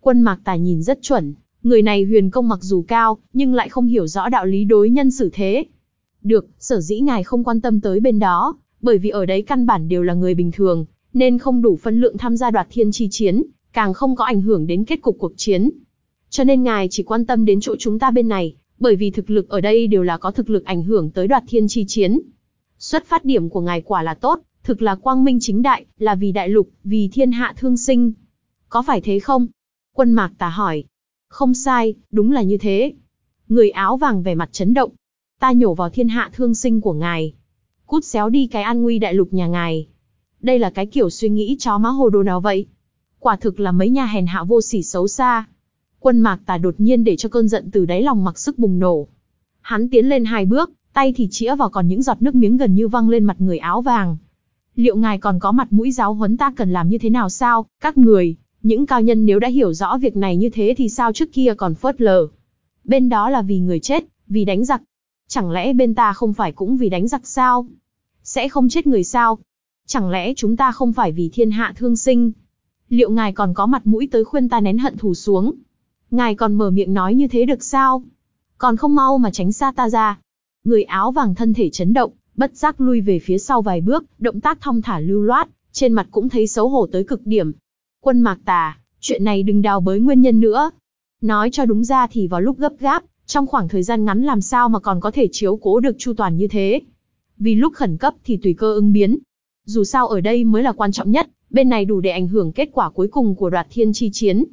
Quân mạc tà nhìn rất chuẩn, người này huyền công mặc dù cao, nhưng lại không hiểu rõ đạo lý đối nhân xử thế. Được, sở dĩ ngài không quan tâm tới bên đó, bởi vì ở đấy căn bản đều là người bình thường, nên không đủ phân lượng tham gia đoạt thiên chi chiến, càng không có ảnh hưởng đến kết cục cuộc chiến. Cho nên ngài chỉ quan tâm đến chỗ chúng ta bên này, bởi vì thực lực ở đây đều là có thực lực ảnh hưởng tới đoạt thiên chi chiến. Xuất phát điểm của ngài quả là tốt, thực là quang minh chính đại, là vì đại lục, vì thiên hạ thương sinh. Có phải thế không? Quân mạc tà hỏi. Không sai, đúng là như thế. Người áo vàng vẻ mặt chấn động. Ta nhổ vào thiên hạ thương sinh của ngài. Cút xéo đi cái an nguy đại lục nhà ngài. Đây là cái kiểu suy nghĩ chó má hồ đồ nào vậy? Quả thực là mấy nhà hèn hạ vô sỉ xấu xa. Quân mạc tà đột nhiên để cho cơn giận từ đáy lòng mặc sức bùng nổ. Hắn tiến lên hai bước, tay thì chĩa vào còn những giọt nước miếng gần như văng lên mặt người áo vàng. Liệu ngài còn có mặt mũi giáo huấn ta cần làm như thế nào sao, các người, những cao nhân nếu đã hiểu rõ việc này như thế thì sao trước kia còn phớt lờ. Bên đó là vì người chết, vì đánh giặc. Chẳng lẽ bên ta không phải cũng vì đánh giặc sao? Sẽ không chết người sao? Chẳng lẽ chúng ta không phải vì thiên hạ thương sinh? Liệu ngài còn có mặt mũi tới khuyên ta nén hận thù xuống? Ngài còn mở miệng nói như thế được sao? Còn không mau mà tránh xa ta ra. Người áo vàng thân thể chấn động, bất giác lui về phía sau vài bước, động tác thong thả lưu loát, trên mặt cũng thấy xấu hổ tới cực điểm. Quân mạc tà, chuyện này đừng đào bới nguyên nhân nữa. Nói cho đúng ra thì vào lúc gấp gáp, trong khoảng thời gian ngắn làm sao mà còn có thể chiếu cố được chu toàn như thế. Vì lúc khẩn cấp thì tùy cơ ứng biến. Dù sao ở đây mới là quan trọng nhất, bên này đủ để ảnh hưởng kết quả cuối cùng của đoạt thiên chi chiến.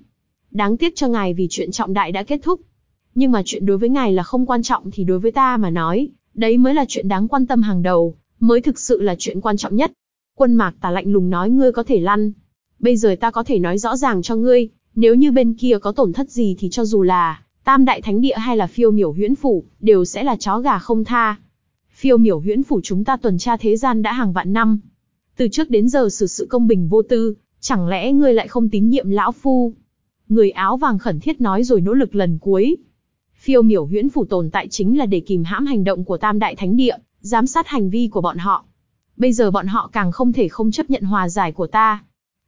Đáng tiếc cho ngài vì chuyện trọng đại đã kết thúc. Nhưng mà chuyện đối với ngài là không quan trọng thì đối với ta mà nói, đấy mới là chuyện đáng quan tâm hàng đầu, mới thực sự là chuyện quan trọng nhất. Quân mạc tà lạnh lùng nói ngươi có thể lăn. Bây giờ ta có thể nói rõ ràng cho ngươi, nếu như bên kia có tổn thất gì thì cho dù là Tam Đại Thánh Địa hay là phiêu miểu huyễn phủ, đều sẽ là chó gà không tha. Phiêu miểu huyễn phủ chúng ta tuần tra thế gian đã hàng vạn năm. Từ trước đến giờ xử sự công bình vô tư, chẳng lẽ ngươi lại không tín nhiệm lão phu? Người áo vàng khẩn thiết nói rồi nỗ lực lần cuối. Phiêu miểu huyễn phủ tồn tại chính là để kìm hãm hành động của Tam Đại Thánh Địa, giám sát hành vi của bọn họ. Bây giờ bọn họ càng không thể không chấp nhận hòa giải của ta.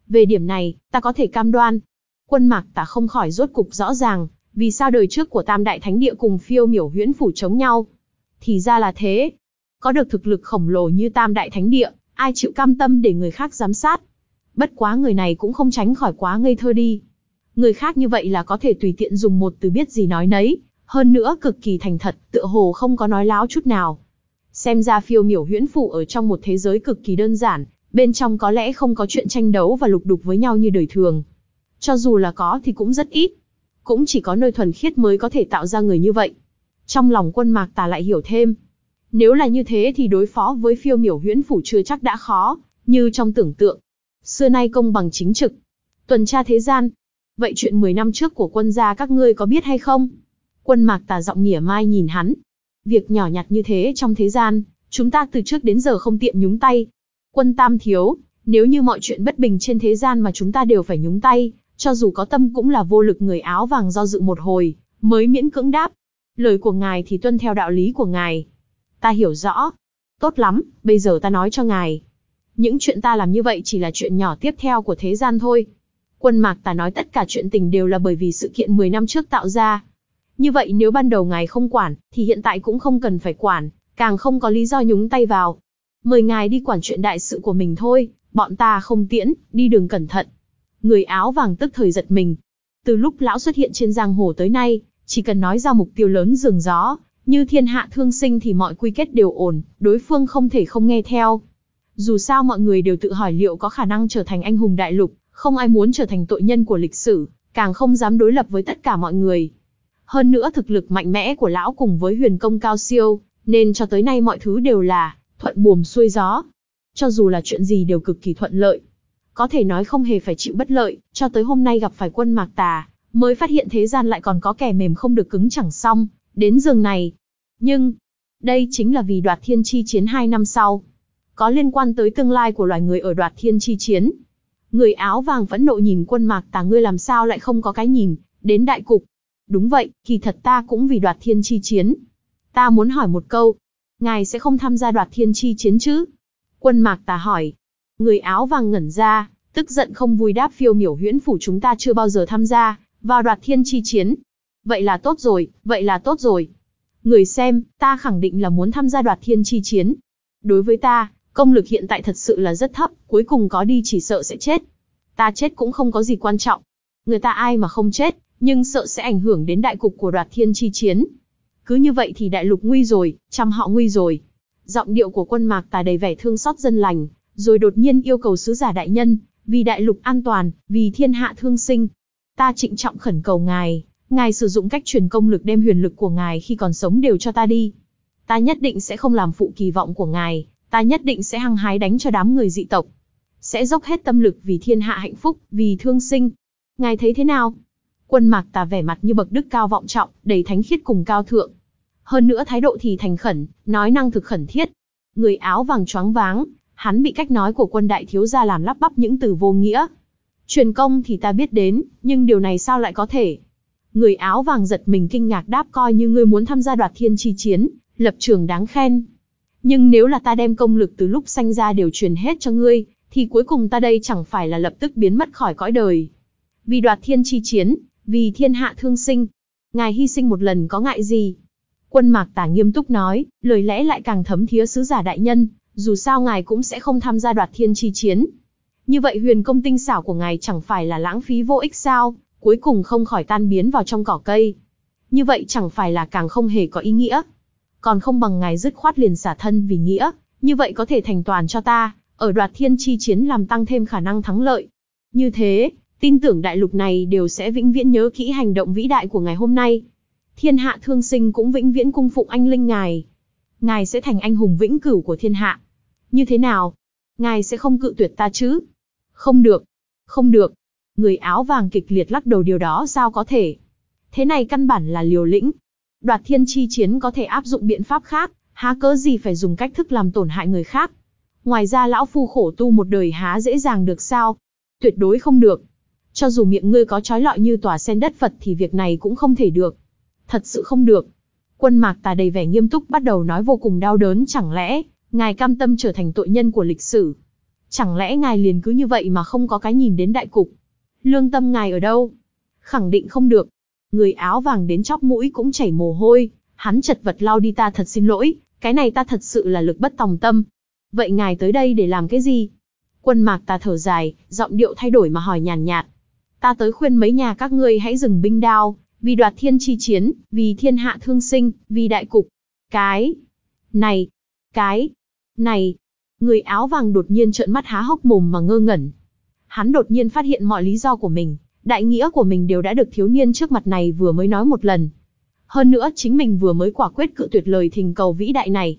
Về điểm này, ta có thể cam đoan. Quân mạc ta không khỏi rốt cục rõ ràng, vì sao đời trước của Tam Đại Thánh Địa cùng phiêu miểu huyễn phủ chống nhau. Thì ra là thế. Có được thực lực khổng lồ như Tam Đại Thánh Địa, ai chịu cam tâm để người khác giám sát. Bất quá người này cũng không tránh khỏi quá ngây thơ đi. Người khác như vậy là có thể tùy tiện dùng một từ biết gì nói nấy, hơn nữa cực kỳ thành thật, tựa hồ không có nói láo chút nào. Xem ra phiêu miểu huyễn phủ ở trong một thế giới cực kỳ đơn giản, bên trong có lẽ không có chuyện tranh đấu và lục đục với nhau như đời thường. Cho dù là có thì cũng rất ít. Cũng chỉ có nơi thuần khiết mới có thể tạo ra người như vậy. Trong lòng quân mạc tà lại hiểu thêm. Nếu là như thế thì đối phó với phiêu miểu huyễn phủ chưa chắc đã khó, như trong tưởng tượng. Xưa nay công bằng chính trực. Tuần tra thế gian. Vậy chuyện 10 năm trước của quân gia các ngươi có biết hay không? Quân mạc tà giọng nghỉa mai nhìn hắn. Việc nhỏ nhặt như thế trong thế gian, chúng ta từ trước đến giờ không tiện nhúng tay. Quân tam thiếu, nếu như mọi chuyện bất bình trên thế gian mà chúng ta đều phải nhúng tay, cho dù có tâm cũng là vô lực người áo vàng do dự một hồi, mới miễn cưỡng đáp. Lời của ngài thì tuân theo đạo lý của ngài. Ta hiểu rõ. Tốt lắm, bây giờ ta nói cho ngài. Những chuyện ta làm như vậy chỉ là chuyện nhỏ tiếp theo của thế gian thôi. Quân mạc ta nói tất cả chuyện tình đều là bởi vì sự kiện 10 năm trước tạo ra. Như vậy nếu ban đầu ngài không quản, thì hiện tại cũng không cần phải quản, càng không có lý do nhúng tay vào. Mời ngài đi quản chuyện đại sự của mình thôi, bọn ta không tiễn, đi đường cẩn thận. Người áo vàng tức thời giật mình. Từ lúc lão xuất hiện trên giang hồ tới nay, chỉ cần nói ra mục tiêu lớn rừng gió, như thiên hạ thương sinh thì mọi quy kết đều ổn, đối phương không thể không nghe theo. Dù sao mọi người đều tự hỏi liệu có khả năng trở thành anh hùng đại lục, không ai muốn trở thành tội nhân của lịch sử, càng không dám đối lập với tất cả mọi người. Hơn nữa thực lực mạnh mẽ của lão cùng với huyền công cao siêu, nên cho tới nay mọi thứ đều là thuận buồm xuôi gió. Cho dù là chuyện gì đều cực kỳ thuận lợi. Có thể nói không hề phải chịu bất lợi, cho tới hôm nay gặp phải quân mạc tà, mới phát hiện thế gian lại còn có kẻ mềm không được cứng chẳng xong, đến giường này. Nhưng, đây chính là vì đoạt thiên chi chiến hai năm sau. Có liên quan tới tương lai của loài người ở đoạt thiên chi chiến. Người áo vàng phẫn nộ nhìn quân mạc tà ngươi làm sao lại không có cái nhìn, đến đại cục. Đúng vậy, kỳ thật ta cũng vì đoạt thiên chi chiến. Ta muốn hỏi một câu. Ngài sẽ không tham gia đoạt thiên chi chiến chứ? Quân mạc tà hỏi. Người áo vàng ngẩn ra, tức giận không vui đáp phiêu miểu huyễn phủ chúng ta chưa bao giờ tham gia, vào đoạt thiên chi chiến. Vậy là tốt rồi, vậy là tốt rồi. Người xem, ta khẳng định là muốn tham gia đoạt thiên chi chiến. Đối với ta, công lực hiện tại thật sự là rất thấp, cuối cùng có đi chỉ sợ sẽ chết. Ta chết cũng không có gì quan trọng. Người ta ai mà không chết, nhưng sợ sẽ ảnh hưởng đến đại cục của đoạt thiên chi chiến. Cứ như vậy thì đại lục nguy rồi, trăm họ nguy rồi. Giọng điệu của quân mạc tà đầy vẻ thương xót dân lành, rồi đột nhiên yêu cầu sứ giả đại nhân, vì đại lục an toàn, vì thiên hạ thương sinh. Ta trịnh trọng khẩn cầu ngài, ngài sử dụng cách truyền công lực đem huyền lực của ngài khi còn sống đều cho ta đi. Ta nhất định sẽ không làm phụ kỳ vọng của ngài, ta nhất định sẽ hăng hái đánh cho đám người dị tộc. Sẽ dốc hết tâm lực vì thiên hạ hạnh phúc, vì thương sinh. Ngài thấy thế nào? Quân mạc tà vẻ mặt như bậc đức cao vọng trọng, đầy thánh khiết cùng cao thượng. Hơn nữa thái độ thì thành khẩn, nói năng thực khẩn thiết. Người áo vàng choáng váng, hắn bị cách nói của quân đại thiếu gia làm lắp bắp những từ vô nghĩa. Truyền công thì ta biết đến, nhưng điều này sao lại có thể? Người áo vàng giật mình kinh ngạc đáp coi như ngươi muốn tham gia đoạt thiên chi chiến, lập trường đáng khen. Nhưng nếu là ta đem công lực từ lúc sanh ra đều truyền hết cho ngươi, thì cuối cùng ta đây chẳng phải là lập tức biến mất khỏi cõi đời. Vì đoạt thiên chi chiến, vì thiên hạ thương sinh. Ngài hy sinh một lần có ngại gì? Quân mạc tả nghiêm túc nói, lời lẽ lại càng thấm thía sứ giả đại nhân, dù sao ngài cũng sẽ không tham gia đoạt thiên chi chiến. Như vậy huyền công tinh xảo của ngài chẳng phải là lãng phí vô ích sao, cuối cùng không khỏi tan biến vào trong cỏ cây. Như vậy chẳng phải là càng không hề có ý nghĩa. Còn không bằng ngài dứt khoát liền xả thân vì nghĩa, như vậy có thể thành toàn cho ta, ở đoạt thiên chi chiến làm tăng thêm khả năng thắng lợi. Như thế, tin tưởng đại lục này đều sẽ vĩnh viễn nhớ kỹ hành động vĩ đại của ngày hôm nay. thiên hạ thương sinh cũng vĩnh viễn cung phụng anh linh ngài. Ngài sẽ thành anh hùng vĩnh cửu của thiên hạ. Như thế nào? Ngài sẽ không cự tuyệt ta chứ? Không được. Không được. Người áo vàng kịch liệt lắc đầu điều đó sao có thể? Thế này căn bản là liều lĩnh. Đoạt thiên chi chiến có thể áp dụng biện pháp khác, há cớ gì phải dùng cách thức làm tổn hại người khác. Ngoài ra lão phu khổ tu một đời há dễ dàng được sao? Tuyệt đối không được. Cho dù miệng ngươi có trói lọi như tòa sen đất Phật thì việc này cũng không thể được. Thật sự không được. Quân mạc tà đầy vẻ nghiêm túc bắt đầu nói vô cùng đau đớn chẳng lẽ, ngài cam tâm trở thành tội nhân của lịch sử. Chẳng lẽ ngài liền cứ như vậy mà không có cái nhìn đến đại cục. Lương tâm ngài ở đâu? Khẳng định không được. Người áo vàng đến chóp mũi cũng chảy mồ hôi, hắn chật vật lao đi ta thật xin lỗi, cái này ta thật sự là lực bất tòng tâm. Vậy ngài tới đây để làm cái gì? Quân mạc ta thở dài, giọng điệu thay đổi mà hỏi nhàn nhạt. Ta tới khuyên mấy nhà các ngươi hãy dừng binh đao, vì đoạt thiên chi chiến, vì thiên hạ thương sinh, vì đại cục. Cái này, cái này, người áo vàng đột nhiên trợn mắt há hốc mồm mà ngơ ngẩn. Hắn đột nhiên phát hiện mọi lý do của mình, đại nghĩa của mình đều đã được thiếu niên trước mặt này vừa mới nói một lần. Hơn nữa chính mình vừa mới quả quyết cự tuyệt lời thình cầu vĩ đại này.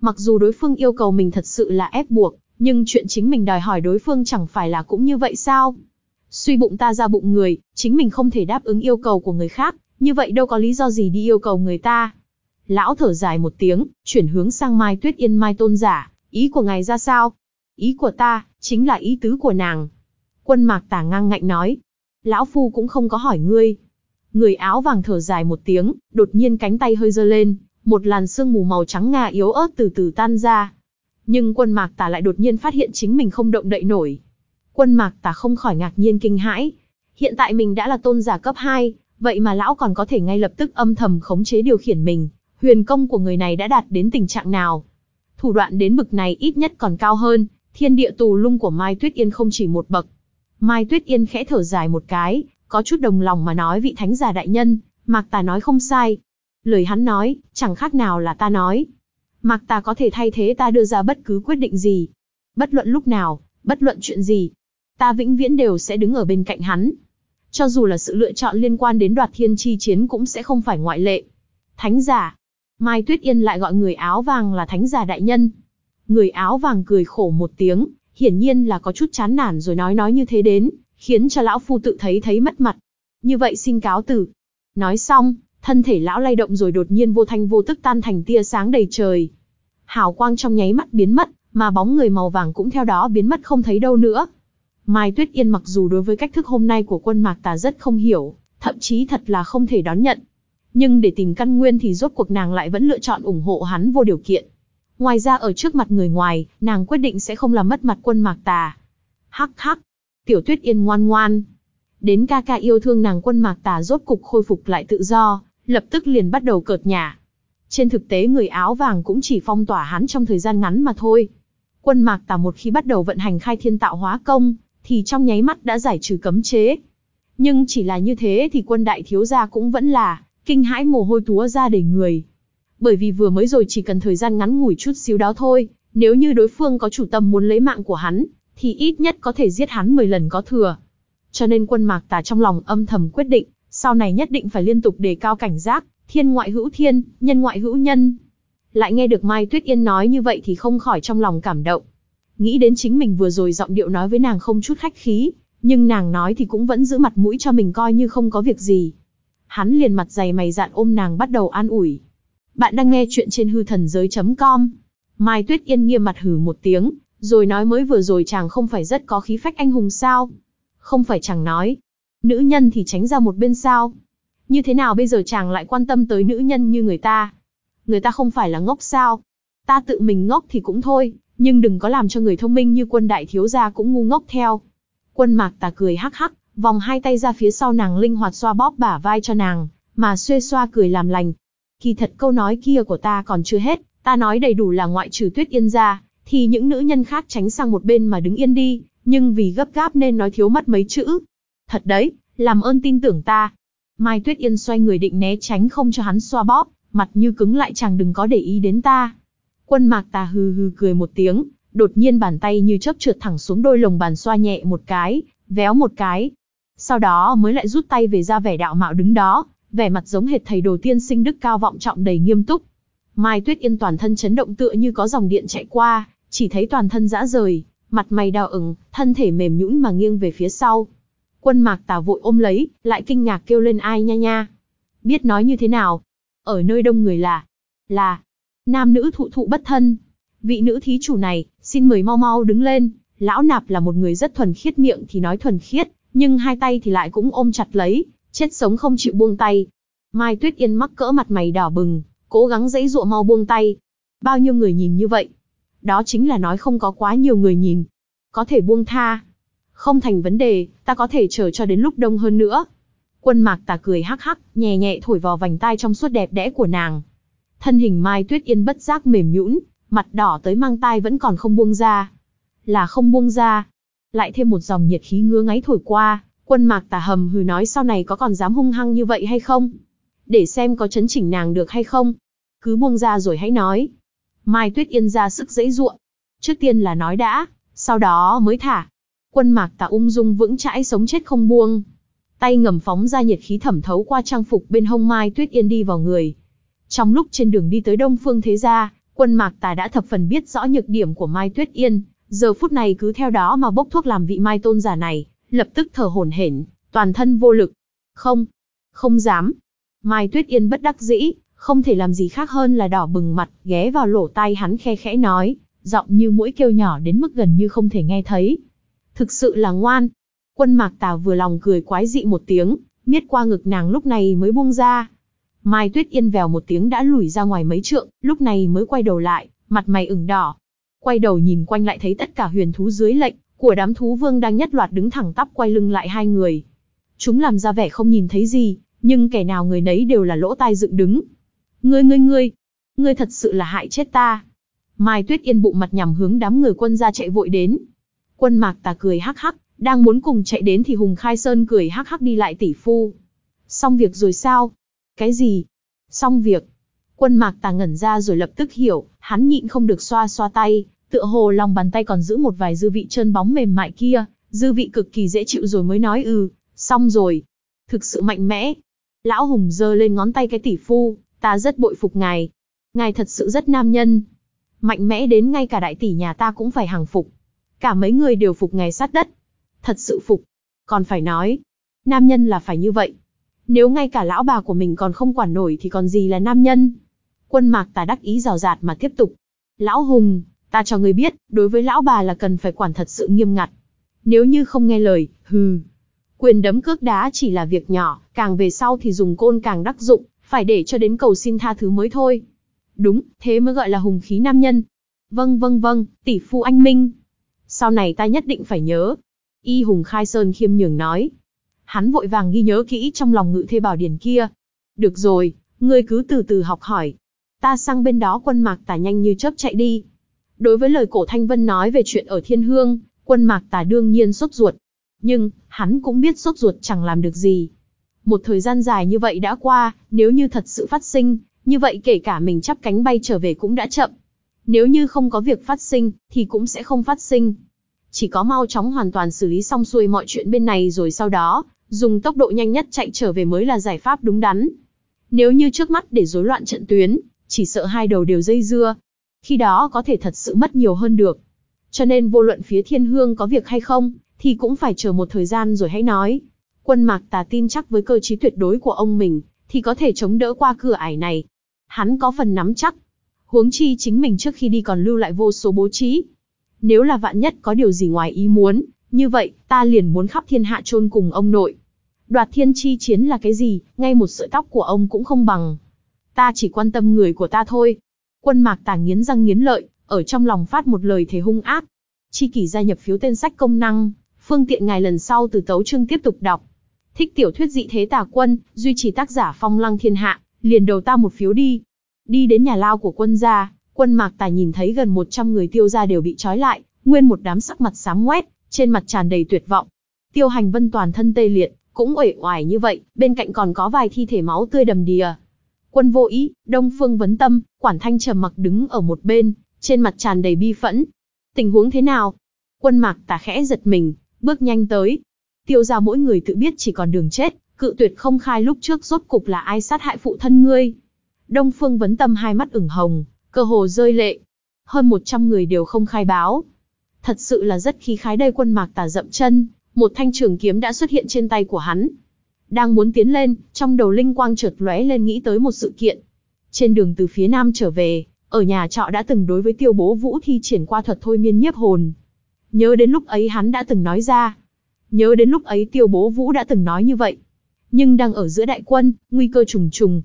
Mặc dù đối phương yêu cầu mình thật sự là ép buộc, nhưng chuyện chính mình đòi hỏi đối phương chẳng phải là cũng như vậy sao? Suy bụng ta ra bụng người, chính mình không thể đáp ứng yêu cầu của người khác, như vậy đâu có lý do gì đi yêu cầu người ta. Lão thở dài một tiếng, chuyển hướng sang Mai Tuyết Yên Mai Tôn giả, ý của ngài ra sao? Ý của ta, chính là ý tứ của nàng. Quân mạc tả ngang ngạnh nói. Lão Phu cũng không có hỏi ngươi. Người áo vàng thở dài một tiếng, đột nhiên cánh tay hơi giơ lên, một làn sương mù màu trắng ngà yếu ớt từ từ tan ra. Nhưng quân mạc tà lại đột nhiên phát hiện chính mình không động đậy nổi. Quân mạc tà không khỏi ngạc nhiên kinh hãi. Hiện tại mình đã là tôn giả cấp 2, vậy mà lão còn có thể ngay lập tức âm thầm khống chế điều khiển mình. Huyền công của người này đã đạt đến tình trạng nào? Thủ đoạn đến bực này ít nhất còn cao hơn, thiên địa tù lung của Mai Tuyết Yên không chỉ một bậc. Mai Tuyết Yên khẽ thở dài một cái, có chút đồng lòng mà nói vị thánh giả đại nhân, Mạc Tà nói không sai. Lời hắn nói, chẳng khác nào là ta nói. Mạc Tà có thể thay thế ta đưa ra bất cứ quyết định gì. Bất luận lúc nào, bất luận chuyện gì. Ta vĩnh viễn đều sẽ đứng ở bên cạnh hắn. Cho dù là sự lựa chọn liên quan đến đoạt thiên chi chiến cũng sẽ không phải ngoại lệ. Thánh giả. Mai Tuyết Yên lại gọi người áo vàng là thánh giả đại nhân. Người áo vàng cười khổ một tiếng, hiển nhiên là có chút chán nản rồi nói nói như thế đến, khiến cho lão phu tự thấy thấy mất mặt. Như vậy xin cáo từ. Nói xong, thân thể lão lay động rồi đột nhiên vô thanh vô tức tan thành tia sáng đầy trời. Hào quang trong nháy mắt biến mất, mà bóng người màu vàng cũng theo đó biến mất không thấy đâu nữa. Mai Tuyết Yên mặc dù đối với cách thức hôm nay của quân Mạc Tà rất không hiểu, thậm chí thật là không thể đón nhận. Nhưng để tìm căn nguyên thì rốt cuộc nàng lại vẫn lựa chọn ủng hộ hắn vô điều kiện. Ngoài ra ở trước mặt người ngoài, nàng quyết định sẽ không làm mất mặt quân Mạc Tà. Hắc hắc, Tiểu Tuyết Yên ngoan ngoan. Đến ca ca yêu thương nàng quân Mạc Tà rốt cục khôi phục lại tự do, lập tức liền bắt đầu cợt nhả. Trên thực tế người áo vàng cũng chỉ phong tỏa hắn trong thời gian ngắn mà thôi. Quân Mạc Tà một khi bắt đầu vận hành khai thiên tạo hóa công, thì trong nháy mắt đã giải trừ cấm chế. Nhưng chỉ là như thế thì quân đại thiếu gia cũng vẫn là, kinh hãi mồ hôi túa ra đầy người. Bởi vì vừa mới rồi chỉ cần thời gian ngắn ngủi chút xíu đó thôi, nếu như đối phương có chủ tâm muốn lấy mạng của hắn, thì ít nhất có thể giết hắn 10 lần có thừa. Cho nên quân mạc tà trong lòng âm thầm quyết định, sau này nhất định phải liên tục đề cao cảnh giác, thiên ngoại hữu thiên, nhân ngoại hữu nhân. Lại nghe được Mai Tuyết Yên nói như vậy thì không khỏi trong lòng cảm động. Nghĩ đến chính mình vừa rồi giọng điệu nói với nàng không chút khách khí, nhưng nàng nói thì cũng vẫn giữ mặt mũi cho mình coi như không có việc gì. Hắn liền mặt dày mày dạn ôm nàng bắt đầu an ủi. Bạn đang nghe chuyện trên hư thần giới.com. Mai Tuyết Yên nghiêm mặt hử một tiếng, rồi nói mới vừa rồi chàng không phải rất có khí phách anh hùng sao? Không phải chàng nói. Nữ nhân thì tránh ra một bên sao? Như thế nào bây giờ chàng lại quan tâm tới nữ nhân như người ta? Người ta không phải là ngốc sao? Ta tự mình ngốc thì cũng thôi, nhưng đừng có làm cho người thông minh như quân đại thiếu gia cũng ngu ngốc theo. Quân mạc tà cười hắc hắc, vòng hai tay ra phía sau nàng linh hoạt xoa bóp bả vai cho nàng, mà xuê xoa cười làm lành. Kỳ thật câu nói kia của ta còn chưa hết, ta nói đầy đủ là ngoại trừ tuyết yên ra, thì những nữ nhân khác tránh sang một bên mà đứng yên đi, nhưng vì gấp gáp nên nói thiếu mất mấy chữ. Thật đấy, làm ơn tin tưởng ta. Mai Tuyết Yên xoay người định né tránh không cho hắn xoa bóp, mặt như cứng lại chàng đừng có để ý đến ta. Quân mạc tà hừ hừ cười một tiếng, đột nhiên bàn tay như chớp trượt thẳng xuống đôi lồng bàn xoa nhẹ một cái, véo một cái. Sau đó mới lại rút tay về ra vẻ đạo mạo đứng đó, vẻ mặt giống hệt thầy đồ tiên sinh đức cao vọng trọng đầy nghiêm túc. Mai Tuyết Yên toàn thân chấn động tựa như có dòng điện chạy qua, chỉ thấy toàn thân dã rời, mặt mày đau ửng, thân thể mềm nhũn mà nghiêng về phía sau. Quân Mạc Tà vội ôm lấy, lại kinh ngạc kêu lên ai nha nha. Biết nói như thế nào? Ở nơi đông người là, là, nam nữ thụ thụ bất thân. Vị nữ thí chủ này, xin mời mau mau đứng lên, lão nạp là một người rất thuần khiết miệng thì nói thuần khiết, nhưng hai tay thì lại cũng ôm chặt lấy, chết sống không chịu buông tay. Mai Tuyết Yên mắc cỡ mặt mày đỏ bừng, cố gắng dãy dụa mau buông tay. Bao nhiêu người nhìn như vậy? Đó chính là nói không có quá nhiều người nhìn. Có thể buông tha. Không thành vấn đề, ta có thể chờ cho đến lúc đông hơn nữa. Quân mạc tà cười hắc hắc, nhẹ nhẹ thổi vào vành tai trong suốt đẹp đẽ của nàng. Thân hình Mai Tuyết Yên bất giác mềm nhũn, mặt đỏ tới mang tai vẫn còn không buông ra. Là không buông ra. Lại thêm một dòng nhiệt khí ngứa ngáy thổi qua, quân mạc tà hầm hừ nói sau này có còn dám hung hăng như vậy hay không? Để xem có chấn chỉnh nàng được hay không? Cứ buông ra rồi hãy nói. Mai Tuyết Yên ra sức dễ ruộng. Trước tiên là nói đã, sau đó mới thả. Quân mạc tà ung dung vững chãi sống chết không buông. Tay ngầm phóng ra nhiệt khí thẩm thấu qua trang phục bên hông Mai Tuyết Yên đi vào người. Trong lúc trên đường đi tới Đông Phương Thế Gia, quân mạc tà đã thập phần biết rõ nhược điểm của Mai Tuyết Yên, giờ phút này cứ theo đó mà bốc thuốc làm vị Mai tôn giả này, lập tức thở hổn hển, toàn thân vô lực. Không, không dám. Mai Tuyết Yên bất đắc dĩ, không thể làm gì khác hơn là đỏ bừng mặt, ghé vào lỗ tai hắn khe khẽ nói, giọng như mũi kêu nhỏ đến mức gần như không thể nghe thấy. Thực sự là ngoan. Quân mạc tà vừa lòng cười quái dị một tiếng, miết qua ngực nàng lúc này mới buông ra. Mai Tuyết Yên vèo một tiếng đã lùi ra ngoài mấy trượng, lúc này mới quay đầu lại, mặt mày ửng đỏ. Quay đầu nhìn quanh lại thấy tất cả huyền thú dưới lệnh, của đám thú vương đang nhất loạt đứng thẳng tắp quay lưng lại hai người. Chúng làm ra vẻ không nhìn thấy gì, nhưng kẻ nào người nấy đều là lỗ tai dựng đứng. Ngươi ngươi ngươi, ngươi thật sự là hại chết ta. Mai Tuyết Yên bụng mặt nhằm hướng đám người quân ra chạy vội đến. Quân Mạc Tà cười hắc hắc, đang muốn cùng chạy đến thì Hùng Khai Sơn cười hắc hắc đi lại tỷ phu. Xong việc rồi sao? Cái gì? Xong việc. Quân Mạc Tà ngẩn ra rồi lập tức hiểu, hắn nhịn không được xoa xoa tay, tựa hồ lòng bàn tay còn giữ một vài dư vị trơn bóng mềm mại kia, dư vị cực kỳ dễ chịu rồi mới nói ừ, xong rồi. Thực sự mạnh mẽ. Lão Hùng giơ lên ngón tay cái tỷ phu, ta rất bội phục ngài. Ngài thật sự rất nam nhân. Mạnh mẽ đến ngay cả đại tỷ nhà ta cũng phải hàng phục. Cả mấy người đều phục ngài sát đất. Thật sự phục. Còn phải nói. Nam nhân là phải như vậy. Nếu ngay cả lão bà của mình còn không quản nổi thì còn gì là nam nhân. Quân mạc tà đắc ý rào rạt mà tiếp tục. Lão Hùng, ta cho người biết, đối với lão bà là cần phải quản thật sự nghiêm ngặt. Nếu như không nghe lời, hừ. Quyền đấm cước đá chỉ là việc nhỏ, càng về sau thì dùng côn càng đắc dụng, phải để cho đến cầu xin tha thứ mới thôi. Đúng, thế mới gọi là hùng khí nam nhân. Vâng vâng vâng, tỷ phu anh Minh. Sau này ta nhất định phải nhớ. Y Hùng Khai Sơn khiêm nhường nói. Hắn vội vàng ghi nhớ kỹ trong lòng ngự thê bảo điển kia. Được rồi, ngươi cứ từ từ học hỏi. Ta sang bên đó quân mạc tả nhanh như chớp chạy đi. Đối với lời cổ Thanh Vân nói về chuyện ở Thiên Hương, quân mạc tà đương nhiên sốt ruột. Nhưng, hắn cũng biết sốt ruột chẳng làm được gì. Một thời gian dài như vậy đã qua, nếu như thật sự phát sinh, như vậy kể cả mình chắp cánh bay trở về cũng đã chậm. Nếu như không có việc phát sinh, thì cũng sẽ không phát sinh. Chỉ có mau chóng hoàn toàn xử lý xong xuôi mọi chuyện bên này rồi sau đó, dùng tốc độ nhanh nhất chạy trở về mới là giải pháp đúng đắn. Nếu như trước mắt để rối loạn trận tuyến, chỉ sợ hai đầu đều dây dưa. Khi đó có thể thật sự mất nhiều hơn được. Cho nên vô luận phía thiên hương có việc hay không, thì cũng phải chờ một thời gian rồi hãy nói. Quân mạc tà tin chắc với cơ trí tuyệt đối của ông mình, thì có thể chống đỡ qua cửa ải này. Hắn có phần nắm chắc. Huống chi chính mình trước khi đi còn lưu lại vô số bố trí. Nếu là vạn nhất có điều gì ngoài ý muốn, như vậy, ta liền muốn khắp thiên hạ chôn cùng ông nội. Đoạt thiên chi chiến là cái gì, ngay một sợi tóc của ông cũng không bằng. Ta chỉ quan tâm người của ta thôi. Quân mạc tà nghiến răng nghiến lợi, ở trong lòng phát một lời thề hung ác. Chi kỷ gia nhập phiếu tên sách công năng, phương tiện ngài lần sau từ tấu chương tiếp tục đọc. Thích tiểu thuyết dị thế tà quân, duy trì tác giả phong lăng thiên hạ, liền đầu ta một phiếu đi. Đi đến nhà lao của quân gia, quân mạc tài nhìn thấy gần 100 người tiêu gia đều bị trói lại, nguyên một đám sắc mặt xám ngoét, trên mặt tràn đầy tuyệt vọng. Tiêu hành vân toàn thân tê liệt, cũng uể oải như vậy, bên cạnh còn có vài thi thể máu tươi đầm đìa. Quân vô ý, đông phương vấn tâm, quản thanh trầm mặc đứng ở một bên, trên mặt tràn đầy bi phẫn. Tình huống thế nào? Quân mạc tà khẽ giật mình, bước nhanh tới, tiêu ra mỗi người tự biết chỉ còn đường chết, cự tuyệt không khai lúc trước rốt cục là ai sát hại phụ thân ngươi. Đông Phương Vấn Tâm hai mắt ửng hồng, cơ hồ rơi lệ. Hơn 100 người đều không khai báo. Thật sự là rất khí khái đây quân mạc tà dậm chân, một thanh trường kiếm đã xuất hiện trên tay của hắn. Đang muốn tiến lên, trong đầu linh quang chợt lóe lên nghĩ tới một sự kiện. Trên đường từ phía nam trở về, ở nhà trọ đã từng đối với tiêu bố vũ thi triển qua thuật thôi miên nhiếp hồn. Nhớ đến lúc ấy hắn đã từng nói ra. Nhớ đến lúc ấy tiêu bố vũ đã từng nói như vậy. Nhưng đang ở giữa đại quân, nguy cơ trùng trùng.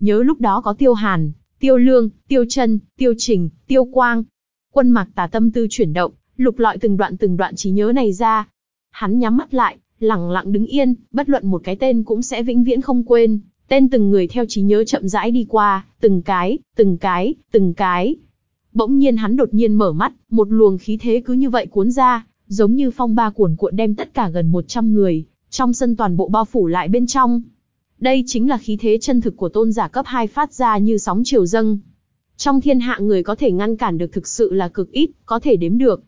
Nhớ lúc đó có tiêu hàn, tiêu lương, tiêu chân, tiêu trình, tiêu quang. Quân mạc tà tâm tư chuyển động, lục lọi từng đoạn từng đoạn trí nhớ này ra. Hắn nhắm mắt lại, lặng lặng đứng yên, bất luận một cái tên cũng sẽ vĩnh viễn không quên. Tên từng người theo trí nhớ chậm rãi đi qua, từng cái, từng cái, từng cái. Bỗng nhiên hắn đột nhiên mở mắt, một luồng khí thế cứ như vậy cuốn ra, giống như phong ba cuồn cuộn đem tất cả gần 100 người, trong sân toàn bộ bao phủ lại bên trong. Đây chính là khí thế chân thực của tôn giả cấp 2 phát ra như sóng chiều dâng. Trong thiên hạ người có thể ngăn cản được thực sự là cực ít, có thể đếm được.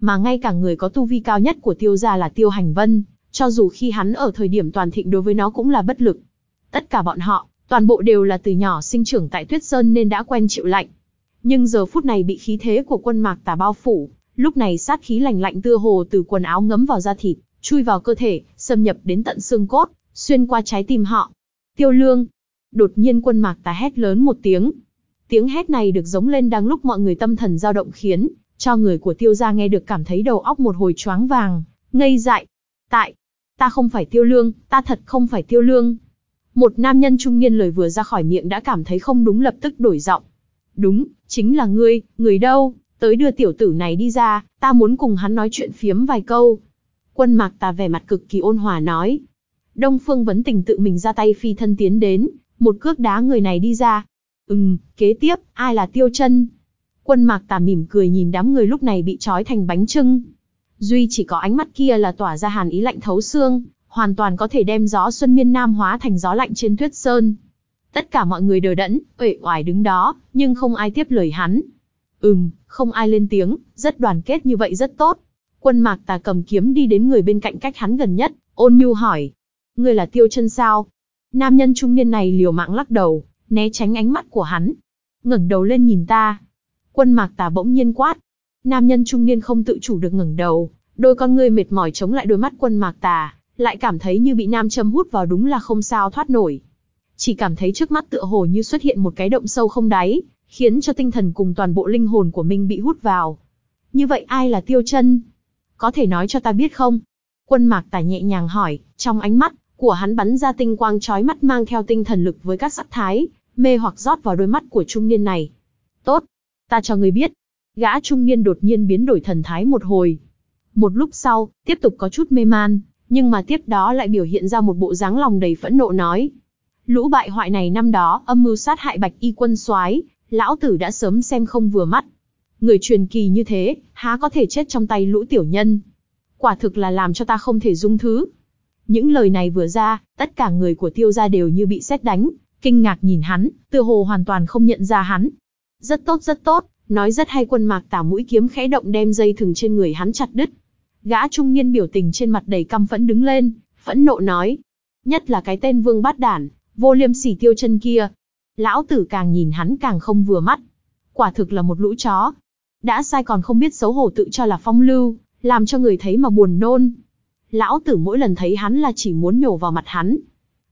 Mà ngay cả người có tu vi cao nhất của tiêu gia là tiêu hành vân, cho dù khi hắn ở thời điểm toàn thịnh đối với nó cũng là bất lực. Tất cả bọn họ, toàn bộ đều là từ nhỏ sinh trưởng tại Tuyết Sơn nên đã quen chịu lạnh. Nhưng giờ phút này bị khí thế của quân mạc tà bao phủ, lúc này sát khí lạnh lạnh tưa hồ từ quần áo ngấm vào da thịt, chui vào cơ thể, xâm nhập đến tận xương cốt, xuyên qua trái tim họ. Tiêu lương. Đột nhiên quân mạc tà hét lớn một tiếng. Tiếng hét này được giống lên đang lúc mọi người tâm thần dao động khiến, cho người của tiêu gia nghe được cảm thấy đầu óc một hồi choáng vàng, ngây dại. Tại, ta không phải tiêu lương, ta thật không phải tiêu lương. Một nam nhân trung niên lời vừa ra khỏi miệng đã cảm thấy không đúng lập tức đổi giọng. Đúng, chính là ngươi, người đâu, tới đưa tiểu tử này đi ra, ta muốn cùng hắn nói chuyện phiếm vài câu. Quân mạc tà vẻ mặt cực kỳ ôn hòa nói. Đông Phương vấn tình tự mình ra tay phi thân tiến đến, một cước đá người này đi ra. Ừm, kế tiếp, ai là tiêu chân? Quân mạc tà mỉm cười nhìn đám người lúc này bị trói thành bánh trưng. Duy chỉ có ánh mắt kia là tỏa ra hàn ý lạnh thấu xương, hoàn toàn có thể đem gió xuân miên nam hóa thành gió lạnh trên tuyết sơn. Tất cả mọi người đờ đẫn, uể oải đứng đó, nhưng không ai tiếp lời hắn. Ừm, không ai lên tiếng, rất đoàn kết như vậy rất tốt. Quân mạc tà cầm kiếm đi đến người bên cạnh cách hắn gần nhất, ôn nhu hỏi. Ngươi là tiêu chân sao? Nam nhân trung niên này liều mạng lắc đầu, né tránh ánh mắt của hắn. ngẩng đầu lên nhìn ta. Quân mạc tà bỗng nhiên quát. Nam nhân trung niên không tự chủ được ngẩng đầu, đôi con ngươi mệt mỏi chống lại đôi mắt quân mạc tà, lại cảm thấy như bị nam châm hút vào đúng là không sao thoát nổi. Chỉ cảm thấy trước mắt tựa hồ như xuất hiện một cái động sâu không đáy, khiến cho tinh thần cùng toàn bộ linh hồn của mình bị hút vào. Như vậy ai là tiêu chân? Có thể nói cho ta biết không? Quân mạc tà nhẹ nhàng hỏi, trong ánh mắt của hắn bắn ra tinh quang chói mắt mang theo tinh thần lực với các sắc thái, mê hoặc rót vào đôi mắt của trung niên này. Tốt, ta cho người biết. Gã trung niên đột nhiên biến đổi thần thái một hồi. Một lúc sau, tiếp tục có chút mê man, nhưng mà tiếp đó lại biểu hiện ra một bộ dáng lòng đầy phẫn nộ nói. Lũ bại hoại này năm đó âm mưu sát hại bạch y quân soái lão tử đã sớm xem không vừa mắt. Người truyền kỳ như thế, há có thể chết trong tay lũ tiểu nhân. Quả thực là làm cho ta không thể dung thứ. Những lời này vừa ra, tất cả người của tiêu gia đều như bị xét đánh, kinh ngạc nhìn hắn, tựa hồ hoàn toàn không nhận ra hắn. Rất tốt rất tốt, nói rất hay quân mạc tả mũi kiếm khẽ động đem dây thừng trên người hắn chặt đứt. Gã trung niên biểu tình trên mặt đầy căm phẫn đứng lên, phẫn nộ nói. Nhất là cái tên vương bát đản, vô liêm sỉ tiêu chân kia. Lão tử càng nhìn hắn càng không vừa mắt. Quả thực là một lũ chó. Đã sai còn không biết xấu hổ tự cho là phong lưu, làm cho người thấy mà buồn nôn. Lão tử mỗi lần thấy hắn là chỉ muốn nhổ vào mặt hắn.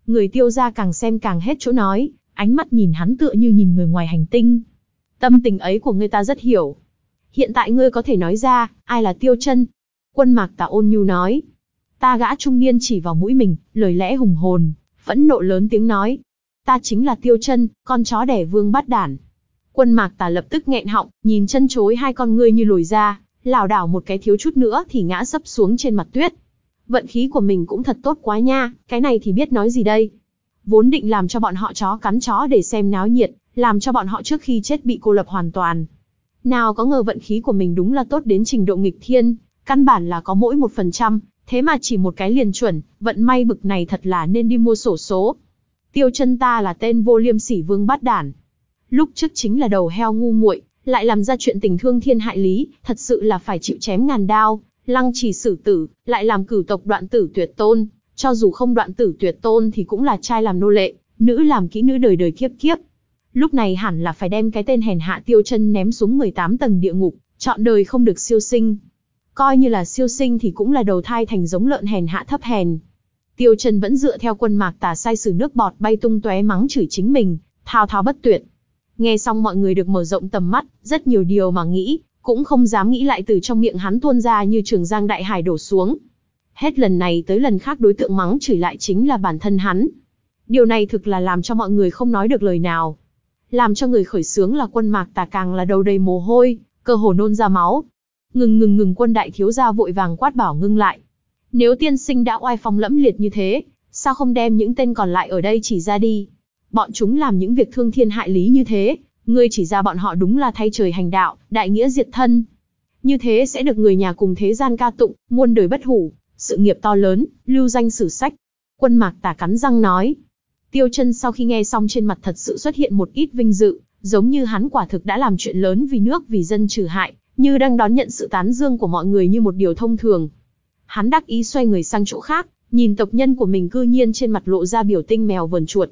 Người tiêu ra càng xem càng hết chỗ nói, ánh mắt nhìn hắn tựa như nhìn người ngoài hành tinh. Tâm tình ấy của ngươi ta rất hiểu. Hiện tại ngươi có thể nói ra, ai là tiêu chân, Quân mạc tà ôn nhu nói. Ta gã trung niên chỉ vào mũi mình, lời lẽ hùng hồn, phẫn nộ lớn tiếng nói. Ta chính là tiêu chân, con chó đẻ vương bắt đản. Quân mạc tà lập tức nghẹn họng, nhìn chân chối hai con ngươi như lồi ra, lảo đảo một cái thiếu chút nữa thì ngã sấp xuống trên mặt tuyết. Vận khí của mình cũng thật tốt quá nha, cái này thì biết nói gì đây. Vốn định làm cho bọn họ chó cắn chó để xem náo nhiệt, làm cho bọn họ trước khi chết bị cô lập hoàn toàn. Nào có ngờ vận khí của mình đúng là tốt đến trình độ nghịch thiên, Căn bản là có mỗi một phần trăm, thế mà chỉ một cái liền chuẩn, vận may bực này thật là nên đi mua sổ số. Tiêu chân ta là tên vô liêm sỉ vương bát đản. Lúc trước chính là đầu heo ngu muội, lại làm ra chuyện tình thương thiên hại lý, thật sự là phải chịu chém ngàn đao, lăng trì xử tử, lại làm cửu tộc đoạn tử tuyệt tôn, cho dù không đoạn tử tuyệt tôn thì cũng là trai làm nô lệ, nữ làm kỹ nữ đời đời kiếp kiếp. Lúc này hẳn là phải đem cái tên hèn hạ tiêu chân ném xuống 18 tầng địa ngục, chọn đời không được siêu sinh. Coi như là siêu sinh thì cũng là đầu thai thành giống lợn hèn hạ thấp hèn. Tiêu chân vẫn dựa theo quân mạc tà sai sử nước bọt bay tung tóe mắng chửi chính mình, thao thao bất tuyệt. Nghe xong mọi người được mở rộng tầm mắt, rất nhiều điều mà nghĩ, cũng không dám nghĩ lại từ trong miệng hắn tuôn ra như trường giang đại hải đổ xuống. Hết lần này tới lần khác đối tượng mắng chửi lại chính là bản thân hắn. Điều này thực là làm cho mọi người không nói được lời nào. Làm cho người khởi sướng là quân mạc tà càng là đầu đầy mồ hôi, cơ hồ nôn ra máu. Ngừng ngừng ngừng quân đại thiếu gia vội vàng quát bảo ngưng lại. Nếu tiên sinh đã oai phong lẫm liệt như thế, sao không đem những tên còn lại ở đây chỉ ra đi? Bọn chúng làm những việc thương thiên hại lý như thế, ngươi chỉ ra bọn họ đúng là thay trời hành đạo, đại nghĩa diệt thân. Như thế sẽ được người nhà cùng thế gian ca tụng, muôn đời bất hủ, sự nghiệp to lớn, lưu danh sử sách. Quân mạc tà cắn răng nói. Tiêu chân sau khi nghe xong trên mặt thật sự xuất hiện một ít vinh dự, giống như hắn quả thực đã làm chuyện lớn vì nước vì dân trừ hại, như đang đón nhận sự tán dương của mọi người như một điều thông thường. Hắn đắc ý xoay người sang chỗ khác, nhìn tộc nhân của mình cư nhiên trên mặt lộ ra biểu tinh mèo vờn chuột.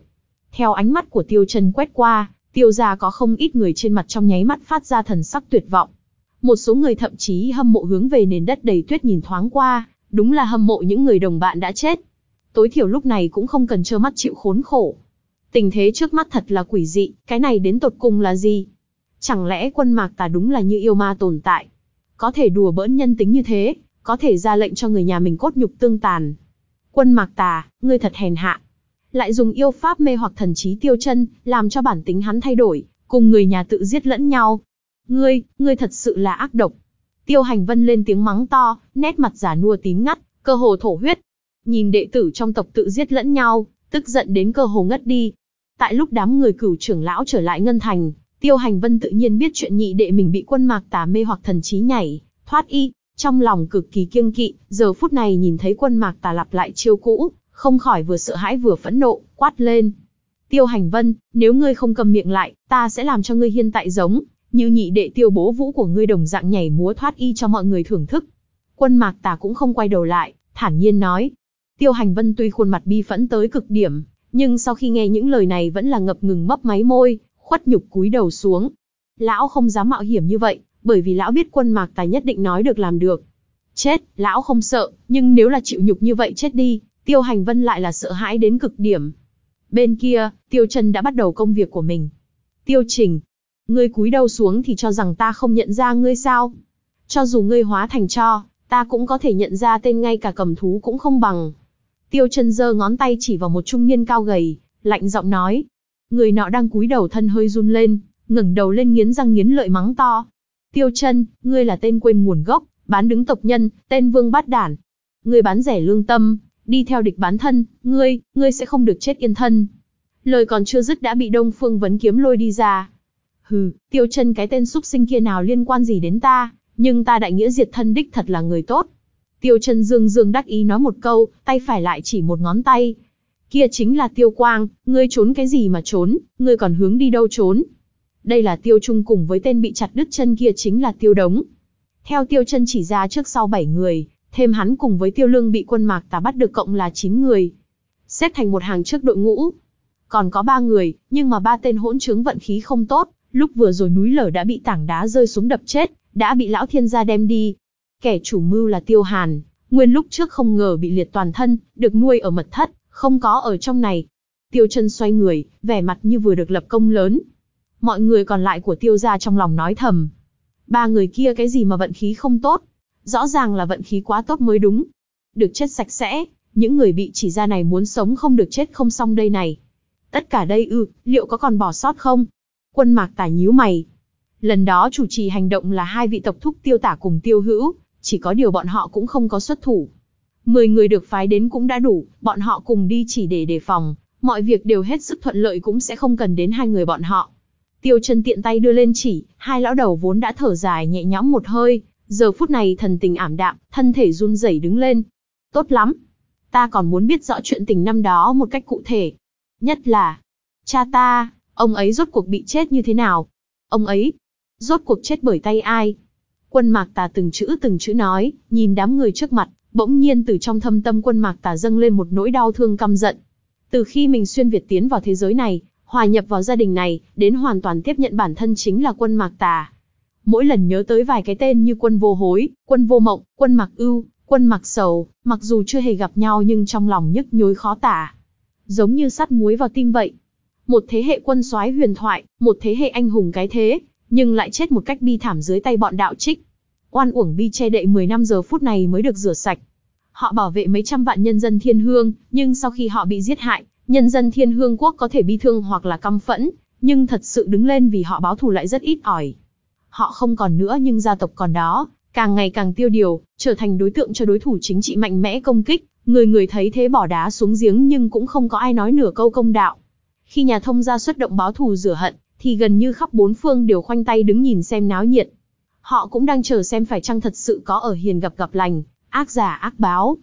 Theo ánh mắt của tiêu chân quét qua, tiêu gia có không ít người trên mặt trong nháy mắt phát ra thần sắc tuyệt vọng. Một số người thậm chí hâm mộ hướng về nền đất đầy tuyết nhìn thoáng qua, đúng là hâm mộ những người đồng bạn đã chết. Tối thiểu lúc này cũng không cần trơ mắt chịu khốn khổ. Tình thế trước mắt thật là quỷ dị, cái này đến tột cùng là gì? Chẳng lẽ quân mạc tà đúng là như yêu ma tồn tại? Có thể đùa bỡn nhân tính như thế, có thể ra lệnh cho người nhà mình cốt nhục tương tàn. Quân mạc tà, ngươi thật hèn hạ. Lại dùng yêu pháp mê hoặc thần trí tiêu chân, làm cho bản tính hắn thay đổi, cùng người nhà tự giết lẫn nhau. Ngươi, ngươi thật sự là ác độc. Tiêu hành vân lên tiếng mắng to, nét mặt giả nua tím ngắt, cơ hồ thổ huyết. Nhìn đệ tử trong tộc tự giết lẫn nhau, tức giận đến cơ hồ ngất đi. Tại lúc đám người cửu trưởng lão trở lại ngân thành, tiêu hành vân tự nhiên biết chuyện nhị đệ mình bị quân mạc tà mê hoặc thần trí nhảy, thoát y, trong lòng cực kỳ kiêng kỵ, giờ phút này nhìn thấy quân mạc tà lặp lại chiêu cũ, không khỏi vừa sợ hãi vừa phẫn nộ, quát lên. Tiêu hành vân, nếu ngươi không cầm miệng lại, ta sẽ làm cho ngươi hiên tại giống, như nhị đệ tiêu bố vũ của ngươi đồng dạng nhảy múa thoát y cho mọi người thưởng thức. Quân mạc tà cũng không quay đầu lại, thản nhiên nói. Tiêu hành vân tuy khuôn mặt bi phẫn tới cực điểm, nhưng sau khi nghe những lời này vẫn là ngập ngừng mấp máy môi, khuất nhục cúi đầu xuống. Lão không dám mạo hiểm như vậy, bởi vì lão biết quân mạc tài nhất định nói được làm được. Chết, lão không sợ, nhưng nếu là chịu nhục như vậy chết đi, tiêu hành vân lại là sợ hãi đến cực điểm. Bên kia, tiêu trần đã bắt đầu công việc của mình. Tiêu trình, ngươi cúi đầu xuống thì cho rằng ta không nhận ra ngươi sao? Cho dù ngươi hóa thành cho, ta cũng có thể nhận ra tên ngay cả cầm thú cũng không bằng. Tiêu chân giơ ngón tay chỉ vào một trung niên cao gầy, lạnh giọng nói. Người nọ đang cúi đầu thân hơi run lên, ngẩng đầu lên nghiến răng nghiến lợi mắng to. Tiêu chân, ngươi là tên quên nguồn gốc, bán đứng tộc nhân, tên vương bát đản. Ngươi bán rẻ lương tâm, đi theo địch bán thân, ngươi, ngươi sẽ không được chết yên thân. Lời còn chưa dứt đã bị Đông Phương Vấn Kiếm lôi đi ra. Hừ, tiêu chân cái tên súc sinh kia nào liên quan gì đến ta, nhưng ta đại nghĩa diệt thân đích thật là người tốt. Tiêu chân dương dương đắc ý nói một câu, tay phải lại chỉ một ngón tay. Kia chính là tiêu quang, ngươi trốn cái gì mà trốn, ngươi còn hướng đi đâu trốn. Đây là tiêu trung cùng với tên bị chặt đứt chân kia chính là tiêu đống. Theo tiêu chân chỉ ra trước sau 7 người, thêm hắn cùng với tiêu lương bị quân mạc tà bắt được cộng là 9 người. Xếp thành một hàng trước đội ngũ. Còn có 3 người, nhưng mà ba tên hỗn trướng vận khí không tốt, lúc vừa rồi núi lở đã bị tảng đá rơi xuống đập chết, đã bị lão thiên gia đem đi. Kẻ chủ mưu là tiêu hàn, nguyên lúc trước không ngờ bị liệt toàn thân, được nuôi ở mật thất, không có ở trong này. Tiêu chân xoay người, vẻ mặt như vừa được lập công lớn, Mọi người còn lại của tiêu gia trong lòng nói thầm. Ba người kia cái gì mà vận khí không tốt? Rõ ràng là vận khí quá tốt mới đúng. Được chết sạch sẽ, những người bị chỉ ra này muốn sống không được chết không xong đây này. Tất cả đây ư, liệu có còn bỏ sót không? Quân mạc tả nhíu mày. Lần đó chủ trì hành động là hai vị tộc thúc tiêu tả cùng tiêu hữu, chỉ có điều bọn họ cũng không có xuất thủ. Mười người được phái đến cũng đã đủ, bọn họ cùng đi chỉ để đề phòng, mọi việc đều hết sức thuận lợi cũng sẽ không cần đến hai người bọn họ. Tiêu chân tiện tay đưa lên chỉ, hai lão đầu vốn đã thở dài nhẹ nhõm một hơi, giờ phút này thần tình ảm đạm, thân thể run rẩy đứng lên. Tốt lắm. Ta còn muốn biết rõ chuyện tình năm đó một cách cụ thể. Nhất là, cha ta, ông ấy rốt cuộc bị chết như thế nào? Ông ấy, rốt cuộc chết bởi tay ai? Quân mạc tà từng chữ từng chữ nói, nhìn đám người trước mặt, bỗng nhiên từ trong thâm tâm quân mạc tà dâng lên một nỗi đau thương căm giận. Từ khi mình xuyên Việt tiến vào thế giới này, hòa nhập vào gia đình này, đến hoàn toàn tiếp nhận bản thân chính là quân mạc tà. Mỗi lần nhớ tới vài cái tên như quân vô hối, quân vô mộng, quân mạc ưu, quân mạc sầu, mặc dù chưa hề gặp nhau nhưng trong lòng nhức nhối khó tả. Giống như sắt muối vào tim vậy. Một thế hệ quân soái huyền thoại, một thế hệ anh hùng cái thế, nhưng lại chết một cách bi thảm dưới tay bọn đạo trích. Oan uổng bi che đậy 10 năm giờ phút này mới được rửa sạch. Họ bảo vệ mấy trăm vạn nhân dân thiên hương, nhưng sau khi họ bị giết hại, nhân dân thiên hương quốc có thể bi thương hoặc là căm phẫn, nhưng thật sự đứng lên vì họ báo thù lại rất ít ỏi. Họ không còn nữa nhưng gia tộc còn đó, càng ngày càng tiêu điều, trở thành đối tượng cho đối thủ chính trị mạnh mẽ công kích, người người thấy thế bỏ đá xuống giếng nhưng cũng không có ai nói nửa câu công đạo. Khi nhà thông gia xuất động báo thù rửa hận, thì gần như khắp bốn phương đều khoanh tay đứng nhìn xem náo nhiệt. Họ cũng đang chờ xem phải chăng thật sự có ở hiền gặp gặp lành, ác giả ác báo.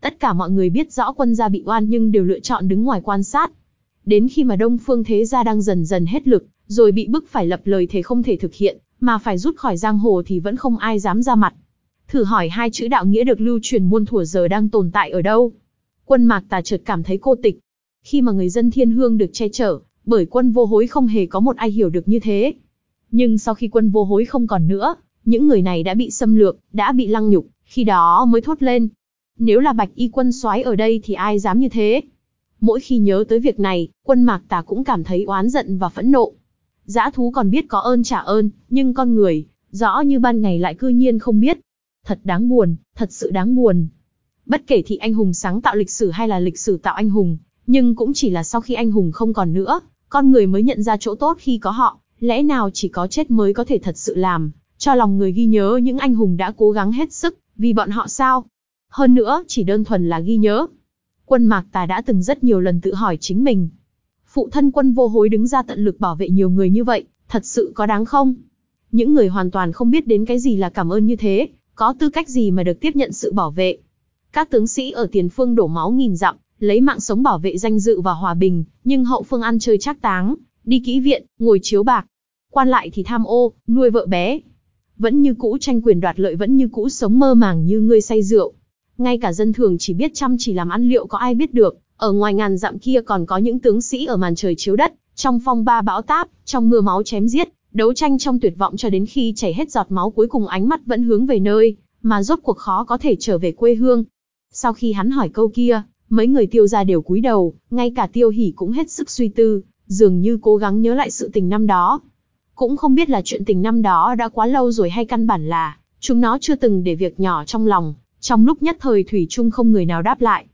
Tất cả mọi người biết rõ quân gia bị oan nhưng đều lựa chọn đứng ngoài quan sát. Đến khi mà Đông Phương Thế Gia đang dần dần hết lực, rồi bị bức phải lập lời thế không thể thực hiện, mà phải rút khỏi giang hồ thì vẫn không ai dám ra mặt. Thử hỏi hai chữ đạo nghĩa được lưu truyền muôn thuở giờ đang tồn tại ở đâu? Quân Mạc Tà chợt cảm thấy cô tịch. Khi mà người dân thiên hương được che chở, bởi quân vô hối không hề có một ai hiểu được như thế. Nhưng sau khi quân vô hối không còn nữa, những người này đã bị xâm lược, đã bị lăng nhục, khi đó mới thốt lên. Nếu là bạch y quân soái ở đây thì ai dám như thế? Mỗi khi nhớ tới việc này, quân mạc tà cũng cảm thấy oán giận và phẫn nộ. giã thú còn biết có ơn trả ơn, nhưng con người, rõ như ban ngày lại cư nhiên không biết. Thật đáng buồn, thật sự đáng buồn. Bất kể thị anh hùng sáng tạo lịch sử hay là lịch sử tạo anh hùng, nhưng cũng chỉ là sau khi anh hùng không còn nữa, con người mới nhận ra chỗ tốt khi có họ, lẽ nào chỉ có chết mới có thể thật sự làm, cho lòng người ghi nhớ những anh hùng đã cố gắng hết sức, vì bọn họ sao? Hơn nữa, chỉ đơn thuần là ghi nhớ. Quân Mạc Tà đã từng rất nhiều lần tự hỏi chính mình. Phụ thân quân vô hối đứng ra tận lực bảo vệ nhiều người như vậy, thật sự có đáng không? Những người hoàn toàn không biết đến cái gì là cảm ơn như thế, có tư cách gì mà được tiếp nhận sự bảo vệ. Các tướng sĩ ở tiền phương đổ máu nghìn dặm, lấy mạng sống bảo vệ danh dự và hòa bình, nhưng hậu phương ăn chơi trác táng, đi kỹ viện, ngồi chiếu bạc. Quan lại thì tham ô, nuôi vợ bé. Vẫn như cũ tranh quyền đoạt lợi vẫn như cũ sống mơ màng như người say rượu. Ngay cả dân thường chỉ biết chăm chỉ làm ăn liệu có ai biết được, ở ngoài ngàn dặm kia còn có những tướng sĩ ở màn trời chiếu đất, trong phong ba bão táp, trong mưa máu chém giết, đấu tranh trong tuyệt vọng cho đến khi chảy hết giọt máu cuối cùng ánh mắt vẫn hướng về nơi, mà rốt cuộc khó có thể trở về quê hương. Sau khi hắn hỏi câu kia, Mấy người tiêu gia đều cúi đầu, ngay cả tiêu hỉ cũng hết sức suy tư, dường như cố gắng nhớ lại sự tình năm đó. Cũng không biết là chuyện tình năm đó đã quá lâu rồi hay căn bản là, chúng nó chưa từng để việc nhỏ trong lòng, trong lúc nhất thời Thủy chung không người nào đáp lại.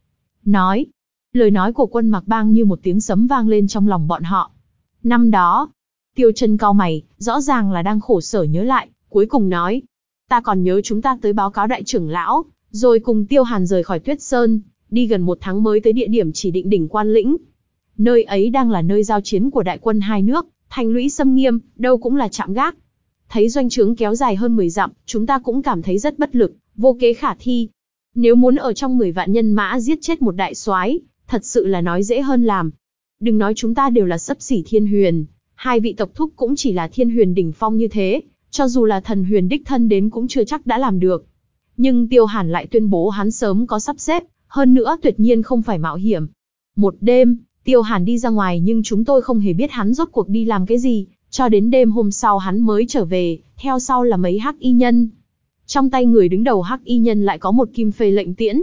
Nói, lời nói của quân mặc bang như một tiếng sấm vang lên trong lòng bọn họ. Năm đó, tiêu chân cao mày, rõ ràng là đang khổ sở nhớ lại, cuối cùng nói, ta còn nhớ chúng ta tới báo cáo đại trưởng lão, rồi cùng tiêu hàn rời khỏi tuyết sơn, đi gần một tháng mới tới địa điểm chỉ định đỉnh quan lĩnh. Nơi ấy đang là nơi giao chiến của đại quân hai nước, thành lũy xâm nghiêm, đâu cũng là chạm gác. Thấy doanh trướng kéo dài hơn 10 dặm, chúng ta cũng cảm thấy rất bất lực, vô kế khả thi. Nếu muốn ở trong 10 vạn nhân mã giết chết một đại soái, thật sự là nói dễ hơn làm. Đừng nói chúng ta đều là sấp xỉ thiên huyền, hai vị tộc thúc cũng chỉ là thiên huyền đỉnh phong như thế, cho dù là thần huyền đích thân đến cũng chưa chắc đã làm được. Nhưng Tiêu Hàn lại tuyên bố hắn sớm có sắp xếp, hơn nữa tuyệt nhiên không phải mạo hiểm. Một đêm, Tiêu Hàn đi ra ngoài nhưng chúng tôi không hề biết hắn rốt cuộc đi làm cái gì, cho đến đêm hôm sau hắn mới trở về, theo sau là mấy hắc y nhân. Trong tay người đứng đầu hắc y nhân lại có một kim phê lệnh tiễn.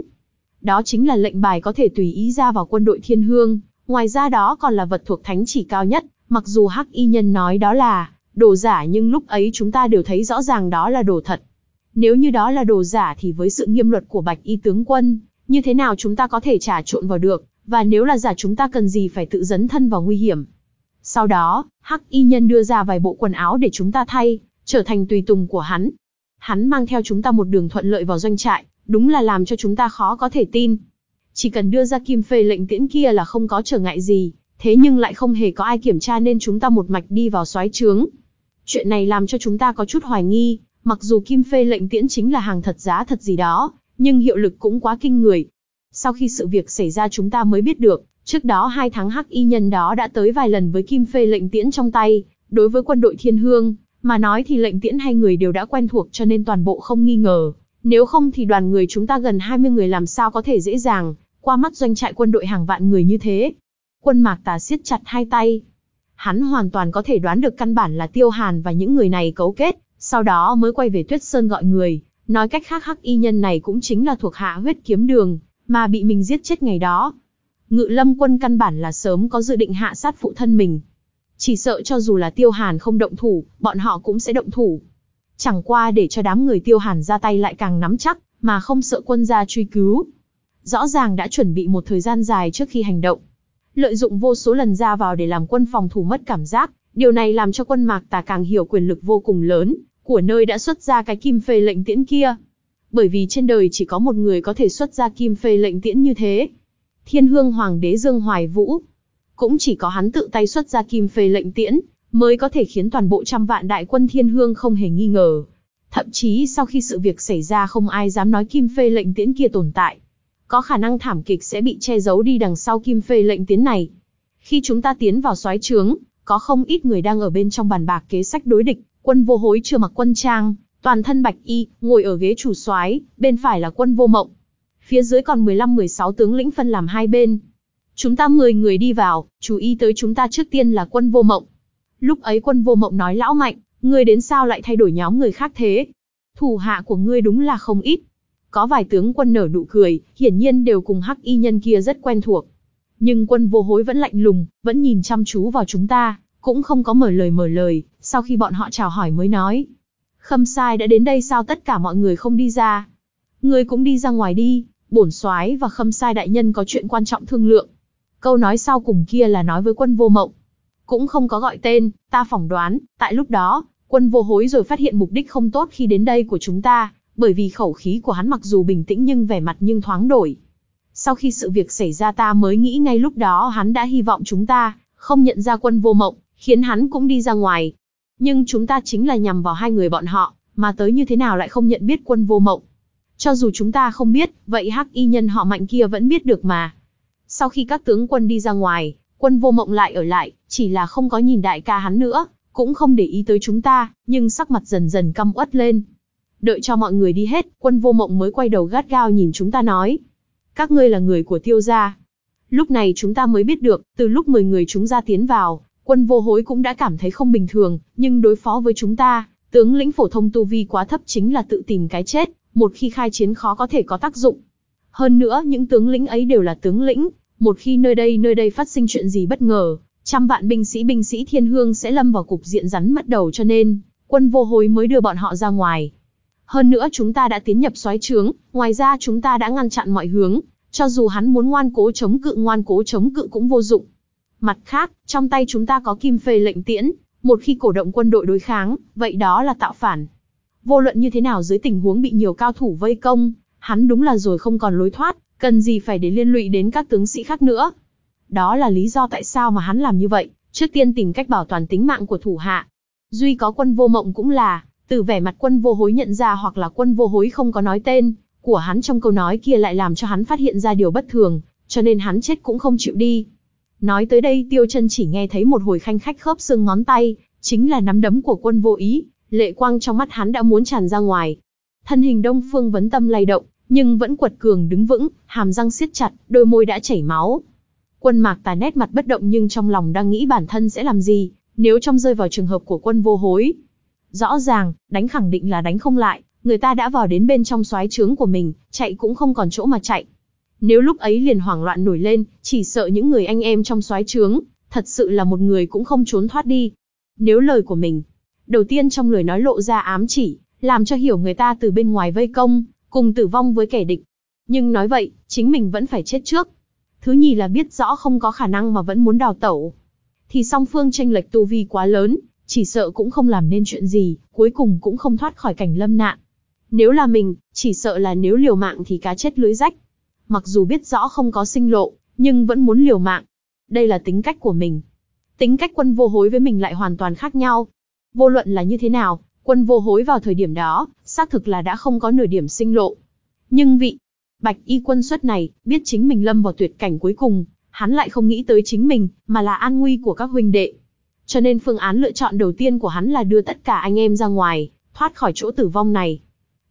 Đó chính là lệnh bài có thể tùy ý ra vào quân đội thiên hương, ngoài ra đó còn là vật thuộc thánh chỉ cao nhất, mặc dù hắc y nhân nói đó là đồ giả nhưng lúc ấy chúng ta đều thấy rõ ràng đó là đồ thật. Nếu như đó là đồ giả thì với sự nghiêm luật của bạch y tướng quân, như thế nào chúng ta có thể trả trộn vào được, và nếu là giả chúng ta cần gì phải tự dấn thân vào nguy hiểm. Sau đó, Hắc Y Nhân đưa ra vài bộ quần áo để chúng ta thay, trở thành tùy tùng của hắn. Hắn mang theo chúng ta một đường thuận lợi vào doanh trại, đúng là làm cho chúng ta khó có thể tin. Chỉ cần đưa ra kim phê lệnh tiễn kia là không có trở ngại gì, thế nhưng lại không hề có ai kiểm tra nên chúng ta một mạch đi vào xoáy trướng. Chuyện này làm cho chúng ta có chút hoài nghi, mặc dù kim phê lệnh tiễn chính là hàng thật giá thật gì đó, nhưng hiệu lực cũng quá kinh người. Sau khi sự việc xảy ra chúng ta mới biết được, trước đó hai tháng hắc y nhân đó đã tới vài lần với kim phê lệnh tiễn trong tay, đối với quân đội thiên hương, mà nói thì lệnh tiễn hai người đều đã quen thuộc cho nên toàn bộ không nghi ngờ, Nếu không thì đoàn người chúng ta gần 20 người làm sao có thể dễ dàng, qua mắt doanh trại quân đội hàng vạn người như thế. Quân mạc tà siết chặt hai tay. Hắn hoàn toàn có thể đoán được căn bản là Tiêu Hàn và những người này cấu kết, sau đó mới quay về Tuyết Sơn gọi người, nói cách khác hắc y nhân này cũng chính là thuộc hạ huyết kiếm đường, mà bị mình giết chết ngày đó. Ngự lâm quân căn bản là sớm có dự định hạ sát phụ thân mình. Chỉ sợ cho dù là Tiêu Hàn không động thủ, bọn họ cũng sẽ động thủ. Chẳng qua để cho đám người Tiêu Hàn ra tay lại càng nắm chắc, mà không sợ quân gia truy cứu. Rõ ràng đã chuẩn bị một thời gian dài trước khi hành động. Lợi dụng vô số lần ra vào để làm quân phòng thủ mất cảm giác, điều này làm cho quân mạc tà càng hiểu quyền lực vô cùng lớn, của nơi đã xuất ra cái kim phê lệnh tiễn kia. Bởi vì trên đời chỉ có một người có thể xuất ra kim phê lệnh tiễn như thế. Thiên hương hoàng đế Dương Hoài Vũ. Cũng chỉ có hắn tự tay xuất ra kim phê lệnh tiễn, mới có thể khiến toàn bộ trăm vạn đại quân thiên hương không hề nghi ngờ. Thậm chí sau khi sự việc xảy ra không ai dám nói kim phê lệnh tiễn kia tồn tại. Có khả năng thảm kịch sẽ bị che giấu đi đằng sau kim phê lệnh tiễn này. Khi chúng ta tiến vào soái trướng, có không ít người đang ở bên trong bàn bạc kế sách đối địch, quân vô hối chưa mặc quân trang, toàn thân bạch y, ngồi ở ghế chủ soái, bên phải là quân vô mộng. Phía dưới còn 15-16 tướng lĩnh phân làm hai bên. Chúng ta 10 người đi vào, chú ý tới chúng ta trước tiên là quân vô mộng. Lúc ấy quân vô mộng nói lão mạnh, ngươi đến sao lại thay đổi nhóm người khác thế? Thủ hạ của ngươi đúng là không ít. Có vài tướng quân nở nụ cười, hiển nhiên đều cùng hắc y nhân kia rất quen thuộc. Nhưng quân vô hối vẫn lạnh lùng, vẫn nhìn chăm chú vào chúng ta, cũng không có mở lời mở lời, sau khi bọn họ chào hỏi mới nói. Khâm sai đã đến đây sao tất cả mọi người không đi ra? Ngươi cũng đi ra ngoài đi, bổn soái và khâm sai đại nhân có chuyện quan trọng thương lượng. Câu nói sau cùng kia là nói với quân vô mộng. Cũng không có gọi tên, ta phỏng đoán, tại lúc đó, quân vô hối rồi phát hiện mục đích không tốt khi đến đây của chúng ta, bởi vì khẩu khí của hắn mặc dù bình tĩnh nhưng vẻ mặt nhưng thoáng đổi. Sau khi sự việc xảy ra ta mới nghĩ ngay lúc đó hắn đã hy vọng chúng ta, không nhận ra quân vô mộng, khiến hắn cũng đi ra ngoài. Nhưng chúng ta chính là nhằm vào hai người bọn họ, mà tới như thế nào lại không nhận biết quân vô mộng. Cho dù chúng ta không biết, vậy hắc y nhân họ mạnh kia vẫn biết được mà. Sau khi các tướng quân đi ra ngoài, quân vô mộng lại ở lại, chỉ là không có nhìn đại ca hắn nữa, cũng không để ý tới chúng ta, nhưng sắc mặt dần dần căm uất lên. Đợi cho mọi người đi hết, quân vô mộng mới quay đầu gắt gao nhìn chúng ta nói. Các ngươi là người của tiêu gia. Lúc này chúng ta mới biết được, từ lúc 10 người chúng ra tiến vào, quân vô hối cũng đã cảm thấy không bình thường, nhưng đối phó với chúng ta, tướng lĩnh phổ thông tu vi quá thấp chính là tự tìm cái chết, một khi khai chiến khó có thể có tác dụng. Hơn nữa, những tướng lĩnh ấy đều là tướng lĩnh, một khi nơi đây nơi đây phát sinh chuyện gì bất ngờ, trăm vạn binh sĩ binh sĩ thiên hương sẽ lâm vào cục diện rắn mất đầu cho nên, quân vô hối mới đưa bọn họ ra ngoài. Hơn nữa chúng ta đã tiến nhập xoáy trướng, ngoài ra chúng ta đã ngăn chặn mọi hướng, cho dù hắn muốn ngoan cố chống cự ngoan cố chống cự cũng vô dụng. Mặt khác, trong tay chúng ta có kim phê lệnh tiễn, một khi cổ động quân đội đối kháng, vậy đó là tạo phản. Vô luận như thế nào dưới tình huống bị nhiều cao thủ vây công, hắn đúng là rồi không còn lối thoát, cần gì phải để liên lụy đến các tướng sĩ khác nữa. Đó là lý do tại sao mà hắn làm như vậy, trước tiên tìm cách bảo toàn tính mạng của thủ hạ. Duy có quân vô mộng cũng là, từ vẻ mặt quân vô hối nhận ra hoặc là quân vô hối không có nói tên, của hắn trong câu nói kia lại làm cho hắn phát hiện ra điều bất thường, cho nên hắn chết cũng không chịu đi. Nói tới đây tiêu chân chỉ nghe thấy một hồi khanh khách khớp xương ngón tay, chính là nắm đấm của quân vô ý, lệ quang trong mắt hắn đã muốn tràn ra ngoài. Thân hình đông phương vấn tâm lay động, nhưng vẫn quật cường đứng vững, hàm răng siết chặt, đôi môi đã chảy máu. Quân mạc tà nét mặt bất động nhưng trong lòng đang nghĩ bản thân sẽ làm gì, nếu trong rơi vào trường hợp của quân vô hối. Rõ ràng, đánh khẳng định là đánh không lại, người ta đã vào đến bên trong xoáy trướng của mình, chạy cũng không còn chỗ mà chạy. Nếu lúc ấy liền hoảng loạn nổi lên, chỉ sợ những người anh em trong soái trướng, thật sự là một người cũng không trốn thoát đi. Nếu lời của mình, đầu tiên trong lời nói lộ ra ám chỉ, làm cho hiểu người ta từ bên ngoài vây công, cùng tử vong với kẻ địch. Nhưng nói vậy, chính mình vẫn phải chết trước. Thứ nhì là biết rõ không có khả năng mà vẫn muốn đào tẩu. Thì song phương tranh lệch tu vi quá lớn, chỉ sợ cũng không làm nên chuyện gì, cuối cùng cũng không thoát khỏi cảnh lâm nạn. Nếu là mình, chỉ sợ là nếu liều mạng thì cá chết lưới rách. Mặc dù biết rõ không có sinh lộ, nhưng vẫn muốn liều mạng. Đây là tính cách của mình. Tính cách quân vô hối với mình lại hoàn toàn khác nhau. Vô luận là như thế nào, quân vô hối vào thời điểm đó, xác thực là đã không có nửa điểm sinh lộ. Nhưng vị bạch y quân xuất này, biết chính mình lâm vào tuyệt cảnh cuối cùng, hắn lại không nghĩ tới chính mình, mà là an nguy của các huynh đệ. Cho nên phương án lựa chọn đầu tiên của hắn là đưa tất cả anh em ra ngoài, thoát khỏi chỗ tử vong này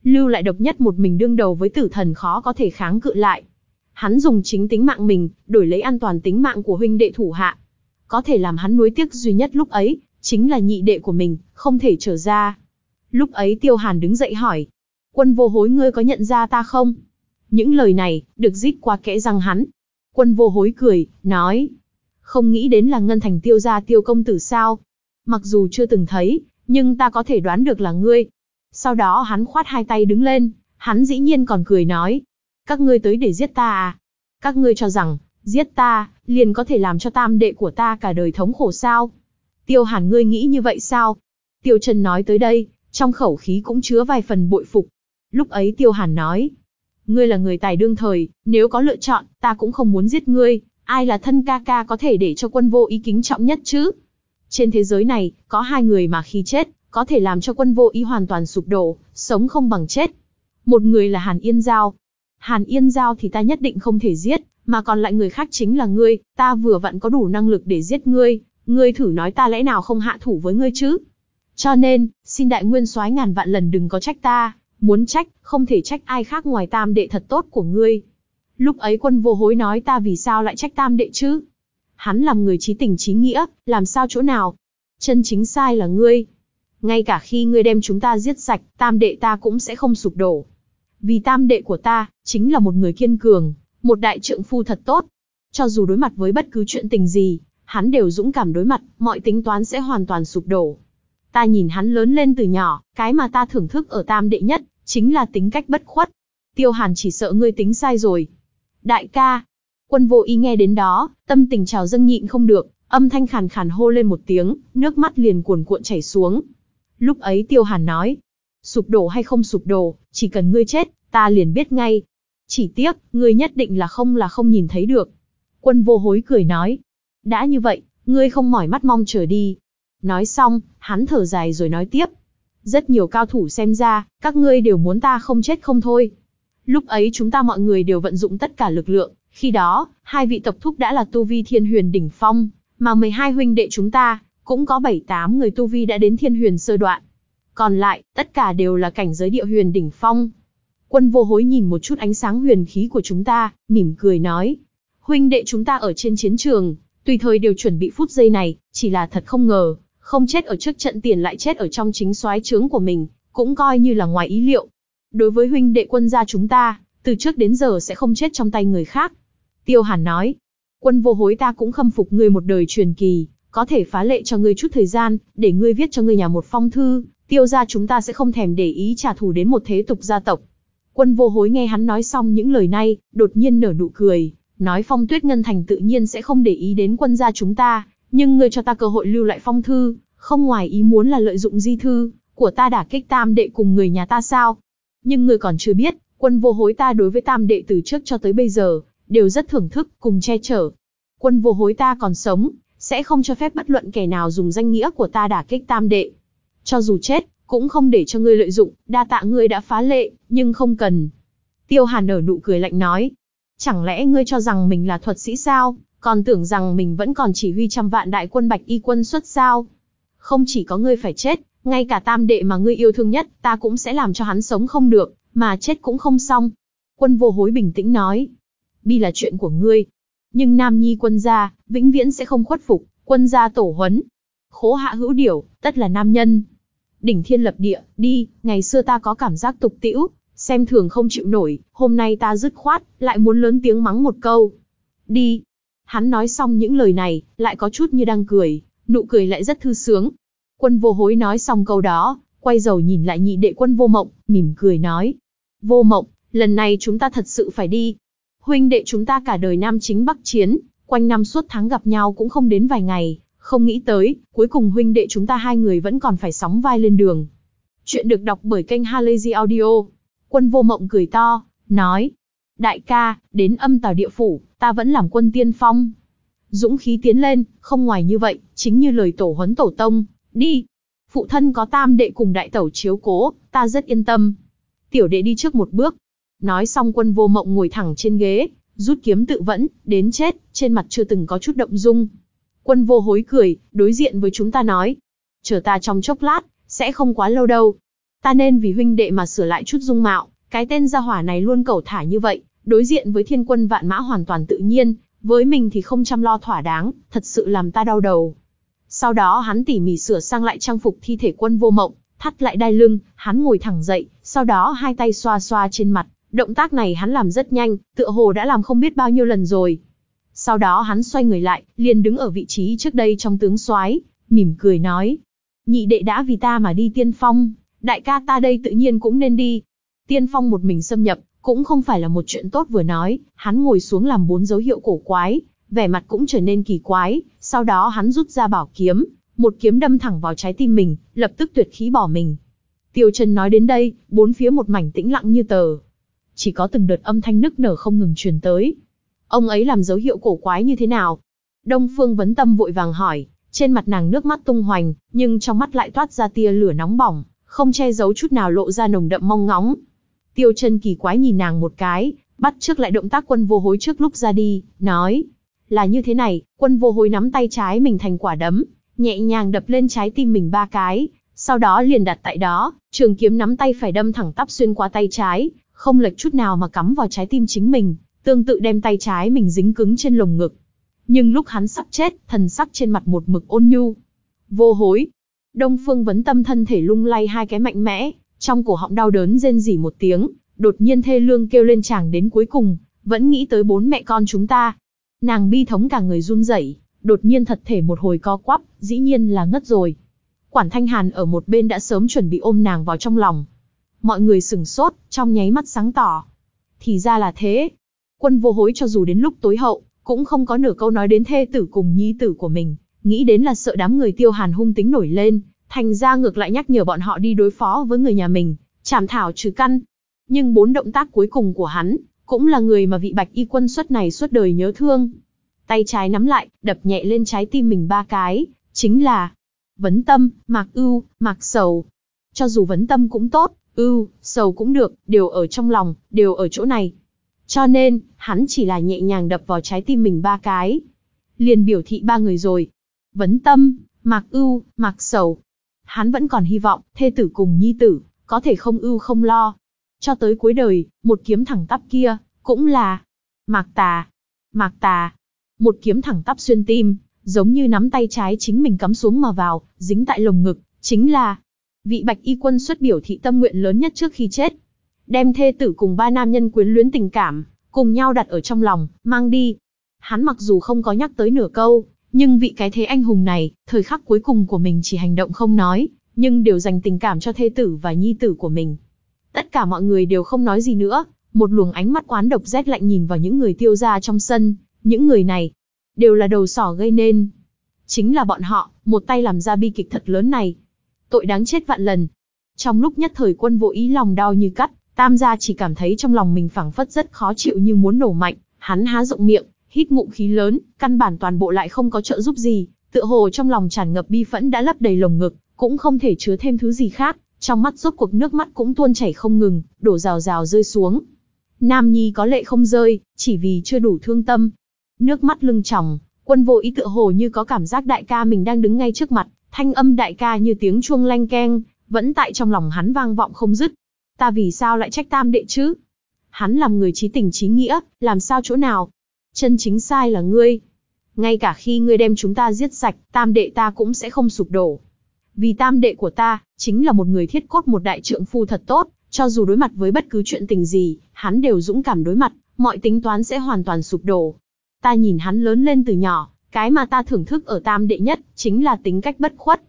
lưu lại độc nhất một mình đương đầu với tử thần khó có thể kháng cự lại. Hắn dùng chính tính mạng mình, đổi lấy an toàn tính mạng của huynh đệ thủ hạ. Có thể làm hắn nuối tiếc duy nhất lúc ấy, chính là nhị đệ của mình, không thể trở ra. Lúc ấy Tiêu Hàn đứng dậy hỏi, quân vô hối ngươi có nhận ra ta không? Những lời này, được rít qua kẽ răng hắn. Quân vô hối cười, nói, không nghĩ đến là ngân thành tiêu gia tiêu công tử sao. Mặc dù chưa từng thấy, nhưng ta có thể đoán được là ngươi. Sau đó hắn khoát hai tay đứng lên, hắn dĩ nhiên còn cười nói, các ngươi tới để giết ta à? Các ngươi cho rằng, giết ta, liền có thể làm cho tam đệ của ta cả đời thống khổ sao? Tiêu hàn ngươi nghĩ như vậy sao? Tiêu Trần nói tới đây, trong khẩu khí cũng chứa vài phần bội phục. Lúc ấy Tiêu Hàn nói, ngươi là người tài đương thời, nếu có lựa chọn, ta cũng không muốn giết ngươi, ai là thân ca ca có thể để cho quân vô ý kính trọng nhất chứ? Trên thế giới này, có hai người mà khi chết, có thể làm cho quân vô ý hoàn toàn sụp đổ, sống không bằng chết. Một người là Hàn Yên Giao. Hàn Yên Giao thì ta nhất định không thể giết, mà còn lại người khác chính là ngươi, ta vừa vặn có đủ năng lực để giết ngươi, ngươi thử nói ta lẽ nào không hạ thủ với ngươi chứ? Cho nên, xin đại nguyên soái ngàn vạn lần đừng có trách ta, muốn trách, không thể trách ai khác ngoài tam đệ thật tốt của ngươi. Lúc ấy quân vô hối nói ta vì sao lại trách tam đệ chứ? Hắn làm người trí tình trí nghĩa, làm sao chỗ nào? Chân chính sai là ngươi. Ngay cả khi ngươi đem chúng ta giết sạch, tam đệ ta cũng sẽ không sụp đổ. Vì tam đệ của ta, chính là một người kiên cường, một đại trượng phu thật tốt. Cho dù đối mặt với bất cứ chuyện tình gì, hắn đều dũng cảm đối mặt, mọi tính toán sẽ hoàn toàn sụp đổ. Ta nhìn hắn lớn lên từ nhỏ, cái mà ta thưởng thức ở tam đệ nhất, chính là tính cách bất khuất. Tiêu Hàn chỉ sợ ngươi tính sai rồi. Đại ca, quân vô ý nghe đến đó, tâm tình trào dâng nhịn không được, âm thanh khàn khàn hô lên một tiếng, nước mắt liền cuồn cuộn chảy xuống. Lúc ấy Tiêu Hàn nói, sụp đổ hay không sụp đổ, chỉ cần ngươi chết, ta liền biết ngay. Chỉ tiếc, ngươi nhất định là không là không nhìn thấy được. Quân vô hối cười nói, đã như vậy, ngươi không mỏi mắt mong chờ đi. Nói xong, hắn thở dài rồi nói tiếp. Rất nhiều cao thủ xem ra, các ngươi đều muốn ta không chết không thôi. Lúc ấy chúng ta mọi người đều vận dụng tất cả lực lượng, khi đó, hai vị tộc thúc đã là tu vi thiên huyền đỉnh phong, mà 12 huynh đệ chúng ta, cũng có 7-8 người tu vi đã đến thiên huyền sơ đoạn. Còn lại, tất cả đều là cảnh giới địa huyền đỉnh phong. Quân vô hối nhìn một chút ánh sáng huyền khí của chúng ta, mỉm cười nói. Huynh đệ chúng ta ở trên chiến trường, tùy thời đều chuẩn bị phút giây này, chỉ là thật không ngờ, không chết ở trước trận tiền lại chết ở trong chính soái trướng của mình, cũng coi như là ngoài ý liệu. Đối với huynh đệ quân gia chúng ta, từ trước đến giờ sẽ không chết trong tay người khác. Tiêu Hàn nói, quân vô hối ta cũng khâm phục người một đời truyền kỳ, có thể phá lệ cho ngươi chút thời gian, để ngươi viết cho ngươi nhà một phong thư, tiêu gia chúng ta sẽ không thèm để ý trả thù đến một thế tục gia tộc. Quân vô hối nghe hắn nói xong những lời này, đột nhiên nở nụ cười, nói phong tuyết ngân thành tự nhiên sẽ không để ý đến quân gia chúng ta, nhưng ngươi cho ta cơ hội lưu lại phong thư, không ngoài ý muốn là lợi dụng di thư của ta đả kích tam đệ cùng người nhà ta sao? Nhưng ngươi còn chưa biết, quân vô hối ta đối với tam đệ từ trước cho tới bây giờ, đều rất thưởng thức, cùng che chở. Quân vô hối ta còn sống, sẽ không cho phép bất luận kẻ nào dùng danh nghĩa của ta đả kích tam đệ. Cho dù chết, cũng không để cho ngươi lợi dụng, đa tạ ngươi đã phá lệ, nhưng không cần. Tiêu Hàn nở nụ cười lạnh nói, chẳng lẽ ngươi cho rằng mình là thuật sĩ sao, còn tưởng rằng mình vẫn còn chỉ huy trăm vạn đại quân bạch y quân xuất sao? Không chỉ có ngươi phải chết, ngay cả tam đệ mà ngươi yêu thương nhất, ta cũng sẽ làm cho hắn sống không được, mà chết cũng không xong. Quân vô hối bình tĩnh nói, bi là chuyện của ngươi. Nhưng Nam Nhi quân gia, vĩnh viễn sẽ không khuất phục, quân gia tổ huấn. Khố hạ hữu điểu, tất là nam nhân. Đỉnh thiên lập địa, đi, ngày xưa ta có cảm giác tục tĩu, xem thường không chịu nổi, hôm nay ta dứt khoát, lại muốn lớn tiếng mắng một câu. Đi. Hắn nói xong những lời này, lại có chút như đang cười, nụ cười lại rất thư sướng. Quân vô hối nói xong câu đó, quay đầu nhìn lại nhị đệ quân vô mộng, mỉm cười nói. Vô mộng, lần này chúng ta thật sự phải đi. Huynh đệ chúng ta cả đời nam chính bắc chiến, quanh năm suốt tháng gặp nhau cũng không đến vài ngày, không nghĩ tới, cuối cùng huynh đệ chúng ta hai người vẫn còn phải sóng vai lên đường. Chuyện được đọc bởi kênh Halazy Audio. Quân vô mộng cười to, nói. Đại ca, đến âm tào địa phủ, ta vẫn làm quân tiên phong. Dũng khí tiến lên, không ngoài như vậy, chính như lời tổ huấn tổ tông, đi. Phụ thân có tam đệ cùng đại tẩu chiếu cố, ta rất yên tâm. Tiểu đệ đi trước một bước. Nói xong quân vô mộng ngồi thẳng trên ghế, rút kiếm tự vẫn, đến chết, trên mặt chưa từng có chút động dung. Quân vô hối cười, đối diện với chúng ta nói. Chờ ta trong chốc lát, sẽ không quá lâu đâu. Ta nên vì huynh đệ mà sửa lại chút dung mạo, cái tên gia hỏa này luôn cẩu thả như vậy, đối diện với thiên quân vạn mã hoàn toàn tự nhiên, với mình thì không chăm lo thỏa đáng, thật sự làm ta đau đầu. Sau đó hắn tỉ mỉ sửa sang lại trang phục thi thể quân vô mộng, thắt lại đai lưng, hắn ngồi thẳng dậy, sau đó hai tay xoa xoa trên mặt, động tác này hắn làm rất nhanh, tựa hồ đã làm không biết bao nhiêu lần rồi. Sau đó hắn xoay người lại, liền đứng ở vị trí trước đây trong tướng soái, mỉm cười nói: "Nhị đệ đã vì ta mà đi tiên phong, đại ca ta đây tự nhiên cũng nên đi." Tiên phong một mình xâm nhập, cũng không phải là một chuyện tốt vừa nói, hắn ngồi xuống làm bốn dấu hiệu cổ quái, vẻ mặt cũng trở nên kỳ quái, sau đó hắn rút ra bảo kiếm, một kiếm đâm thẳng vào trái tim mình, lập tức tuyệt khí bỏ mình. Tiêu Trần nói đến đây, bốn phía một mảnh tĩnh lặng như tờ. Chỉ có từng đợt âm thanh nức nở không ngừng truyền tới. Ông ấy làm dấu hiệu cổ quái như thế nào? Đông Phương Vấn Tâm vội vàng hỏi, trên mặt nàng nước mắt tung hoành, nhưng trong mắt lại toát ra tia lửa nóng bỏng, không che giấu chút nào lộ ra nồng đậm mong ngóng. Tiêu Chân kỳ quái nhìn nàng một cái, bắt trước lại động tác quân vô hối trước lúc ra đi, nói. Là như thế này, quân vô hối nắm tay trái mình thành quả đấm, nhẹ nhàng đập lên trái tim mình ba cái, sau đó liền đặt tại đó, trường kiếm nắm tay phải đâm thẳng tắp xuyên qua tay trái, không lệch chút nào mà cắm vào trái tim chính mình, tương tự đem tay trái mình dính cứng trên lồng ngực. Nhưng lúc hắn sắp chết, thần sắc trên mặt một mực ôn nhu. Vô hối. Đông Phương vấn tâm thân thể lung lay hai cái mạnh mẽ, trong cổ họng đau đớn rên rỉ một tiếng, đột nhiên thê lương kêu lên chàng đến cuối cùng, vẫn nghĩ tới bốn mẹ con chúng ta. Nàng bi thống cả người run rẩy, đột nhiên thật thể một hồi co quắp, dĩ nhiên là ngất rồi. Quản Thanh Hàn ở một bên đã sớm chuẩn bị ôm nàng vào trong lòng. Mọi người sừng sốt, trong nháy mắt sáng tỏ. Thì ra là thế. Quân vô hối cho dù đến lúc tối hậu, cũng không có nửa câu nói đến thê tử cùng nhi tử của mình, nghĩ đến là sợ đám người tiêu hàn hung tính nổi lên, thành ra ngược lại nhắc nhở bọn họ đi đối phó với người nhà mình, chảm thảo trừ căn. Nhưng bốn động tác cuối cùng của hắn, cũng là người mà vị bạch y quân xuất này suốt đời nhớ thương. Tay trái nắm lại, đập nhẹ lên trái tim mình ba cái, chính là vấn tâm, mạc ưu, mạc sầu. Cho dù vấn tâm cũng tốt, ưu, sầu cũng được, đều ở trong lòng, đều ở chỗ này. Cho nên, hắn chỉ là nhẹ nhàng đập vào trái tim mình ba cái. Liền biểu thị ba người rồi. Vấn tâm, mạc ưu, mạc sầu. Hắn vẫn còn hy vọng, thê tử cùng nhi tử, có thể không ưu không lo. Cho tới cuối đời, một kiếm thẳng tắp kia, cũng là mạc tà. Mạc tà, một kiếm thẳng tắp xuyên tim, giống như nắm tay trái chính mình cắm xuống mà vào, dính tại lồng ngực, chính là vị bạch y quân xuất biểu thị tâm nguyện lớn nhất trước khi chết. Đem thê tử cùng ba nam nhân quyến luyến tình cảm, cùng nhau đặt ở trong lòng, mang đi. Hắn mặc dù không có nhắc tới nửa câu, nhưng vị cái thế anh hùng này, thời khắc cuối cùng của mình chỉ hành động không nói, nhưng đều dành tình cảm cho thê tử và nhi tử của mình. Tất cả mọi người đều không nói gì nữa, một luồng ánh mắt quán độc rét lạnh nhìn vào những người tiêu gia trong sân, những người này, đều là đầu sỏ gây nên. Chính là bọn họ, một tay làm ra bi kịch thật lớn này. Tội đáng chết vạn lần. Trong lúc nhất thời quân vô ý lòng đau như cắt, tam gia chỉ cảm thấy trong lòng mình phảng phất rất khó chịu như muốn nổ mạnh, hắn há rộng miệng, hít ngụm khí lớn, căn bản toàn bộ lại không có trợ giúp gì, tựa hồ trong lòng tràn ngập bi phẫn đã lấp đầy lồng ngực, cũng không thể chứa thêm thứ gì khác, trong mắt rốt cuộc nước mắt cũng tuôn chảy không ngừng, đổ rào rào rơi xuống. Nam Nhi có lệ không rơi, chỉ vì chưa đủ thương tâm, Nước mắt lưng tròng, quân vô ý tựa hồ như có cảm giác đại ca mình đang đứng ngay trước mặt, thanh âm đại ca như tiếng chuông lanh keng, vẫn tại trong lòng hắn vang vọng không dứt. Ta vì sao lại trách tam đệ chứ? Hắn làm người trí tình trí nghĩa, làm sao chỗ nào? Chân chính sai là ngươi. Ngay cả khi ngươi đem chúng ta giết sạch, tam đệ ta cũng sẽ không sụp đổ. Vì tam đệ của ta, chính là một người thiết cốt một đại trượng phu thật tốt, cho dù đối mặt với bất cứ chuyện tình gì, hắn đều dũng cảm đối mặt, mọi tính toán sẽ hoàn toàn sụp đổ. Ta nhìn hắn lớn lên từ nhỏ, cái mà ta thưởng thức ở tam đệ nhất, chính là tính cách bất khuất.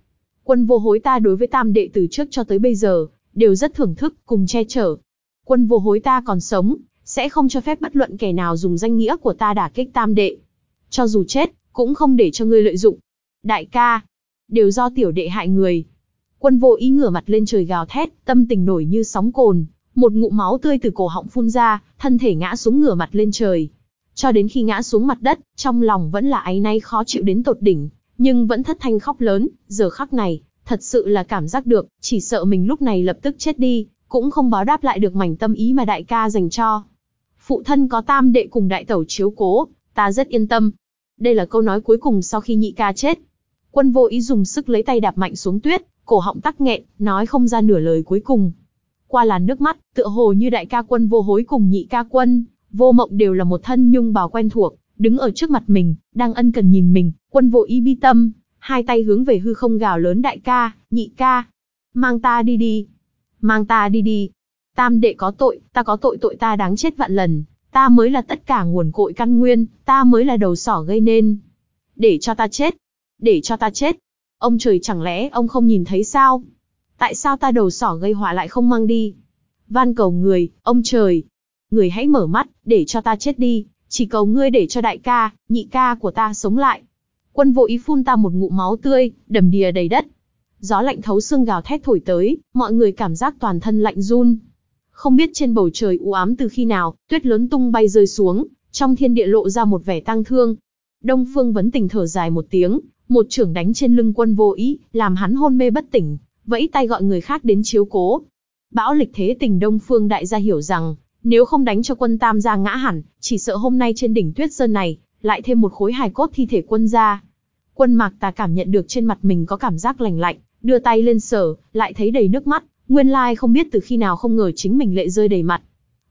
Quân vô hối ta đối với tam đệ từ trước cho tới bây giờ, đều rất thưởng thức, cùng che chở. Quân vô hối ta còn sống, sẽ không cho phép bất luận kẻ nào dùng danh nghĩa của ta đả kích tam đệ. Cho dù chết, cũng không để cho ngươi lợi dụng. Đại ca, đều do tiểu đệ hại người. Quân vô ý ngửa mặt lên trời gào thét, tâm tình nổi như sóng cồn, một ngụm máu tươi từ cổ họng phun ra, thân thể ngã xuống ngửa mặt lên trời. Cho đến khi ngã xuống mặt đất, trong lòng vẫn là áy náy khó chịu đến tột đỉnh, nhưng vẫn thất thanh khóc lớn, giờ khắc này, thật sự là cảm giác được, chỉ sợ mình lúc này lập tức chết đi, cũng không báo đáp lại được mảnh tâm ý mà đại ca dành cho. Phụ thân có tam đệ cùng đại tẩu chiếu cố, ta rất yên tâm. Đây là câu nói cuối cùng sau khi nhị ca chết. Quân vô ý dùng sức lấy tay đạp mạnh xuống tuyết, cổ họng tắc nghẹn, nói không ra nửa lời cuối cùng. Qua làn nước mắt, tựa hồ như đại ca quân vô hối cùng nhị ca quân, vô mộng đều là một thân nhung bào quen thuộc, đứng ở trước mặt mình, đang ân cần nhìn mình, quân vô y bi tâm, hai tay hướng về hư không gào lớn đại ca, nhị ca, mang ta đi đi, mang ta đi đi. Tam đệ có tội, ta có tội tội ta đáng chết vạn lần, ta mới là tất cả nguồn cội căn nguyên, ta mới là đầu sỏ gây nên. Để cho ta chết, để cho ta chết. Ông trời chẳng lẽ ông không nhìn thấy sao? Tại sao ta đầu sỏ gây họa lại không mang đi? Van cầu người, ông trời. Người hãy mở mắt, để cho ta chết đi, chỉ cầu ngươi để cho đại ca, nhị ca của ta sống lại. Quân vô ý phun ta một ngụm máu tươi, đầm đìa đầy đất. Gió lạnh thấu xương gào thét thổi tới, mọi người cảm giác toàn thân lạnh run. Không biết trên bầu trời u ám từ khi nào, tuyết lớn tung bay rơi xuống, trong thiên địa lộ ra một vẻ tang thương. Đông Phương vấn tình thở dài một tiếng, một trưởng đánh trên lưng quân vô ý, làm hắn hôn mê bất tỉnh, vẫy tay gọi người khác đến chiếu cố. Bão lịch thế tình Đông Phương đại gia hiểu rằng, nếu không đánh cho quân tam gia ngã hẳn, chỉ sợ hôm nay trên đỉnh tuyết sơn này, lại thêm một khối hài cốt thi thể quân gia. Quân mạc Tà cảm nhận được trên mặt mình có cảm giác lành lạnh, đưa tay lên sở, lại thấy đầy nước mắt, nguyên lai không biết từ khi nào không ngờ chính mình lệ rơi đầy mặt.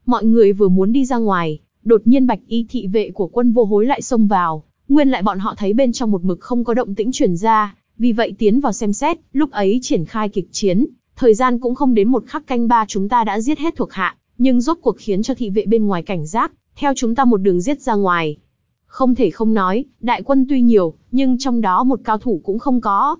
Mọi người vừa muốn đi ra ngoài, đột nhiên bạch y thị vệ của quân vô hối lại xông vào, nguyên lại bọn họ thấy bên trong một mực không có động tĩnh truyền ra, vì vậy tiến vào xem xét, lúc ấy triển khai kịch chiến, thời gian cũng không đến một khắc canh ba chúng ta đã giết hết thuộc hạ, nhưng rốt cuộc khiến cho thị vệ bên ngoài cảnh giác, theo chúng ta một đường giết ra ngoài. Không thể không nói, đại quân tuy nhiều, nhưng trong đó một cao thủ cũng không có.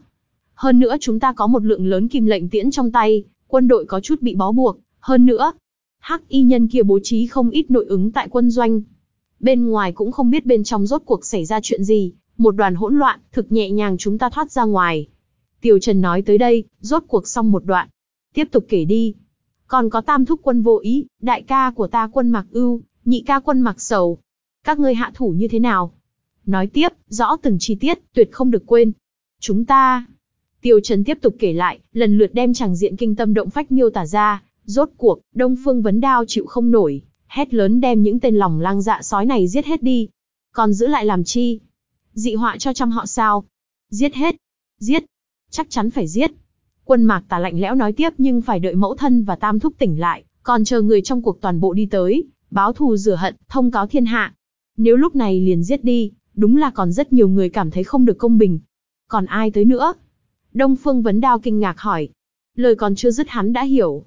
Hơn nữa chúng ta có một lượng lớn kim lệnh tiễn trong tay, quân đội có chút bị bó buộc. Hơn nữa, hắc y nhân kia bố trí không ít nội ứng tại quân doanh. Bên ngoài cũng không biết bên trong rốt cuộc xảy ra chuyện gì, một đoàn hỗn loạn, thực nhẹ nhàng chúng ta thoát ra ngoài. Tiểu Trần nói tới đây, rốt cuộc xong một đoạn. Tiếp tục kể đi. Còn có tam thúc quân vô ý, đại ca của ta quân mặc ưu, nhị ca quân mặc sầu. Các ngươi hạ thủ như thế nào? Nói tiếp, rõ từng chi tiết, tuyệt không được quên. Chúng ta... Tiêu Trần tiếp tục kể lại, lần lượt đem chẳng diện kinh tâm động phách miêu tả ra, rốt cuộc, Đông Phương Vấn Đao chịu không nổi, hét lớn đem những tên lòng lang dạ sói này giết hết đi. Còn giữ lại làm chi? Dị họa cho trăm họ sao? Giết hết. Giết. Chắc chắn phải giết. Quân mạc tà lạnh lẽo nói tiếp nhưng phải đợi mẫu thân và tam thúc tỉnh lại, còn chờ người trong cuộc toàn bộ đi tới, báo thù rửa hận, thông cáo thiên hạ. Nếu lúc này liền giết đi, đúng là còn rất nhiều người cảm thấy không được công bình. Còn ai tới nữa? Đông Phương Vấn Đao kinh ngạc hỏi. Lời còn chưa dứt hắn đã hiểu.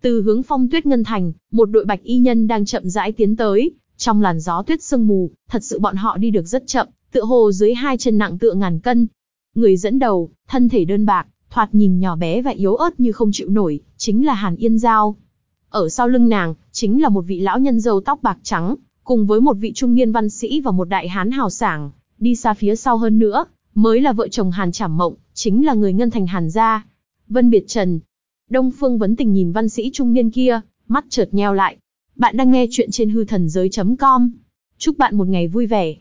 Từ hướng phong tuyết ngân thành, một đội bạch y nhân đang chậm rãi tiến tới, trong làn gió tuyết sương mù, thật sự bọn họ đi được rất chậm, tựa hồ dưới hai chân nặng tựa ngàn cân. Người dẫn đầu, thân thể đơn bạc, thoạt nhìn nhỏ bé và yếu ớt như không chịu nổi, chính là Hàn Yên Giao. Ở sau lưng nàng, chính là một vị lão nhân râu tóc bạc trắng, cùng với một vị trung niên văn sĩ và một đại hán hào sảng, đi xa phía sau hơn nữa, mới là vợ chồng Hàn Trảm Mộng, chính là người ngân thành Hàn gia. Vân Biệt Trần. Đông Phương Vấn Tình nhìn văn sĩ trung niên kia, mắt chợt nheo lại. Bạn đang nghe chuyện trên hư thần giới.com. Chúc bạn một ngày vui vẻ.